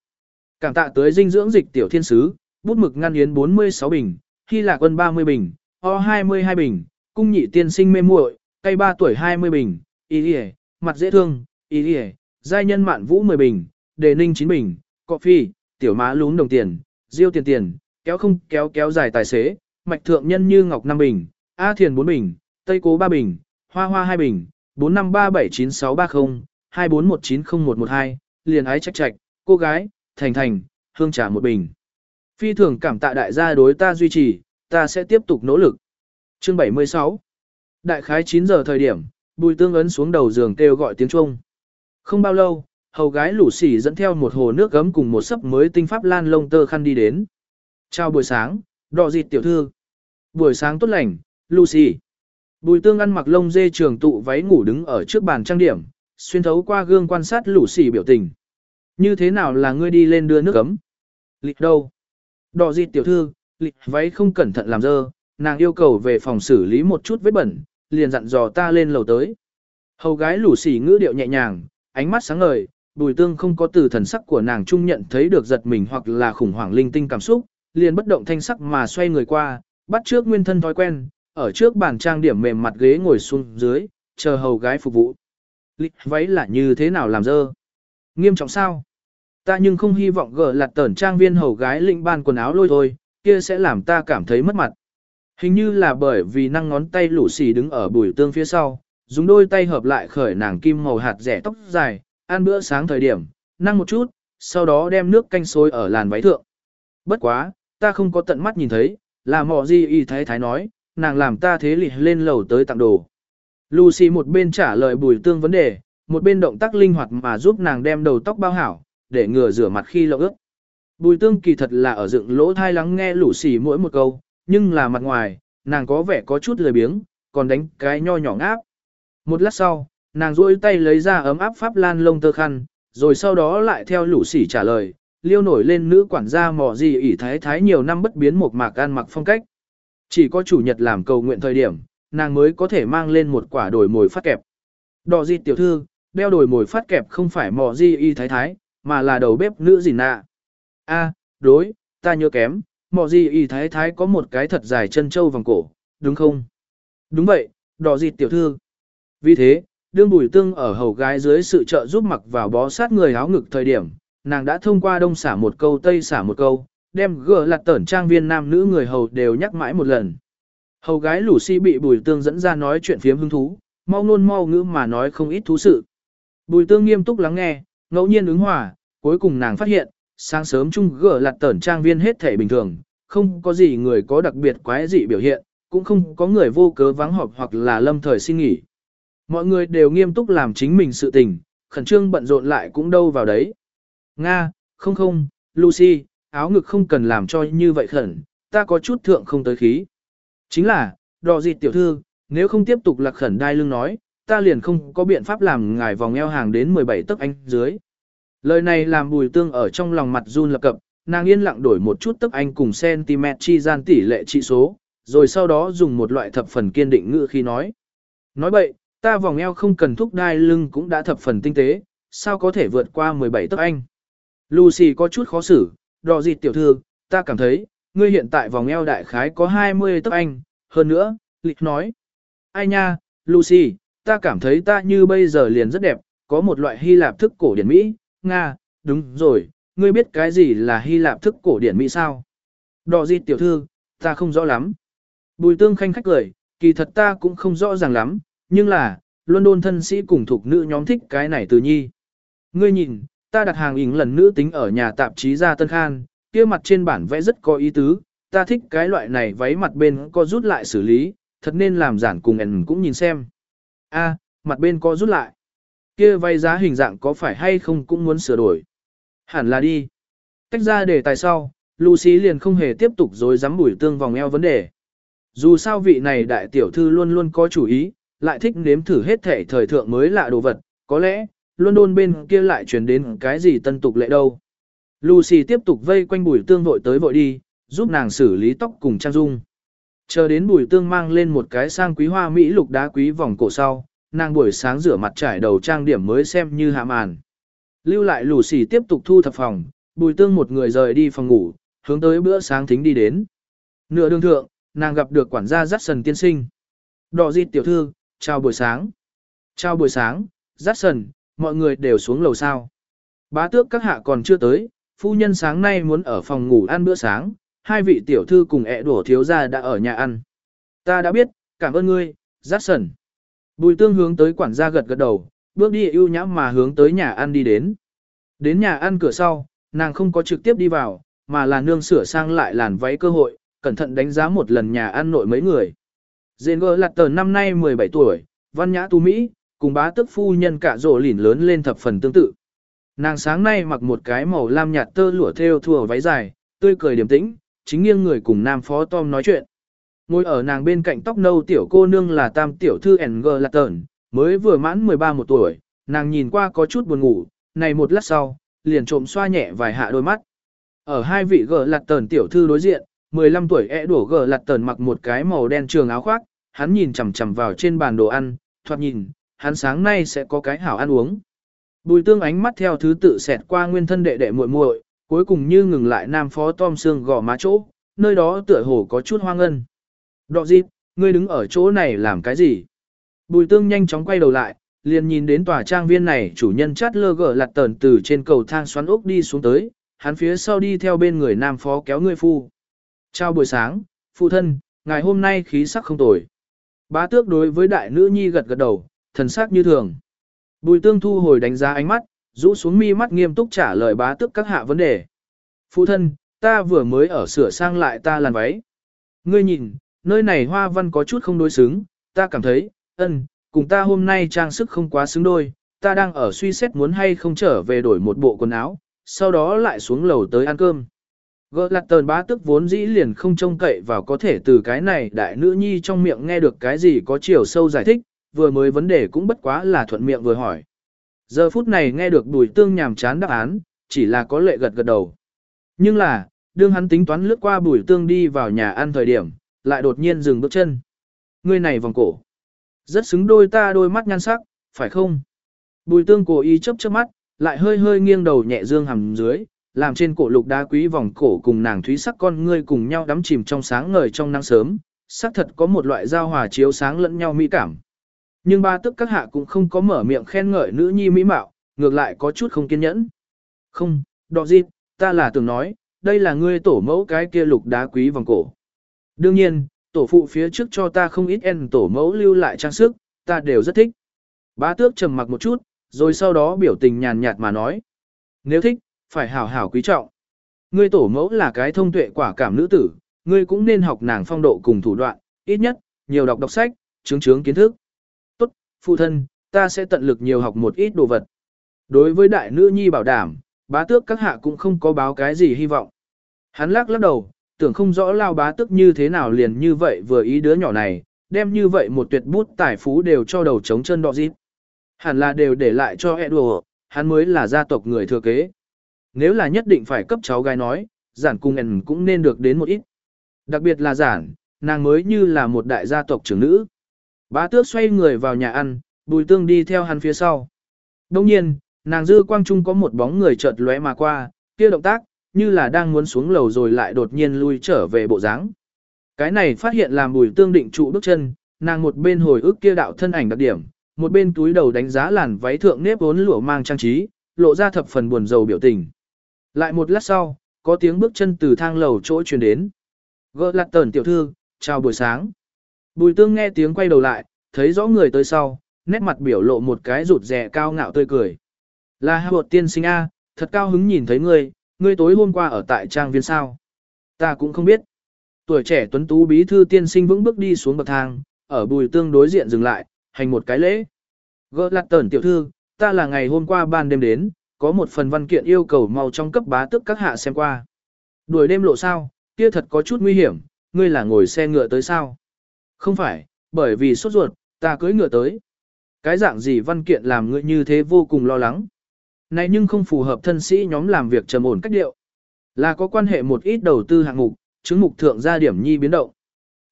Cảm tạ tới dinh dưỡng dịch tiểu thiên sứ, bút mực ngăn yến 46 bình, Hy Lạc Quân 30 bình, O 22 bình, cung nhị tiên sinh mê muội, cây 3 tuổi 20 bình, y đi mặt dễ thương, y đi giai nhân mạn vũ 10 bình, đề ninh 9 bình, cọ phi, tiểu má lún đồng tiền, diêu tiền tiền, kéo không kéo kéo dài tài xế, mạch thượng nhân như ngọc 5 bình, A thiền 4 bình, tây cố 3 bình, hoa hoa 2 bình, 45379630, 241901112, liền ái trách trạch, cô gái, thành thành, hương trà 1 bình. Phi thường cảm tạ đại gia đối ta duy trì, ta sẽ tiếp tục nỗ lực. Chương 76 Đại khái 9 giờ thời điểm, bùi tương ấn xuống đầu giường kêu gọi tiếng Trung. Không bao lâu, hầu gái lũ sỉ dẫn theo một hồ nước gấm cùng một sấp mới tinh pháp lan lông tơ khăn đi đến. Chào buổi sáng, đỏ dịt tiểu thư. Buổi sáng tốt lành, Lucy. Bùi tương ăn mặc lông dê trường tụ váy ngủ đứng ở trước bàn trang điểm, xuyên thấu qua gương quan sát lũ sỉ biểu tình. Như thế nào là ngươi đi lên đưa nước gấm? Lịch đâu? Đỏ dịt tiểu thư, lịch váy không cẩn thận làm dơ, nàng yêu cầu về phòng xử lý một chút vết bẩn, liền dặn dò ta lên lầu tới. Hầu gái lũ xỉ ngữ điệu nhẹ nhàng, ánh mắt sáng ngời, bùi tương không có từ thần sắc của nàng trung nhận thấy được giật mình hoặc là khủng hoảng linh tinh cảm xúc, liền bất động thanh sắc mà xoay người qua, bắt trước nguyên thân thói quen, ở trước bàn trang điểm mềm mặt ghế ngồi xuống dưới, chờ hầu gái phục vụ. Lịch váy là như thế nào làm dơ? Nghiêm trọng sao? Ta nhưng không hy vọng gỡ lạt tẩn trang viên hầu gái lĩnh ban quần áo lôi thôi, kia sẽ làm ta cảm thấy mất mặt. Hình như là bởi vì năng ngón tay lũ xì đứng ở bùi tương phía sau, dùng đôi tay hợp lại khởi nàng kim màu hạt rẻ tóc dài, ăn bữa sáng thời điểm, năng một chút, sau đó đem nước canh sôi ở làn váy thượng. Bất quá, ta không có tận mắt nhìn thấy, là mọ gì y thái thái nói, nàng làm ta thế lì lên lầu tới tặng đồ. Lucy một bên trả lời bùi tương vấn đề, một bên động tác linh hoạt mà giúp nàng đem đầu tóc bao hảo, để ngừa rửa mặt khi lộng ướt. Bùi tương kỳ thật là ở dựng lỗ thai lắng nghe lũ xì mỗi một câu, nhưng là mặt ngoài, nàng có vẻ có chút lười biếng, còn đánh cái nho nhỏ ngáp. Một lát sau, nàng duỗi tay lấy ra ấm áp pháp lan lông tơ khăn, rồi sau đó lại theo lũ xỉ trả lời, liêu nổi lên nữ quản gia mò gì ỉ thái thái nhiều năm bất biến một mạc ăn mặc phong cách. Chỉ có chủ nhật làm cầu nguyện thời điểm, nàng mới có thể mang lên một quả đồi mồi phát kẹp. Đỏ di tiểu thư, đeo đồi mồi phát kẹp không phải mò di y thái thái, mà là đầu bếp nữ gì nạ. A, đối, ta nhớ kém, mò gì y thái thái có một cái thật dài chân châu vòng cổ, đúng không? Đúng vậy, đỏ dịt tiểu thư. Vì thế, đương bùi tương ở hầu gái dưới sự trợ giúp mặc vào bó sát người áo ngực thời điểm, nàng đã thông qua đông xả một câu tây xả một câu, đem gỡ lặt tẩn trang viên nam nữ người hầu đều nhắc mãi một lần. Hầu gái lũ si bị bùi tương dẫn ra nói chuyện phiếm hứng thú, mau nôn mau ngữ mà nói không ít thú sự. Bùi tương nghiêm túc lắng nghe, ngẫu nhiên ứng hòa, cuối cùng nàng phát hiện, sáng sớm chung gỡ lặt tẩn trang viên hết thể bình thường, không có gì người có đặc biệt quái dị biểu hiện, cũng không có người vô cớ vắng họp hoặc là lâm thời xin nghỉ. Mọi người đều nghiêm túc làm chính mình sự tình, khẩn trương bận rộn lại cũng đâu vào đấy. Nga, không không, Lucy, áo ngực không cần làm cho như vậy khẩn, ta có chút thượng không tới khí. Chính là, đò dịt tiểu thư, nếu không tiếp tục lạc khẩn đai lưng nói, ta liền không có biện pháp làm ngài vòng eo hàng đến 17 tấc anh dưới. Lời này làm bùi tương ở trong lòng mặt run lập cập, nàng yên lặng đổi một chút tấc anh cùng cm chi gian tỷ lệ trị số, rồi sau đó dùng một loại thập phần kiên định ngữ khi nói. Nói bậy, ta vòng eo không cần thúc đai lưng cũng đã thập phần tinh tế, sao có thể vượt qua 17 tấc anh. Lucy có chút khó xử, đò dịt tiểu thư, ta cảm thấy, ngươi hiện tại vòng eo đại khái có 20 tấc anh, hơn nữa, lịch nói. Ai nha, Lucy, ta cảm thấy ta như bây giờ liền rất đẹp, có một loại Hy Lạp thức cổ điển Mỹ, Nga, đúng rồi, ngươi biết cái gì là Hy Lạp thức cổ điển Mỹ sao? Đỏ gì tiểu thư, ta không rõ lắm. Bùi tương khanh khách cười, kỳ thật ta cũng không rõ ràng lắm, nhưng là, London thân sĩ cùng thuộc nữ nhóm thích cái này từ nhi. Ngươi nhìn, ta đặt hàng ỉng lần nữ tính ở nhà tạp chí ra Tân Khan, kia mặt trên bản vẽ rất có ý tứ, ta thích cái loại này váy mặt bên có rút lại xử lý, thật nên làm giản cùng ẩn cũng nhìn xem. A, mặt bên có rút lại. Kia vay giá hình dạng có phải hay không cũng muốn sửa đổi. Hẳn là đi. Tách ra để tài sau, Lucy liền không hề tiếp tục dối dám bùi tương vòng eo vấn đề. Dù sao vị này đại tiểu thư luôn luôn có chủ ý, lại thích nếm thử hết thể thời thượng mới lạ đồ vật, có lẽ, London bên kia lại truyền đến cái gì tân tục lệ đâu. Lucy tiếp tục vây quanh bùi tương vội tới vội đi, giúp nàng xử lý tóc cùng trang dung. Chờ đến bùi tương mang lên một cái sang quý hoa mỹ lục đá quý vòng cổ sau, nàng buổi sáng rửa mặt trải đầu trang điểm mới xem như hạ màn. Lưu lại Lucy tiếp tục thu thập phòng, bùi tương một người rời đi phòng ngủ, hướng tới bữa sáng thính đi đến. Nửa đường thượng, nàng gặp được quản gia dắt sần tiên sinh. Đỏ di tiểu thư, chào buổi sáng. Chào buổi sáng, dắt sần, mọi người đều xuống lầu sao. Bá tước các hạ còn chưa tới, phu nhân sáng nay muốn ở phòng ngủ ăn bữa sáng, hai vị tiểu thư cùng ẹ đổ thiếu gia đã ở nhà ăn. Ta đã biết, cảm ơn ngươi, dắt sần. Bùi tương hướng tới quản gia gật gật đầu, bước đi ưu nhãm mà hướng tới nhà ăn đi đến. Đến nhà ăn cửa sau, nàng không có trực tiếp đi vào, mà là nương sửa sang lại làn váy cơ hội, cẩn thận đánh giá một lần nhà ăn nội mấy người. Dên gỡ lạt tờ năm nay 17 tuổi, văn nhã tu Mỹ, cùng bá tức phu nhân cả rổ lỉn lớn lên thập phần tương tự. Nàng sáng nay mặc một cái màu lam nhạt tơ lụa theo thùa váy dài, tươi cười điềm tĩnh, chính nghiêng người cùng nam phó Tom nói chuyện. Ngồi ở nàng bên cạnh tóc nâu tiểu cô nương là tam tiểu thư N.G. Mới vừa mãn 13 một tuổi, nàng nhìn qua có chút buồn ngủ, này một lát sau, liền trộm xoa nhẹ vài hạ đôi mắt. Ở hai vị G. Latten tiểu thư đối diện, 15 tuổi e đổ G. Latten mặc một cái màu đen trường áo khoác, hắn nhìn chằm chằm vào trên bàn đồ ăn, thoạt nhìn, hắn sáng nay sẽ có cái hảo ăn uống. Bùi tương ánh mắt theo thứ tự xẹt qua nguyên thân đệ đệ muội muội, cuối cùng như ngừng lại nam phó Tom xương gò má chỗ, nơi đó tựa hồ có chút hoang ngân. Đọ dịp, ngươi đứng ở chỗ này làm cái gì? Bùi tương nhanh chóng quay đầu lại, liền nhìn đến tòa trang viên này chủ nhân chát lơ gở lặt tờn từ trên cầu thang xoắn ốc đi xuống tới, hắn phía sau đi theo bên người nam phó kéo người phu. Chào buổi sáng, phụ thân, ngày hôm nay khí sắc không tồi. Bá tước đối với đại nữ nhi gật gật đầu, thần sắc như thường. Bùi tương thu hồi đánh giá ánh mắt, rũ xuống mi mắt nghiêm túc trả lời bá tước các hạ vấn đề. Phụ thân, ta vừa mới ở sửa sang lại ta làn váy. Ngươi nhìn, nơi này hoa văn có chút không đối xứng, ta cảm thấy, ân, cùng ta hôm nay trang sức không quá xứng đôi, ta đang ở suy xét muốn hay không trở về đổi một bộ quần áo, sau đó lại xuống lầu tới ăn cơm. Gỡ lặt tờn bá tức vốn dĩ liền không trông cậy vào có thể từ cái này đại nữ nhi trong miệng nghe được cái gì có chiều sâu giải thích, vừa mới vấn đề cũng bất quá là thuận miệng vừa hỏi. Giờ phút này nghe được bùi tương nhàm chán đáp án, chỉ là có lệ gật gật đầu. Nhưng là, đương hắn tính toán lướt qua bùi tương đi vào nhà ăn thời điểm, lại đột nhiên dừng bước chân. ngươi này vòng cổ. Rất xứng đôi ta đôi mắt nhan sắc, phải không? Bùi tương cố ý chấp chớp mắt, lại hơi hơi nghiêng đầu nhẹ dương hầm dưới, làm trên cổ lục đá quý vòng cổ cùng nàng thúy sắc con ngươi cùng nhau đắm chìm trong sáng ngời trong nắng sớm, sắc thật có một loại giao hòa chiếu sáng lẫn nhau mỹ cảm. Nhưng ba tức các hạ cũng không có mở miệng khen ngợi nữ nhi mỹ mạo, ngược lại có chút không kiên nhẫn. Không, đọ dịp, ta là tưởng nói, đây là ngươi tổ mẫu cái kia lục đá quý vòng cổ. Đương nhiên, tổ phụ phía trước cho ta không ít en tổ mẫu lưu lại trang sức, ta đều rất thích. Bá tước trầm mặc một chút, rồi sau đó biểu tình nhàn nhạt mà nói. Nếu thích, phải hảo hảo quý trọng. Ngươi tổ mẫu là cái thông tuệ quả cảm nữ tử, ngươi cũng nên học nàng phong độ cùng thủ đoạn, ít nhất, nhiều đọc đọc sách, chứng chứng kiến thức. Tốt, phụ thân, ta sẽ tận lực nhiều học một ít đồ vật. Đối với đại nữ nhi bảo đảm, bá tước các hạ cũng không có báo cái gì hy vọng. Hắn lắc lắc đầu, tưởng không rõ lao bá tước như thế nào liền như vậy vừa ý đứa nhỏ này, đem như vậy một tuyệt bút tài phú đều cho đầu chống chân đọ dịp. Hẳn là đều để lại cho Edward, hắn mới là gia tộc người thừa kế. Nếu là nhất định phải cấp cháu gái nói, giản cung ẩn cũng nên được đến một ít. Đặc biệt là giản, nàng mới như là một đại gia tộc trưởng nữ. Bá tước xoay người vào nhà ăn, bùi tương đi theo hắn phía sau. Đông nhiên, nàng dư quang trung có một bóng người chợt lóe mà qua, kia động tác, như là đang muốn xuống lầu rồi lại đột nhiên lui trở về bộ dáng. Cái này phát hiện làm bùi tương định trụ bước chân, nàng một bên hồi ức kia đạo thân ảnh đặc điểm, một bên túi đầu đánh giá làn váy thượng nếp vốn lụa mang trang trí, lộ ra thập phần buồn rầu biểu tình. Lại một lát sau, có tiếng bước chân từ thang lầu chỗ truyền đến. Gỡ lặt tờn tiểu thư, chào buổi sáng. Bùi tương nghe tiếng quay đầu lại, thấy rõ người tới sau, nét mặt biểu lộ một cái rụt rè cao ngạo tươi cười. Là hạ bột tiên sinh A, thật cao hứng nhìn thấy ngươi, ngươi tối hôm qua ở tại trang viên sao. Ta cũng không biết. Tuổi trẻ tuấn tú bí thư tiên sinh vững bước đi xuống bậc thang, ở bùi tương đối diện dừng lại, hành một cái lễ. Gỡ lặt tẩn tiểu thư, ta là ngày hôm qua ban đêm đến, có một phần văn kiện yêu cầu mau trong cấp bá tức các hạ xem qua. Đuổi đêm lộ sao, kia thật có chút nguy hiểm, ngươi là ngồi xe ngựa tới sao? Không phải, bởi vì sốt ruột, ta cưỡi ngựa tới. Cái dạng gì văn kiện làm ngươi như thế vô cùng lo lắng. Này nhưng không phù hợp thân sĩ nhóm làm việc trầm ổn cách điệu. Là có quan hệ một ít đầu tư hạng mục, chứng mục thượng gia điểm nhi biến động.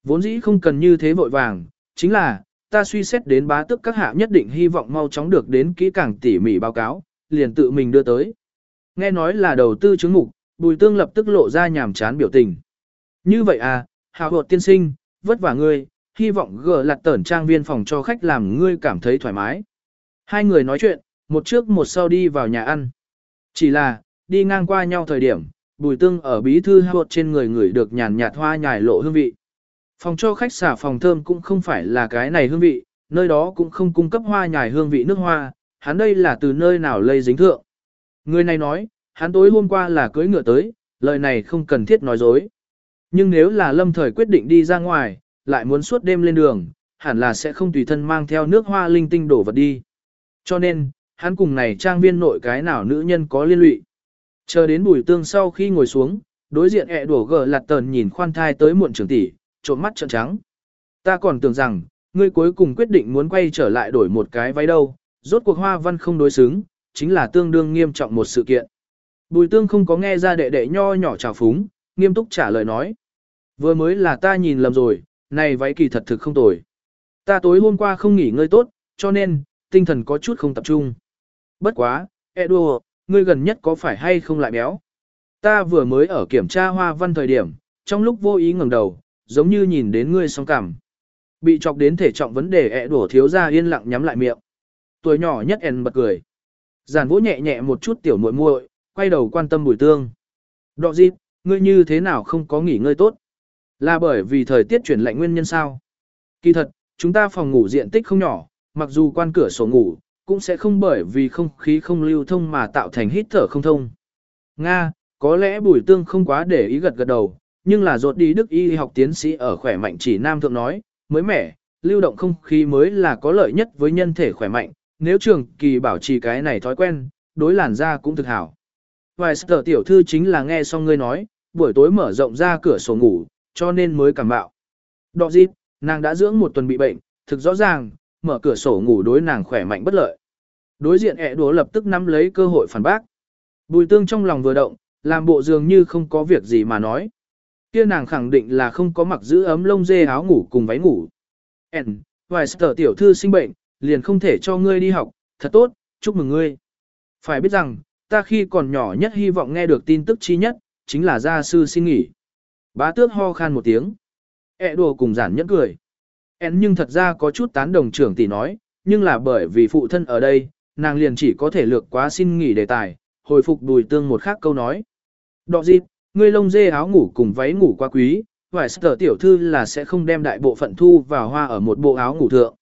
Vốn dĩ không cần như thế vội vàng, chính là, ta suy xét đến bá tước các hạ nhất định hy vọng mau chóng được đến kỹ càng tỉ mỉ báo cáo, liền tự mình đưa tới. Nghe nói là đầu tư chứng mục, bùi tương lập tức lộ ra nhàm chán biểu tình. Như vậy à, hào hột tiên sinh, vất vả ngươi, hy vọng gỡ lặt tẩn trang viên phòng cho khách làm ngươi cảm thấy thoải mái. Hai người nói chuyện, một trước một sau đi vào nhà ăn. Chỉ là, đi ngang qua nhau thời điểm, bùi tương ở bí thư hột trên người người được nhàn nhạt hoa nhài lộ hương vị. Phòng cho khách xả phòng thơm cũng không phải là cái này hương vị, nơi đó cũng không cung cấp hoa nhài hương vị nước hoa, hắn đây là từ nơi nào lây dính thượng. Người này nói, hắn tối hôm qua là cưới ngựa tới, lời này không cần thiết nói dối. Nhưng nếu là lâm thời quyết định đi ra ngoài, lại muốn suốt đêm lên đường, hẳn là sẽ không tùy thân mang theo nước hoa linh tinh đổ vật đi. Cho nên, hắn cùng này trang viên nội cái nào nữ nhân có liên lụy. Chờ đến bùi tương sau khi ngồi xuống, đối diện ẹ đổ gờ lạt tờn nhìn khoan thai tới muộn trưởng tỷ, trộn mắt trợn trắng. Ta còn tưởng rằng, ngươi cuối cùng quyết định muốn quay trở lại đổi một cái váy đâu, rốt cuộc hoa văn không đối xứng, chính là tương đương nghiêm trọng một sự kiện. Bùi tương không có nghe ra đệ đệ nho nhỏ trào phúng, nghiêm túc trả lời nói. Vừa mới là ta nhìn lầm rồi, này váy kỳ thật thực không tồi. Ta tối hôm qua không nghỉ ngơi tốt, cho nên, tinh thần có chút không tập trung. Bất quá, Edward, ngươi gần nhất có phải hay không lại béo? Ta vừa mới ở kiểm tra hoa văn thời điểm, trong lúc vô ý ngẩng đầu, giống như nhìn đến ngươi song cảm. Bị chọc đến thể trọng vấn đề ẹ đổ thiếu ra yên lặng nhắm lại miệng. Tuổi nhỏ nhất en bật cười. Giàn vỗ nhẹ nhẹ một chút tiểu muội muội, quay đầu quan tâm bùi tương. Đọ dịp, ngươi như thế nào không có nghỉ ngơi tốt? Là bởi vì thời tiết chuyển lạnh nguyên nhân sao? Kỳ thật, chúng ta phòng ngủ diện tích không nhỏ, mặc dù quan cửa sổ ngủ, cũng sẽ không bởi vì không khí không lưu thông mà tạo thành hít thở không thông. Nga, có lẽ bùi tương không quá để ý gật gật đầu, nhưng là ruột đi đức y học tiến sĩ ở khỏe mạnh chỉ nam thượng nói, mới mẻ, lưu động không khí mới là có lợi nhất với nhân thể khỏe mạnh, nếu trường kỳ bảo trì cái này thói quen, đối làn da cũng thực hảo. Vài sở tiểu thư chính là nghe xong ngươi nói, buổi tối mở rộng ra cửa sổ ngủ, cho nên mới cảm bạo. Đọ dịp, nàng đã dưỡng một tuần bị bệnh, thực rõ ràng, mở cửa sổ ngủ đối nàng khỏe mạnh bất lợi. Đối diện ẹ đùa lập tức nắm lấy cơ hội phản bác. Bùi tương trong lòng vừa động, làm bộ dường như không có việc gì mà nói. Kia nàng khẳng định là không có mặc giữ ấm lông dê áo ngủ cùng váy ngủ. Ấn, vài sở tiểu thư sinh bệnh, liền không thể cho ngươi đi học, thật tốt, chúc mừng ngươi. Phải biết rằng, ta khi còn nhỏ nhất hy vọng nghe được tin tức chi nhất, chính là gia sư xin nghỉ. Bá tước ho khan một tiếng. E đùa cùng giản nhẫn cười. En nhưng thật ra có chút tán đồng trưởng tỷ nói, nhưng là bởi vì phụ thân ở đây, nàng liền chỉ có thể lược quá xin nghỉ đề tài, hồi phục đùi tương một khác câu nói. Đọ dịp, ngươi lông dê áo ngủ cùng váy ngủ quá quý, vài sở tiểu thư là sẽ không đem đại bộ phận thu vào hoa ở một bộ áo ngủ thượng.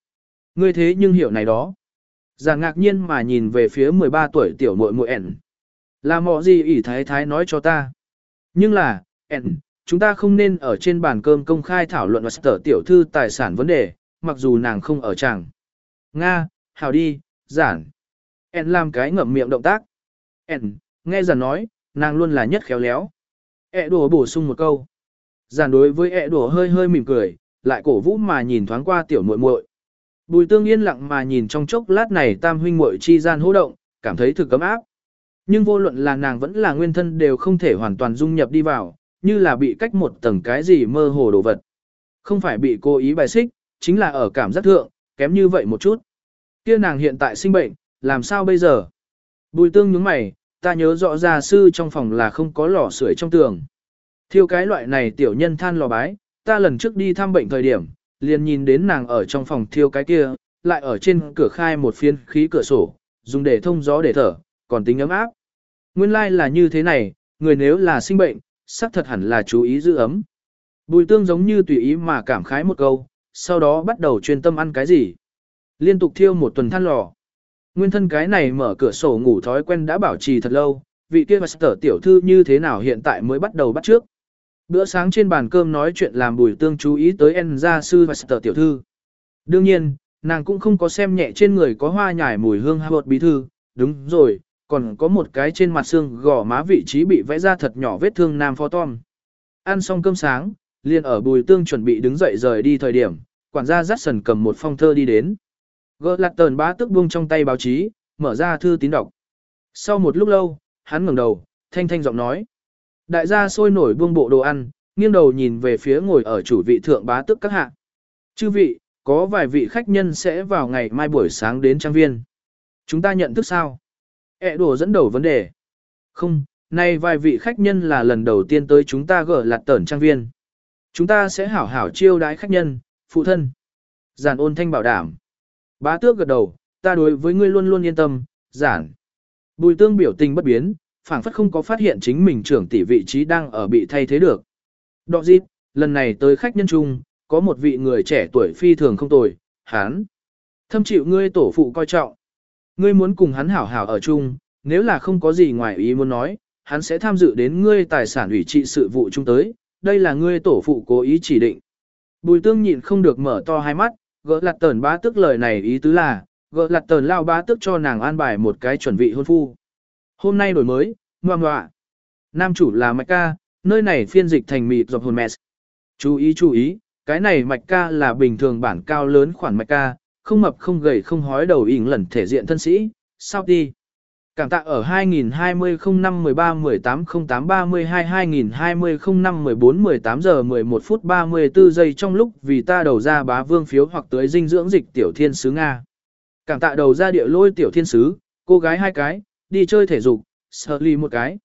Ngươi thế nhưng hiểu này đó. Già ngạc nhiên mà nhìn về phía 13 tuổi tiểu muội muội ẻn. Là mọ gì ỷ thái thái nói cho ta. Nhưng là, ẻn, chúng ta không nên ở trên bàn cơm công khai thảo luận và sở tiểu thư tài sản vấn đề, mặc dù nàng không ở chẳng. Nga, hào đi, giản. En làm cái ngậm miệng động tác. En, Nghe giản nói, nàng luôn là nhất khéo léo. E đùa bổ sung một câu. Giản đối với e đùa hơi hơi mỉm cười, lại cổ vũ mà nhìn thoáng qua tiểu muội muội. Bùi tương yên lặng mà nhìn trong chốc lát này tam huynh muội chi gian hô động, cảm thấy thực cấm áp. Nhưng vô luận là nàng vẫn là nguyên thân đều không thể hoàn toàn dung nhập đi vào, như là bị cách một tầng cái gì mơ hồ đồ vật. Không phải bị cố ý bài xích, chính là ở cảm giác thượng, kém như vậy một chút. Kia nàng hiện tại sinh bệnh, làm sao bây giờ? Bùi tương nhướng mày, ta nhớ rõ gia sư trong phòng là không có lò sưởi trong tường. Thiêu cái loại này tiểu nhân than lò bái, ta lần trước đi thăm bệnh thời điểm, liền nhìn đến nàng ở trong phòng thiêu cái kia, lại ở trên cửa khai một phiên khí cửa sổ, dùng để thông gió để thở, còn tính ấm áp. Nguyên lai like là như thế này, người nếu là sinh bệnh, xác thật hẳn là chú ý giữ ấm. Bùi tương giống như tùy ý mà cảm khái một câu, sau đó bắt đầu chuyên tâm ăn cái gì. Liên tục thiêu một tuần than lò. Nguyên thân cái này mở cửa sổ ngủ thói quen đã bảo trì thật lâu, vị kia sở tiểu thư như thế nào hiện tại mới bắt đầu bắt trước. Bữa sáng trên bàn cơm nói chuyện làm bùi tương chú ý tới en gia sư và sở tiểu thư. Đương nhiên, nàng cũng không có xem nhẹ trên người có hoa nhải mùi hương hạ bột bí thư, đúng rồi, còn có một cái trên mặt xương gò má vị trí bị vẽ ra thật nhỏ vết thương nam phó tom. Ăn xong cơm sáng, liền ở bùi tương chuẩn bị đứng dậy rời đi thời điểm, quản gia dắt sần cầm một phong thơ đi đến. Gỡ lặt tờn bá tức buông trong tay báo chí, mở ra thư tín đọc. Sau một lúc lâu, hắn ngẩng đầu, thanh thanh giọng nói. Đại gia sôi nổi buông bộ đồ ăn, nghiêng đầu nhìn về phía ngồi ở chủ vị thượng bá tức các hạ. Chư vị, có vài vị khách nhân sẽ vào ngày mai buổi sáng đến trang viên. Chúng ta nhận thức sao? E đồ dẫn đầu vấn đề. Không, nay vài vị khách nhân là lần đầu tiên tới chúng ta gỡ lạt tẩn trang viên. Chúng ta sẽ hảo hảo chiêu đái khách nhân, phụ thân. Giản ôn thanh bảo đảm. Bá tước gật đầu, ta đối với ngươi luôn luôn yên tâm, giản. Bùi tương biểu tình bất biến, phảng phất không có phát hiện chính mình trưởng tỷ vị trí đang ở bị thay thế được. Đọ dịp, lần này tới khách nhân chung, có một vị người trẻ tuổi phi thường không tồi, hán. Thâm chịu ngươi tổ phụ coi trọng. Ngươi muốn cùng hắn hảo hảo ở chung, nếu là không có gì ngoài ý muốn nói, hắn sẽ tham dự đến ngươi tài sản ủy trị sự vụ chung tới, đây là ngươi tổ phụ cố ý chỉ định. Bùi tương nhịn không được mở to hai mắt, gỡ lặt tờn bá tức lời này ý tứ là, gỡ lặt tờn lao bá tức cho nàng an bài một cái chuẩn vị hôn phu. Hôm nay đổi mới, ngoan ngoạ. Nam chủ là Mạch Ca, nơi này phiên dịch thành mịt dọc hồn mẹ. Chú ý chú ý, cái này Mạch Ca là bình thường bản cao lớn khoản Mạch Ca, không mập không gầy không hói đầu ỉn lần thể diện thân sĩ, sao đi. Cảm tạ ở 2020 05 13 18 08 32 2020 05 14 18 giờ 11 phút 34 giây trong lúc vì ta đầu ra bá vương phiếu hoặc tới dinh dưỡng dịch tiểu thiên sứ Nga. Cảm tạ đầu ra địa lôi tiểu thiên sứ, cô gái hai cái, đi chơi thể dục, sợ ly một cái.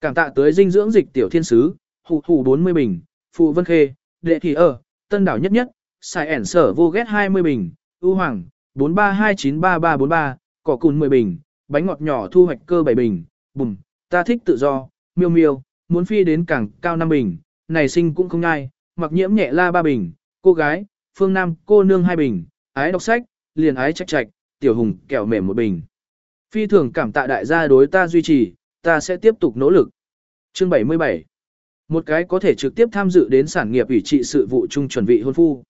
Cảm tạ tới dinh dưỡng dịch tiểu thiên sứ, hụ hụ 40 bình, phụ vân khê, đệ thị ở, tân đảo nhất nhất, xài ẻn sở vô ghét 20 bình, U hoàng, 43293343, cỏ cùn 10 bình bánh ngọt nhỏ thu hoạch cơ bảy bình, bùm, ta thích tự do, miêu miêu, muốn phi đến cảng cao năm bình, này sinh cũng không ngay, mặc nhiễm nhẹ la ba bình, cô gái, phương nam cô nương hai bình, ái đọc sách, liền ái trạch trạch, tiểu hùng kẹo mềm một bình. Phi thường cảm tạ đại gia đối ta duy trì, ta sẽ tiếp tục nỗ lực. Chương 77 Một cái có thể trực tiếp tham dự đến sản nghiệp ủy trị sự vụ chung chuẩn bị hôn phu.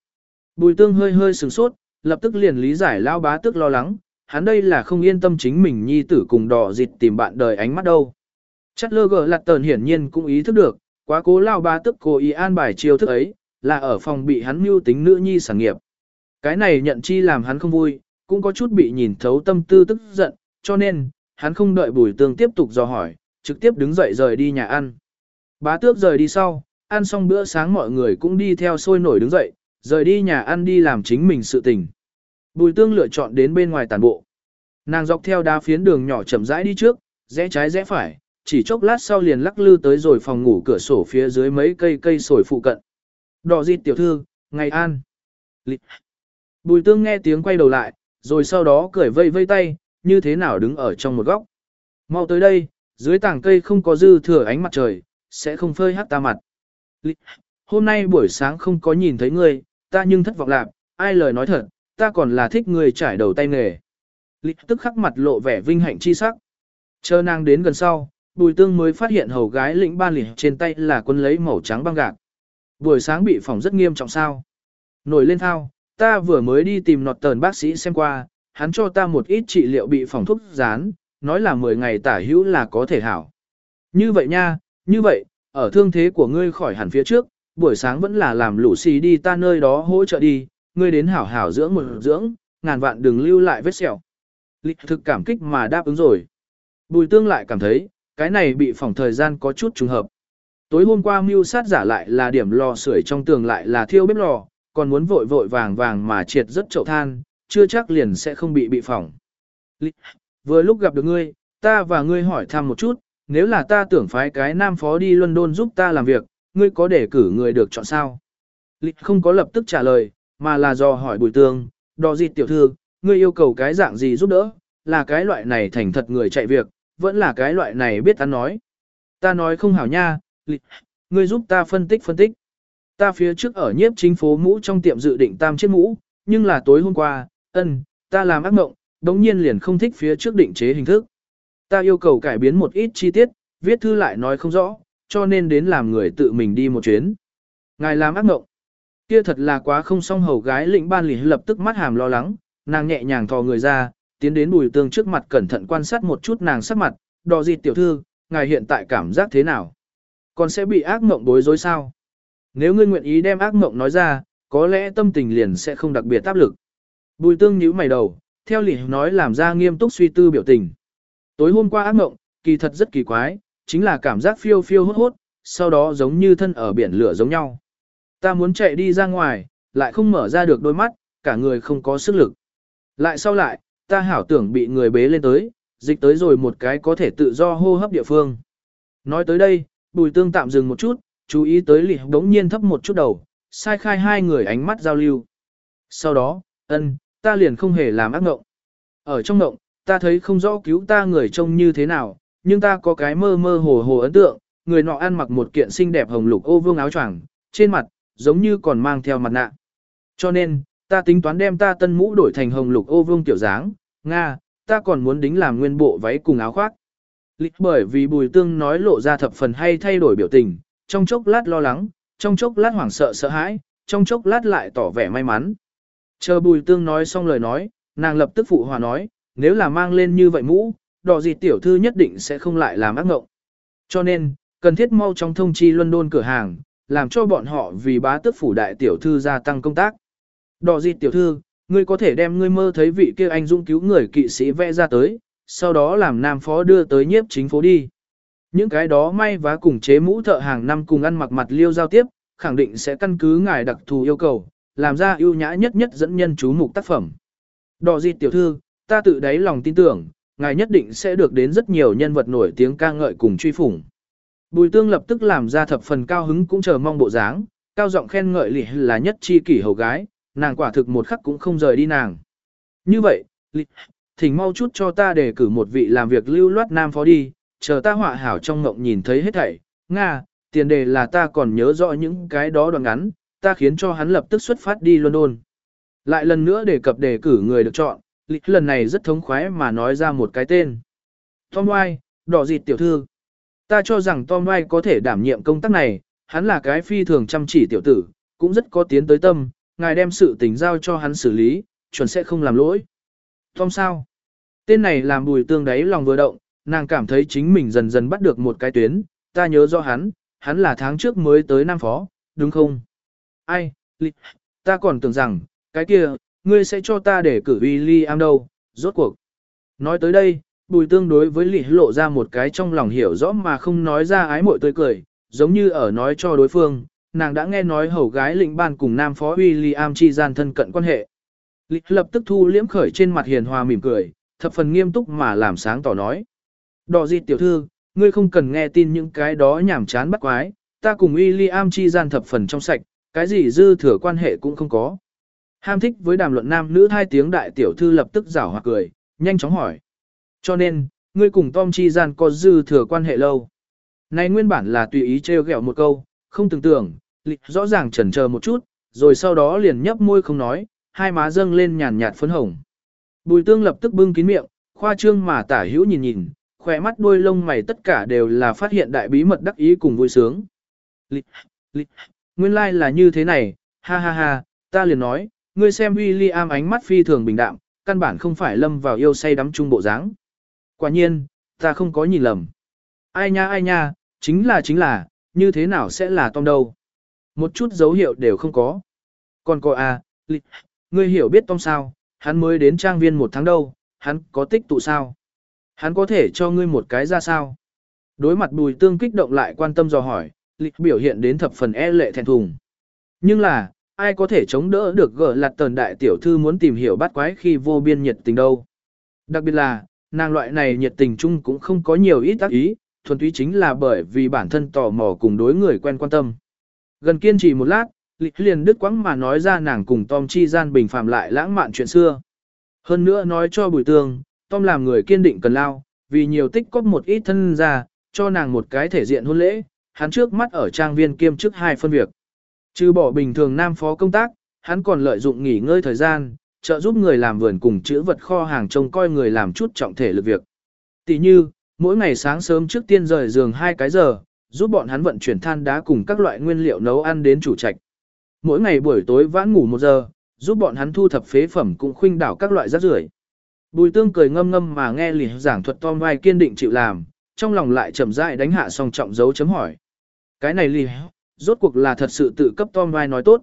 Bùi tương hơi hơi sừng sốt, lập tức liền lý giải lao bá tức lo lắng, hắn đây là không yên tâm chính mình nhi tử cùng đỏ dịt tìm bạn đời ánh mắt đâu. Chắc lơ gờ lặt tờn hiển nhiên cũng ý thức được, quá cố lao Bá tức cố ý an bài chiêu thức ấy, là ở phòng bị hắn mưu tính nữ nhi sản nghiệp. Cái này nhận chi làm hắn không vui, cũng có chút bị nhìn thấu tâm tư tức giận, cho nên, hắn không đợi bùi tương tiếp tục dò hỏi, trực tiếp đứng dậy rời đi nhà ăn. Bá tước rời đi sau, ăn xong bữa sáng mọi người cũng đi theo sôi nổi đứng dậy, rời đi nhà ăn đi làm chính mình sự tình. Bùi tương lựa chọn đến bên ngoài tàn bộ. Nàng dọc theo đá phiến đường nhỏ chậm rãi đi trước, rẽ trái rẽ phải, chỉ chốc lát sau liền lắc lư tới rồi phòng ngủ cửa sổ phía dưới mấy cây cây sồi phụ cận. Đỏ dịt tiểu thư, ngày an. Lịt. Bùi tương nghe tiếng quay đầu lại, rồi sau đó cười vây vây tay, như thế nào đứng ở trong một góc. Mau tới đây, dưới tảng cây không có dư thừa ánh mặt trời, sẽ không phơi hắt ta mặt. Lịt. Hôm nay buổi sáng không có nhìn thấy ngươi, ta nhưng thất vọng lạc, ai lời nói thật, ta còn là thích người trải đầu tay nghề. Lịch tức khắc mặt lộ vẻ vinh hạnh chi sắc. Chờ nàng đến gần sau, bùi tương mới phát hiện hầu gái lĩnh ban lì trên tay là quân lấy màu trắng băng gạc. Buổi sáng bị phỏng rất nghiêm trọng sao. Nổi lên thao, ta vừa mới đi tìm nọt tờn bác sĩ xem qua, hắn cho ta một ít trị liệu bị phỏng thuốc rán, nói là 10 ngày tả hữu là có thể hảo. Như vậy nha, như vậy, ở thương thế của ngươi khỏi hẳn phía trước, buổi sáng vẫn là làm lũ xì đi ta nơi đó hỗ trợ đi, ngươi đến hảo hảo dưỡng một dưỡng, ngàn vạn đừng lưu lại vết sẹo. Lịch thực cảm kích mà đáp ứng rồi. Bùi tương lại cảm thấy, cái này bị phỏng thời gian có chút trùng hợp. Tối hôm qua mưu sát giả lại là điểm lò sưởi trong tường lại là thiêu bếp lò, còn muốn vội vội vàng vàng mà triệt rất chậu than, chưa chắc liền sẽ không bị bị phỏng. Lịch, vừa lúc gặp được ngươi, ta và ngươi hỏi thăm một chút, nếu là ta tưởng phái cái nam phó đi London giúp ta làm việc, ngươi có để cử người được chọn sao? Lịch không có lập tức trả lời, mà là do hỏi bùi tương, đò gì tiểu thư, ngươi yêu cầu cái dạng gì giúp đỡ, là cái loại này thành thật người chạy việc, vẫn là cái loại này biết ăn nói. Ta nói không hảo nha, lịch, ngươi giúp ta phân tích phân tích. Ta phía trước ở nhiếp chính phố mũ trong tiệm dự định tam chiếc mũ, nhưng là tối hôm qua, ân, ta làm ác mộng, đống nhiên liền không thích phía trước định chế hình thức. Ta yêu cầu cải biến một ít chi tiết, viết thư lại nói không rõ, cho nên đến làm người tự mình đi một chuyến. Ngài làm ác mộng. Kia thật là quá không song hầu gái lĩnh ban lì lập tức mắt hàm lo lắng, nàng nhẹ nhàng thò người ra, tiến đến bùi tương trước mặt cẩn thận quan sát một chút nàng sắc mặt, đò gì tiểu thư, ngài hiện tại cảm giác thế nào? Còn sẽ bị ác mộng bối rối sao? Nếu ngươi nguyện ý đem ác mộng nói ra, có lẽ tâm tình liền sẽ không đặc biệt áp lực. Bùi tương nhíu mày đầu, theo lì nói làm ra nghiêm túc suy tư biểu tình. Tối hôm qua ác mộng, kỳ thật rất kỳ quái, chính là cảm giác phiêu phiêu hốt hốt, sau đó giống như thân ở biển lửa giống nhau. Ta muốn chạy đi ra ngoài, lại không mở ra được đôi mắt, cả người không có sức lực. Lại sau lại, ta hảo tưởng bị người bế lên tới, dịch tới rồi một cái có thể tự do hô hấp địa phương. Nói tới đây, bùi tương tạm dừng một chút, chú ý tới lì đống nhiên thấp một chút đầu, sai khai hai người ánh mắt giao lưu. Sau đó, ân, ta liền không hề làm ác ngộng. Ở trong ngộng, ta thấy không rõ cứu ta người trông như thế nào, nhưng ta có cái mơ mơ hồ hồ ấn tượng, người nọ ăn mặc một kiện xinh đẹp hồng lục ô vương áo choàng, trên mặt, giống như còn mang theo mặt nạ. Cho nên, ta tính toán đem ta tân mũ đổi thành hồng lục ô vương tiểu dáng, Nga, ta còn muốn đính làm nguyên bộ váy cùng áo khoác. Lịch bởi vì bùi tương nói lộ ra thập phần hay thay đổi biểu tình, trong chốc lát lo lắng, trong chốc lát hoảng sợ sợ hãi, trong chốc lát lại tỏ vẻ may mắn. Chờ bùi tương nói xong lời nói, nàng lập tức phụ hòa nói, nếu là mang lên như vậy mũ, đỏ gì tiểu thư nhất định sẽ không lại làm ác ngộng. Cho nên, cần thiết mau trong thông chi London cửa hàng, làm cho bọn họ vì bá tước phủ đại tiểu thư gia tăng công tác. Đỏ gì tiểu thư, ngươi có thể đem ngươi mơ thấy vị kia anh dũng cứu người kỵ sĩ vẽ ra tới, sau đó làm nam phó đưa tới nhiếp chính phố đi. Những cái đó may vá cùng chế mũ thợ hàng năm cùng ăn mặc mặt liêu giao tiếp, khẳng định sẽ căn cứ ngài đặc thù yêu cầu, làm ra ưu nhã nhất nhất dẫn nhân chú mục tác phẩm. Đỏ gì tiểu thư, ta tự đáy lòng tin tưởng, ngài nhất định sẽ được đến rất nhiều nhân vật nổi tiếng ca ngợi cùng truy phủng. Bùi tương lập tức làm ra thập phần cao hứng cũng chờ mong bộ dáng, cao giọng khen ngợi lì là nhất chi kỷ hầu gái, nàng quả thực một khắc cũng không rời đi nàng. Như vậy, lì, thỉnh mau chút cho ta đề cử một vị làm việc lưu loát nam phó đi, chờ ta họa hảo trong ngộng nhìn thấy hết thảy. Nga, tiền đề là ta còn nhớ rõ những cái đó đoạn ngắn, ta khiến cho hắn lập tức xuất phát đi London. Lại lần nữa đề cập đề cử người được chọn, lịch lần này rất thống khoái mà nói ra một cái tên. Tom White, đỏ dịt tiểu thư. Ta cho rằng Tom White có thể đảm nhiệm công tác này, hắn là cái phi thường chăm chỉ tiểu tử, cũng rất có tiến tới tâm, ngài đem sự tình giao cho hắn xử lý, chuẩn sẽ không làm lỗi. Tom sao? Tên này làm bùi tương đáy lòng vừa động, nàng cảm thấy chính mình dần dần bắt được một cái tuyến, ta nhớ rõ hắn, hắn là tháng trước mới tới Nam Phó, đúng không? Ai, lịch, ta còn tưởng rằng, cái kia, ngươi sẽ cho ta để cử William đâu, rốt cuộc. Nói tới đây, bùi tương đối với lì lộ ra một cái trong lòng hiểu rõ mà không nói ra ái mội tươi cười, giống như ở nói cho đối phương, nàng đã nghe nói hầu gái lĩnh ban cùng nam phó William chi gian thân cận quan hệ. Lì lập tức thu liễm khởi trên mặt hiền hòa mỉm cười, thập phần nghiêm túc mà làm sáng tỏ nói. Đỏ gì tiểu thư, ngươi không cần nghe tin những cái đó nhảm chán bắt quái, ta cùng William chi gian thập phần trong sạch, cái gì dư thừa quan hệ cũng không có. Ham thích với đàm luận nam nữ hai tiếng đại tiểu thư lập tức rảo hoặc cười, nhanh chóng hỏi. Cho nên, ngươi cùng Tom chi gian có dư thừa quan hệ lâu. Này nguyên bản là tùy ý trêu ghẹo một câu, không tưởng tưởng, lịch rõ ràng chần chờ một chút, rồi sau đó liền nhấp môi không nói, hai má dâng lên nhàn nhạt phấn hồng. Bùi tương lập tức bưng kín miệng, khoa trương mà tả hữu nhìn nhìn, khỏe mắt đuôi lông mày tất cả đều là phát hiện đại bí mật đắc ý cùng vui sướng. Lịch, lịch, nguyên lai like là như thế này, ha ha ha, ta liền nói, ngươi xem William ánh mắt phi thường bình đạm, căn bản không phải lâm vào yêu say đắm chung bộ dáng. Quả nhiên, ta không có nhìn lầm. Ai nha ai nha, chính là chính là, như thế nào sẽ là Tom đâu. Một chút dấu hiệu đều không có. Còn có à, lịch, ngươi hiểu biết Tom sao, hắn mới đến trang viên một tháng đâu, hắn có tích tụ sao? Hắn có thể cho ngươi một cái ra sao? Đối mặt bùi tương kích động lại quan tâm dò hỏi, lịch biểu hiện đến thập phần e lệ thẹn thùng. Nhưng là, ai có thể chống đỡ được gỡ lạt tần đại tiểu thư muốn tìm hiểu bắt quái khi vô biên nhiệt tình đâu. Đặc biệt là, nàng loại này nhiệt tình chung cũng không có nhiều ít tác ý, thuần túy chính là bởi vì bản thân tò mò cùng đối người quen quan tâm. Gần kiên trì một lát, lịch liền đứt quãng mà nói ra nàng cùng Tom chi gian bình phàm lại lãng mạn chuyện xưa. Hơn nữa nói cho bùi tương, Tom làm người kiên định cần lao, vì nhiều tích cóp một ít thân ra, cho nàng một cái thể diện hôn lễ, hắn trước mắt ở trang viên kiêm chức hai phân việc. Trừ bỏ bình thường nam phó công tác, hắn còn lợi dụng nghỉ ngơi thời gian, trợ giúp người làm vườn cùng chữ vật kho hàng trông coi người làm chút trọng thể lực việc. Tỷ như, mỗi ngày sáng sớm trước tiên rời giường hai cái giờ, giúp bọn hắn vận chuyển than đá cùng các loại nguyên liệu nấu ăn đến chủ trạch. Mỗi ngày buổi tối vãn ngủ một giờ, giúp bọn hắn thu thập phế phẩm cũng khuynh đảo các loại rác rưởi. Bùi tương cười ngâm ngâm mà nghe lì giảng thuật Tom vai kiên định chịu làm, trong lòng lại chậm rãi đánh hạ song trọng dấu chấm hỏi. Cái này lì rốt cuộc là thật sự tự cấp Tom vai nói tốt.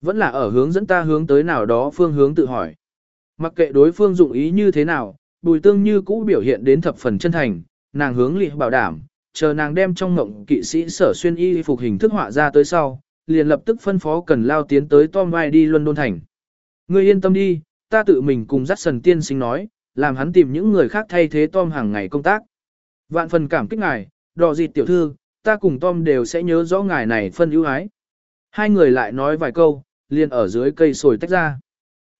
Vẫn là ở hướng dẫn ta hướng tới nào đó phương hướng tự hỏi. Mặc kệ đối phương dụng ý như thế nào, bùi tương như cũ biểu hiện đến thập phần chân thành, nàng hướng lị bảo đảm, chờ nàng đem trong ngộng kỵ sĩ sở xuyên y phục hình thức họa ra tới sau, liền lập tức phân phó cần lao tiến tới Tom vai đi London thành. Ngươi yên tâm đi, ta tự mình cùng dắt sần tiên sinh nói, làm hắn tìm những người khác thay thế Tom hàng ngày công tác. Vạn phần cảm kích ngài, đò dịt tiểu thư, ta cùng Tom đều sẽ nhớ rõ ngài này phân ưu ái. Hai người lại nói vài câu, liền ở dưới cây sồi tách ra.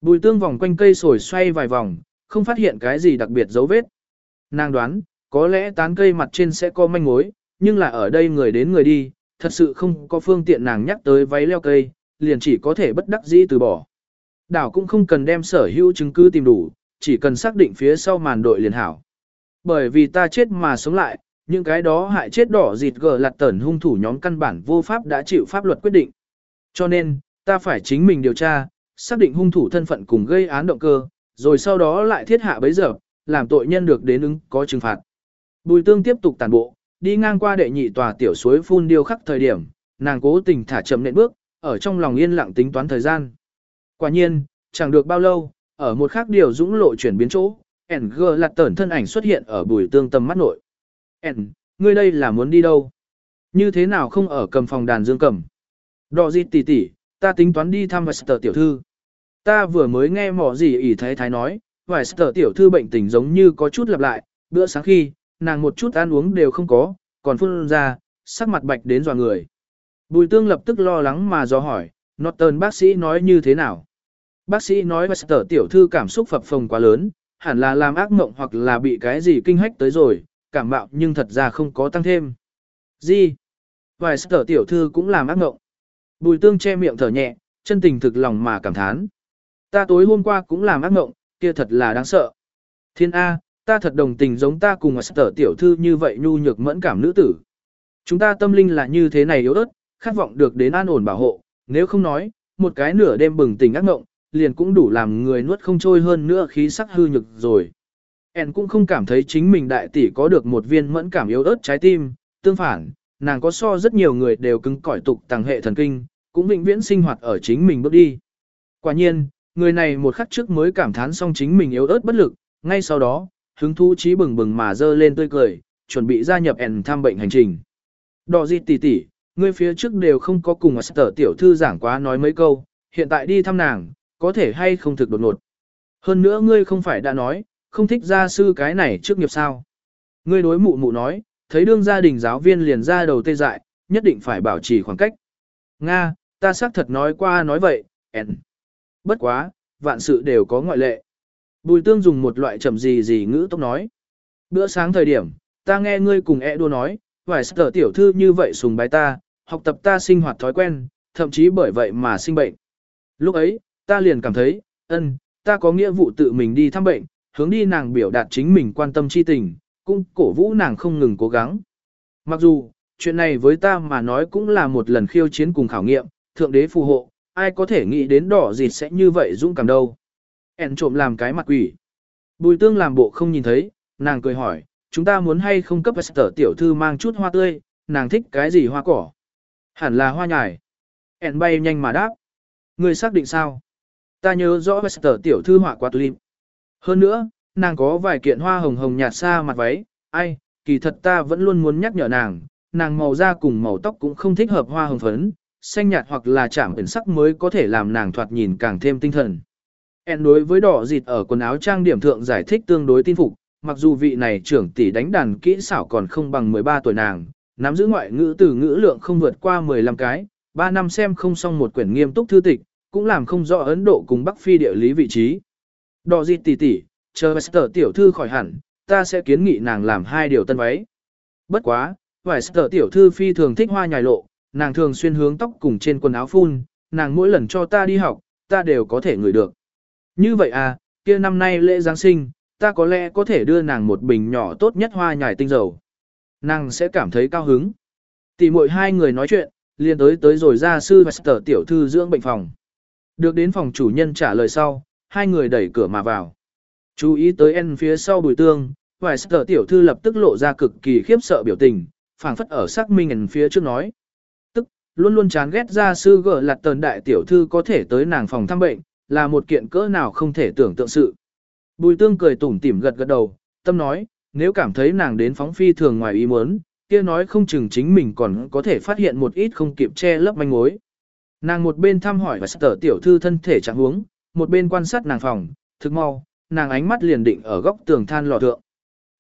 Bùi tương vòng quanh cây sồi xoay vài vòng, không phát hiện cái gì đặc biệt dấu vết. Nàng đoán, có lẽ tán cây mặt trên sẽ có manh mối, nhưng là ở đây người đến người đi, thật sự không có phương tiện nàng nhắc tới váy leo cây, liền chỉ có thể bất đắc dĩ từ bỏ. Đảo cũng không cần đem sở hữu chứng cứ tìm đủ, chỉ cần xác định phía sau màn đội liền hảo. Bởi vì ta chết mà sống lại, những cái đó hại chết đỏ dịt gờ lặt tẩn hung thủ nhóm căn bản vô pháp đã chịu pháp luật quyết định. Cho nên, ta phải chính mình điều tra, xác định hung thủ thân phận cùng gây án động cơ, rồi sau đó lại thiết hạ bấy giờ, làm tội nhân được đến ứng có trừng phạt. Bùi tương tiếp tục tàn bộ, đi ngang qua đệ nhị tòa tiểu suối phun điêu khắc thời điểm, nàng cố tình thả chậm nện bước, ở trong lòng yên lặng tính toán thời gian. Quả nhiên, chẳng được bao lâu, ở một khác điều dũng lộ chuyển biến chỗ, NG lặt tẩn thân ảnh xuất hiện ở bùi tương tầm mắt nội. N, ngươi đây là muốn đi đâu? Như thế nào không ở cầm phòng đàn dương cầm? Đò gì tỷ tỷ, ta tính toán đi thăm Wester tiểu thư. Ta vừa mới nghe mỏ gì ỉ thái thái nói, Wester tiểu thư bệnh tình giống như có chút lặp lại, bữa sáng khi, nàng một chút ăn uống đều không có, còn phun ra, sắc mặt bạch đến dò người. Bùi tương lập tức lo lắng mà do hỏi, Norton bác sĩ nói như thế nào? Bác sĩ nói Wester tiểu thư cảm xúc phập phồng quá lớn, hẳn là làm ác mộng hoặc là bị cái gì kinh hách tới rồi, cảm mạo nhưng thật ra không có tăng thêm. Gì? Vài sở tiểu thư cũng làm ác ngộng. Bùi tương che miệng thở nhẹ, chân tình thực lòng mà cảm thán. Ta tối hôm qua cũng làm ác ngộng, kia thật là đáng sợ. Thiên A, ta thật đồng tình giống ta cùng sở tiểu thư như vậy nhu nhược mẫn cảm nữ tử. Chúng ta tâm linh là như thế này yếu ớt, khát vọng được đến an ổn bảo hộ, nếu không nói, một cái nửa đêm bừng tỉnh ác ngộng, liền cũng đủ làm người nuốt không trôi hơn nữa khí sắc hư nhược rồi. En cũng không cảm thấy chính mình đại tỷ có được một viên mẫn cảm yếu ớt trái tim, tương phản, nàng có so rất nhiều người đều cứng cỏi tục tàng hệ thần kinh, cũng vĩnh viễn sinh hoạt ở chính mình bước đi. Quả nhiên, người này một khắc trước mới cảm thán xong chính mình yếu ớt bất lực, ngay sau đó, hứng thú trí bừng bừng mà dơ lên tươi cười, chuẩn bị gia nhập En thăm bệnh hành trình. Đỏ di tỷ tỷ, ngươi phía trước đều không có cùng sở tiểu thư giảng quá nói mấy câu, hiện tại đi thăm nàng, có thể hay không thực đột ngột. Hơn nữa ngươi không phải đã nói, không thích gia sư cái này trước nghiệp sao. Ngươi đối mụ mụ nói, thấy đương gia đình giáo viên liền ra đầu tê dại, nhất định phải bảo trì khoảng cách. Nga, ta xác thật nói qua nói vậy, ẹn Bất quá, vạn sự đều có ngoại lệ. Bùi tương dùng một loại chậm gì gì ngữ tốc nói. Bữa sáng thời điểm, ta nghe ngươi cùng e đua nói, vài sở tiểu thư như vậy sùng bái ta, học tập ta sinh hoạt thói quen, thậm chí bởi vậy mà sinh bệnh. Lúc ấy, ta liền cảm thấy, ân, ta có nghĩa vụ tự mình đi thăm bệnh, hướng đi nàng biểu đạt chính mình quan tâm chi tình, cũng cổ vũ nàng không ngừng cố gắng. Mặc dù, chuyện này với ta mà nói cũng là một lần khiêu chiến cùng khảo nghiệm, thượng đế phù hộ, ai có thể nghĩ đến đỏ gì sẽ như vậy dũng cảm đâu. Ản trộm làm cái mặt quỷ. Bùi tương làm bộ không nhìn thấy, nàng cười hỏi, chúng ta muốn hay không cấp Esther tiểu thư mang chút hoa tươi, nàng thích cái gì hoa cỏ? Hẳn là hoa nhài. Ản bay nhanh mà đáp. Người xác định sao? Ta nhớ rõ Esther tiểu thư họa quạt tulip. Hơn nữa, nàng có vài kiện hoa hồng hồng nhạt xa mặt váy, ai, kỳ thật ta vẫn luôn muốn nhắc nhở nàng, nàng màu da cùng màu tóc cũng không thích hợp hoa hồng phấn, xanh nhạt hoặc là chạm ẩn sắc mới có thể làm nàng thoạt nhìn càng thêm tinh thần. En đối với đỏ dịt ở quần áo trang điểm thượng giải thích tương đối tin phục, mặc dù vị này trưởng tỷ đánh đàn kỹ xảo còn không bằng 13 tuổi nàng, nắm giữ ngoại ngữ từ ngữ lượng không vượt qua 15 cái, 3 năm xem không xong một quyển nghiêm túc thư tịch, cũng làm không rõ Ấn Độ cùng Bắc Phi địa lý vị trí. Đỏ dịt tỷ tỷ, chờ Wester tiểu thư khỏi hẳn, ta sẽ kiến nghị nàng làm hai điều tân váy. Bất quá, Wester tiểu thư phi thường thích hoa nhài lộ, nàng thường xuyên hướng tóc cùng trên quần áo phun, nàng mỗi lần cho ta đi học, ta đều có thể ngửi được. Như vậy à, kia năm nay lễ Giáng sinh, ta có lẽ có thể đưa nàng một bình nhỏ tốt nhất hoa nhài tinh dầu. Nàng sẽ cảm thấy cao hứng. Tỷ muội hai người nói chuyện, liền tới tới rồi ra sư và sở tiểu thư dưỡng bệnh phòng. Được đến phòng chủ nhân trả lời sau, hai người đẩy cửa mà vào. Chú ý tới en phía sau bùi tương, vài sở tiểu thư lập tức lộ ra cực kỳ khiếp sợ biểu tình, phảng phất ở xác minh en phía trước nói. Tức, luôn luôn chán ghét ra sư gỡ lặt tần đại tiểu thư có thể tới nàng phòng thăm bệnh, là một kiện cỡ nào không thể tưởng tượng sự. Bùi tương cười tủm tỉm gật gật đầu, tâm nói, nếu cảm thấy nàng đến phóng phi thường ngoài ý muốn, kia nói không chừng chính mình còn có thể phát hiện một ít không kịp che lấp manh mối. Nàng một bên thăm hỏi và sở tiểu thư thân thể trạng huống, một bên quan sát nàng phòng, thực mau, nàng ánh mắt liền định ở góc tường than lò thượng.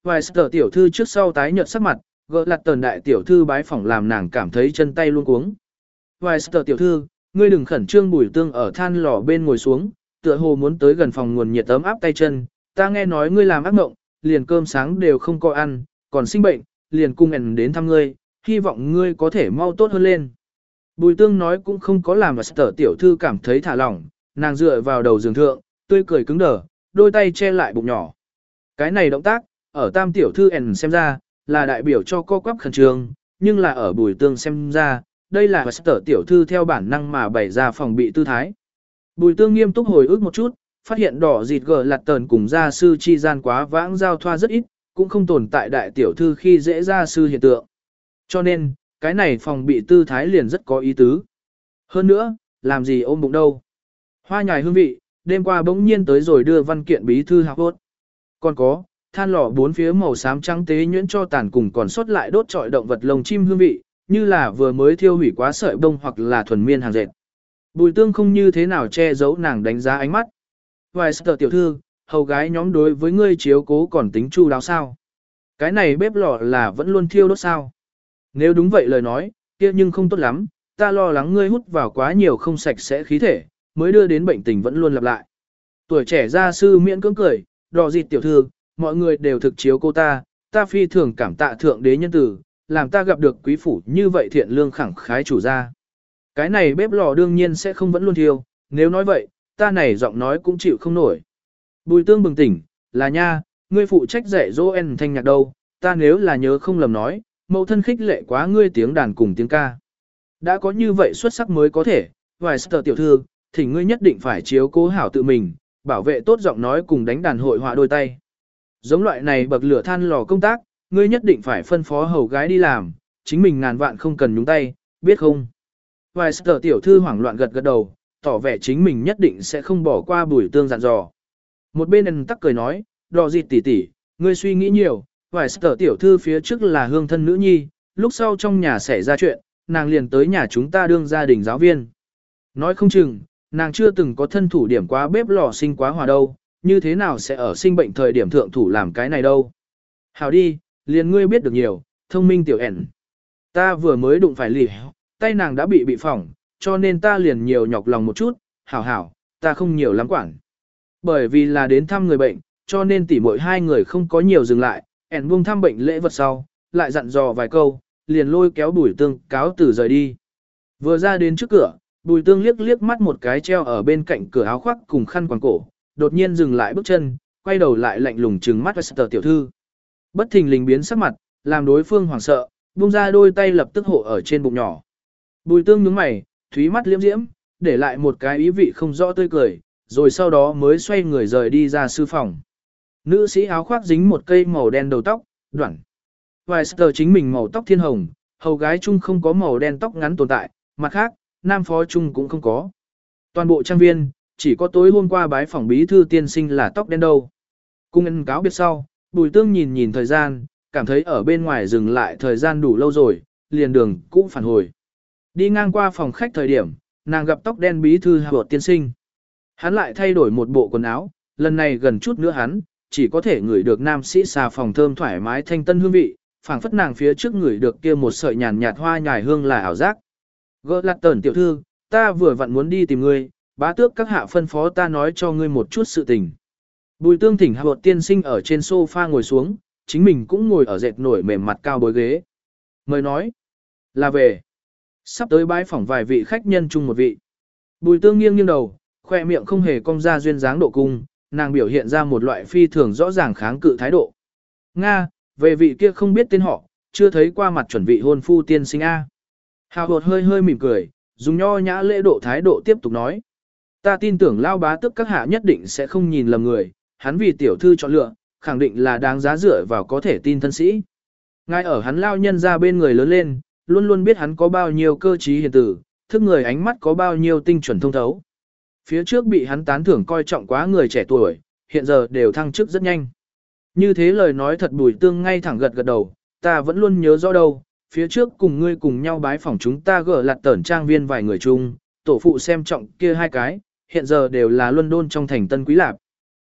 Vài sở tiểu thư trước sau tái nhợt sắc mặt, gỡ lặt tần đại tiểu thư bái phỏng làm nàng cảm thấy chân tay luôn cuống. Vài sở tiểu thư, ngươi đừng khẩn trương bùi tương ở than lò bên ngồi xuống, tựa hồ muốn tới gần phòng nguồn nhiệt ấm áp tay chân, ta nghe nói ngươi làm ác mộng, liền cơm sáng đều không có ăn, còn sinh bệnh, liền cung ẩn đến thăm ngươi, hy vọng ngươi có thể mau tốt hơn lên. Bùi tương nói cũng không có làm sở tiểu thư cảm thấy thả lỏng, nàng dựa vào đầu giường thượng, tươi cười cứng đờ, đôi tay che lại bụng nhỏ. Cái này động tác, ở tam tiểu thư ẩn xem ra, là đại biểu cho co quắp khẩn trương, nhưng là ở bùi tương xem ra, đây là tở tiểu thư theo bản năng mà bày ra phòng bị tư thái. Bùi tương nghiêm túc hồi ức một chút, phát hiện đỏ dịt gờ lạt tờn cùng gia sư chi gian quá vãng giao thoa rất ít, cũng không tồn tại đại tiểu thư khi dễ gia sư hiện tượng. Cho nên, cái này phòng bị tư thái liền rất có ý tứ. Hơn nữa, làm gì ôm bụng đâu. Hoa nhài hương vị, đêm qua bỗng nhiên tới rồi đưa văn kiện bí thư học hốt. Còn có, than lò bốn phía màu xám trắng tế nhuyễn cho tàn cùng còn sót lại đốt trọi động vật lồng chim hương vị, như là vừa mới thiêu hủy quá sợi bông hoặc là thuần miên hàng dệt. Bùi tương không như thế nào che giấu nàng đánh giá ánh mắt. Vài sở tiểu thư, hầu gái nhóm đối với ngươi chiếu cố còn tính chu đáo sao. Cái này bếp lò là vẫn luôn thiêu đốt sao. Nếu đúng vậy lời nói, kia nhưng không tốt lắm, ta lo lắng ngươi hút vào quá nhiều không sạch sẽ khí thể, mới đưa đến bệnh tình vẫn luôn lặp lại. Tuổi trẻ gia sư miễn cưỡng cười, đò dịt tiểu thư, mọi người đều thực chiếu cô ta, ta phi thường cảm tạ thượng đế nhân tử, làm ta gặp được quý phủ như vậy thiện lương khẳng khái chủ gia. Cái này bếp lò đương nhiên sẽ không vẫn luôn thiêu, nếu nói vậy, ta này giọng nói cũng chịu không nổi. Bùi tương bừng tỉnh, là nha, ngươi phụ trách dạy dỗ en thanh nhạc đâu, ta nếu là nhớ không lầm nói, mẫu thân khích lệ quá ngươi tiếng đàn cùng tiếng ca. Đã có như vậy xuất sắc mới có thể, vài sở tiểu thư, thì ngươi nhất định phải chiếu cố hảo tự mình, bảo vệ tốt giọng nói cùng đánh đàn hội họa đôi tay. Giống loại này bậc lửa than lò công tác, ngươi nhất định phải phân phó hầu gái đi làm, chính mình ngàn vạn không cần nhúng tay, biết không? Vài sở tiểu thư hoảng loạn gật gật đầu, tỏ vẻ chính mình nhất định sẽ không bỏ qua bùi tương dặn dò. Một bên ân tắc cười nói, đò dịt tỉ tỉ, ngươi suy nghĩ nhiều, vài sở tiểu thư phía trước là hương thân nữ nhi, lúc sau trong nhà xảy ra chuyện, nàng liền tới nhà chúng ta đương gia đình giáo viên. Nói không chừng, nàng chưa từng có thân thủ điểm quá bếp lò sinh quá hòa đâu, như thế nào sẽ ở sinh bệnh thời điểm thượng thủ làm cái này đâu. Hào đi, liền ngươi biết được nhiều, thông minh tiểu ẻn. Ta vừa mới đụng phải lì tay nàng đã bị bị phỏng, cho nên ta liền nhiều nhọc lòng một chút, hảo hảo, ta không nhiều lắm quản. Bởi vì là đến thăm người bệnh, cho nên tỉ mỗi hai người không có nhiều dừng lại, ẻn buông thăm bệnh lễ vật sau, lại dặn dò vài câu, liền lôi kéo bùi tương cáo từ rời đi. Vừa ra đến trước cửa, bùi tương liếc liếc mắt một cái treo ở bên cạnh cửa áo khoác cùng khăn quàng cổ, đột nhiên dừng lại bước chân, quay đầu lại lạnh lùng trừng mắt Wester tiểu thư. Bất thình lình biến sắc mặt, làm đối phương hoảng sợ, buông ra đôi tay lập tức hộ ở trên bụng nhỏ. Bùi tương nhướng mày, thúy mắt liễm diễm, để lại một cái ý vị không rõ tươi cười, rồi sau đó mới xoay người rời đi ra sư phòng. Nữ sĩ áo khoác dính một cây màu đen đầu tóc, đoạn. Weister chính mình màu tóc thiên hồng, hầu gái chung không có màu đen tóc ngắn tồn tại, mặt khác, nam phó chung cũng không có. Toàn bộ trang viên, chỉ có tối hôm qua bái phỏng bí thư tiên sinh là tóc đen đâu. Cung ân cáo biết sau, bùi tương nhìn nhìn thời gian, cảm thấy ở bên ngoài dừng lại thời gian đủ lâu rồi, liền đường cũng phản hồi. Đi ngang qua phòng khách thời điểm, nàng gặp tóc đen bí thư hạ tiên sinh. Hắn lại thay đổi một bộ quần áo, lần này gần chút nữa hắn, chỉ có thể ngửi được nam sĩ xà phòng thơm thoải mái thanh tân hương vị, phảng phất nàng phía trước ngửi được kia một sợi nhàn nhạt hoa nhài hương là ảo giác. Gỡ lạc tẩn tiểu thư, ta vừa vặn muốn đi tìm ngươi, bá tước các hạ phân phó ta nói cho ngươi một chút sự tình. Bùi tương thỉnh hạ tiên sinh ở trên sofa ngồi xuống, chính mình cũng ngồi ở dệt nổi mềm mặt cao bối ghế. Mời nói, là về. Sắp tới bái phỏng vài vị khách nhân chung một vị. Bùi tương nghiêng nghiêng đầu, khoe miệng không hề cong ra duyên dáng độ cung, nàng biểu hiện ra một loại phi thường rõ ràng kháng cự thái độ. Nga, về vị kia không biết tên họ, chưa thấy qua mặt chuẩn vị hôn phu tiên sinh A. Hào hột hơi hơi mỉm cười, dùng nho nhã lễ độ thái độ tiếp tục nói. Ta tin tưởng lao bá tức các hạ nhất định sẽ không nhìn lầm người, hắn vì tiểu thư chọn lựa, khẳng định là đáng giá dựa vào có thể tin thân sĩ. Ngay ở hắn lao nhân ra bên người lớn lên, luôn luôn biết hắn có bao nhiêu cơ trí hiền tử, thức người ánh mắt có bao nhiêu tinh chuẩn thông thấu. Phía trước bị hắn tán thưởng coi trọng quá người trẻ tuổi, hiện giờ đều thăng chức rất nhanh. Như thế lời nói thật bùi tương ngay thẳng gật gật đầu, ta vẫn luôn nhớ rõ đâu, phía trước cùng ngươi cùng nhau bái phỏng chúng ta gỡ lạt tẩn trang viên vài người chung, tổ phụ xem trọng kia hai cái, hiện giờ đều là London trong thành tân quý lạp.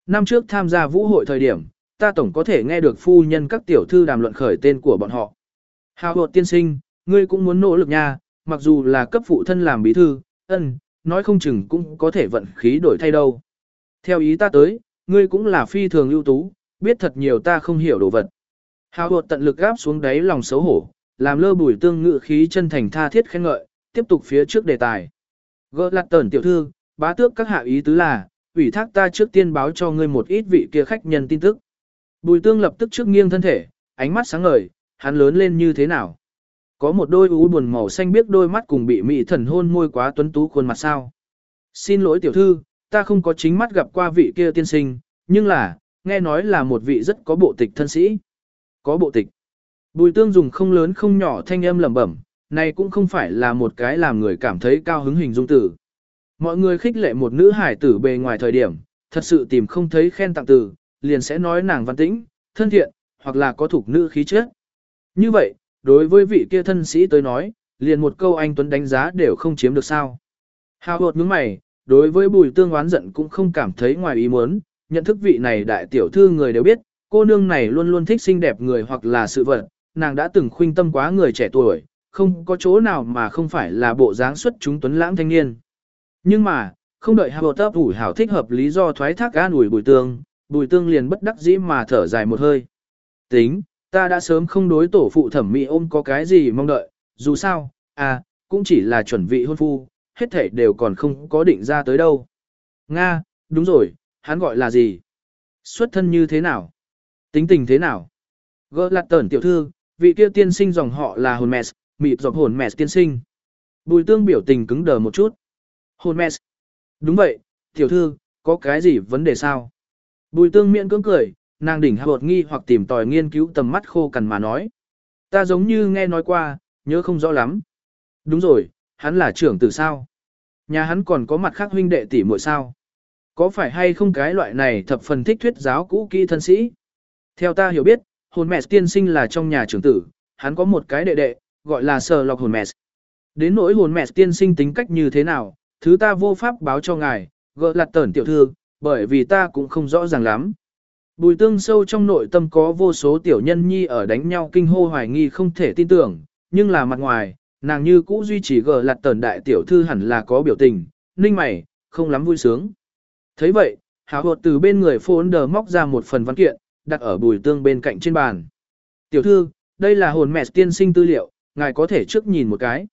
Năm trước tham gia vũ hội thời điểm, ta tổng có thể nghe được phu nhân các tiểu thư đàm luận khởi tên của bọn họ. Hào hột tiên sinh, ngươi cũng muốn nỗ lực nha, mặc dù là cấp phụ thân làm bí thư, ân, nói không chừng cũng có thể vận khí đổi thay đâu. Theo ý ta tới, ngươi cũng là phi thường ưu tú, biết thật nhiều ta không hiểu đồ vật. Hào hột tận lực gáp xuống đáy lòng xấu hổ, làm lơ bùi tương ngự khí chân thành tha thiết khen ngợi, tiếp tục phía trước đề tài. Gỡ lạt tẩn tiểu thư, bá tước các hạ ý tứ là, ủy thác ta trước tiên báo cho ngươi một ít vị kia khách nhân tin tức. Bùi tương lập tức trước nghiêng thân thể, ánh mắt sáng ngời, hắn lớn lên như thế nào. Có một đôi ú buồn màu xanh biết đôi mắt cùng bị mị thần hôn môi quá tuấn tú khuôn mặt sao. Xin lỗi tiểu thư, ta không có chính mắt gặp qua vị kia tiên sinh, nhưng là, nghe nói là một vị rất có bộ tịch thân sĩ. Có bộ tịch. Bùi tương dùng không lớn không nhỏ thanh âm lẩm bẩm, này cũng không phải là một cái làm người cảm thấy cao hứng hình dung tử. Mọi người khích lệ một nữ hải tử bề ngoài thời điểm, thật sự tìm không thấy khen tặng từ, liền sẽ nói nàng văn tĩnh, thân thiện, hoặc là có thuộc nữ khí chất. Như vậy, đối với vị kia thân sĩ tới nói, liền một câu anh Tuấn đánh giá đều không chiếm được sao. Hào hột nhướng mày, đối với bùi tương oán giận cũng không cảm thấy ngoài ý muốn, nhận thức vị này đại tiểu thư người đều biết, cô nương này luôn luôn thích xinh đẹp người hoặc là sự vật, nàng đã từng khuynh tâm quá người trẻ tuổi, không có chỗ nào mà không phải là bộ dáng xuất chúng tuấn lãng thanh niên. Nhưng mà, không đợi Hào Tấp ủi hảo thích hợp lý do thoái thác an ủi bùi tương, bùi tương liền bất đắc dĩ mà thở dài một hơi. Tính, ta đã sớm không đối tổ phụ thẩm mỹ ôm có cái gì mong đợi, dù sao, à, cũng chỉ là chuẩn vị hôn phu, hết thể đều còn không có định ra tới đâu. Nga, đúng rồi, hắn gọi là gì? Xuất thân như thế nào? Tính tình thế nào? Gỡ lạt tẩn tiểu thư, vị kia tiên sinh dòng họ là hồn mẹ, mịt dọc hồn mẹ tiên sinh. Bùi tương biểu tình cứng đờ một chút. Hồn mẹ. Đúng vậy, tiểu thư, có cái gì vấn đề sao? Bùi tương miễn cưỡng cười, nàng đỉnh hạ bột nghi hoặc tìm tòi nghiên cứu tầm mắt khô cằn mà nói. Ta giống như nghe nói qua, nhớ không rõ lắm. Đúng rồi, hắn là trưởng tử sao? Nhà hắn còn có mặt khác huynh đệ tỷ muội sao? Có phải hay không cái loại này thập phần thích thuyết giáo cũ kỹ thân sĩ? Theo ta hiểu biết, hồn mẹ tiên sinh là trong nhà trưởng tử, hắn có một cái đệ đệ, gọi là sờ lọc hồn mẹ. Đến nỗi hồn mẹ tiên sinh tính cách như thế nào, thứ ta vô pháp báo cho ngài, gỡ lặt tẩn tiểu thư, bởi vì ta cũng không rõ ràng lắm. Bùi tương sâu trong nội tâm có vô số tiểu nhân nhi ở đánh nhau kinh hô hoài nghi không thể tin tưởng, nhưng là mặt ngoài, nàng như cũ duy trì gờ lặt tẩn đại tiểu thư hẳn là có biểu tình, ninh mày, không lắm vui sướng. thấy vậy, hào hột từ bên người phôn đờ móc ra một phần văn kiện, đặt ở bùi tương bên cạnh trên bàn. Tiểu thư, đây là hồn mẹ tiên sinh tư liệu, ngài có thể trước nhìn một cái.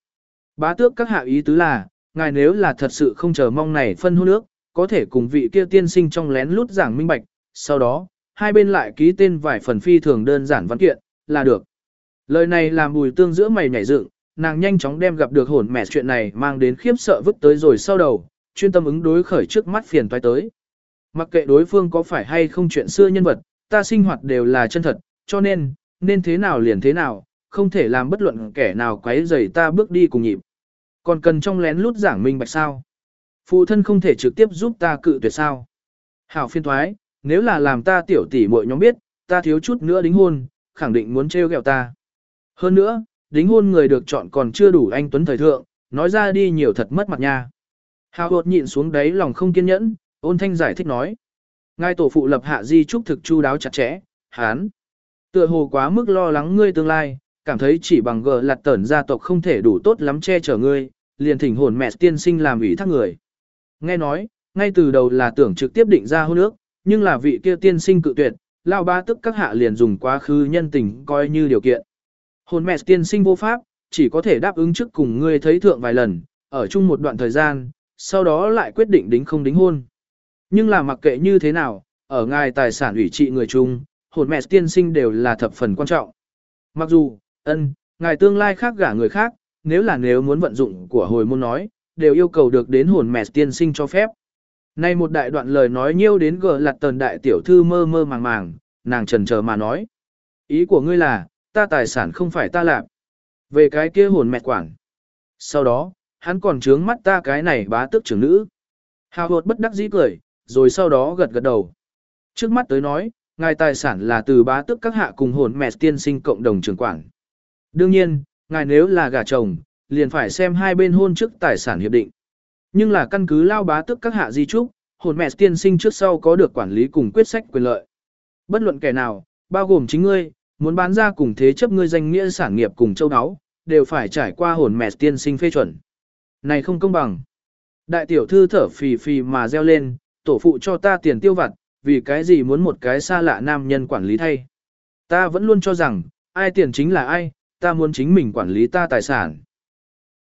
Bá tước các hạ ý tứ là, ngài nếu là thật sự không chờ mong này phân hôn nước, có thể cùng vị kia tiên sinh trong lén lút giảng minh bạch, sau đó, hai bên lại ký tên vài phần phi thường đơn giản văn kiện, là được. Lời này làm bùi tương giữa mày nhảy dựng, nàng nhanh chóng đem gặp được hồn mẹ chuyện này mang đến khiếp sợ vứt tới rồi sau đầu, chuyên tâm ứng đối khởi trước mắt phiền toái tới. Mặc kệ đối phương có phải hay không chuyện xưa nhân vật, ta sinh hoạt đều là chân thật, cho nên, nên thế nào liền thế nào, không thể làm bất luận kẻ nào quấy rầy ta bước đi cùng nhịp. Còn cần trong lén lút giảng minh bạch sao? Phụ thân không thể trực tiếp giúp ta cự tuyệt sao? Hảo phiên thoái, nếu là làm ta tiểu tỷ muội nhóm biết, ta thiếu chút nữa đính hôn, khẳng định muốn trêu ghẹo ta. Hơn nữa, đính hôn người được chọn còn chưa đủ anh Tuấn thời thượng, nói ra đi nhiều thật mất mặt nha. Hào hột nhịn xuống đáy lòng không kiên nhẫn, ôn thanh giải thích nói. Ngài tổ phụ lập hạ di trúc thực chu đáo chặt chẽ, hán. Tựa hồ quá mức lo lắng ngươi tương lai, cảm thấy chỉ bằng gờ lặt tẩn gia tộc không thể đủ tốt lắm che chở ngươi, liền thỉnh hồn mẹ tiên sinh làm ủy thác người. Nghe nói, ngay từ đầu là tưởng trực tiếp định ra hôn ước, nhưng là vị kia tiên sinh cự tuyệt, lao ba tức các hạ liền dùng quá khứ nhân tình coi như điều kiện. Hồn mẹ tiên sinh vô pháp, chỉ có thể đáp ứng trước cùng ngươi thấy thượng vài lần, ở chung một đoạn thời gian, sau đó lại quyết định đính không đính hôn. Nhưng là mặc kệ như thế nào, ở ngài tài sản ủy trị người chung, hồn mẹ tiên sinh đều là thập phần quan trọng. Mặc dù, ân, ngài tương lai khác gả người khác, nếu là nếu muốn vận dụng của hồi môn nói, đều yêu cầu được đến hồn mẹ tiên sinh cho phép. Nay một đại đoạn lời nói nhiêu đến gờ lặt tần đại tiểu thư mơ mơ màng màng, nàng trần chờ mà nói. Ý của ngươi là, ta tài sản không phải ta làm. Về cái kia hồn mẹ quản. Sau đó, hắn còn trướng mắt ta cái này bá tước trưởng nữ. Hào hột bất đắc dĩ cười, rồi sau đó gật gật đầu. Trước mắt tới nói, ngài tài sản là từ bá tước các hạ cùng hồn mẹ tiên sinh cộng đồng trưởng quản. Đương nhiên, ngài nếu là gả chồng, liền phải xem hai bên hôn trước tài sản hiệp định. Nhưng là căn cứ lao bá tước các hạ di trúc, hồn mẹ tiên sinh trước sau có được quản lý cùng quyết sách quyền lợi. Bất luận kẻ nào, bao gồm chính ngươi, muốn bán ra cùng thế chấp ngươi danh nghĩa sản nghiệp cùng châu áo, đều phải trải qua hồn mẹ tiên sinh phê chuẩn. Này không công bằng. Đại tiểu thư thở phì phì mà reo lên, tổ phụ cho ta tiền tiêu vặt, vì cái gì muốn một cái xa lạ nam nhân quản lý thay. Ta vẫn luôn cho rằng, ai tiền chính là ai, ta muốn chính mình quản lý ta tài sản.